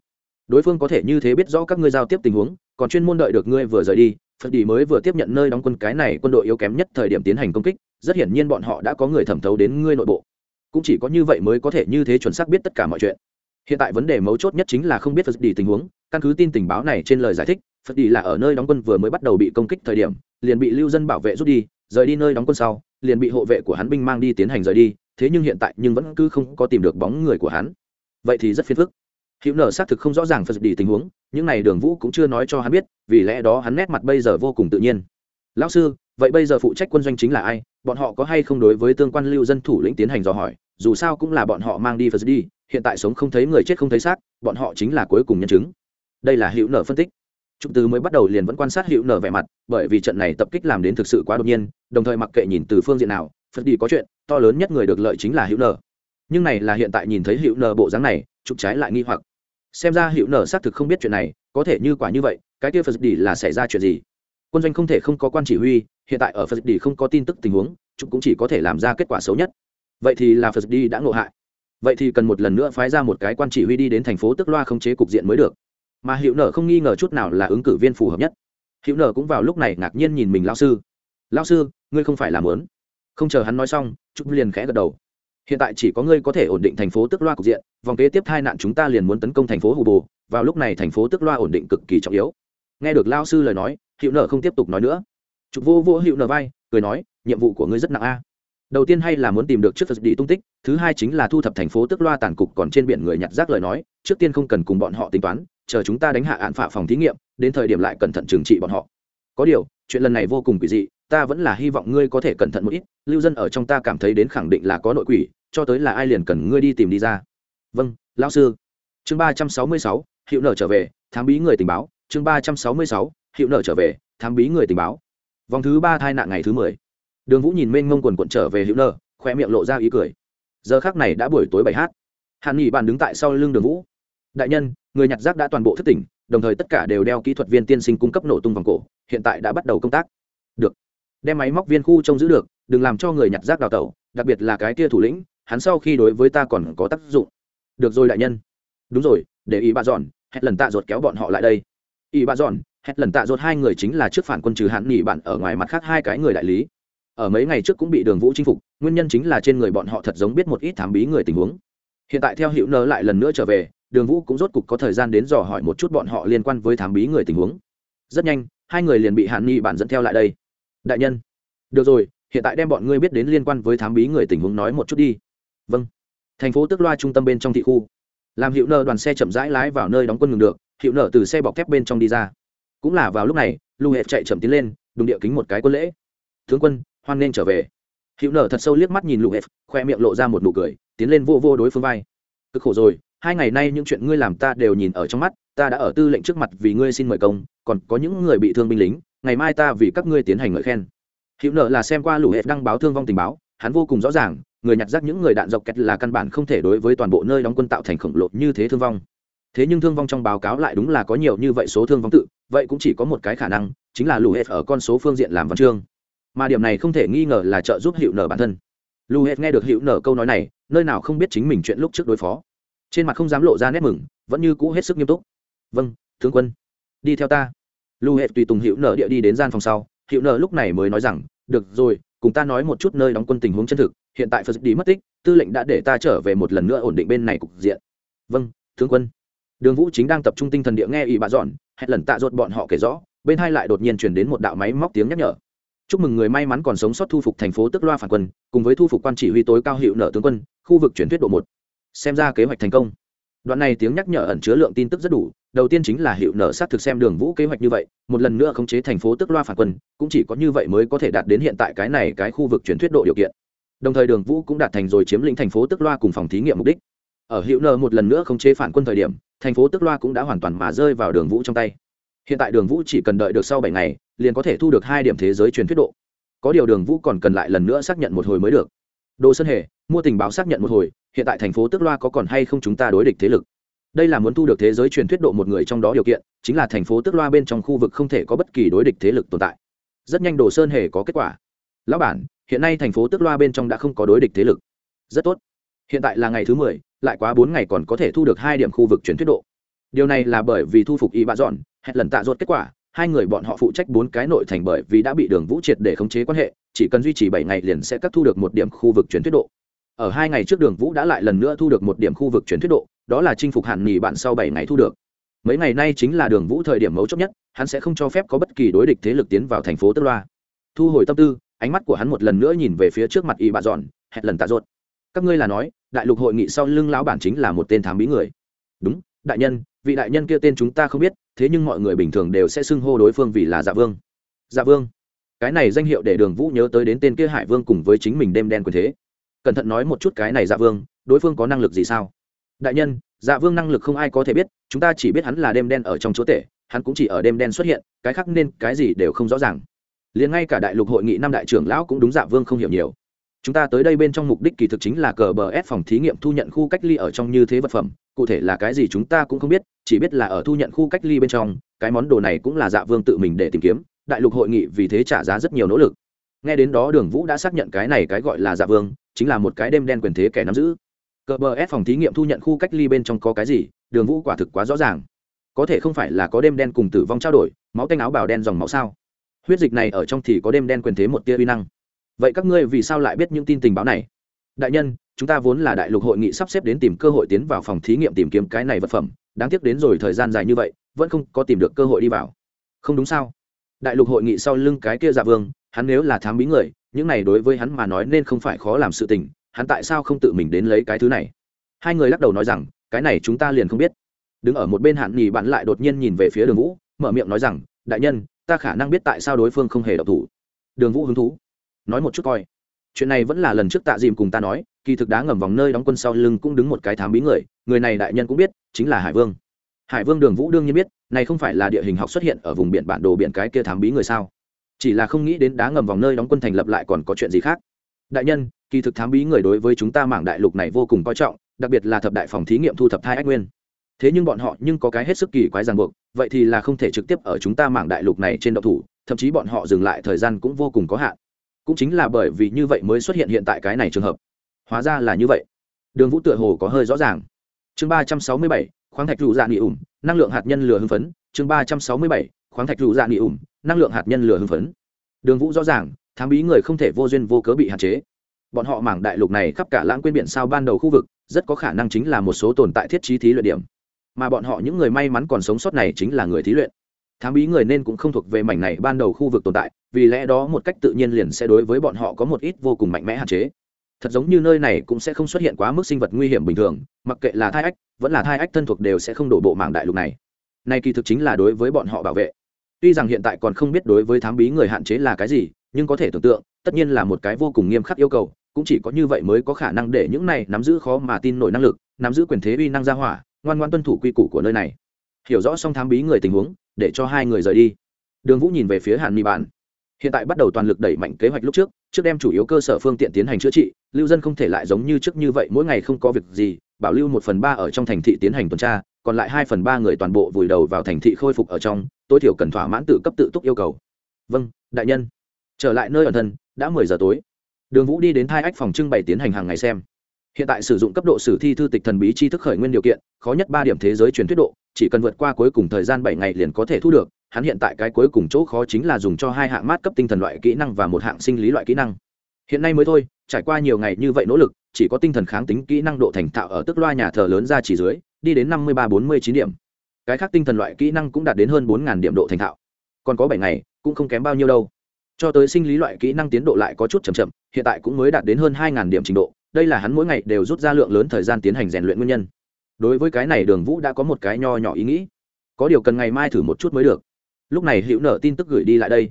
đối phương có thể như thế biết rõ các ngươi giao tiếp tình huống, còn chuyên môn đợi được ngươi vừa rời đi, phật đi mới vừa tiếp nhận nơi đóng quân cái này quân đội yếu kém nhất thời điểm tiến hành công kích, rất hiển nhiên bọn họ đã có người thẩm thấu đến ngươi nội bộ. Cũng chỉ có như vậy mới có thể như thế chuẩn xác biết tất cả mọi chuyện. Hiện tại vấn đề mấu chốt nhất chính là không biết phật đi tình huống, căn cứ tin tình báo này trên lời giải thích, phật đi là ở nơi đóng quân vừa mới bắt đầu bị công kích thời điểm, liền bị lưu dân bảo vệ rút đi, rời đi nơi đóng quân sau, liền bị hộ vệ của hắn binh mang đi tiến hành rời đi, thế nhưng hiện tại nhưng vẫn cứ không có tìm được bóng người của hắn. Vậy thì rất phiền phức hữu nở xác thực không rõ ràng phật đi tình huống những này đường vũ cũng chưa nói cho hắn biết vì lẽ đó hắn nét mặt bây giờ vô cùng tự nhiên. Lão sư vậy bây giờ phụ trách quân doanh chính là ai? Bọn họ có hay không đối với tương quan lưu dân thủ lĩnh tiến hành dò hỏi? Dù sao cũng là bọn họ mang đi phật đi hiện tại sống không thấy người chết không thấy xác bọn họ chính là cuối cùng nhân chứng. Đây là hữu nở phân tích. Trục Từ mới bắt đầu liền vẫn quan sát Hữu Nở vẻ mặt, bởi vì trận này tập kích làm đến thực sự quá đột nhiên, đồng thời mặc kệ nhìn từ phương diện nào, Phật đi có chuyện, to lớn nhất người được lợi chính là Hữu Nở. Nhưng này là hiện tại nhìn thấy Hữu Nở bộ dáng này, trục trái lại nghi hoặc. Xem ra hiệu Nở xác thực không biết chuyện này, có thể như quả như vậy, cái kia Phật đi là xảy ra chuyện gì? Quân doanh không thể không có quan chỉ huy, hiện tại ở Phật đi không có tin tức tình huống, chúng cũng chỉ có thể làm ra kết quả xấu nhất. Vậy thì là Phật đi đã ngộ hại. Vậy thì cần một lần nữa phái ra một cái quan chỉ huy đi đến thành phố Tức Loa không chế cục diện mới được mà hiệu nở không nghi ngờ chút nào là ứng cử viên phù hợp nhất hiệu nở cũng vào lúc này ngạc nhiên nhìn mình lao sư lao sư ngươi không phải làm lớn không chờ hắn nói xong trúc liền khẽ gật đầu hiện tại chỉ có ngươi có thể ổn định thành phố tức loa cục diện, vòng kế tiếp hai nạn chúng ta liền muốn tấn công thành phố hù bồ vào lúc này thành phố tức loa ổn định cực kỳ trọng yếu. Nghe được lao sư lời nói, hiệu nở không tiếp tục nói nữa. Trục vô vô hiệu nở vai, cười nói, nhiệm vụ của ngươi rất nặng a. Đầu tiên hay là muốn tìm được trước phật đi tung tích, thứ hai chính là thu thập thành phố tức loa tàn cục còn trên biển người nhặt rác lời nói, trước tiên không cần cùng bọn họ tính toán, chờ chúng ta đánh hạ án phạ phòng thí nghiệm, đến thời điểm lại cẩn thận trừng trị bọn họ. Có điều, chuyện lần này vô cùng quỷ dị, ta vẫn là hy vọng ngươi có thể cẩn thận một ít, lưu dân ở trong ta cảm thấy đến khẳng định là có nội quỷ cho tới là ai liền cần ngươi đi tìm đi ra. Vâng lão sư. Chương ba trăm sáu mươi sáu hiệu nợ trở về, thám bí người tình báo. Chương ba trăm sáu mươi sáu hiệu nợ trở về, thám bí người tình báo. Vòng thứ ba thai nạn ngày thứ mười. Đường vũ nhìn mênh mông quần quận trở về hữu nợ khoe miệng lộ ra ý cười. Giờ khác này đã buổi tối bảy h hàn nghỉ bàn đứng tại sau lưng đường vũ. Đại nhân, người nhặt rác đã toàn bộ thất tỉnh, đồng thời tất cả đều đeo kỹ thuật viên tiên sinh cung cấp nổ tung vòng cổ, hiện tại đã bắt đầu công tác. Được. Đem máy móc viên khu trông giữ được, đừng làm cho người nhặt rác đào tẩu, đặc biệt là cái kia thủ lĩnh hắn sau khi đối với ta còn có tác dụng. Được rồi đại nhân. Đúng rồi, để ý bà dọn, hẹn lần tạ ruột kéo bọn họ lại đây. Ý bà dọn, hẹn lần tạ ruột hai người chính là trước phản quân trừ hạn nghỉ bạn ở ngoài mặt khác hai cái người đại lý. Ở mấy ngày trước cũng bị đường vũ chinh phục, nguyên nhân chính là trên người bọn họ thật giống biết một ít thám bí người tình huống. Hiện tại theo hiệu nơ lại lần nữa trở về, đường vũ cũng rốt cục có thời gian đến dò hỏi một chút bọn họ liên quan với thám bí người tình huống. Rất nhanh, hai người liền bị hạn nghị bản dẫn theo lại đây. Đại nhân. Được rồi, hiện tại đem bọn ngươi biết đến liên quan với thám bí người tình huống nói một chút đi vâng. Thành phố tức loa trung tâm bên trong thị khu. Làm hiệu nợ đoàn xe chậm rãi lái vào nơi đóng quân ngừng được, hiệu nợ từ xe bọc thép bên trong đi ra. Cũng là vào lúc này lưu hệ chạy chậm tiến lên, đùng địa kính một cái quân lễ. Tướng quân, hoan nên trở về. Hiệu nợ thật sâu liếc mắt nhìn lưu hệ khoe miệng lộ ra một nụ cười, tiến lên vô vô đối phương vai. Cực khổ rồi, hai ngày nay những chuyện ngươi làm ta đều nhìn ở trong mắt, ta đã ở tư lệnh trước mặt vì ngươi xin mời công, còn có những người bị thương binh lính, ngày mai ta vì các ngươi tiến hành ngợi khen. Hiệu nợ là xem qua lũ hệt đăng báo thương vong tình báo, hắn vô cùng rõ ràng người nhặt rác những người đạn dọc kẹt là căn bản không thể đối với toàn bộ nơi đóng quân tạo thành khổng lồ như thế thương vong. Thế nhưng thương vong trong báo cáo lại đúng là có nhiều như vậy số thương vong tự, vậy cũng chỉ có một cái khả năng, chính là lù hết ở con số phương diện làm văn chương. Mà điểm này không thể nghi ngờ là trợ giúp hiệu nở bản thân. Lù hết nghe được hiệu nở câu nói này, nơi nào không biết chính mình chuyện lúc trước đối phó. Trên mặt không dám lộ ra nét mừng, vẫn như cũ hết sức nghiêm túc. Vâng tướng quân, đi theo ta. Lù hết tùy tùng hiệu nở địa đi đến gian phòng sau. Hiệu nở lúc này mới nói rằng, được rồi, cùng ta nói một chút nơi đóng quân tình huống chân thực hiện tại phật đi mất tích, tư lệnh đã để ta trở về một lần nữa ổn định bên này cục diện. Vâng tướng quân. Đường vũ chính đang tập trung tinh thần địa nghe ỵ bà dọn hẹn lần tạ ruột bọn họ kể rõ, bên hai lại đột nhiên chuyển đến một đạo máy móc tiếng nhắc nhở. Chúc mừng người may mắn còn sống sót thu phục thành phố tức loa phản quân, cùng với thu phục quan chỉ huy tối cao hiệu nợ tướng quân, khu vực chuyển thuyết độ một. Xem ra kế hoạch thành công. Đoạn này tiếng nhắc nhở ẩn chứa lượng tin tức rất đủ, đầu tiên chính là hiệu nợ xác thực xem đường vũ kế hoạch như vậy, một lần nữa khống chế thành phố tức loa phản quân, cũng chỉ có như vậy mới có thể đạt đến hiện tại cái này cái khu vực chuyển thuyết độ điều kiện đồng thời đường vũ cũng đạt thành rồi chiếm lĩnh thành phố tức loa cùng phòng thí nghiệm mục đích. Ở hữu nợ một lần nữa không chế phản quân thời điểm, thành phố tức loa cũng đã hoàn toàn mà rơi vào đường vũ trong tay. Hiện tại đường vũ chỉ cần đợi được sau bảy ngày, liền có thể thu được hai điểm thế giới truyền thuyết độ. Có điều đường vũ còn cần lại lần nữa xác nhận một hồi mới được. Đồ sơn hề, mua tình báo xác nhận một hồi, hiện tại thành phố tức loa có còn hay không chúng ta đối địch thế lực? Đây là muốn thu được thế giới truyền thuyết độ một người trong đó điều kiện, chính là thành phố tức loa bên trong khu vực không thể có bất kỳ đối địch thế lực tồn tại. Rất nhanh đồ sơn hề có kết quả. Lão bản hiện nay thành phố Tước loa bên trong đã không có đối địch thế lực. Rất tốt. Hiện tại là ngày thứ mười, lại quá bốn ngày còn có thể thu được hai điểm khu vực chuyển thuyết độ. Điều này là bởi vì thu phục y bạ dọn, hẹn lần tạ ruột kết quả, hai người bọn họ phụ trách bốn cái nội thành bởi vì đã bị đường vũ triệt để khống chế quan hệ, chỉ cần duy trì bảy ngày liền sẽ cắt thu được một điểm khu vực chuyển thuyết độ. Ở hai ngày trước đường vũ đã lại lần nữa thu được một điểm khu vực chuyển thuyết độ, đó là chinh phục hạn nghỉ bạn sau bảy ngày thu được. Mấy ngày nay chính là đường vũ thời điểm mấu chốt nhất, hắn sẽ không cho phép có bất kỳ đối địch thế lực tiến vào thành phố tức loa. Thu hồi tâm tư ánh mắt của hắn một lần nữa nhìn về phía trước mặt y bạ dọn, hẹn lần tạ rột các ngươi là nói, đại lục hội nghị sau lưng lão bản chính là một tên thám bí người. Đúng, đại nhân, vị đại nhân kia tên chúng ta không biết, thế nhưng mọi người bình thường đều sẽ xưng hô đối phương vì là dạ vương. Dạ vương. Cái này danh hiệu để đường vũ nhớ tới đến tên kia hải vương cùng với chính mình đêm đen quyền thế. Cẩn thận nói một chút cái này dạ vương, đối phương có năng lực gì sao? Đại nhân dạ vương năng lực không ai có thể biết, chúng ta chỉ biết hắn là đêm đen ở trong chỗ tể, hắn cũng chỉ ở đêm đen xuất hiện, cái khác nên cái gì đều không rõ ràng liền ngay cả đại lục hội nghị năm đại trưởng lão cũng đúng dạ vương không hiểu nhiều. Chúng ta tới đây bên trong mục đích kỳ thực chính là cờ bờ ép phòng thí nghiệm thu nhận khu cách ly ở trong như thế vật phẩm. Cụ thể là cái gì chúng ta cũng không biết, chỉ biết là ở thu nhận khu cách ly bên trong, cái món đồ này cũng là dạ vương tự mình để tìm kiếm. Đại lục hội nghị vì thế trả giá rất nhiều nỗ lực. Nghe đến đó đường vũ đã xác nhận cái này cái gọi là dạ vương, chính là một cái đêm đen quyền thế kẻ nắm giữ. Cờ bờ ép phòng thí nghiệm thu nhận khu cách ly bên trong có cái gì? Đường vũ quả thực quá rõ ràng. Có thể không phải là có đêm đen cùng tử vong trao đổi, máu tanh áo bào đen dòng máu sao? Huyết dịch này ở trong thì có đêm đen quyền thế một tia uy năng. Vậy các ngươi vì sao lại biết những tin tình báo này? Đại nhân, chúng ta vốn là đại lục hội nghị sắp xếp đến tìm cơ hội tiến vào phòng thí nghiệm tìm kiếm cái này vật phẩm. Đáng tiếc đến rồi thời gian dài như vậy, vẫn không có tìm được cơ hội đi vào. Không đúng sao? Đại lục hội nghị sau lưng cái kia dạ vương, hắn nếu là thám bí người, những này đối với hắn mà nói nên không phải khó làm sự tình, hắn tại sao không tự mình đến lấy cái thứ này? Hai người lắc đầu nói rằng, cái này chúng ta liền không biết. Đứng ở một bên hạn nghỉ bạn lại đột nhiên nhìn về phía đường vũ, mở miệng nói rằng, đại nhân ta khả năng biết tại sao đối phương không hề độc thủ. Đường vũ hứng thú. Nói một chút coi. Chuyện này vẫn là lần trước tạ dìm cùng ta nói, kỳ thực đá ngầm vòng nơi đóng quân sau lưng cũng đứng một cái thám bí người người này đại nhân cũng biết, chính là hải vương. Hải vương đường vũ đương nhiên biết, này không phải là địa hình học xuất hiện ở vùng biển bản đồ biển cái kia thám bí người sao? Chỉ là không nghĩ đến đá ngầm vòng nơi đóng quân thành lập lại còn có chuyện gì khác. Đại nhân, kỳ thực thám bí người đối với chúng ta mảng đại lục này vô cùng coi trọng, đặc biệt là thập đại phòng thí nghiệm thu thập thai ách nguyên. Thế nhưng bọn họ nhưng có cái hết sức kỳ quái ràng buộc vậy thì là không thể trực tiếp ở chúng ta mảng đại lục này trên độc thủ, thậm chí bọn họ dừng lại thời gian cũng vô cùng có hạn. Cũng chính là bởi vì như vậy mới xuất hiện hiện tại cái này trường hợp. Hóa ra là như vậy. Đường vũ tựa hồ có hơi rõ ràng. Chương ba trăm sáu mươi bảy, khoáng thạch rủ dạ nghị ủng, năng lượng hạt nhân lửa hưng phấn. Chương ba trăm sáu mươi bảy, khoáng thạch rủ dạ nghị ủng, năng lượng hạt nhân lửa hưng phấn. Đường vũ rõ ràng, thám bí người không thể vô duyên vô cớ bị hạn chế. Bọn họ mảng đại lục này khắp cả lãng quên biển sao ban đầu khu vực, rất có khả năng chính là một số tồn tại thiết trí thí luyện điểm mà bọn họ những người may mắn còn sống sót này chính là người thí luyện. Thám bí người nên cũng không thuộc về mảnh này ban đầu khu vực tồn tại, vì lẽ đó một cách tự nhiên liền sẽ đối với bọn họ có một ít vô cùng mạnh mẽ hạn chế. Thật giống như nơi này cũng sẽ không xuất hiện quá mức sinh vật nguy hiểm bình thường, mặc kệ là thai ách, vẫn là thai ách thân thuộc đều sẽ không đổ bộ mạng đại lục này. Này kỳ thực chính là đối với bọn họ bảo vệ. Tuy rằng hiện tại còn không biết đối với thám bí người hạn chế là cái gì, nhưng có thể tưởng tượng, tất nhiên là một cái vô cùng nghiêm khắc yêu cầu, cũng chỉ có như vậy mới có khả năng để những này nắm giữ khó mà tin nổi năng lực, nắm giữ quyền thế uy năng gia hỏa ngoan ngoan tuân thủ quy củ của nơi này. Hiểu rõ xong thám bí người tình huống, để cho hai người rời đi. Đường vũ nhìn về phía hàn mi bản. Hiện tại bắt đầu toàn lực đẩy mạnh kế hoạch lúc trước trước đem chủ yếu cơ sở phương tiện tiến hành chữa trị, lưu dân không thể lại giống như trước như vậy, mỗi ngày không có việc gì, bảo lưu một phần ba ở trong thành thị tiến hành tuần tra, còn lại hai phần ba người toàn bộ vùi đầu vào thành thị khôi phục ở trong, tối thiểu cần thỏa mãn tự cấp tự túc yêu cầu. Vâng đại nhân. Trở lại nơi ẩn thân, đã mười giờ tối. Đường vũ đi đến thai ách phòng trưng bày tiến hành hàng ngày xem hiện tại sử dụng cấp độ sử thi thư tịch thần bí tri thức khởi nguyên điều kiện, khó nhất ba điểm thế giới truyền thuyết độ, chỉ cần vượt qua cuối cùng thời gian bảy ngày liền có thể thu được, hắn hiện tại cái cuối cùng chỗ khó chính là dùng cho hai hạng mát cấp tinh thần loại kỹ năng và một hạng sinh lý loại kỹ năng. Hiện nay mới thôi, trải qua nhiều ngày như vậy nỗ lực, chỉ có tinh thần kháng tính kỹ năng độ thành thạo ở tức loa nhà thờ lớn ra chỉ dưới, đi đến năm mươi ba bốn mươi chín điểm. Cái khác tinh thần loại kỹ năng cũng đạt đến hơn bốn điểm độ thành thạo. Còn có bảy ngày, cũng không kém bao nhiêu đâu. Cho tới sinh lý loại kỹ năng tiến độ lại có chút chậm chậm, hiện tại cũng mới đạt đến hơn hai điểm trình độ đây là hắn mỗi ngày đều rút ra lượng lớn thời gian tiến hành rèn luyện nguyên nhân. Đối với cái này đường vũ đã có một cái nho nhỏ ý nghĩ. Có điều cần ngày mai thử một chút mới được. Lúc này hữu nở tin tức gửi đi lại đây.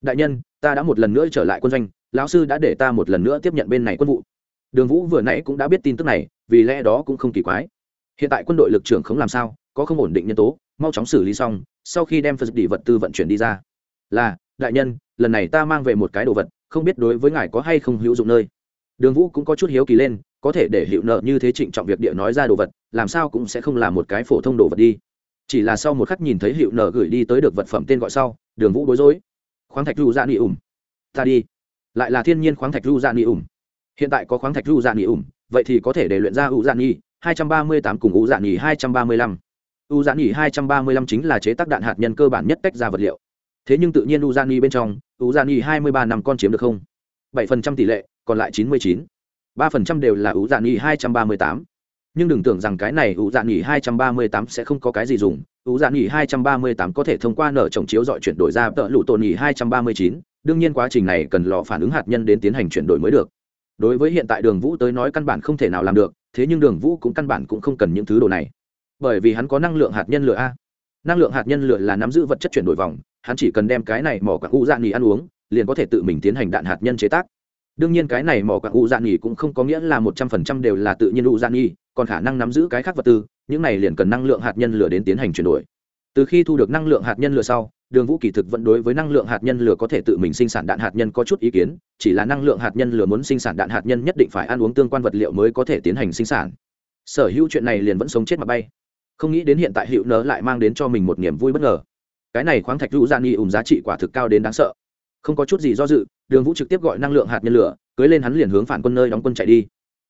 Đại nhân, ta đã một lần nữa trở lại quân doanh, lão sư đã để ta một lần nữa tiếp nhận bên này quân vụ. Đường vũ vừa nãy cũng đã biết tin tức này, vì lẽ đó cũng không kỳ quái. Hiện tại quân đội lực trưởng không làm sao, có không ổn định nhân tố, mau chóng xử lý xong, sau khi đem phật đi vật tư vận chuyển đi ra. Là, đại nhân, lần này ta mang về một cái đồ vật, không biết đối với ngài có hay không hữu dụng nơi đường vũ cũng có chút hiếu kỳ lên có thể để hiệu nợ như thế trịnh trọng việc địa nói ra đồ vật làm sao cũng sẽ không là một cái phổ thông đồ vật đi. Chỉ là sau một khắc nhìn thấy hiệu nợ gửi đi tới được vật phẩm tên gọi sau đường vũ bối rối. Khoáng thạch ru dạ ni ủng ta đi. Lại là thiên nhiên khoáng thạch ru dạ ni ủng hiện tại có khoáng thạch ru dạ ni ủng vậy thì có thể để luyện ra u dạ Nhi, hai trăm ba mươi tám cùng u dạ Nhi hai trăm ba mươi lăm. U dạ Nhi hai trăm ba mươi lăm chính là chế tác đạn hạt nhân cơ bản nhất cách ra vật liệu. Thế nhưng tự nhiên u dạ Nhi bên trong u dạ Nhi hai mươi ba năm con chiếm được không? bảy phần trăm tỷ lệ còn lại chín mươi chín. ba phần trăm đều là ủ dạ nghỉ hai trăm ba mươi tám. Nhưng đừng tưởng rằng cái này ủ dạ nghỉ hai trăm ba mươi tám sẽ không có cái gì dùng. Ủ dạ nghỉ hai trăm ba mươi tám có thể thông qua nở trồng chiếu dọi chuyển đổi ra tợ lụ tổn nghỉ hai trăm ba mươi chín. Đương nhiên quá trình này cần lò phản ứng hạt nhân đến tiến hành chuyển đổi mới được. Đối với hiện tại đường vũ tới nói căn bản không thể nào làm được, thế nhưng đường vũ cũng căn bản cũng không cần những thứ đồ này. Bởi vì hắn có năng lượng hạt nhân lửa a. Năng lượng hạt nhân lửa là nắm giữ vật chất chuyển đổi vòng, hắn chỉ cần đem cái này mỏ quặng u dạ nghỉ ăn uống, liền có thể tự mình tiến hành đạn hạt nhân chế tác đương nhiên cái này mỏ quặng u dạn nhì cũng không có nghĩa là một trăm phần trăm đều là tự nhiên u dạn nhì còn khả năng nắm giữ cái khác vật tư, những này liền cần năng lượng hạt nhân lửa đến tiến hành chuyển đổi. Từ khi thu được năng lượng hạt nhân lửa sau, đường vũ kỳ thực vẫn đối với năng lượng hạt nhân lửa có thể tự mình sinh sản đạn hạt nhân có chút ý kiến, chỉ là năng lượng hạt nhân lửa muốn sinh sản đạn hạt nhân nhất định phải ăn uống tương quan vật liệu mới có thể tiến hành sinh sản. Sở hữu chuyện này liền vẫn sống chết mà bay. Không nghĩ đến hiện tại hiệu nớ lại mang đến cho mình một niềm vui bất ngờ. Cái này khoáng thạch vũ gian nghi ủng giá trị quả thực cao đến đáng sợ không có chút gì do dự, đường vũ trực tiếp gọi năng lượng hạt nhân lửa, cưới lên hắn liền hướng phản quân nơi đóng quân chạy đi.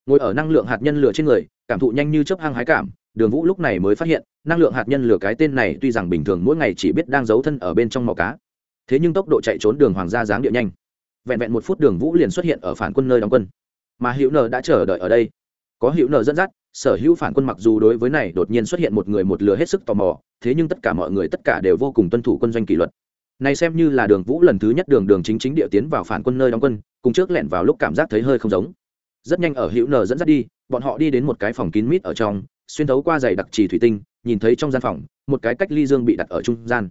Ngồi ở năng lượng hạt nhân lửa trên người, cảm thụ nhanh như chớp hăng hái cảm, đường vũ lúc này mới phát hiện, năng lượng hạt nhân lửa cái tên này tuy rằng bình thường mỗi ngày chỉ biết đang giấu thân ở bên trong màu cá, thế nhưng tốc độ chạy trốn đường hoàng gia dáng địa nhanh. Vẹn vẹn một phút đường vũ liền xuất hiện ở phản quân nơi đóng quân. Mà hữu nờ đã chờ đợi ở đây. Có hữu nờ dẫn dắt, sở hữu phản quân mặc dù đối với này đột nhiên xuất hiện một người một lửa hết sức tò mò, thế nhưng tất cả mọi người tất cả đều vô cùng tuân thủ quân doanh kỷ luật này xem như là đường vũ lần thứ nhất đường đường chính chính địa tiến vào phản quân nơi đóng quân, cùng trước lẻn vào lúc cảm giác thấy hơi không giống. Rất nhanh ở hữu nờ dẫn dắt đi, bọn họ đi đến một cái phòng kín mít ở trong, xuyên thấu qua giày đặc trì thủy tinh, nhìn thấy trong gian phòng, một cái cách ly dương bị đặt ở trung gian.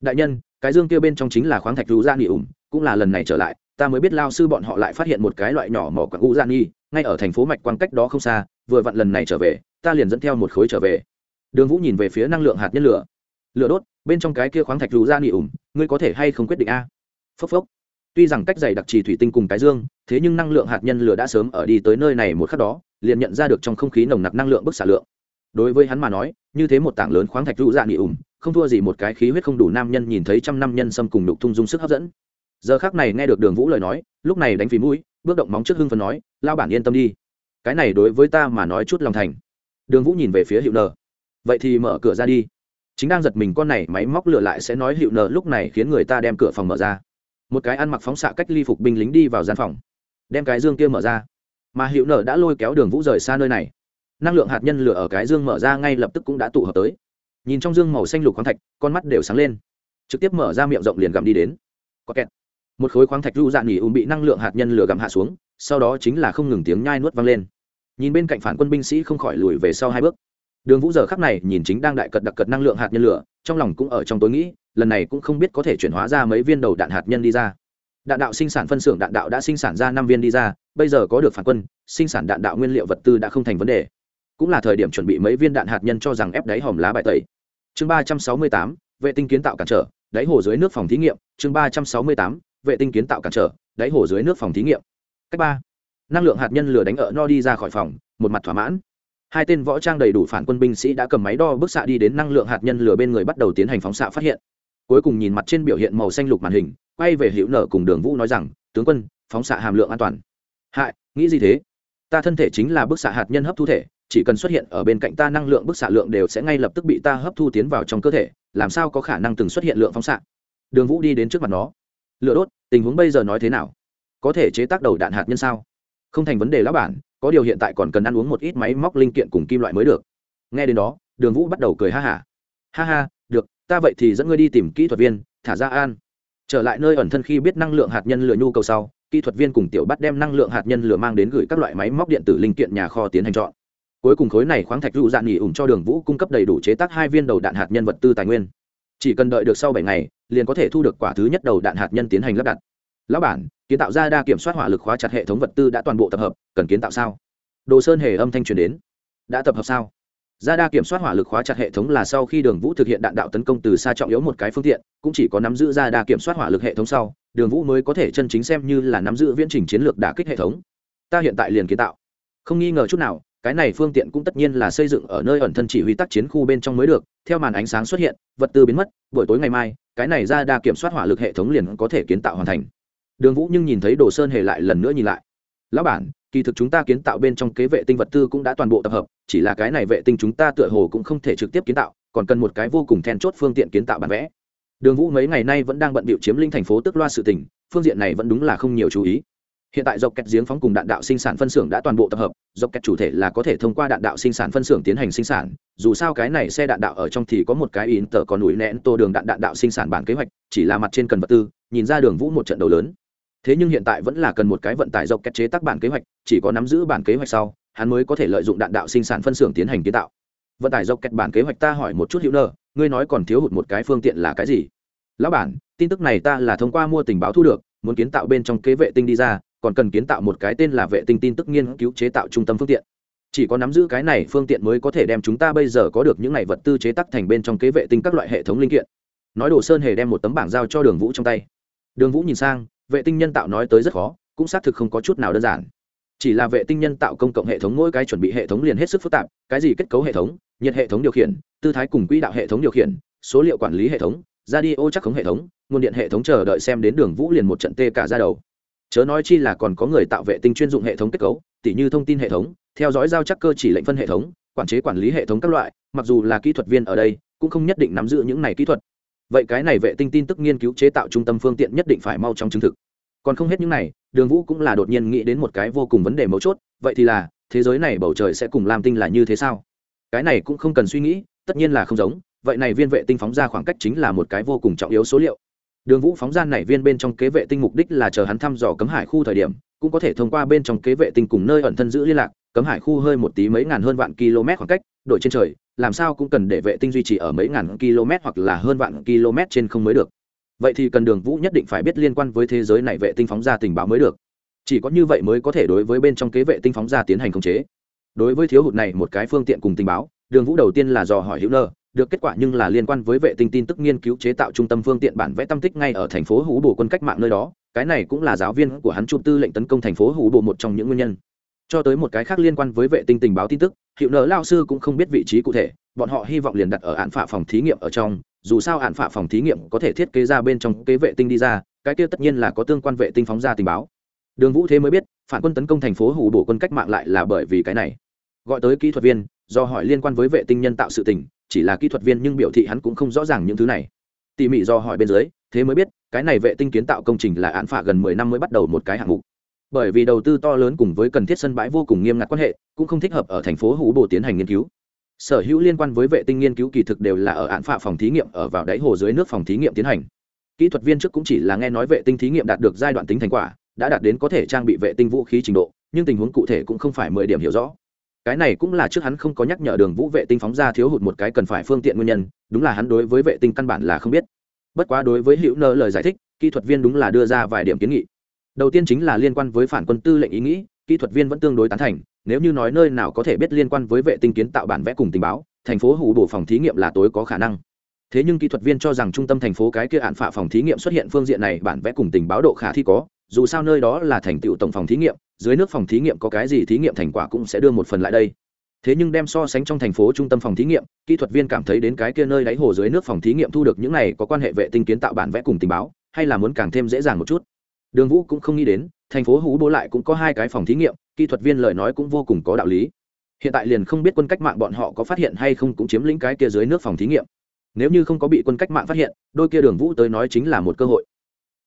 Đại nhân, cái dương kia bên trong chính là khoáng thạch rú ra nghỉ ủng, cũng là lần này trở lại, ta mới biết lao sư bọn họ lại phát hiện một cái loại nhỏ mỏ quặng u gian nghi ngay ở thành phố mạch quang cách đó không xa, vừa vặn lần này trở về, ta liền dẫn theo một khối trở về. Đường vũ nhìn về phía năng lượng hạt nhân lửa. Lửa đốt bên trong cái kia khoáng thạch rú ra nị ủng ngươi có thể hay không quyết định a? Phốc phốc. Tuy rằng cách dày đặc trì thủy tinh cùng cái dương, thế nhưng năng lượng hạt nhân lửa đã sớm ở đi tới nơi này một khắc đó, liền nhận ra được trong không khí nồng nặc năng lượng bức xạ lượng. Đối với hắn mà nói, như thế một tảng lớn khoáng thạch rũ dạ nị ủng không thua gì một cái khí huyết không đủ nam nhân nhìn thấy trăm năm nhân xâm cùng đục thung dung sức hấp dẫn. Giờ khác này nghe được đường vũ lời nói, lúc này đánh phí mũi, bước động móng trước hưng phần nói lao bản yên tâm đi. Cái này đối với ta mà nói chút lòng thành. Đường vũ nhìn về phía hiệu nờ. Vậy thì mở cửa ra đi chính đang giật mình con này máy móc lửa lại sẽ nói hiệu nợ lúc này khiến người ta đem cửa phòng mở ra. Một cái ăn mặc phóng xạ cách ly phục binh lính đi vào gian phòng. Đem cái dương kia mở ra. Mà hiệu nợ đã lôi kéo đường vũ rời xa nơi này. Năng lượng hạt nhân lửa ở cái dương mở ra ngay lập tức cũng đã tụ hợp tới. Nhìn trong dương màu xanh lục khoáng thạch, con mắt đều sáng lên. Trực tiếp mở ra miệng rộng liền gặm đi đến. Có kẹt. Một khối khoáng thạch lưu dạn nghỉ ùm bị năng lượng hạt nhân lửa gặm hạ xuống, sau đó chính là không ngừng tiếng nhai nuốt vang lên. Nhìn bên cạnh phản quân binh sĩ không khỏi lùi về sau hai bước đường vũ giờ khắc này nhìn chính đang đại cật đặc cật năng lượng hạt nhân lửa, trong lòng cũng ở trong tối nghĩ, lần này cũng không biết có thể chuyển hóa ra mấy viên đầu đạn hạt nhân đi ra. Đạn đạo sinh sản phân xưởng đạn đạo đã sinh sản ra năm viên đi ra, bây giờ có được phản quân, sinh sản đạn đạo nguyên liệu vật tư đã không thành vấn đề. Cũng là thời điểm chuẩn bị mấy viên đạn hạt nhân cho rằng ép đáy hòm lá bài tẩy. Chương ba trăm sáu mươi tám, vệ tinh kiến tạo cản trở, đáy hồ dưới nước phòng thí nghiệm. Chương ba trăm sáu mươi tám, vệ tinh kiến tạo cản trở, đáy hồ dưới nước phòng thí nghiệm. Cách ba, năng lượng hạt nhân lửa đánh ở no đi ra khỏi phòng, một mặt thỏa mãn hai tên võ trang đầy đủ phản quân binh sĩ đã cầm máy đo bức xạ đi đến năng lượng hạt nhân lửa bên người bắt đầu tiến hành phóng xạ phát hiện. Cuối cùng nhìn mặt trên biểu hiện màu xanh lục màn hình, quay về hữu nở cùng đường vũ nói rằng, tướng quân, phóng xạ hàm lượng an toàn. Hại, nghĩ gì thế? Ta thân thể chính là bức xạ hạt nhân hấp thu thể, chỉ cần xuất hiện ở bên cạnh ta năng lượng bức xạ lượng đều sẽ ngay lập tức bị ta hấp thu tiến vào trong cơ thể, làm sao có khả năng từng xuất hiện lượng phóng xạ? Đường vũ đi đến trước mặt nó. Lửa đốt, tình huống bây giờ nói thế nào? Có thể chế tác đầu đạn hạt nhân sao? Không thành vấn đề lão bản có điều hiện tại còn cần ăn uống một ít máy móc linh kiện cùng kim loại mới được. Nghe đến đó, đường vũ bắt đầu cười ha hả. Ha. ha ha được, ta vậy thì dẫn ngươi đi tìm kỹ thuật viên, thả ra an. Trở lại nơi ẩn thân khi biết năng lượng hạt nhân lửa nhu cầu sau, kỹ thuật viên cùng tiểu bắt đem năng lượng hạt nhân lửa mang đến gửi các loại máy móc điện tử linh kiện nhà kho tiến hành chọn. Cuối cùng khối này khoáng thạch rụ dạn nghỉ ủng cho đường vũ cung cấp đầy đủ chế tác hai viên đầu đạn hạt nhân vật tư tài nguyên. Chỉ cần đợi được sau bảy ngày, liền có thể thu được quả thứ nhất đầu đạn hạt nhân tiến hành lắp đặt. Lão bản kiến tạo ra đa kiểm soát hỏa lực khóa chặt hệ thống vật tư đã toàn bộ tập hợp, cần kiến tạo sao? Đồ sơn hề âm thanh truyền đến. Đã tập hợp sao? Ra đa kiểm soát hỏa lực khóa chặt hệ thống là sau khi đường vũ thực hiện đạn đạo tấn công từ xa trọng yếu một cái phương tiện, cũng chỉ có nắm giữ ra đa kiểm soát hỏa lực hệ thống sau, đường vũ mới có thể chân chính xem như là nắm giữ viễn trình chiến lược đả kích hệ thống. Ta hiện tại liền kiến tạo. Không nghi ngờ chút nào, cái này phương tiện cũng tất nhiên là xây dựng ở nơi ẩn thân chỉ huy tác chiến khu bên trong mới được, theo màn ánh sáng xuất hiện, vật tư biến mất, buổi tối ngày mai, cái này ra đa kiểm soát hỏa lực hệ thống liền có thể kiến tạo hoàn thành đường vũ nhưng nhìn thấy đồ sơn hề lại lần nữa nhìn lại. Lão bản, kỳ thực chúng ta kiến tạo bên trong kế vệ tinh vật tư cũng đã toàn bộ tập hợp, chỉ là cái này vệ tinh chúng ta tựa hồ cũng không thể trực tiếp kiến tạo, còn cần một cái vô cùng then chốt phương tiện kiến tạo bản vẽ. Đường vũ mấy ngày nay vẫn đang bận bịu chiếm linh thành phố tức loa sự tỉnh phương diện này vẫn đúng là không nhiều chú ý. Hiện tại dọc kẹt giếng phóng cùng đạn đạo sinh sản phân xưởng đã toàn bộ tập hợp, dọc kẹt chủ thể là có thể thông qua đạn đạo sinh sản phân xưởng tiến hành sinh sản, dù sao cái này xe đạn đạo ở trong thì có một cái in tờ còn ủi nẹn tô đường đạn đạn đạo sinh sản bản kế hoạch, chỉ là mặt trên cần vật tư, nhìn ra đường vũ một trận đấu lớn thế nhưng hiện tại vẫn là cần một cái vận tải dọc kẹt chế tác bản kế hoạch, chỉ có nắm giữ bản kế hoạch sau, hắn mới có thể lợi dụng đạn đạo sinh sản phân xưởng tiến hành kiến tạo. Vận tải dọc kẹt bản kế hoạch ta hỏi một chút hữu nơ ngươi nói còn thiếu hụt một cái phương tiện là cái gì? Lão bản, tin tức này ta là thông qua mua tình báo thu được, muốn kiến tạo bên trong kế vệ tinh đi ra, còn cần kiến tạo một cái tên là vệ tinh tin tức nghiên cứu chế tạo trung tâm phương tiện. Chỉ có nắm giữ cái này phương tiện mới có thể đem chúng ta bây giờ có được những này vật tư chế tác thành bên trong kế vệ tinh các loại hệ thống linh kiện. Nói đồ sơn hề đem một tấm bảng giao cho đường vũ trong tay. Đường vũ nhìn sang vệ tinh nhân tạo nói tới rất khó, cũng xác thực không có chút nào đơn giản. Chỉ là vệ tinh nhân tạo công cộng hệ thống mỗi cái chuẩn bị hệ thống liền hết sức phức tạp, cái gì kết cấu hệ thống, nhiệt hệ thống điều khiển, tư thái cùng quỹ đạo hệ thống điều khiển, số liệu quản lý hệ thống ra đi ô chắc khống hệ thống, nguồn điện hệ thống chờ đợi xem đến đường vũ liền một trận tê cả ra đầu. Chớ nói chi là còn có người tạo vệ tinh chuyên dụng hệ thống kết cấu, tỉ như thông tin hệ thống, theo dõi giao chắc cơ chỉ lệnh phân hệ thống, quản chế quản lý hệ thống các loại, mặc dù là kỹ thuật viên ở đây, cũng không nhất định nắm giữ những này kỹ thuật vậy cái này vệ tinh tin tức nghiên cứu chế tạo trung tâm phương tiện nhất định phải mau chóng chứng thực. Còn không hết những này, đường vũ cũng là đột nhiên nghĩ đến một cái vô cùng vấn đề mấu chốt, vậy thì là, thế giới này bầu trời sẽ cùng lam tinh là như thế sao? Cái này cũng không cần suy nghĩ, tất nhiên là không giống, vậy này viên vệ tinh phóng ra khoảng cách chính là một cái vô cùng trọng yếu số liệu. Đường vũ phóng ra này viên bên trong kế vệ tinh mục đích là chờ hắn thăm dò cấm hải khu thời điểm, cũng có thể thông qua bên trong kế vệ tinh cùng nơi ẩn thân giữ liên lạc, cấm hải khu hơi một tí mấy ngàn hơn vạn km khoảng cách đội trên trời làm sao cũng cần để vệ tinh duy trì ở mấy ngàn km hoặc là hơn vạn km trên không mới được. Vậy thì cần đường vũ nhất định phải biết liên quan với thế giới này vệ tinh phóng ra tình báo mới được. Chỉ có như vậy mới có thể đối với bên trong kế vệ tinh phóng ra tiến hành khống chế. Đối với thiếu hụt này một cái phương tiện cùng tình báo, đường vũ đầu tiên là dò hỏi hữu nơ, được kết quả nhưng là liên quan với vệ tinh tin tức nghiên cứu chế tạo trung tâm phương tiện bản vẽ tâm tích ngay ở thành phố hữu bồ quân cách mạng nơi đó. Cái này cũng là giáo viên của hắn trung tư lệnh tấn công thành phố hữu bồ một trong những nguyên nhân cho tới một cái khác liên quan với vệ tinh tình báo tin tức, hiệu nợ lao sư cũng không biết vị trí cụ thể, bọn họ hy vọng liền đặt ở hạn phạ phòng thí nghiệm ở trong, dù sao hạn phạ phòng thí nghiệm có thể thiết kế ra bên trong kế vệ tinh đi ra, cái kia tất nhiên là có tương quan vệ tinh phóng ra tình báo. Đường vũ thế mới biết, phản quân tấn công thành phố hủ bổ quân cách mạng lại là bởi vì cái này. Gọi tới kỹ thuật viên, do hỏi liên quan với vệ tinh nhân tạo sự tình, chỉ là kỹ thuật viên nhưng biểu thị hắn cũng không rõ ràng những thứ này. Tỉ mỉ do hỏi bên dưới, thế mới biết, cái này vệ tinh kiến tạo công trình là án phạ gần mười năm mới bắt đầu một cái hạng mục bởi vì đầu tư to lớn cùng với cần thiết sân bãi vô cùng nghiêm ngặt quan hệ, cũng không thích hợp ở thành phố hữu bồ tiến hành nghiên cứu. Sở hữu liên quan với vệ tinh nghiên cứu kỳ thực đều là ở án phạ phòng thí nghiệm ở vào đáy hồ dưới nước phòng thí nghiệm tiến hành. Kỹ thuật viên trước cũng chỉ là nghe nói vệ tinh thí nghiệm đạt được giai đoạn tính thành quả, đã đạt đến có thể trang bị vệ tinh vũ khí trình độ, nhưng tình huống cụ thể cũng không phải mười điểm hiểu rõ. Cái này cũng là trước hắn không có nhắc nhở đường vũ vệ tinh phóng ra thiếu hụt một cái cần phải phương tiện nguyên nhân, đúng là hắn đối với vệ tinh căn bản là không biết. Bất quá đối với hữu nơ lời giải thích, kỹ thuật viên đúng là đưa ra vài điểm kiến nghị đầu tiên chính là liên quan với phản quân tư lệnh ý nghĩ, kỹ thuật viên vẫn tương đối tán thành, nếu như nói nơi nào có thể biết liên quan với vệ tinh kiến tạo bản vẽ cùng tình báo, thành phố hủ bổ phòng thí nghiệm là tối có khả năng. Thế nhưng kỹ thuật viên cho rằng trung tâm thành phố cái kia hạn phạ phòng thí nghiệm xuất hiện phương diện này bản vẽ cùng tình báo độ khả thi có, dù sao nơi đó là thành tựu tổng phòng thí nghiệm, dưới nước phòng thí nghiệm có cái gì thí nghiệm thành quả cũng sẽ đưa một phần lại đây. Thế nhưng đem so sánh trong thành phố trung tâm phòng thí nghiệm, kỹ thuật viên cảm thấy đến cái kia nơi đáy hồ dưới nước phòng thí nghiệm thu được những này có quan hệ vệ tinh kiến tạo bản vẽ cùng tình báo, hay là muốn càng thêm dễ dàng một chút? Đường vũ cũng không nghĩ đến, thành phố hú bố lại cũng có hai cái phòng thí nghiệm, kỹ thuật viên lời nói cũng vô cùng có đạo lý. Hiện tại liền không biết quân cách mạng bọn họ có phát hiện hay không cũng chiếm lĩnh cái kia dưới nước phòng thí nghiệm. Nếu như không có bị quân cách mạng phát hiện, đôi kia đường vũ tới nói chính là một cơ hội.